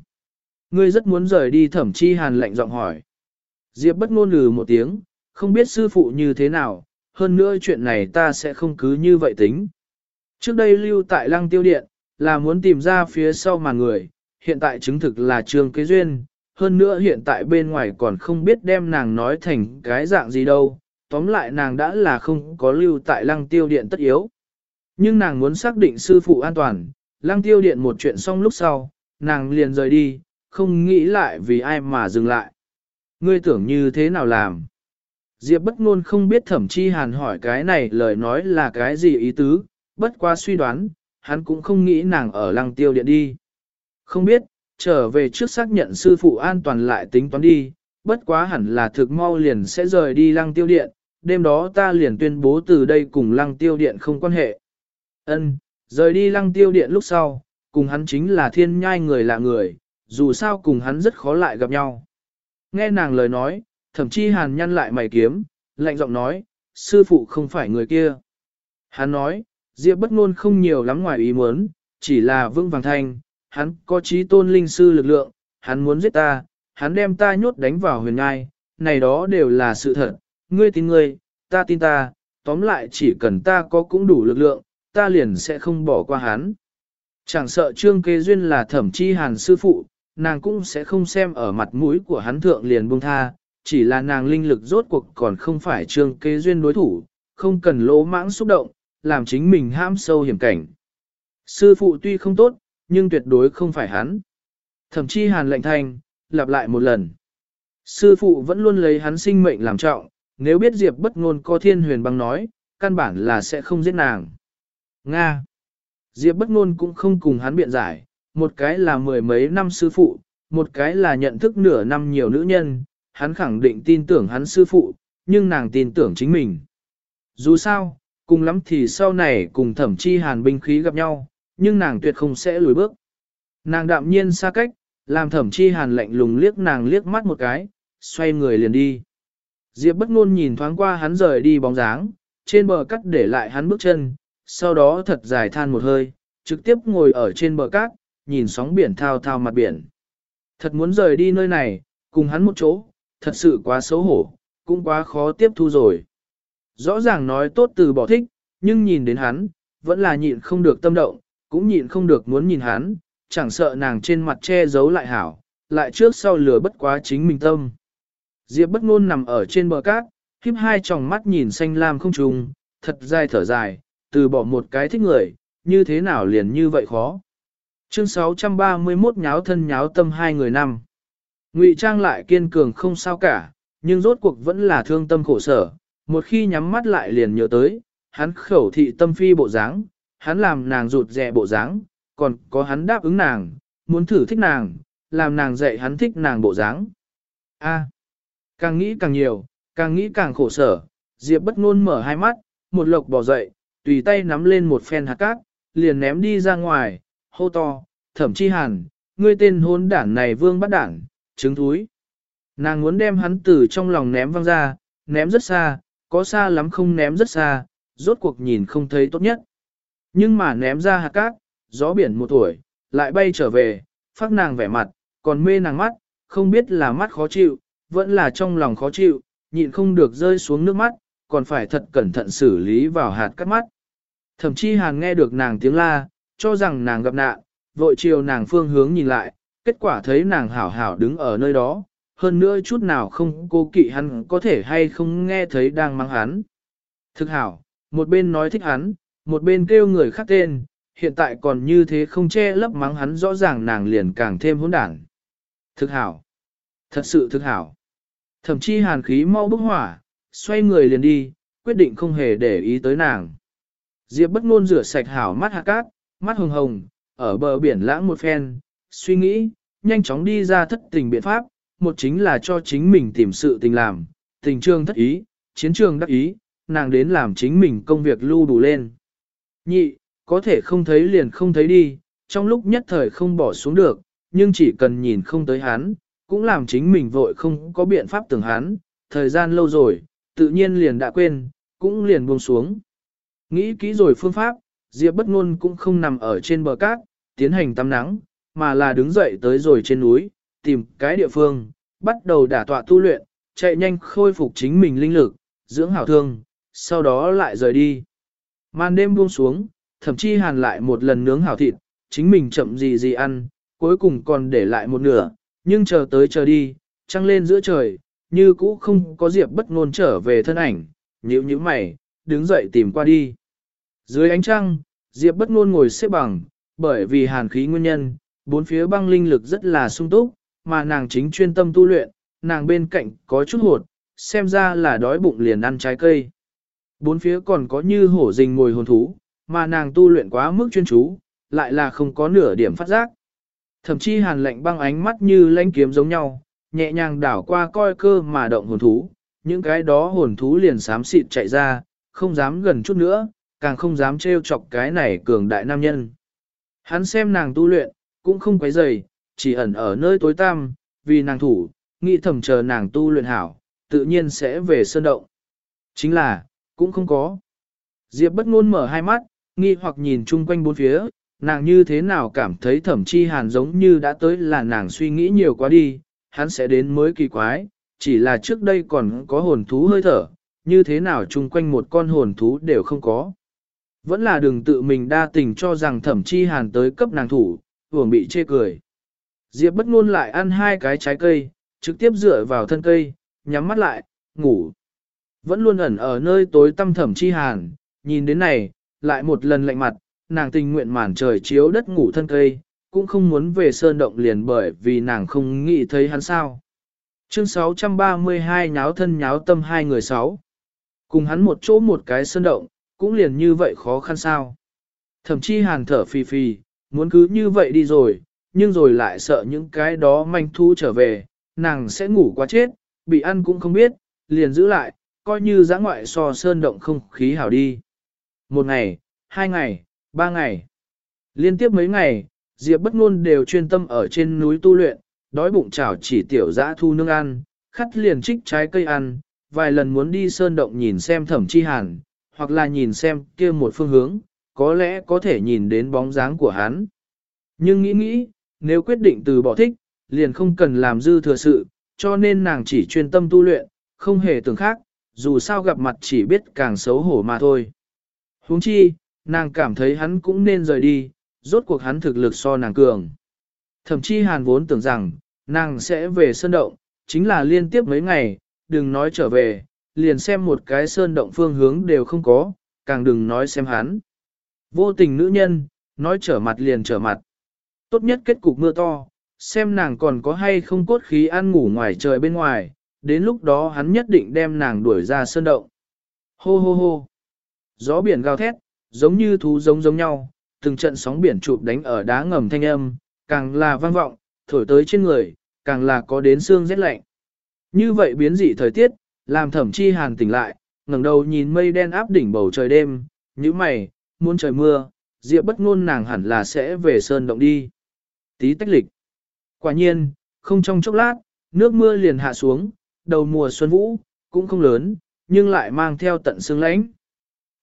Ngươi rất muốn rời đi thẩm chi hàn lạnh giọng hỏi. Diệp bất ngôn lừ một tiếng, không biết sư phụ như thế nào, hơn nữa chuyện này ta sẽ không cứ như vậy tính. Trước đây lưu tại lăng tiêu điện, là muốn tìm ra phía sau màn người, hiện tại chứng thực là trường kế duyên, hơn nữa hiện tại bên ngoài còn không biết đem nàng nói thành cái dạng gì đâu, tóm lại nàng đã là không có lưu tại lăng tiêu điện tất yếu. Nhưng nàng muốn xác định sư phụ an toàn, lăng tiêu điện một chuyện xong lúc sau, nàng liền rời đi, không nghĩ lại vì ai mà dừng lại. Ngươi tưởng như thế nào làm? Diệp bất ngôn không biết thẩm chi hàn hỏi cái này lời nói là cái gì ý tứ, bất qua suy đoán, hắn cũng không nghĩ nàng ở lăng tiêu điện đi. Không biết, trở về trước xác nhận sư phụ an toàn lại tính toán đi, bất quá hẳn là thực mau liền sẽ rời đi lăng tiêu điện, đêm đó ta liền tuyên bố từ đây cùng lăng tiêu điện không quan hệ. Ân, rời đi lăng tiêu điện lúc sau, cùng hắn chính là thiên nhai người lạ người, dù sao cùng hắn rất khó lại gặp nhau. Nghe nàng lời nói, thậm chí hàn nhăn lại mày kiếm, lạnh giọng nói, sư phụ không phải người kia. Hắn nói, Diệp bất ngôn không nhiều lắm ngoài ý muốn, chỉ là vương vàng thanh, hắn có trí tôn linh sư lực lượng, hắn muốn giết ta, hắn đem ta nhốt đánh vào huyền ngai, này đó đều là sự thật, ngươi tin ngươi, ta tin ta, tóm lại chỉ cần ta có cũng đủ lực lượng, ta liền sẽ không bỏ qua hắn. Chẳng sợ trương kế duyên là thẩm chi hàn sư phụ, nàng cũng sẽ không xem ở mặt mũi của hắn thượng liền buông tha, chỉ là nàng linh lực rốt cuộc còn không phải trương kế duyên đối thủ, không cần lỗ mãng xúc động, làm chính mình ham sâu hiểm cảnh. Sư phụ tuy không tốt, nhưng tuyệt đối không phải hắn. Thậm chí hàn lệnh thanh, lặp lại một lần. Sư phụ vẫn luôn lấy hắn sinh mệnh làm trọng, nếu biết Diệp bất ngôn có thiên huyền băng nói, căn bản là sẽ không giết nàng. Nga. Diệp bất ngôn cũng không cùng hắn biện giải, một cái là mười mấy năm sư phụ, một cái là nhận thức nửa năm nhiều nữ nhân, hắn khẳng định tin tưởng hắn sư phụ, nhưng nàng tin tưởng chính mình. Dù sao, cùng lắm thì sau này cùng thẩm chi hàn binh khí gặp nhau, nhưng nàng tuyệt không sẽ lùi bước. Nàng đạm nhiên xa cách, làm thẩm chi hàn lạnh lùng liếc nàng liếc mắt một cái, xoay người liền đi. Diệp bất ngôn nhìn thoáng qua hắn rời đi bóng dáng, trên bờ cắt để lại hắn bước chân, sau đó thật dài than một hơi, trực tiếp ngồi ở trên bờ cát, nhìn sóng biển thao thao mặt biển. Thật muốn rời đi nơi này, cùng hắn một chỗ, thật sự quá xấu hổ, cũng quá khó tiếp thu rồi. Rõ ràng nói tốt từ bỏ thích, nhưng nhìn đến hắn, vẫn là nhịn không được tâm động, cũng nhịn không được muốn nhìn hắn, chẳng sợ nàng trên mặt che giấu lại hảo, lại trước sau lửa bất quá chính mình tâm. Diệp bất ngôn nằm ở trên bờ cát, khiếp hai tròng mắt nhìn xanh lam không trùng, thật dài thở dài, từ bỏ một cái thích người, như thế nào liền như vậy khó. Chương 631 nháo thân nháo tâm hai người năm. Ngụy Trang lại kiên cường không sao cả, nhưng rốt cuộc vẫn là thương tâm khổ sở, một khi nhắm mắt lại liền nhớ tới, hắn khẩu thị tâm phi bộ dáng, hắn làm nàng rụt rè bộ dáng, còn có hắn đáp ứng nàng, muốn thử thích nàng, làm nàng dạy hắn thích nàng bộ dáng. A, càng nghĩ càng nhiều, càng nghĩ càng khổ sở, Diệp bất ngôn mở hai mắt, một lộc bò dậy, tùy tay nắm lên một phen hạt cát, liền ném đi ra ngoài, hô to, thẩm chi hàn, ngươi tên hôn đản này vương bắt đản, trứng thúi. Nàng muốn đem hắn từ trong lòng ném văng ra, ném rất xa, có xa lắm không ném rất xa, rốt cuộc nhìn không thấy tốt nhất. Nhưng mà ném ra hạt cát, gió biển một tuổi, lại bay trở về, phát nàng vẻ mặt, còn mê nàng mắt, không biết là mắt khó chịu, vẫn là trong lòng khó chịu, nhịn không được rơi xuống nước mắt, còn phải thật cẩn thận xử lý vào hạt cắt mắt. Thậm chí hàng nghe được nàng tiếng la, cho rằng nàng gặp nạn, vội chiều nàng phương hướng nhìn lại, kết quả thấy nàng hảo hảo đứng ở nơi đó, hơn nữa chút nào không cô kỵ hắn có thể hay không nghe thấy đang mang hắn. Thực hảo, một bên nói thích hắn, một bên kêu người khác tên, hiện tại còn như thế không che lấp mắng hắn rõ ràng nàng liền càng thêm hỗn đản. Thực hảo, thật sự thực hảo. Thậm chí hàn khí mau bức hỏa, xoay người liền đi, quyết định không hề để ý tới nàng. Diệp bất ngôn rửa sạch hảo mắt hạ cát, mắt hồng hồng, ở bờ biển lãng một phen, suy nghĩ, nhanh chóng đi ra thất tình biện pháp, một chính là cho chính mình tìm sự tình làm, tình trường thất ý, chiến trường đắc ý, nàng đến làm chính mình công việc lưu đủ lên. Nhị, có thể không thấy liền không thấy đi, trong lúc nhất thời không bỏ xuống được, nhưng chỉ cần nhìn không tới hắn, cũng làm chính mình vội không có biện pháp tưởng hắn, thời gian lâu rồi, tự nhiên liền đã quên, cũng liền buông xuống. Nghĩ kỹ rồi phương pháp, Diệp bất ngôn cũng không nằm ở trên bờ cát, tiến hành tắm nắng, mà là đứng dậy tới rồi trên núi, tìm cái địa phương, bắt đầu đả tọa tu luyện, chạy nhanh khôi phục chính mình linh lực, dưỡng hảo thương, sau đó lại rời đi. Màn đêm buông xuống, thậm chí hàn lại một lần nướng hảo thịt, chính mình chậm gì gì ăn, cuối cùng còn để lại một nửa, nhưng chờ tới chờ đi, trăng lên giữa trời, như cũ không có Diệp bất ngôn trở về thân ảnh, nhíu nhíu mày, đứng dậy tìm qua đi. Dưới ánh trăng, Diệp bất ngôn ngồi xếp bằng, bởi vì hàn khí nguyên nhân, bốn phía băng linh lực rất là sung túc, mà nàng chính chuyên tâm tu luyện, nàng bên cạnh có chút hột, xem ra là đói bụng liền ăn trái cây. Bốn phía còn có như hổ rình ngồi hồn thú, mà nàng tu luyện quá mức chuyên chú, lại là không có nửa điểm phát giác. Thậm chí hàn lệnh băng ánh mắt như lanh kiếm giống nhau, nhẹ nhàng đảo qua coi cơ mà động hồn thú, những cái đó hồn thú liền xám xịt chạy ra, không dám gần chút nữa, càng không dám trêu chọc cái này cường đại nam nhân. Hắn xem nàng tu luyện, cũng không quấy rầy, chỉ ẩn ở nơi tối tăm, vì nàng thủ, nghĩ thầm chờ nàng tu luyện hảo, tự nhiên sẽ về sơn động. Chính là, cũng không có. Diệp bất ngôn mở hai mắt, nghi hoặc nhìn chung quanh bốn phía, nàng như thế nào cảm thấy thẩm chi hàn giống như đã tới là nàng suy nghĩ nhiều quá đi, hắn sẽ đến mới kỳ quái, chỉ là trước đây còn có hồn thú hơi thở, như thế nào chung quanh một con hồn thú đều không có. Vẫn là đừng tự mình đa tình cho rằng thẩm chi hàn tới cấp nàng thủ, vừa bị chê cười. Diệp bất ngôn lại ăn hai cái trái cây, trực tiếp dựa vào thân cây, nhắm mắt lại, ngủ. Vẫn luôn ẩn ở nơi tối tăm thẳm chi hàn, nhìn đến này, lại một lần lạnh mặt, nàng tình nguyện màn trời chiếu đất ngủ thân cây, cũng không muốn về sơn động liền bởi vì nàng không nghĩ thấy hắn sao. Chương 632 nháo thân nháo tâm hai người sáu. Cùng hắn một chỗ một cái sơn động, cũng liền như vậy khó khăn sao. Thậm chí hàn thở phì phì, muốn cứ như vậy đi rồi, nhưng rồi lại sợ những cái đó manh thu trở về, nàng sẽ ngủ quá chết, bị ăn cũng không biết, liền giữ lại, coi như giã ngoại so sơn động không khí hảo đi. Một ngày, hai ngày, ba ngày, liên tiếp mấy ngày, Diệp bất ngôn đều chuyên tâm ở trên núi tu luyện, đói bụng chảo chỉ tiểu dã thu nương ăn, khắt liền trích trái cây ăn, vài lần muốn đi sơn động nhìn xem thẩm chi hàn, hoặc là nhìn xem kia một phương hướng, có lẽ có thể nhìn đến bóng dáng của hắn. Nhưng nghĩ nghĩ, nếu quyết định từ bỏ thích, liền không cần làm dư thừa sự, cho nên nàng chỉ chuyên tâm tu luyện, không hề tưởng khác, dù sao gặp mặt chỉ biết càng xấu hổ mà thôi. huống chi, nàng cảm thấy hắn cũng nên rời đi, rốt cuộc hắn thực lực so nàng cường. Thậm chí hàn vốn tưởng rằng, nàng sẽ về sơn động, chính là liên tiếp mấy ngày, đừng nói trở về, liền xem một cái sơn động phương hướng đều không có, càng đừng nói xem hắn. Vô tình nữ nhân, nói trở mặt liền trở mặt. Tốt nhất kết cục mưa to, xem nàng còn có hay không cốt khí ăn ngủ ngoài trời bên ngoài, đến lúc đó hắn nhất định đem nàng đuổi ra sơn động. Hô hô hô. Gió biển gào thét, giống như thú giống giống nhau, từng trận sóng biển chụp đánh ở đá ngầm thanh âm, càng là vang vọng, thổi tới trên người, càng là có đến xương rét lạnh. Như vậy biến dị thời tiết, làm thẩm chi hàn tỉnh lại, ngẩng đầu nhìn mây đen áp đỉnh bầu trời đêm, như mày, muốn trời mưa, diệp bất ngôn nàng hẳn là sẽ về sơn động đi. Tí tách lịch. Quả nhiên, không trong chốc lát, nước mưa liền hạ xuống, đầu mùa xuân vũ, cũng không lớn, nhưng lại mang theo tận xương lãnh.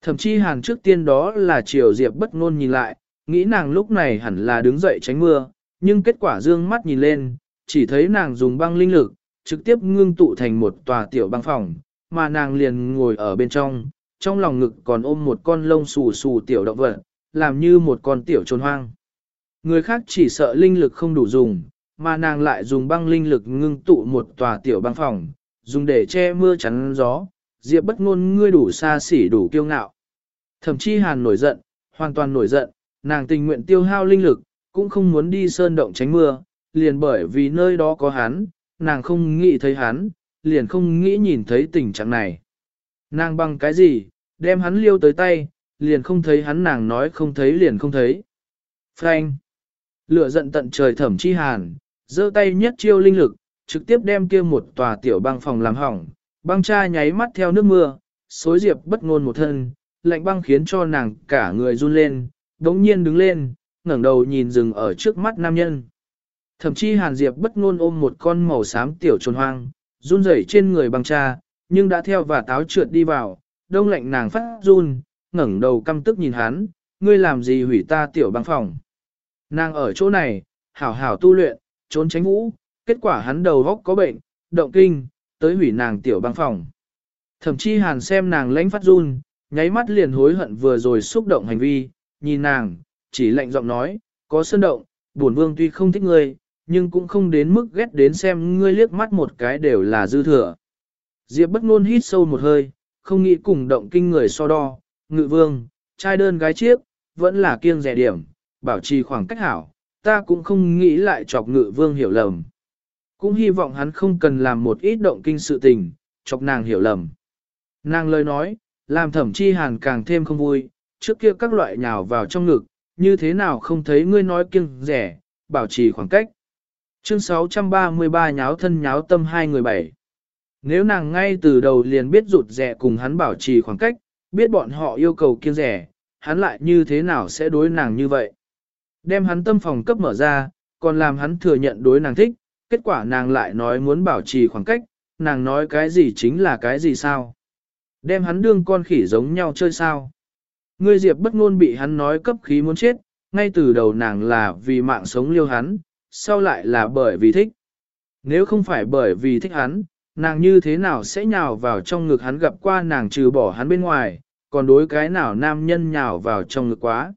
Thậm chí hàng trước tiên đó là triều diệp bất ngôn nhìn lại, nghĩ nàng lúc này hẳn là đứng dậy tránh mưa, nhưng kết quả dương mắt nhìn lên, chỉ thấy nàng dùng băng linh lực, trực tiếp ngưng tụ thành một tòa tiểu băng phòng, mà nàng liền ngồi ở bên trong, trong lòng ngực còn ôm một con lông xù xù tiểu động vật, làm như một con tiểu trồn hoang. Người khác chỉ sợ linh lực không đủ dùng, mà nàng lại dùng băng linh lực ngưng tụ một tòa tiểu băng phòng, dùng để che mưa chắn gió, diệp bất ngôn ngươi đủ xa xỉ đủ kiêu ngạo. Thậm chí hàn nổi giận, hoàn toàn nổi giận, nàng tình nguyện tiêu hao linh lực, cũng không muốn đi sơn động tránh mưa, liền bởi vì nơi đó có hắn, nàng không nghĩ thấy hắn, liền không nghĩ nhìn thấy tình trạng này. Nàng bằng cái gì, đem hắn liêu tới tay, liền không thấy hắn nàng nói không thấy liền không thấy. Frank! Lửa giận tận trời thẩm chi hàn, giơ tay nhất chiêu linh lực, trực tiếp đem kia một tòa tiểu băng phòng làm hỏng, băng cha nháy mắt theo nước mưa, xối diệp bất ngôn một thân, lạnh băng khiến cho nàng cả người run lên, đống nhiên đứng lên, ngẩng đầu nhìn rừng ở trước mắt nam nhân. Thậm chí hàn diệp bất ngôn ôm một con màu xám tiểu trồn hoang, run rẩy trên người băng cha, nhưng đã theo và táo trượt đi vào, đông lạnh nàng phát run, ngẩng đầu căm tức nhìn hắn, ngươi làm gì hủy ta tiểu băng phòng. Nàng ở chỗ này, hảo hảo tu luyện, trốn tránh vũ, kết quả hắn đầu góc có bệnh, động kinh, tới hủy nàng tiểu băng phòng. Thậm chí hàn xem nàng lãnh phát run, nháy mắt liền hối hận vừa rồi xúc động hành vi, nhìn nàng, chỉ lạnh giọng nói, có sơn động, buồn vương tuy không thích ngươi, nhưng cũng không đến mức ghét đến xem ngươi liếc mắt một cái đều là dư thừa. Diệp bất ngôn hít sâu một hơi, không nghĩ cùng động kinh người so đo, ngự vương, trai đơn gái chiếc, vẫn là kiêng rẻ điểm, bảo trì khoảng cách hảo, ta cũng không nghĩ lại chọc ngự vương hiểu lầm. Cũng hy vọng hắn không cần làm một ít động kinh sự tình, chọc nàng hiểu lầm. Nàng lời nói, làm thẩm chi hàn càng thêm không vui, trước kia các loại nhào vào trong ngực, như thế nào không thấy ngươi nói kiêng rẻ, bảo trì khoảng cách. Chương 633 nháo thân nháo tâm hai người bảy. Nếu nàng ngay từ đầu liền biết rụt rẻ cùng hắn bảo trì khoảng cách, biết bọn họ yêu cầu kiêng rẻ, hắn lại như thế nào sẽ đối nàng như vậy. Đem hắn tâm phòng cấp mở ra, còn làm hắn thừa nhận đối nàng thích, kết quả nàng lại nói muốn bảo trì khoảng cách, nàng nói cái gì chính là cái gì sao. Đem hắn đương con khỉ giống nhau chơi sao. Ngươi Diệp bất ngôn bị hắn nói cấp khí muốn chết, ngay từ đầu nàng là vì mạng sống liêu hắn, sau lại là bởi vì thích. Nếu không phải bởi vì thích hắn, nàng như thế nào sẽ nhào vào trong ngực hắn gặp qua nàng trừ bỏ hắn bên ngoài, còn đối cái nào nam nhân nhào vào trong ngực quá.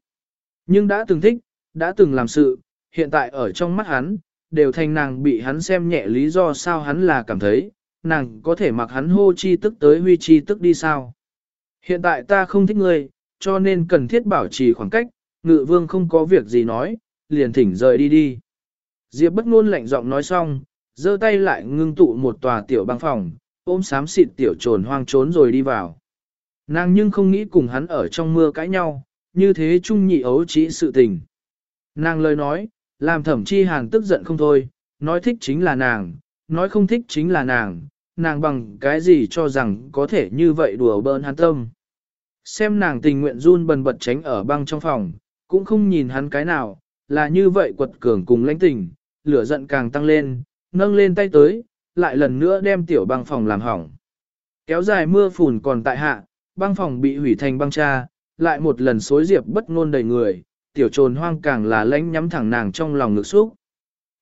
Nhưng đã từng thích, đã từng làm sự, hiện tại ở trong mắt hắn, đều thành nàng bị hắn xem nhẹ lý do sao hắn là cảm thấy, nàng có thể mặc hắn hô chi tức tới huy chi tức đi sao. Hiện tại ta không thích ngươi, cho nên cần thiết bảo trì khoảng cách, ngự vương không có việc gì nói, liền thỉnh rời đi đi. Diệp bất ngôn lạnh giọng nói xong, giơ tay lại ngưng tụ một tòa tiểu băng phòng, ôm sám xịt tiểu trồn hoang trốn rồi đi vào. Nàng nhưng không nghĩ cùng hắn ở trong mưa cãi nhau, như thế chung nhị ấu chỉ sự tình. Nàng lời nói, làm thẩm chi hàn tức giận không thôi, nói thích chính là nàng, nói không thích chính là nàng, nàng bằng cái gì cho rằng có thể như vậy đùa bỡn hắn tâm. Xem nàng tình nguyện run bần bật tránh ở băng trong phòng, cũng không nhìn hắn cái nào, là như vậy quật cường cùng lãnh tình, lửa giận càng tăng lên, nâng lên tay tới, lại lần nữa đem tiểu băng phòng làm hỏng. Kéo dài mưa phùn còn tại hạ, băng phòng bị hủy thành băng cha, lại một lần xối diệp bất ngôn đầy người, tiểu trồn hoang càng là lãnh nhắm thẳng nàng trong lòng ngực xúc.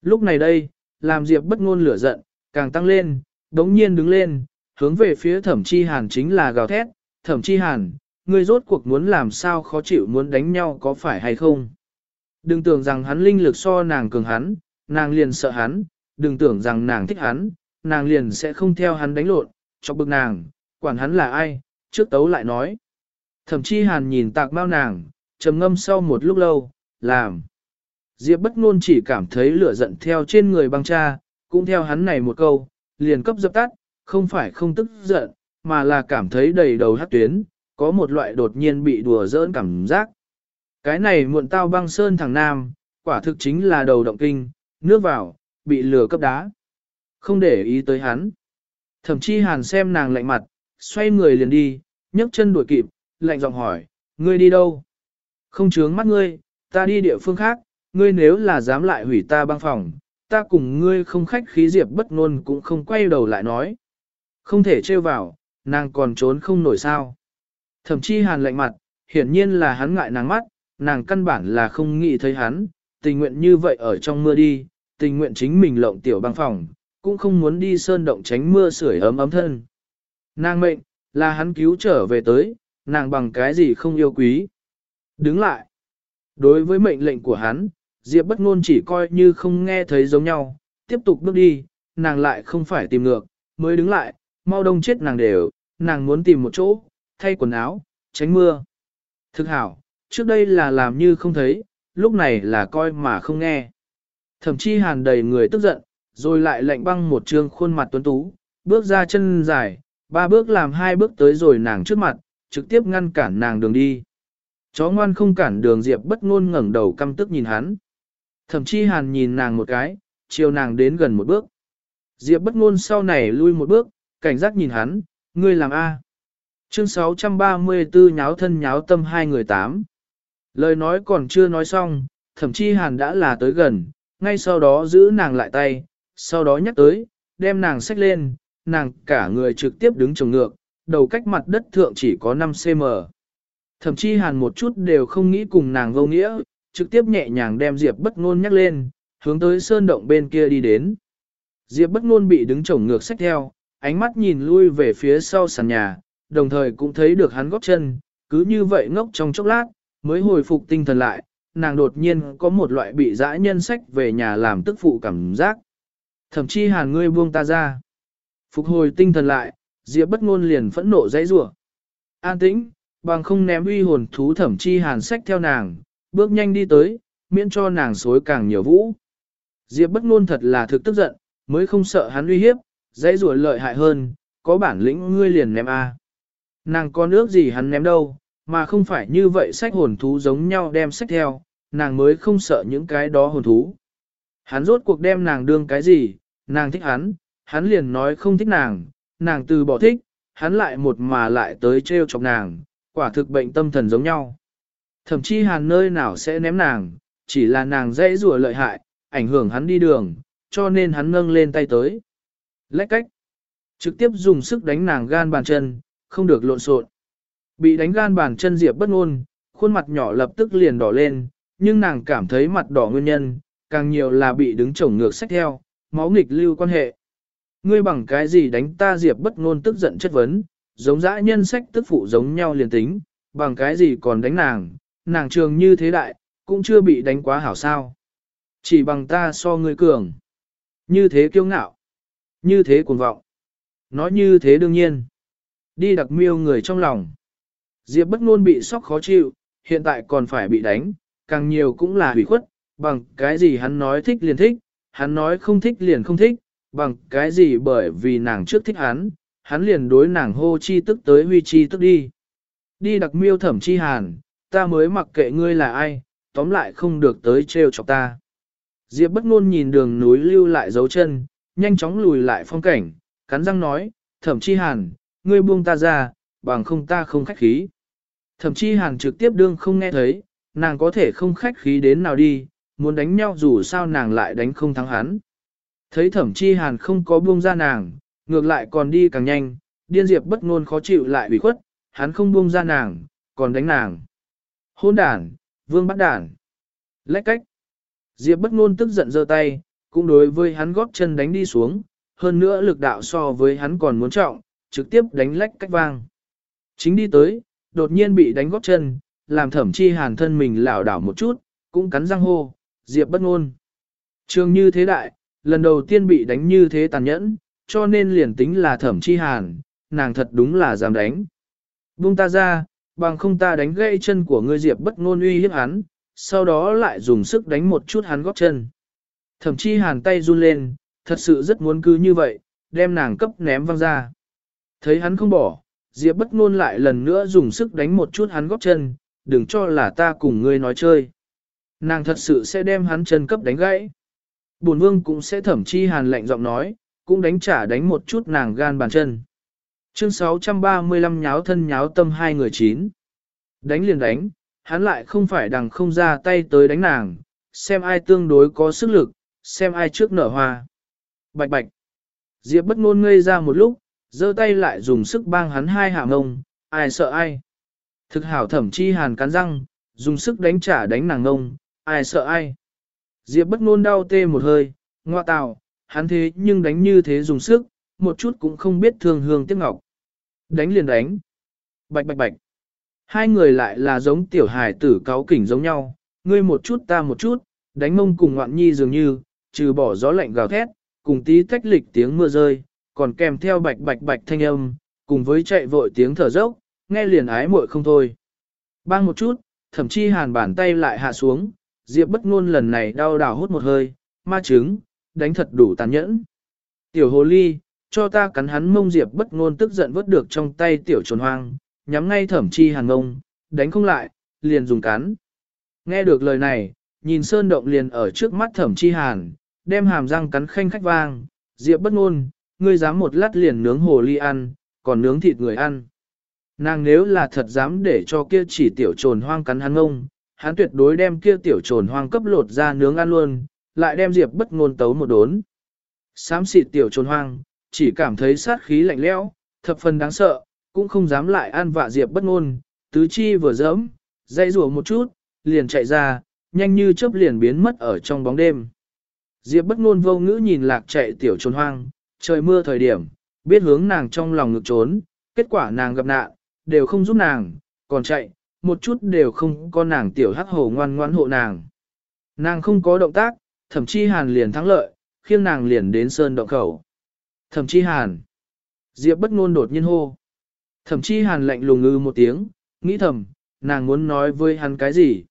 Lúc này đây, làm diệp bất ngôn lửa giận, càng tăng lên, đống nhiên đứng lên, hướng về phía thẩm chi hàn chính là gào thét, thẩm chi hàn, ngươi rốt cuộc muốn làm sao khó chịu muốn đánh nhau có phải hay không. Đừng tưởng rằng hắn linh lực so nàng cường hắn, nàng liền sợ hắn, đừng tưởng rằng nàng thích hắn, nàng liền sẽ không theo hắn đánh lộn, cho bực nàng, quản hắn là ai, trước tấu lại nói. Thẩm chi hàn nhìn tạc bao nàng, trầm ngâm sau một lúc lâu, làm. Diệp bất ngôn chỉ cảm thấy lửa giận theo trên người băng cha, cũng theo hắn này một câu, liền cấp dập tắt, không phải không tức giận, mà là cảm thấy đầy đầu hát tuyến, có một loại đột nhiên bị đùa giỡn cảm giác. Cái này muộn tao băng sơn thằng nam, quả thực chính là đầu động kinh, nước vào, bị lửa cấp đá. Không để ý tới hắn. Thậm chí hàn xem nàng lạnh mặt, xoay người liền đi, nhấc chân đuổi kịp, lạnh giọng hỏi, ngươi đi đâu? Không chướng mắt ngươi, ta đi địa phương khác, ngươi nếu là dám lại hủy ta băng phòng, ta cùng ngươi không khách khí Diệp bất ngôn cũng không quay đầu lại nói. Không thể trêu vào, nàng còn trốn không nổi sao. Thậm chí hàn lạnh mặt, hiển nhiên là hắn ngại nàng mắt, nàng căn bản là không nghĩ thấy hắn, tình nguyện như vậy ở trong mưa đi, tình nguyện chính mình lộng tiểu băng phòng, cũng không muốn đi sơn động tránh mưa sưởi ấm ấm thân. Nàng mệnh, là hắn cứu trở về tới, nàng bằng cái gì không yêu quý. Đứng lại. Đối với mệnh lệnh của hắn, Diệp bất ngôn chỉ coi như không nghe thấy giống nhau, tiếp tục bước đi, nàng lại không phải tìm ngược, mới đứng lại, mau đông chết nàng đều, nàng muốn tìm một chỗ, thay quần áo, tránh mưa. Thực hảo, trước đây là làm như không thấy, lúc này là coi mà không nghe. Thậm chí hàn đầy người tức giận, rồi lại lạnh băng một trương khuôn mặt tuấn tú, bước ra chân dài, ba bước làm hai bước tới rồi nàng trước mặt, trực tiếp ngăn cản nàng đường đi. Chó ngoan không cản đường Diệp bất ngôn ngẩng đầu căm tức nhìn hắn. Thẩm Chi hàn nhìn nàng một cái, chiều nàng đến gần một bước. Diệp bất ngôn sau này lui một bước, cảnh giác nhìn hắn, ngươi làm A. Chương 634 nháo thân nháo tâm hai người tám. Lời nói còn chưa nói xong, thậm chí hàn đã là tới gần, ngay sau đó giữ nàng lại tay, sau đó nhắc tới, đem nàng xách lên, nàng cả người trực tiếp đứng trồng ngược, đầu cách mặt đất thượng chỉ có 5cm. Thậm chí hàn một chút đều không nghĩ cùng nàng vô nghĩa, trực tiếp nhẹ nhàng đem Diệp bất ngôn nhắc lên, hướng tới sơn động bên kia đi đến. Diệp bất ngôn bị đứng trồng ngược sách theo, ánh mắt nhìn lui về phía sau sàn nhà, đồng thời cũng thấy được hắn góp chân, cứ như vậy ngốc trong chốc lát, mới hồi phục tinh thần lại, nàng đột nhiên có một loại bị dã nhân sách về nhà làm tức phụ cảm giác. Thậm chí hàn ngươi buông ta ra. Phục hồi tinh thần lại, Diệp bất ngôn liền phẫn nộ dãy rủa. An tĩnh, bằng không ném uy hồn thú thẩm chi hàn sách theo nàng, bước nhanh đi tới, miễn cho nàng xối càng nhiều vũ. Diệp bất ngôn thật là thực tức giận, mới không sợ hắn uy hiếp, dãy rủa lợi hại hơn, có bản lĩnh ngươi liền ném a. Nàng có nước gì hắn ném đâu, mà không phải như vậy sách hồn thú giống nhau đem sách theo, nàng mới không sợ những cái đó hồn thú. Hắn rốt cuộc đem nàng đương cái gì, nàng thích hắn, hắn liền nói không thích nàng, nàng từ bỏ thích, hắn lại một mà lại tới trêu chọc nàng, quả thực bệnh tâm thần giống nhau. Thậm chí hàn nơi nào sẽ ném nàng, chỉ là nàng dễ rùa lợi hại, ảnh hưởng hắn đi đường, cho nên hắn nâng lên tay tới. Lách cách, trực tiếp dùng sức đánh nàng gan bàn chân, không được lộn xộn. Bị đánh gan bàn chân Diệp bất ngôn, khuôn mặt nhỏ lập tức liền đỏ lên, nhưng nàng cảm thấy mặt đỏ nguyên nhân, càng nhiều là bị đứng chổng ngược sách theo, máu nghịch lưu quan hệ. Ngươi bằng cái gì đánh ta Diệp bất ngôn tức giận chất vấn, giống dã nhân sách tức phụ giống nhau liền tính, bằng cái gì còn đánh nàng, nàng trường như thế đại, cũng chưa bị đánh quá hảo sao. Chỉ bằng ta so người cường. Như thế kiêu ngạo. Như thế cuồng vọng. Nói như thế đương nhiên. Đi đặc miêu người trong lòng. Diệp bất ngôn bị sốc khó chịu, hiện tại còn phải bị đánh, càng nhiều cũng là hủy khuất, bằng cái gì hắn nói thích liền thích, hắn nói không thích liền không thích, bằng cái gì bởi vì nàng trước thích hắn, hắn liền đối nàng hô chi tức tới huy chi tức đi. Đi đặc miêu thẩm chi hàn, ta mới mặc kệ ngươi là ai, tóm lại không được tới trêu chọc ta. Diệp bất ngôn nhìn đường núi lưu lại dấu chân, nhanh chóng lùi lại phong cảnh, cắn răng nói, thẩm chi hàn, ngươi buông ta ra, bằng không ta không khách khí. Thẩm chi hàn trực tiếp đương không nghe thấy, nàng có thể không khách khí đến nào đi, muốn đánh nhau dù sao nàng lại đánh không thắng hắn. Thấy thẩm chi hàn không có buông ra nàng, ngược lại còn đi càng nhanh, điên diệp bất ngôn khó chịu lại ủy khuất, hắn không buông ra nàng, còn đánh nàng. Hôn đản, vương bắt đản. Lách cách. Diệp bất ngôn tức giận giơ tay, cũng đối với hắn góp chân đánh đi xuống, hơn nữa lực đạo so với hắn còn muốn trọng, trực tiếp đánh lách cách vang. Chính đi tới, đột nhiên bị đánh góp chân, làm thẩm chi hàn thân mình lảo đảo một chút, cũng cắn răng hô, Diệp bất ngôn. Trường như thế đại, lần đầu tiên bị đánh như thế tàn nhẫn, cho nên liền tính là thẩm chi hàn, nàng thật đúng là dám đánh. Buông ta ra, bằng không ta đánh gãy chân của ngươi Diệp bất ngôn uy hiếp hắn, sau đó lại dùng sức đánh một chút hắn gót chân. Thẩm chi hàn tay run lên, thật sự rất muốn cứ như vậy, đem nàng cấp ném văng ra. Thấy hắn không bỏ, Diệp bất ngôn lại lần nữa dùng sức đánh một chút hắn gót chân, đừng cho là ta cùng ngươi nói chơi. Nàng thật sự sẽ đem hắn chân cấp đánh gãy. Bổn vương cũng sẽ thẩm chi hàn lạnh giọng nói, cũng đánh trả đánh một chút nàng gan bàn chân. Chương 635 nháo thân nháo tâm hai người chín. Đánh liền đánh, hắn lại không phải đằng không ra tay tới đánh nàng, xem ai tương đối có sức lực, xem ai trước nở hoa. Bạch bạch. Diệp bất ngôn ngây ra một lúc, giơ tay lại dùng sức bang hắn hai hạ ngông, ai sợ ai. Thực hảo thẩm chi hàn cắn răng, dùng sức đánh trả đánh nàng ngông, ai sợ ai. Diệp bất ngôn đau tê một hơi, ngoa tào, hắn thế nhưng đánh như thế dùng sức, một chút cũng không biết thương hương tiếc ngọc. Đánh liền đánh. Bạch bạch bạch. Hai người lại là giống tiểu hài tử cáo kỉnh giống nhau, ngươi một chút ta một chút, đánh mông cùng ngoạn nhi dường như, trừ bỏ gió lạnh gào thét, cùng tí tách lịch tiếng mưa rơi, còn kèm theo bạch bạch bạch thanh âm, cùng với chạy vội tiếng thở dốc, nghe liền ái muội không thôi. Bang một chút, thậm chí hàn bàn tay lại hạ xuống, Diệp bất ngôn lần này đau đảo hút một hơi, ma trứng, đánh thật đủ tàn nhẫn. Tiểu hồ ly, cho ta cắn hắn mông Diệp bất ngôn tức giận vớt được trong tay tiểu trồn hoang, nhắm ngay thẩm chi hàn ngông, đánh không lại, liền dùng cắn. Nghe được lời này, nhìn sơn động liền ở trước mắt thẩm chi hàn, đem hàm răng cắn khanh khách vang, Diệp bất ngôn, ngươi dám một lát liền nướng hồ ly ăn, còn nướng thịt người ăn. Nàng nếu là thật dám để cho kia chỉ tiểu trồn hoang cắn hắn ngông, hắn tuyệt đối đem kia tiểu trồn hoang cấp lột ra nướng ăn luôn, lại đem Diệp bất ngôn tấu một đốn. sám xịt tiểu trồn hoang, chỉ cảm thấy sát khí lạnh lẽo, thập phần đáng sợ, cũng không dám lại an vạ Diệp bất ngôn, tứ chi vừa dẫm, dây rùa một chút, liền chạy ra, nhanh như chớp liền biến mất ở trong bóng đêm. Diệp bất ngôn vô ngữ nhìn lạc chạy tiểu trồn hoang, trời mưa thời điểm, biết hướng nàng trong lòng ngực trốn, kết quả nàng gặp nạn, đều không giúp nàng, còn chạy, một chút đều không có nàng tiểu hắc hồ ngoan ngoãn hộ nàng. Nàng không có động tác, thậm chí hàn liền thắng lợi, khiêng nàng liền đến sơn động khẩu. Thậm chí hàn. Diệp bất ngôn đột nhiên hô. Thậm chí hàn lạnh lùng ngư một tiếng, nghĩ thầm, nàng muốn nói với hắn cái gì.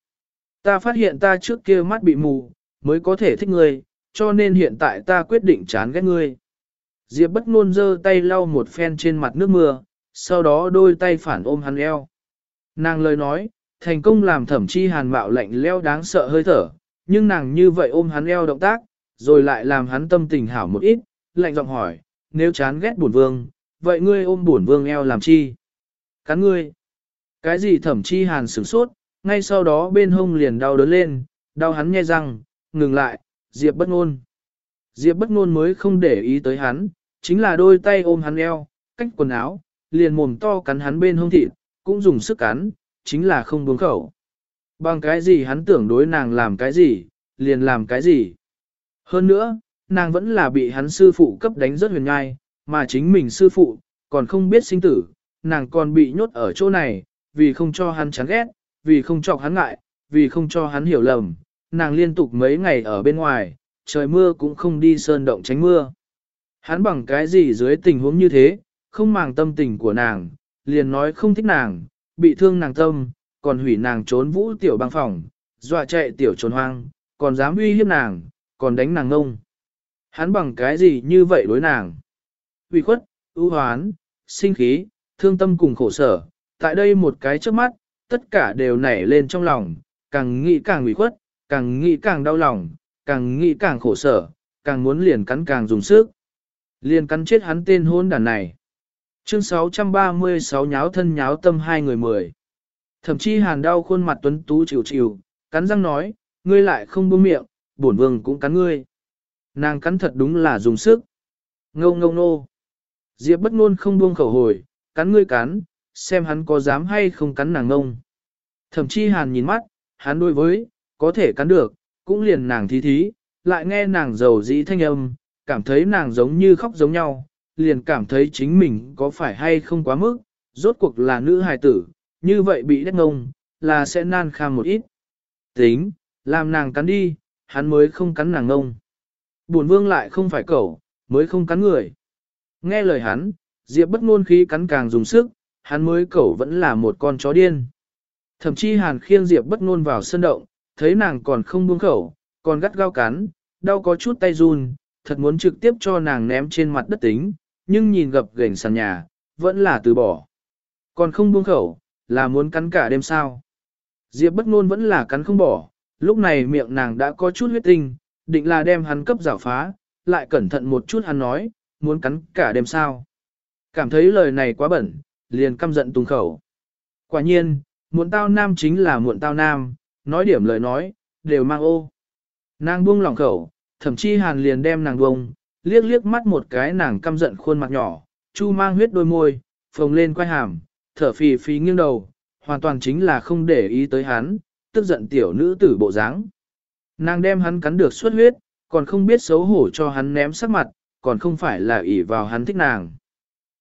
Ta phát hiện ta trước kia mắt bị mù, mới có thể thích ngươi, cho nên hiện tại ta quyết định chán ghét ngươi. Diệp bất ngôn giơ tay lau một phen trên mặt nước mưa, sau đó đôi tay phản ôm hắn eo. Nàng lời nói, thành công làm thẩm chi hàn mạo lạnh leo đáng sợ hơi thở, nhưng nàng như vậy ôm hắn eo động tác, rồi lại làm hắn tâm tình hảo một ít, lạnh giọng hỏi, nếu chán ghét bổn vương, vậy ngươi ôm bổn vương eo làm chi? Cắn ngươi. Cái gì thẩm chi hàn sửng sốt, ngay sau đó bên hông liền đau đớn lên, đau hắn nghe răng, ngừng lại, Diệp bất ngôn. Diệp bất ngôn mới không để ý tới hắn, chính là đôi tay ôm hắn eo, cách quần áo, liền mồm to cắn hắn bên hông thịt, cũng dùng sức cắn, chính là không buông khẩu. Bằng cái gì hắn tưởng đối nàng làm cái gì, liền làm cái gì. Hơn nữa, nàng vẫn là bị hắn sư phụ cấp đánh rất huyền nhai, mà chính mình sư phụ, còn không biết sinh tử, nàng còn bị nhốt ở chỗ này, vì không cho hắn chán ghét, vì không cho hắn ngại, vì không cho hắn hiểu lầm, nàng liên tục mấy ngày ở bên ngoài, trời mưa cũng không đi sơn động tránh mưa. Hắn bằng cái gì dưới tình huống như thế, không màng tâm tình của nàng, liền nói không thích nàng, bị thương nàng tâm, còn hủy nàng trốn vũ tiểu băng phòng, dọa chạy tiểu trốn hoang, còn dám uy hiếp nàng, còn đánh nàng ngông. Hắn bằng cái gì như vậy đối nàng? Uy khuất, ưu hoán, sinh khí, thương tâm cùng khổ sở, tại đây một cái trước mắt, tất cả đều nảy lên trong lòng, càng nghĩ càng ủy khuất, càng nghĩ càng đau lòng, càng nghĩ càng khổ sở, càng muốn liền cắn càng dùng sức. Liền cắn chết hắn tên hôn đàn này. Chương 636 nháo thân nháo tâm hai người mười. Thậm chí hàn đau khuôn mặt tuấn tú chịu chịu, cắn răng nói, ngươi lại không buông miệng, bổn vương cũng cắn ngươi. Nàng cắn thật đúng là dùng sức. Ngâu ngâu nô. Diệp bất ngôn không buông khẩu hồi, cắn ngươi cắn, xem hắn có dám hay không cắn nàng ngông. Thậm chí hàn nhìn mắt, hắn đối với, có thể cắn được, cũng liền nàng thí thí, lại nghe nàng giàu dĩ thanh âm, cảm thấy nàng giống như khóc giống nhau, liền cảm thấy chính mình có phải hay không quá mức, rốt cuộc là nữ hài tử, như vậy bị đất ngông, là sẽ nan kham một ít. Tính, làm nàng cắn đi, hắn mới không cắn nàng ngông. Bổn vương lại không phải cẩu, mới không cắn người. Nghe lời hắn, Diệp bất ngôn khí cắn càng dùng sức, hắn mới cẩu vẫn là một con chó điên. Thậm chí hàn khiêng Diệp bất ngôn vào sân động, thấy nàng còn không buông khẩu, còn gắt gao cắn, đau có chút tay run, thật muốn trực tiếp cho nàng ném trên mặt đất tính, nhưng nhìn gập gềnh sàn nhà, vẫn là từ bỏ. Còn không buông khẩu, là muốn cắn cả đêm sao. Diệp bất ngôn vẫn là cắn không bỏ, lúc này miệng nàng đã có chút huyết tinh, định là đem hắn cấp rào phá, lại cẩn thận một chút hắn nói, muốn cắn cả đêm sao. Cảm thấy lời này quá bẩn, liền căm giận tung khẩu. Quả nhiên, muộn tao nam chính là muộn tao nam, nói điểm lời nói, đều mang ô. Nàng buông lòng khẩu, thậm chí hàn liền đem nàng buông, liếc liếc mắt một cái nàng căm giận khuôn mặt nhỏ, chu mang huyết đôi môi, phồng lên quay hàm, thở phì phì nghiêng đầu, hoàn toàn chính là không để ý tới hắn, tức giận tiểu nữ tử bộ dáng. Nàng đem hắn cắn được xuất huyết, còn không biết xấu hổ cho hắn ném sắc mặt, còn không phải là ỷ vào hắn thích nàng.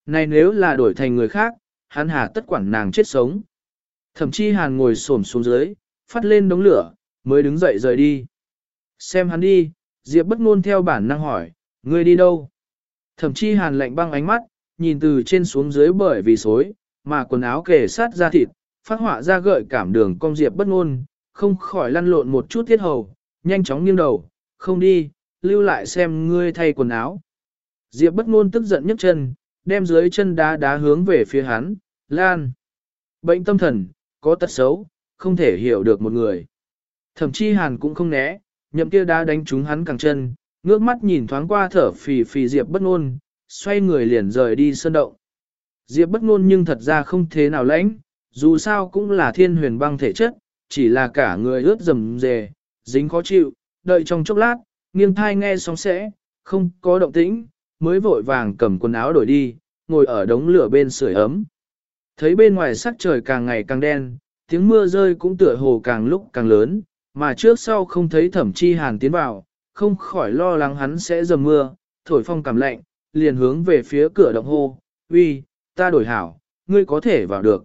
Này nếu là đổi thành người khác, hắn hà tất quản nàng chết sống. Thậm chí hàn ngồi xổm xuống dưới, phát lên đống lửa, mới đứng dậy rời đi. Xem hắn đi, Diệp bất ngôn theo bản năng hỏi, ngươi đi đâu? Thậm chí hàn lạnh băng ánh mắt, nhìn từ trên xuống dưới bởi vì xối, mà quần áo kề sát ra thịt, phát họa ra gợi cảm đường cong Diệp bất ngôn, không khỏi lăn lộn một chút thiết hầu, nhanh chóng nghiêng đầu, không đi, lưu lại xem ngươi thay quần áo. Diệp bất ngôn tức giận nhấc chân, đem dưới chân đá đá hướng về phía hắn, lan. Bệnh tâm thần, có tật xấu, không thể hiểu được một người. Thậm chí hàn cũng không né, nhậm kia đá đánh trúng hắn càng chân, ngước mắt nhìn thoáng qua thở phì phì Diệp bất ngôn, xoay người liền rời đi sơn động. Diệp bất ngôn nhưng thật ra không thế nào lãnh, dù sao cũng là thiên huyền băng thể chất, chỉ là cả người ướt rầm rề, dính khó chịu, đợi trong chốc lát, nghiêng thai nghe sóng sẽ, không có động tĩnh, mới vội vàng cầm quần áo đổi đi, ngồi ở đống lửa bên sưởi ấm. Thấy bên ngoài sắc trời càng ngày càng đen, tiếng mưa rơi cũng tựa hồ càng lúc càng lớn, mà trước sau không thấy thẩm chi hàn tiến vào, không khỏi lo lắng hắn sẽ dầm mưa, thổi phong cảm lạnh, liền hướng về phía cửa động hô, uy, ta đổi hảo, ngươi có thể vào được.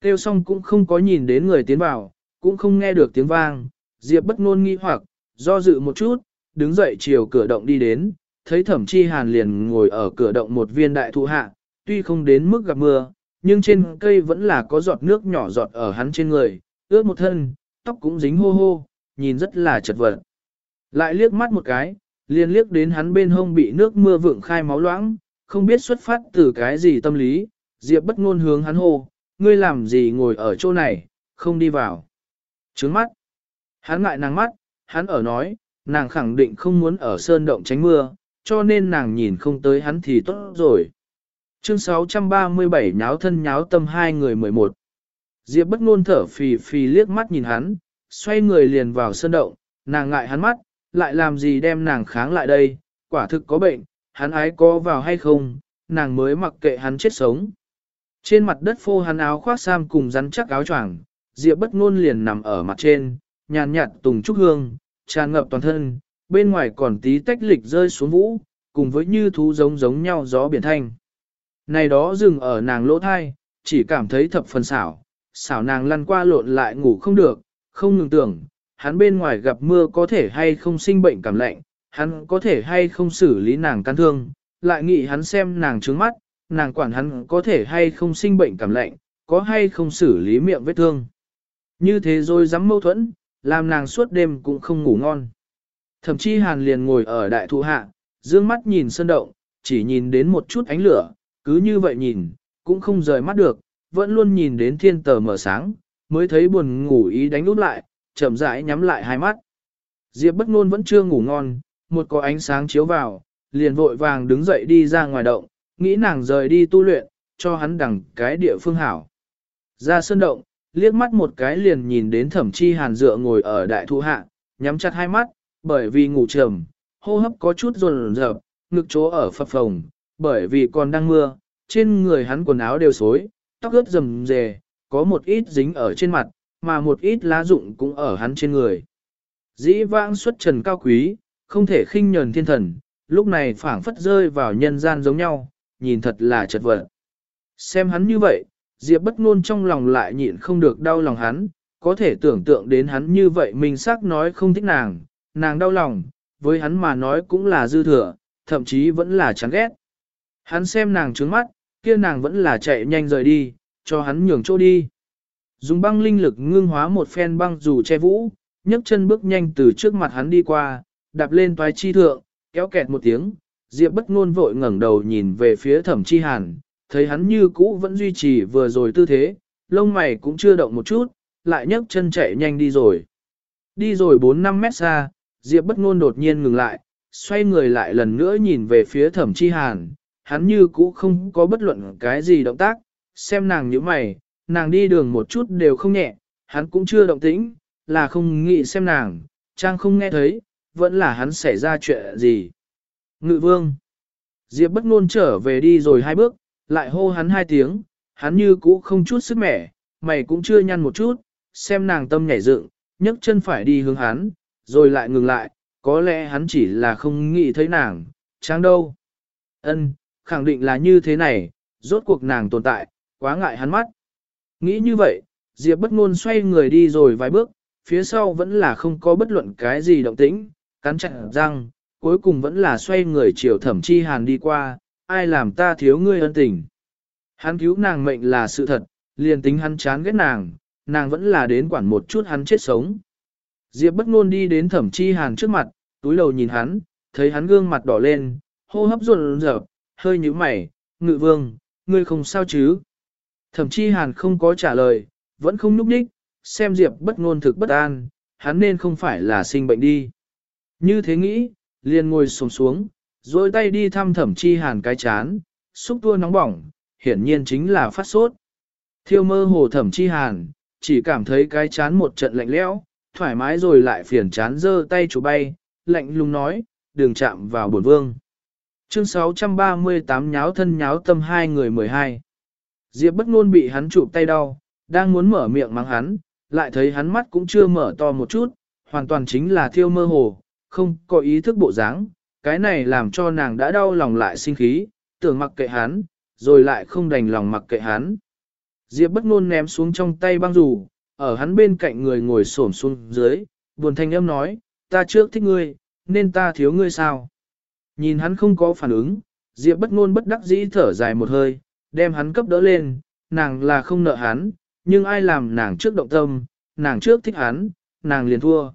Tiêu xong cũng không có nhìn đến người tiến vào, cũng không nghe được tiếng vang, Diệp bất ngôn nghi hoặc, do dự một chút, đứng dậy chiều cửa động đi đến, thấy thẩm chi hàn liền ngồi ở cửa động một viên đại thụ hạ, tuy không đến mức gặp mưa, nhưng trên cây vẫn là có giọt nước nhỏ giọt ở hắn trên người, ướt một thân, tóc cũng dính hô hô, nhìn rất là chật vật. Lại liếc mắt một cái, liền liếc đến hắn bên hông bị nước mưa vượng khai máu loãng, không biết xuất phát từ cái gì tâm lý, Diệp bất ngôn hướng hắn hô, ngươi làm gì ngồi ở chỗ này, không đi vào. Trướng mắt. Hắn ngại nàng mắt, hắn ở nói, nàng khẳng định không muốn ở sơn động tránh mưa, cho nên nàng nhìn không tới hắn thì tốt rồi. Chương 637 nháo thân nháo tâm hai người 11. Diệp bất ngôn thở phì phì liếc mắt nhìn hắn, xoay người liền vào sơn động, nàng ngại hắn mắt, lại làm gì đem nàng kháng lại đây, quả thực có bệnh, hắn ái có vào hay không, nàng mới mặc kệ hắn chết sống. Trên mặt đất phô hắn áo khoác sam cùng rắn chắc áo choàng, Diệp bất ngôn liền nằm ở mặt trên, nhàn nhạt tùng trúc hương, tràn ngập toàn thân, bên ngoài còn tí tách lịch rơi xuống vũ, cùng với như thú giống giống nhau gió biển thanh. Này đó dừng ở nàng lỗ thai, chỉ cảm thấy thập phần xảo, xảo nàng lăn qua lộn lại ngủ không được, không ngừng tưởng, hắn bên ngoài gặp mưa có thể hay không sinh bệnh cảm lạnh, hắn có thể hay không xử lý nàng căn thương, lại nghĩ hắn xem nàng trướng mắt, nàng quản hắn có thể hay không sinh bệnh cảm lạnh, có hay không xử lý miệng vết thương. Như thế rồi dám mâu thuẫn, làm nàng suốt đêm cũng không ngủ ngon. Thậm chí hàn liền ngồi ở đại thụ hạ, dương mắt nhìn sơn động, chỉ nhìn đến một chút ánh lửa, cứ như vậy nhìn, cũng không rời mắt được, vẫn luôn nhìn đến thiên tờ mở sáng, mới thấy buồn ngủ ý đánh út lại, chậm rãi nhắm lại hai mắt. Diệp bất ngôn vẫn chưa ngủ ngon, một có ánh sáng chiếu vào, liền vội vàng đứng dậy đi ra ngoài động, nghĩ nàng rời đi tu luyện, cho hắn đằng cái địa phương hảo. Ra sơn động, liếc mắt một cái liền nhìn đến thẩm chi hàn dựa ngồi ở đại thụ hạ, nhắm chặt hai mắt, bởi vì ngủ trầm, hô hấp có chút rồn rợp, ngực chỗ ở phập phồng, bởi vì còn đang mưa, trên người hắn quần áo đều xối, tóc ướt rầm rề, có một ít dính ở trên mặt, mà một ít lá rụng cũng ở hắn trên người. Dĩ vãng xuất trần cao quý, không thể khinh nhờn thiên thần, lúc này phảng phất rơi vào nhân gian giống nhau, nhìn thật là chật vật. Xem hắn như vậy, Diệp bất ngôn trong lòng lại nhịn không được đau lòng hắn, có thể tưởng tượng đến hắn như vậy mình xác nói không thích nàng, nàng đau lòng, với hắn mà nói cũng là dư thừa, thậm chí vẫn là chán ghét. Hắn xem nàng trướng mắt, kia nàng vẫn là chạy nhanh rời đi, cho hắn nhường chỗ đi. Dùng băng linh lực ngưng hóa một phen băng dù che vũ, nhấc chân bước nhanh từ trước mặt hắn đi qua, đạp lên toái chi thượng, kéo kẹt một tiếng, Diệp bất ngôn vội ngẩng đầu nhìn về phía thẩm chi hàn, thấy hắn như cũ vẫn duy trì vừa rồi tư thế, lông mày cũng chưa động một chút, lại nhấc chân chạy nhanh đi rồi. Đi rồi 4-5 mét xa, Diệp bất ngôn đột nhiên ngừng lại, xoay người lại lần nữa nhìn về phía thẩm chi hàn, hắn như cũ không có bất luận cái gì động tác, xem nàng như mày, nàng đi đường một chút đều không nhẹ, hắn cũng chưa động tĩnh, là không nghĩ xem nàng, trang không nghe thấy, vẫn là hắn xảy ra chuyện gì. Ngự vương. Diệp bất ngôn trở về đi rồi hai bước, lại hô hắn hai tiếng, hắn như cũ không chút sức mẻ, mày cũng chưa nhăn một chút, xem nàng tâm nhảy dựng, nhấc chân phải đi hướng hắn, rồi lại ngừng lại, có lẽ hắn chỉ là không nghĩ thấy nàng, chăng đâu. Ân, khẳng định là như thế này, rốt cuộc nàng tồn tại, quá ngại hắn mắt. Nghĩ như vậy, Diệp bất ngôn xoay người đi rồi vài bước, phía sau vẫn là không có bất luận cái gì động tĩnh, cắn chặt răng, cuối cùng vẫn là xoay người chiều thẩm chi hàn đi qua, ai làm ta thiếu ngươi ân tình. Hắn cứu nàng mệnh là sự thật, liền tính hắn chán ghét nàng, nàng vẫn là đến quản một chút hắn chết sống. Diệp bất ngôn đi đến thẩm chi hàn trước mặt, túi đầu nhìn hắn, thấy hắn gương mặt đỏ lên, hô hấp run rợp, hơi như mày, ngự vương, ngươi không sao chứ? Thẩm chi hàn không có trả lời, vẫn không núp đích, xem Diệp bất ngôn thực bất an, hắn nên không phải là sinh bệnh đi. Như thế nghĩ, liền ngồi xổm xuống, rồi tay đi thăm thẩm chi hàn cái chán, xúc tua nóng bỏng, hiển nhiên chính là phát sốt. Thiêu mơ hồ thẩm chi hàn, chỉ cảm thấy cái chán một trận lạnh lẽo, thoải mái rồi lại phiền chán giơ tay chủ bay, lạnh lùng nói, đừng chạm vào bổn vương. Chương 638 nháo thân nháo tâm hai người 12. Diệp bất ngôn bị hắn chụp tay đau, đang muốn mở miệng mắng hắn, lại thấy hắn mắt cũng chưa mở to một chút, hoàn toàn chính là thiêu mơ hồ, không có ý thức bộ dáng, cái này làm cho nàng đã đau lòng lại sinh khí, tưởng mặc kệ hắn, rồi lại không đành lòng mặc kệ hắn. Diệp bất ngôn ném xuống trong tay băng rủ, ở hắn bên cạnh người ngồi xổm xuống dưới, buồn thanh âm nói, ta trước thích ngươi, nên ta thiếu ngươi sao? Nhìn hắn không có phản ứng, Diệp bất ngôn bất đắc dĩ thở dài một hơi, đem hắn cấp đỡ lên, nàng là không nợ hắn, nhưng ai làm nàng trước động tâm, nàng trước thích hắn, nàng liền thua.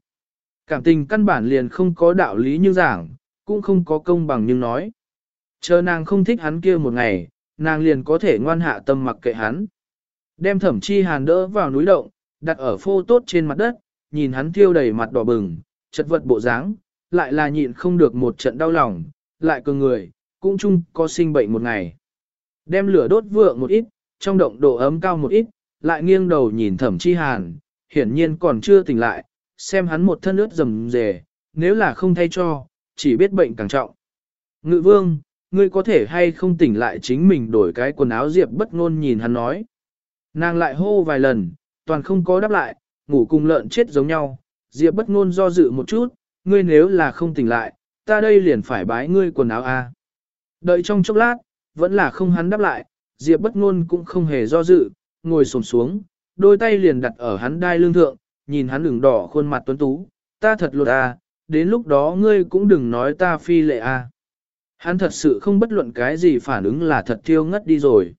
Cảm tình căn bản liền không có đạo lý như giảng, cũng không có công bằng nhưng nói. Chờ nàng không thích hắn kia một ngày, nàng liền có thể ngoan hạ tâm mặc kệ hắn. Đem thẩm chi hàn đỡ vào núi động, đặt ở phô tốt trên mặt đất, nhìn hắn thiêu đầy mặt đỏ bừng, chật vật bộ dáng, lại là nhịn không được một trận đau lòng, lại cường người, cũng chung có sinh bệnh một ngày. Đem lửa đốt vượng một ít, trong động độ ấm cao một ít, lại nghiêng đầu nhìn thẩm chi hàn, hiển nhiên còn chưa tỉnh lại, xem hắn một thân ướt rầm rề, nếu là không thay cho, chỉ biết bệnh càng trọng. Ngự vương, ngươi có thể hay không tỉnh lại chính mình đổi cái quần áo diệp bất ngôn nhìn hắn nói. Nàng lại hô vài lần, toàn không có đáp lại, ngủ cùng lợn chết giống nhau, diệp bất ngôn do dự một chút, ngươi nếu là không tỉnh lại, ta đây liền phải bái ngươi quần áo a. Đợi trong chốc lát, vẫn là không hắn đáp lại, diệp bất ngôn cũng không hề do dự, ngồi xổm xuống, đôi tay liền đặt ở hắn đai lưng thượng, nhìn hắn đường đỏ khuôn mặt tuấn tú, ta thật lột à, đến lúc đó ngươi cũng đừng nói ta phi lệ à. Hắn thật sự không bất luận cái gì phản ứng là thật thiêu ngất đi rồi.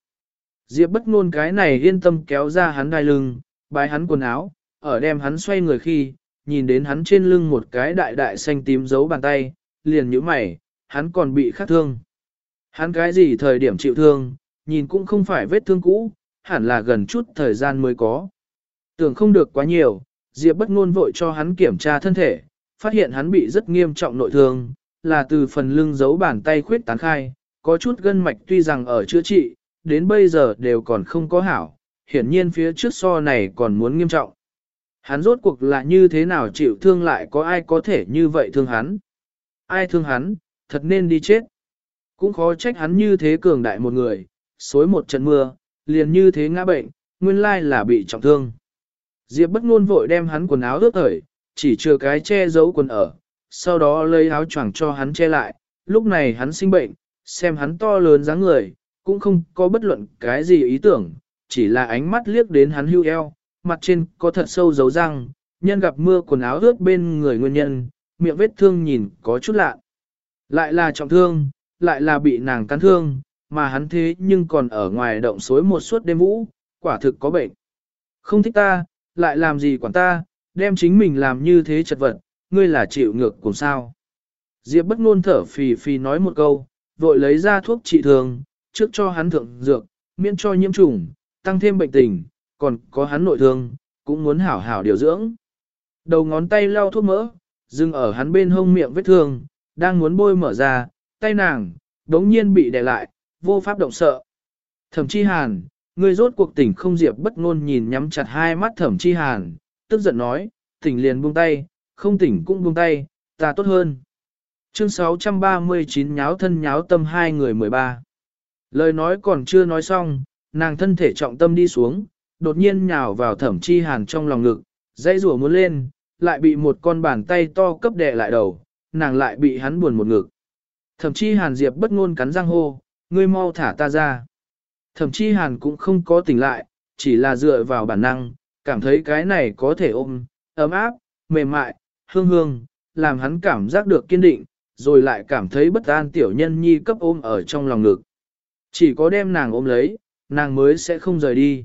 Diệp bất ngôn cái này yên tâm kéo ra hắn đai lưng, bái hắn quần áo, ở đem hắn xoay người khi, nhìn đến hắn trên lưng một cái đại đại xanh tím dấu bàn tay, liền nhíu mày, hắn còn bị khắc thương. Hắn cái gì thời điểm chịu thương, nhìn cũng không phải vết thương cũ, hẳn là gần chút thời gian mới có. Tưởng không được quá nhiều, Diệp bất ngôn vội cho hắn kiểm tra thân thể, phát hiện hắn bị rất nghiêm trọng nội thương, là từ phần lưng giấu bàn tay khuyết tán khai, có chút gân mạch tuy rằng ở chữa trị, đến bây giờ đều còn không có hảo, hiển nhiên phía trước so này còn muốn nghiêm trọng. Hắn rốt cuộc là như thế nào chịu thương lại có ai có thể như vậy thương hắn. Ai thương hắn, thật nên đi chết. Cũng khó trách hắn như thế cường đại một người, xối một trận mưa, liền như thế ngã bệnh, nguyên lai là bị trọng thương. Diệp bất ngôn vội đem hắn quần áo ướt ởi, chỉ chừa cái che giấu quần ở, sau đó lấy áo choàng cho hắn che lại, lúc này hắn sinh bệnh, xem hắn to lớn dáng người, cũng không có bất luận cái gì ý tưởng, chỉ là ánh mắt liếc đến hắn hưu eo, mặt trên có thật sâu dấu răng, nhân gặp mưa quần áo ướt bên người nguyên nhân, miệng vết thương nhìn có chút lạ. Lại là trọng thương, lại là bị nàng cắn thương, mà hắn thế nhưng còn ở ngoài động suối một suốt đêm vũ, quả thực có bệnh. Không thích ta, lại làm gì quản ta, đem chính mình làm như thế chật vật, ngươi là chịu ngược cùng sao. Diệp bất ngôn thở phì phì nói một câu, vội lấy ra thuốc trị thương, trước cho hắn thượng dược, miễn cho nhiễm trùng, tăng thêm bệnh tình, còn có hắn nội thương, cũng muốn hảo hảo điều dưỡng. Đầu ngón tay lau thuốc mỡ, dừng ở hắn bên hông miệng vết thương, đang muốn bôi mở ra, tay nàng, đống nhiên bị đè lại, vô pháp động sợ. Thẩm chi hàn, ngươi rốt cuộc tỉnh không diệp bất ngôn nhìn nhắm chặt hai mắt thẩm chi hàn, tức giận nói, tỉnh liền buông tay, không tỉnh cũng buông tay, ta tốt hơn. Chương 639 nháo thân nháo tâm hai người 13. Lời nói còn chưa nói xong, nàng thân thể trọng tâm đi xuống, đột nhiên nhào vào thẩm chi hàn trong lòng ngực, dây rùa muốn lên, lại bị một con bàn tay to cấp đè lại đầu, nàng lại bị hắn buồn một ngực. Thẩm chi hàn diệp bất ngôn cắn răng hô, ngươi mau thả ta ra. Thẩm chi hàn cũng không có tỉnh lại, chỉ là dựa vào bản năng, cảm thấy cái này có thể ôm, ấm áp, mềm mại, hương hương, làm hắn cảm giác được kiên định, rồi lại cảm thấy bất an tiểu nhân nhi cấp ôm ở trong lòng ngực. Chỉ có đem nàng ôm lấy, nàng mới sẽ không rời đi.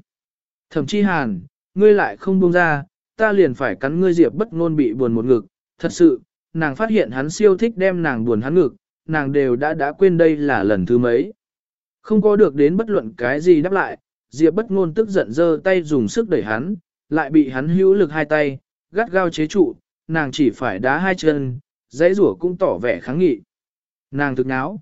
Thẩm chi hàn, ngươi lại không buông ra, ta liền phải cắn ngươi diệp bất ngôn bị buồn một ngực. Thật sự, nàng phát hiện hắn siêu thích đem nàng buồn hắn ngực, nàng đều đã đã quên đây là lần thứ mấy. Không có được đến bất luận cái gì đáp lại, diệp bất ngôn tức giận giơ tay dùng sức đẩy hắn, lại bị hắn hữu lực hai tay, gắt gao chế trụ, nàng chỉ phải đá hai chân, dãy rủa cũng tỏ vẻ kháng nghị. Nàng thực náo.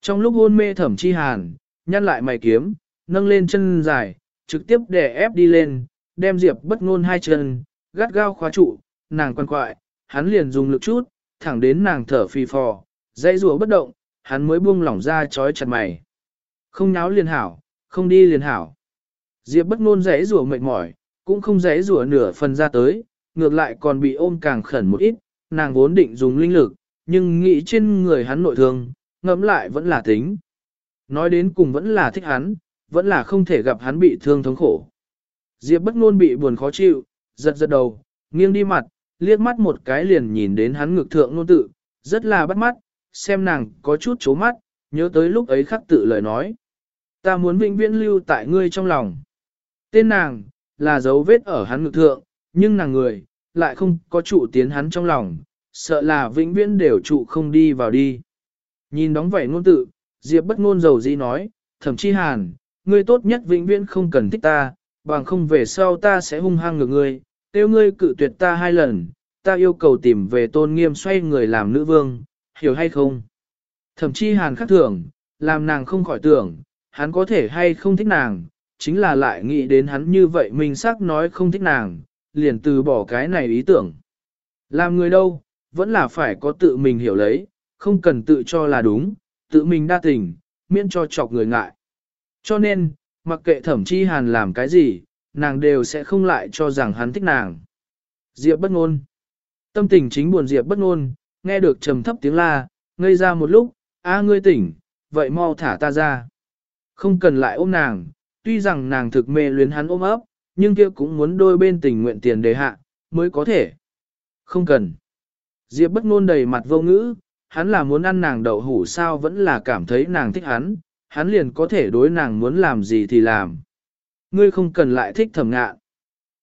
Trong lúc hôn mê thẩm chi hàn, nhăn lại mày kiếm, nâng lên chân dài, trực tiếp đè ép đi lên, đem Diệp bất ngôn hai chân, gắt gao khóa trụ, nàng quan quại, hắn liền dùng lực chút, thẳng đến nàng thở phì phò, dãy rùa bất động, hắn mới buông lỏng ra chói chặt mày. Không náo liền hảo, không đi liền hảo. Diệp bất ngôn rẽ rùa mệt mỏi, cũng không rẽ rùa nửa phần ra tới, ngược lại còn bị ôm càng khẩn một ít, nàng vốn định dùng linh lực, nhưng nghĩ trên người hắn nội thương, ngẫm lại vẫn là tính. Nói đến cùng vẫn là thích hắn, vẫn là không thể gặp hắn bị thương thống khổ. Diệp bất ngôn bị buồn khó chịu, giật giật đầu, nghiêng đi mặt, liếc mắt một cái liền nhìn đến hắn ngực thượng nôn tự, rất là bắt mắt, xem nàng có chút chố mắt, nhớ tới lúc ấy khắc tự lời nói. Ta muốn vĩnh viễn lưu tại ngươi trong lòng. Tên nàng, là dấu vết ở hắn ngực thượng, nhưng nàng người, lại không có trụ tiến hắn trong lòng, sợ là vĩnh viễn đều trụ không đi vào đi. Nhìn đóng vậy ngôn tự, Diệp bất ngôn dầu dĩ nói, thậm chí hàn, ngươi tốt nhất vĩnh viễn không cần thích ta, bằng không về sau ta sẽ hung hăng ngược ngươi, tiêu ngươi cự tuyệt ta hai lần, ta yêu cầu tìm về tôn nghiêm xoay người làm nữ vương, hiểu hay không? Thậm chí hàn khắc thường, làm nàng không khỏi tưởng, hắn có thể hay không thích nàng, chính là lại nghĩ đến hắn như vậy mình xác nói không thích nàng, liền từ bỏ cái này ý tưởng. Làm người đâu, vẫn là phải có tự mình hiểu lấy, không cần tự cho là đúng, tự mình đa tình, miễn cho chọc người ngại. Cho nên, mặc kệ thẩm chi hàn làm cái gì, nàng đều sẽ không lại cho rằng hắn thích nàng. Diệp bất ngôn. Tâm tình chính buồn Diệp bất ngôn, nghe được trầm thấp tiếng la, ngây ra một lúc, a ngươi tỉnh, vậy mau thả ta ra. Không cần lại ôm nàng, tuy rằng nàng thực mê luyến hắn ôm ấp, nhưng kia cũng muốn đôi bên tình nguyện tiền đề hạ, mới có thể. Không cần. Diệp bất ngôn đầy mặt vô ngữ, hắn là muốn ăn nàng đậu hủ sao vẫn là cảm thấy nàng thích hắn, hắn liền có thể đối nàng muốn làm gì thì làm. Ngươi không cần lại thích thẩm ngạ.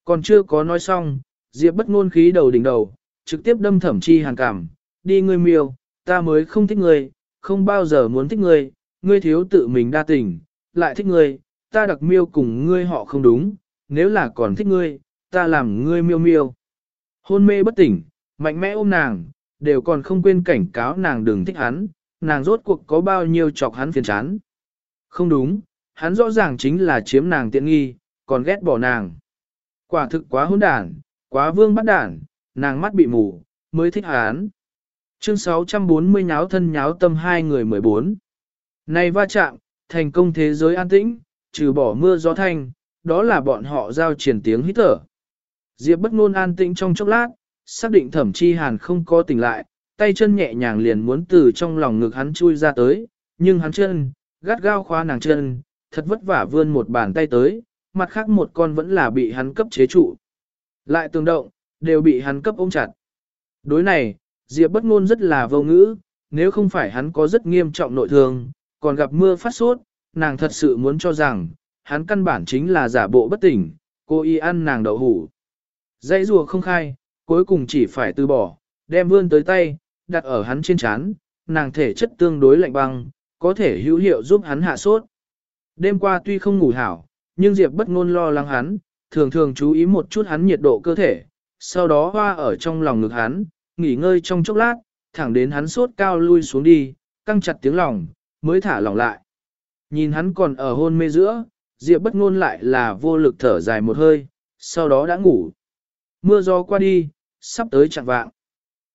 Còn chưa có nói xong, Diệp bất ngôn khí đầu đỉnh đầu, trực tiếp đâm thẩm chi hàn cảm, đi ngươi miêu, ta mới không thích ngươi, không bao giờ muốn thích ngươi, ngươi thiếu tự mình đa tình, lại thích ngươi, ta đặc miêu cùng ngươi họ không đúng, nếu là còn thích ngươi, ta làm ngươi miêu miêu. Hôn mê bất tỉnh, mạnh mẽ ôm nàng, đều còn không quên cảnh cáo nàng đừng thích hắn, nàng rốt cuộc có bao nhiêu chọc hắn phiền chán. Không đúng, hắn rõ ràng chính là chiếm nàng tiện nghi, còn ghét bỏ nàng. Quả thực quá hỗn đản, quá vương bắt đản, nàng mắt bị mù, mới thích hắn. Chương 640 nháo thân nháo tâm hai người 14. Này va chạm, thành công thế giới an tĩnh, trừ bỏ mưa gió thanh, đó là bọn họ giao triển tiếng hít thở. Diệp bất ngôn an tĩnh trong chốc lát, xác định thẩm chi hàn không có tỉnh lại, tay chân nhẹ nhàng liền muốn từ trong lòng ngực hắn chui ra tới, nhưng hắn chân, gắt gao khóa nàng chân, thật vất vả vươn một bàn tay tới, mặt khác một con vẫn là bị hắn cấp chế trụ. Lại tương động, đều bị hắn cấp ôm chặt. Đối này, Diệp bất ngôn rất là vô ngữ, nếu không phải hắn có rất nghiêm trọng nội thương, còn gặp mưa phát sốt, nàng thật sự muốn cho rằng, hắn căn bản chính là giả bộ bất tỉnh, cô y ăn nàng đậu hủ. Dãy rùa không khai, cuối cùng chỉ phải từ bỏ, đem vươn tới tay, đặt ở hắn trên chán, nàng thể chất tương đối lạnh băng, có thể hữu hiệu giúp hắn hạ sốt. Đêm qua tuy không ngủ hảo, nhưng Diệp bất ngôn lo lắng hắn, thường thường chú ý một chút hắn nhiệt độ cơ thể, sau đó hoa ở trong lòng ngực hắn, nghỉ ngơi trong chốc lát, thẳng đến hắn sốt cao lui xuống đi, căng chặt tiếng lòng, mới thả lỏng lại. Nhìn hắn còn ở hôn mê giữa, Diệp bất ngôn lại là vô lực thở dài một hơi, sau đó đã ngủ. Mưa gió qua đi, sắp tới chạng vạng.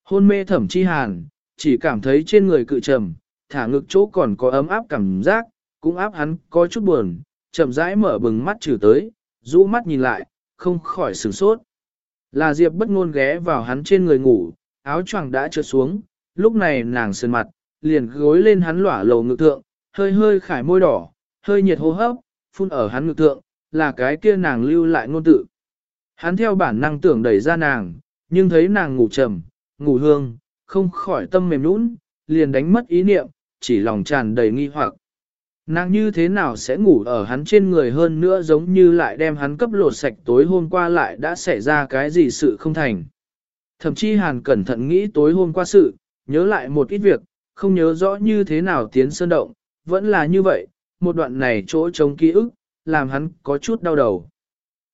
Hôn mê thẩm chi hàn, chỉ cảm thấy trên người cự trầm, thả ngực chỗ còn có ấm áp cảm giác, cũng áp hắn có chút buồn, chậm rãi mở bừng mắt trừ tới, rũ mắt nhìn lại, không khỏi sửng sốt. Là Diệp bất ngôn ghé vào hắn trên người ngủ, áo choàng đã trượt xuống, lúc này nàng sơn mặt, liền gối lên hắn lỏa lầu ngực thượng, hơi hơi khải môi đỏ, hơi nhiệt hô hấp, phun ở hắn ngực thượng, là cái kia nàng lưu lại ngôn tự. Hắn theo bản năng tưởng đẩy ra nàng, nhưng thấy nàng ngủ trầm, ngủ hương, không khỏi tâm mềm nũng, liền đánh mất ý niệm, chỉ lòng tràn đầy nghi hoặc. Nàng như thế nào sẽ ngủ ở hắn trên người hơn nữa giống như lại đem hắn cấp lột sạch tối hôm qua lại đã xảy ra cái gì sự không thành. Thậm chí hàn cẩn thận nghĩ tối hôm qua sự, nhớ lại một ít việc, không nhớ rõ như thế nào tiến sơn động, vẫn là như vậy, một đoạn này chỗ trống ký ức, làm hắn có chút đau đầu.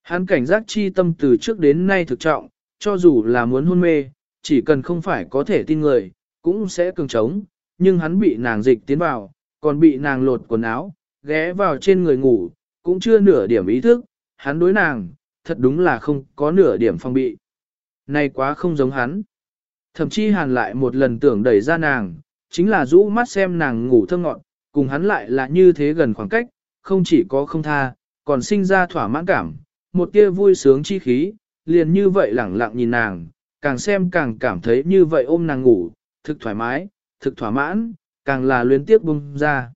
Hắn cảnh giác chi tâm từ trước đến nay thực trọng, cho dù là muốn hôn mê, chỉ cần không phải có thể tin người, cũng sẽ cường trống, nhưng hắn bị nàng dịch tiến vào, còn bị nàng lột quần áo, ghé vào trên người ngủ, cũng chưa nửa điểm ý thức, hắn đối nàng, thật đúng là không có nửa điểm phong bị. Này quá không giống hắn. Thậm chí hàn lại một lần tưởng đẩy ra nàng, chính là rũ mắt xem nàng ngủ thơ ngọn, cùng hắn lại là như thế gần khoảng cách, không chỉ có không tha, còn sinh ra thỏa mãn cảm, một tia vui sướng chi khí, liền như vậy lẳng lặng nhìn nàng, càng xem càng cảm thấy như vậy ôm nàng ngủ, thực thoải mái, thực thỏa mãn, càng là luyến tiếp bung ra.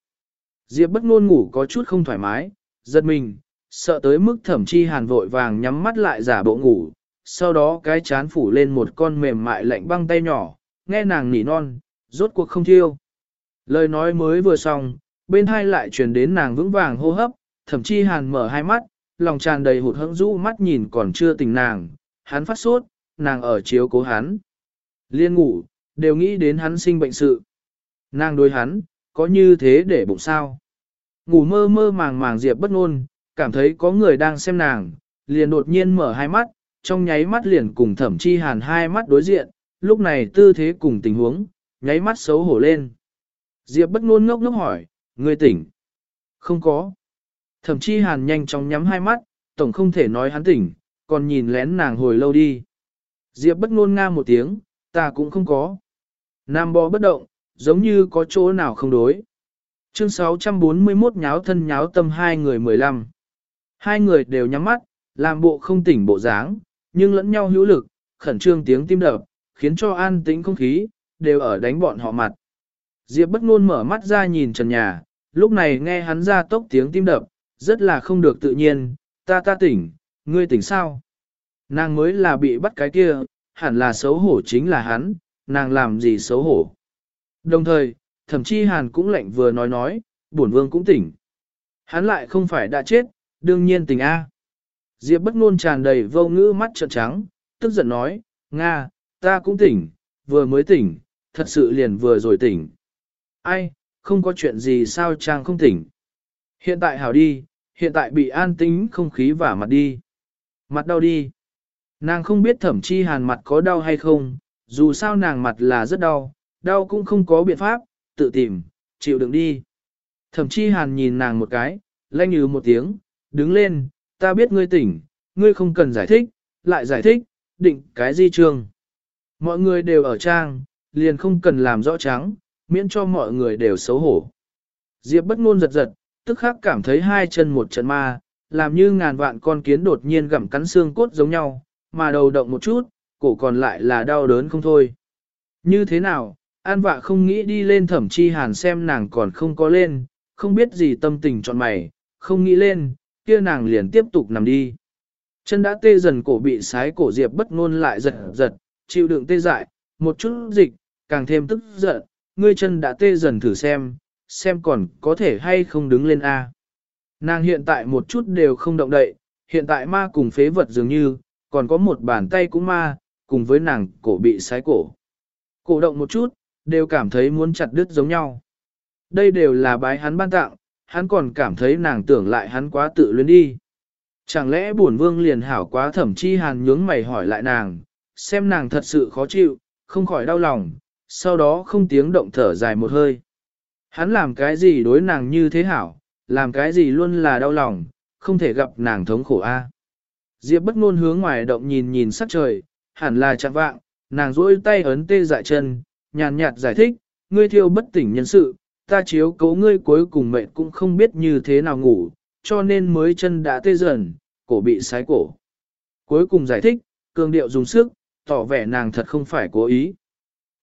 Diệp bất ngôn ngủ có chút không thoải mái, giật mình, sợ tới mức thẩm chi hàn vội vàng nhắm mắt lại giả bộ ngủ, sau đó cái chán phủ lên một con mềm mại lạnh băng tay nhỏ, nghe nàng nỉ non, rốt cuộc không thiêu. Lời nói mới vừa xong, bên hai lại truyền đến nàng vững vàng hô hấp, thậm chí hàn mở hai mắt, lòng tràn đầy hụt hẫng rũ mắt nhìn còn chưa tỉnh nàng, hắn phát sốt, nàng ở chiếu cố hắn. Liên ngủ, đều nghĩ đến hắn sinh bệnh sự. Nàng đối hắn, có như thế để bụng sao. Ngủ mơ mơ màng màng Diệp bất ngôn, cảm thấy có người đang xem nàng, liền đột nhiên mở hai mắt, trong nháy mắt liền cùng thẩm chi hàn hai mắt đối diện, lúc này tư thế cùng tình huống, nháy mắt xấu hổ lên. Diệp bất ngôn ngốc ngốc hỏi, ngươi tỉnh? Không có. Thẩm chi hàn nhanh chóng nhắm hai mắt, tổng không thể nói hắn tỉnh, còn nhìn lén nàng hồi lâu đi. Diệp bất ngôn nga một tiếng, ta cũng không có. Nam bò bất động, giống như có chỗ nào không đối. Chương 641 nháo thân nháo tâm hai người 15. Hai người đều nhắm mắt, làm bộ không tỉnh bộ dáng, nhưng lẫn nhau hữu lực, khẩn trương tiếng tim đập, khiến cho an tĩnh không khí, đều ở đánh bọn họ mặt. Diệp bất ngôn mở mắt ra nhìn trần nhà, lúc này nghe hắn ra tốc tiếng tim đập, rất là không được tự nhiên, ta ta tỉnh, ngươi tỉnh sao? Nàng mới là bị bắt cái kia, hẳn là xấu hổ chính là hắn, nàng làm gì xấu hổ. Đồng thời, thậm chí hàn cũng lạnh vừa nói nói, bổn vương cũng tỉnh. Hắn lại không phải đã chết, đương nhiên tỉnh A. Diệp bất ngôn tràn đầy vô ngữ mắt trợn trắng, tức giận nói, Nga, ta cũng tỉnh, vừa mới tỉnh, thật sự liền vừa rồi tỉnh. Ai, không có chuyện gì sao trang không tỉnh. Hiện tại hảo đi, hiện tại bị an tính không khí vả mặt đi. Mặt đau đi. Nàng không biết thẩm chi hàn mặt có đau hay không, dù sao nàng mặt là rất đau, đau cũng không có biện pháp, tự tìm, chịu đựng đi. Thẩm chi hàn nhìn nàng một cái, lanh như một tiếng, đứng lên, ta biết ngươi tỉnh, ngươi không cần giải thích, lại giải thích, định cái gì trường. Mọi người đều ở trang, liền không cần làm rõ trắng, miễn cho mọi người đều xấu hổ. Diệp bất ngôn giật giật, tức khắc cảm thấy hai chân một trận ma, làm như ngàn vạn con kiến đột nhiên gặm cắn xương cốt giống nhau, mà đầu động một chút, cổ còn lại là đau đớn không thôi. Như thế nào, an vạ không nghĩ đi lên thẩm chi hàn xem nàng còn không có lên, không biết gì tâm tình chọn mày, không nghĩ lên, kia nàng liền tiếp tục nằm đi. Chân đã tê dần cổ bị sái cổ diệp bất ngôn lại giật giật, chịu đựng tê dại, một chút dịch, càng thêm tức giận, ngươi chân đã tê dần thử xem, xem còn có thể hay không đứng lên A. Nàng hiện tại một chút đều không động đậy, hiện tại ma cùng phế vật dường như, còn có một bàn tay cũng ma, cùng với nàng cổ bị sái cổ. Cổ động một chút, đều cảm thấy muốn chặt đứt giống nhau. Đây đều là bái hắn ban tặng, hắn còn cảm thấy nàng tưởng lại hắn quá tự luyến đi. Chẳng lẽ buồn vương liền hảo quá thẩm chi hàn nhướng mày hỏi lại nàng, xem nàng thật sự khó chịu, không khỏi đau lòng, sau đó không tiếng động thở dài một hơi. Hắn làm cái gì đối nàng như thế hảo, làm cái gì luôn là đau lòng, không thể gặp nàng thống khổ a. Diệp bất ngôn hướng ngoài động nhìn nhìn sắc trời, hẳn là chạng vạng, nàng duỗi tay ấn tê dại chân, nhàn nhạt giải thích, ngươi thiêu bất tỉnh nhân sự, ta chiếu cố ngươi cuối cùng mệnh cũng không biết như thế nào ngủ, cho nên mới chân đã tê dần, cổ bị sái cổ. Cuối cùng giải thích, cường điệu dùng sức, tỏ vẻ nàng thật không phải cố ý.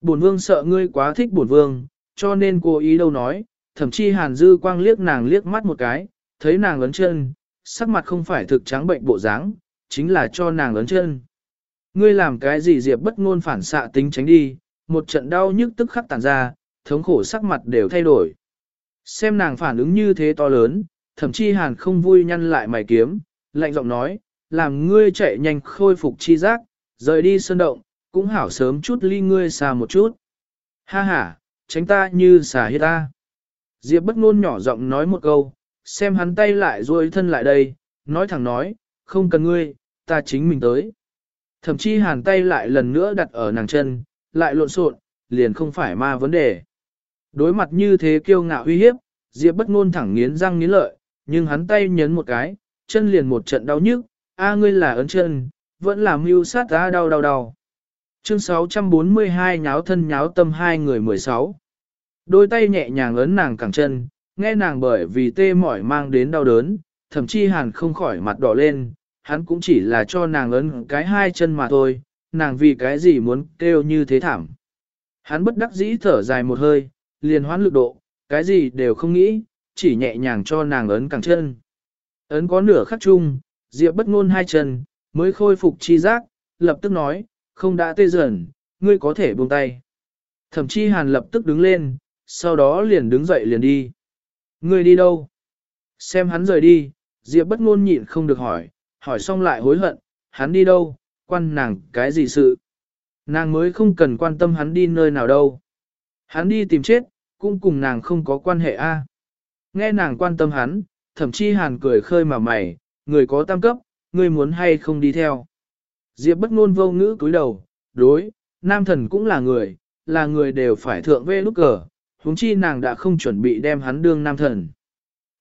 Bổn vương sợ ngươi quá thích bổn vương, cho nên cố ý đâu nói, thậm chí hàn dư quang liếc nàng liếc mắt một cái, thấy nàng lớn chân, sắc mặt không phải thực trắng bệnh bộ dáng, chính là cho nàng lớn chân. Ngươi làm cái gì diệp bất ngôn phản xạ tính tránh đi, một trận đau nhức tức khắc tàn ra, thống khổ sắc mặt đều thay đổi. Xem nàng phản ứng như thế to lớn, thậm chí hàn không vui nhăn lại mày kiếm, lạnh giọng nói, làm ngươi chạy nhanh khôi phục chi giác, rời đi sơn động, cũng hảo sớm chút ly ngươi xa một chút. Ha ha, tránh ta như xà hết ta. Diệp bất ngôn nhỏ giọng nói một câu, xem hắn tay lại duỗi thân lại đây, nói thẳng nói, không cần ngươi, ta chính mình tới. Thậm chí hàn tay lại lần nữa đặt ở nàng chân, lại lộn xộn, liền không phải ma vấn đề. Đối mặt như thế kiêu ngạo uy hiếp, Diệp bất ngôn thẳng nghiến răng nghiến lợi, nhưng hắn tay nhấn một cái, chân liền một trận đau nhức, a ngươi là ấn chân, vẫn là mưu sát ta đau đau đau. Chương 642 nháo thân nháo tâm hai người 16. Đôi tay nhẹ nhàng ấn nàng cẳng chân, nghe nàng bởi vì tê mỏi mang đến đau đớn, thậm chí hàn không khỏi mặt đỏ lên, hắn cũng chỉ là cho nàng ấn cái hai chân mà thôi, nàng vì cái gì muốn kêu như thế thảm. Hắn bất đắc dĩ thở dài một hơi, liền hoán lực độ, cái gì đều không nghĩ, chỉ nhẹ nhàng cho nàng ấn cẳng chân. Ấn có nửa khắc chung, Diệp bất ngôn hai chân, mới khôi phục chi giác, lập tức nói, không đã tê dần, ngươi có thể buông tay. Thẩm chi hàn lập tức đứng lên, sau đó liền đứng dậy liền đi. Ngươi đi đâu? Xem hắn rời đi, Diệp bất ngôn nhịn không được hỏi, hỏi xong lại hối hận, hắn đi đâu, quan nàng cái gì sự? Nàng mới không cần quan tâm hắn đi nơi nào đâu. Hắn đi tìm chết, cũng cùng nàng không có quan hệ a. À. Nghe nàng quan tâm hắn, thậm chí hàn cười khơi mà mày, người có tam cấp, người muốn hay không đi theo. Diệp bất ngôn vô ngữ cúi đầu, đối, nam thần cũng là người, là người đều phải thượng vê lúc cờ, huống chi nàng đã không chuẩn bị đem hắn đương nam thần.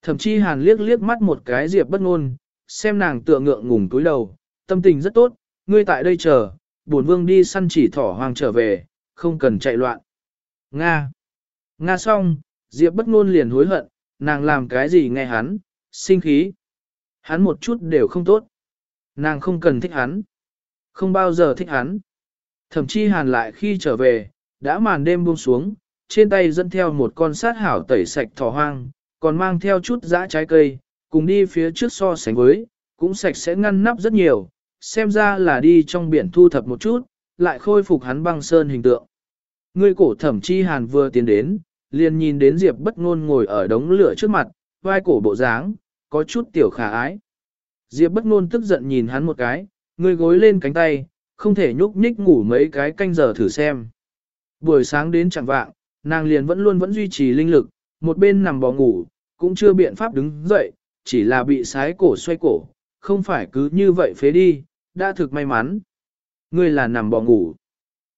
Thậm chí hàn liếc liếc mắt một cái Diệp bất ngôn, xem nàng tựa ngượng ngùng cúi đầu, tâm tình rất tốt, ngươi tại đây chờ, bổn vương đi săn chỉ thỏ hoàng trở về, không cần chạy loạn. Nga. Nga xong, Diệp bất ngôn liền hối hận, nàng làm cái gì nghe hắn, sinh khí. Hắn một chút đều không tốt. Nàng không cần thích hắn. Không bao giờ thích hắn. Thậm chí hàn lại khi trở về, đã màn đêm buông xuống, trên tay dẫn theo một con sát hảo tẩy sạch thỏ hoang, còn mang theo chút dã trái cây, cùng đi phía trước so sánh với, cũng sạch sẽ ngăn nắp rất nhiều, xem ra là đi trong biển thu thập một chút, lại khôi phục hắn băng sơn hình tượng. Người cổ thẩm chi hàn vừa tiến đến, liền nhìn đến Diệp bất ngôn ngồi ở đống lửa trước mặt, vai cổ bộ dáng, có chút tiểu khả ái. Diệp bất ngôn tức giận nhìn hắn một cái, người gối lên cánh tay, không thể nhúc nhích ngủ mấy cái canh giờ thử xem. Buổi sáng đến chẳng vạng, nàng liền vẫn luôn vẫn duy trì linh lực, một bên nằm bò ngủ, cũng chưa biện pháp đứng dậy, chỉ là bị sái cổ xoay cổ, không phải cứ như vậy phế đi, đã thực may mắn. Ngươi là nằm bò ngủ.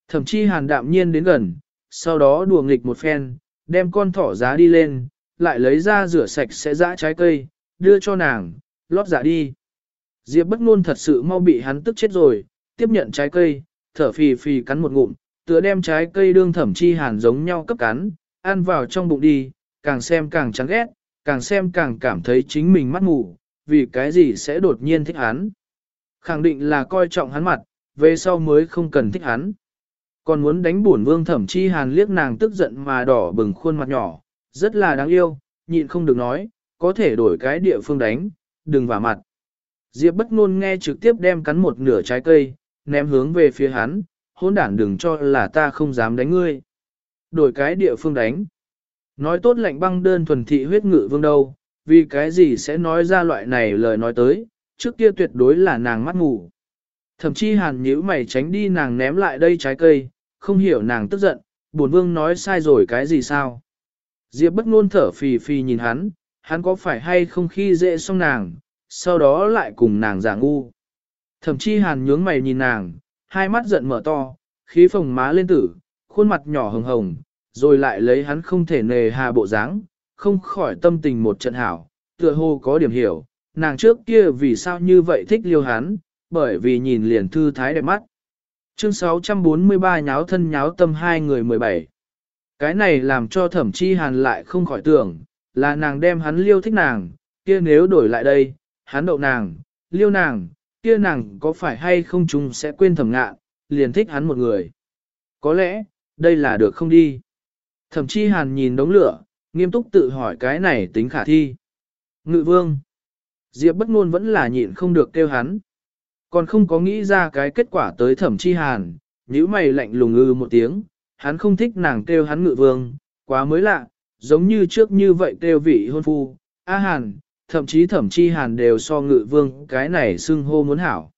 Thậm chí hàn đạm nhiên đến gần, sau đó đùa nghịch một phen, đem con thỏ giá đi lên, lại lấy ra rửa sạch sẽ dã trái cây, đưa cho nàng, lót dạ đi. Diệp bất ngôn thật sự mau bị hắn tức chết rồi, tiếp nhận trái cây, thở phì phì cắn một ngụm, tựa đem trái cây đương thẩm chi hàn giống nhau cấp cắn, ăn vào trong bụng đi, càng xem càng chán ghét, càng xem càng cảm thấy chính mình mắt mù, vì cái gì sẽ đột nhiên thích hắn. Khẳng định là coi trọng hắn mặt, về sau mới không cần thích hắn. Còn muốn đánh bổn vương thẩm chi hàn liếc nàng tức giận mà đỏ bừng khuôn mặt nhỏ, rất là đáng yêu, nhịn không được nói, có thể đổi cái địa phương đánh, đừng vả mặt. Diệp bất ngôn nghe trực tiếp đem cắn một nửa trái cây, ném hướng về phía hắn, hôn đản đừng cho là ta không dám đánh ngươi. Đổi cái địa phương đánh. Nói tốt lạnh băng đơn thuần thị huyết ngự vương đâu, vì cái gì sẽ nói ra loại này lời nói tới, trước kia tuyệt đối là nàng mắt ngủ. Thậm chí hàn nhíu mày tránh đi nàng ném lại đây trái cây, không hiểu nàng tức giận, buồn vương nói sai rồi cái gì sao. Diệp bất ngôn thở phì phì nhìn hắn, hắn có phải hay không khi dễ xong nàng, sau đó lại cùng nàng giả ngu. Thậm chí hàn nhướng mày nhìn nàng, hai mắt giận mở to, khí phồng má lên tử, khuôn mặt nhỏ hồng hồng, rồi lại lấy hắn không thể nề hà bộ dáng, không khỏi tâm tình một trận hảo, tựa hồ có điểm hiểu, nàng trước kia vì sao như vậy thích liêu hắn, bởi vì nhìn liền thư thái đẹp mắt. Chương 643 nháo thân nháo tâm hai người 17. Cái này làm cho thẩm chi hàn lại không khỏi tưởng, là nàng đem hắn liêu thích nàng, kia nếu đổi lại đây, hắn đậu nàng, liêu nàng, kia nàng có phải hay không chúng sẽ quên thẩm ngạn, liền thích hắn một người. Có lẽ, đây là được không đi. Thẩm chi hàn nhìn đống lửa, nghiêm túc tự hỏi cái này tính khả thi. Ngự vương. Diệp bất ngôn vẫn là nhịn không được kêu hắn. Còn không có nghĩ ra cái kết quả tới thẩm chi hàn, nhíu mày lạnh lùng ư một tiếng, hắn không thích nàng kêu hắn ngự vương, quá mới lạ, giống như trước như vậy kêu vị hôn phu, a hàn, thậm chí thẩm chi hàn đều so ngự vương cái này xưng hô muốn hảo.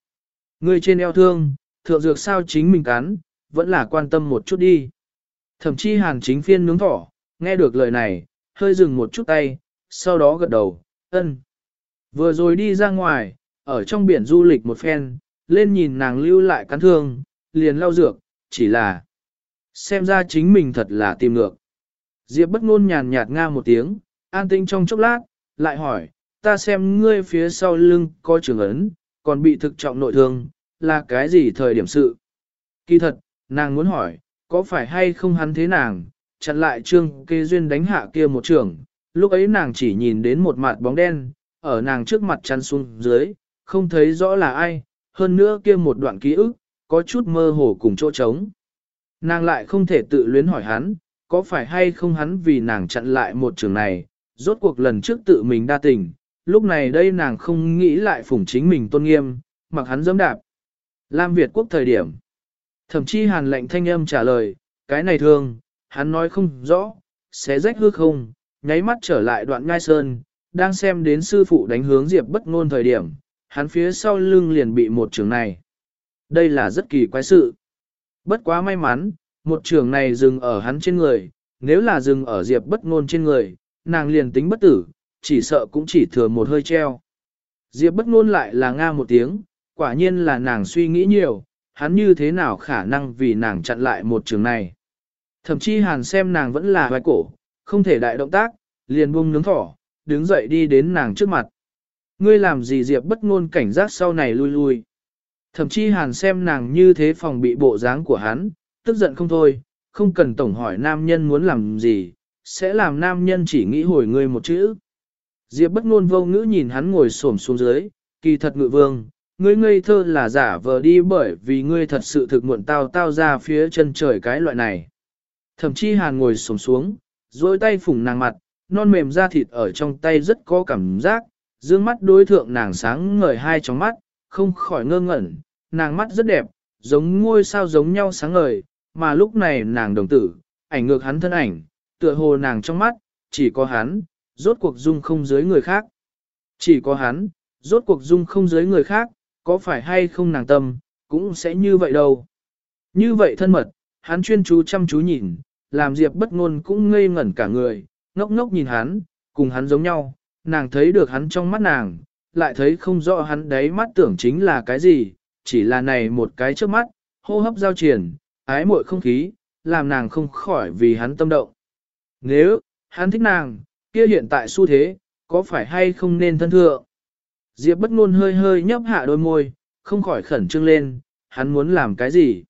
Người trên eo thương, thượng dược sao chính mình cắn, vẫn là quan tâm một chút đi. Thẩm chi hàn chính phiên nướng thỏ, nghe được lời này, hơi dừng một chút tay, sau đó gật đầu, ân. Vừa rồi đi ra ngoài, ở trong biển du lịch một phen, lên nhìn nàng lưu lại cắn thương, liền lau dược, chỉ là xem ra chính mình thật là tìm ngược. Diệp bất ngôn nhàn nhạt nga một tiếng, an tĩnh trong chốc lát, lại hỏi, ta xem ngươi phía sau lưng có trường ấn, còn bị thực trọng nội thương, là cái gì thời điểm sự? Kỳ thật, nàng muốn hỏi, có phải hay không hắn thế nàng, chặn lại trương kê duyên đánh hạ kia một trường, lúc ấy nàng chỉ nhìn đến một mặt bóng đen, ở nàng trước mặt chăn xuống dưới, không thấy rõ là ai, hơn nữa kia một đoạn ký ức, có chút mơ hồ cùng chỗ trống. Nàng lại không thể tự luyến hỏi hắn, có phải hay không hắn vì nàng chặn lại một trường này, rốt cuộc lần trước tự mình đa tình, lúc này đây nàng không nghĩ lại phủng chính mình tôn nghiêm, mặc hắn dẫm đạp. Lam Việt quốc thời điểm. Thậm chí hàn lệnh thanh âm trả lời, cái này thương, hắn nói không rõ, sẽ rách hư không, nháy mắt trở lại đoạn ngai sơn, đang xem đến sư phụ đánh hướng Diệp bất ngôn thời điểm, hắn phía sau lưng liền bị một trường này. Đây là rất kỳ quái sự. Bất quá may mắn, một trường này dừng ở hắn trên người, nếu là dừng ở Diệp bất ngôn trên người, nàng liền tính bất tử, chỉ sợ cũng chỉ thừa một hơi treo. Diệp bất ngôn lại là nga một tiếng, quả nhiên là nàng suy nghĩ nhiều, hắn như thế nào khả năng vì nàng chặn lại một trường này. Thậm chí hàn xem nàng vẫn là vai cổ, không thể đại động tác, liền buông nướng thỏ, đứng dậy đi đến nàng trước mặt. Ngươi làm gì Diệp bất ngôn cảnh giác sau này lui lui. Thậm chí hàn xem nàng như thế phòng bị bộ dáng của hắn, tức giận không thôi, không cần tổng hỏi nam nhân muốn làm gì, sẽ làm nam nhân chỉ nghĩ hồi ngươi một chữ. Diệp bất ngôn vô ngữ nhìn hắn ngồi xổm xuống dưới, kỳ thật ngự vương, ngươi ngây thơ là giả vờ đi bởi vì ngươi thật sự thực muộn tao tao ra phía chân trời cái loại này. Thậm chí hàn ngồi xổm xuống, duỗi tay phủng nàng mặt, non mềm da thịt ở trong tay rất có cảm giác, dương mắt đối thượng nàng sáng ngời hai trong mắt, không khỏi ngơ ngẩn, nàng mắt rất đẹp, giống ngôi sao giống nhau sáng ngời, mà lúc này nàng đồng tử, ảnh ngược hắn thân ảnh, tựa hồ nàng trong mắt, chỉ có hắn, rốt cuộc dung không dưới người khác. Chỉ có hắn, rốt cuộc dung không dưới người khác, có phải hay không nàng tâm, cũng sẽ như vậy đâu. Như vậy thân mật, hắn chuyên chú chăm chú nhìn, làm Diệp bất ngôn cũng ngây ngẩn cả người, ngốc ngốc nhìn hắn, cùng hắn giống nhau, nàng thấy được hắn trong mắt nàng, lại thấy không rõ hắn đấy mắt tưởng chính là cái gì, chỉ là này một cái trước mắt, hô hấp giao triển, ái muội không khí, làm nàng không khỏi vì hắn tâm động. Nếu, hắn thích nàng, kia hiện tại xu thế, có phải hay không nên thân thượng? Diệp bất ngôn hơi hơi nhấp hạ đôi môi, không khỏi khẩn trương lên, hắn muốn làm cái gì?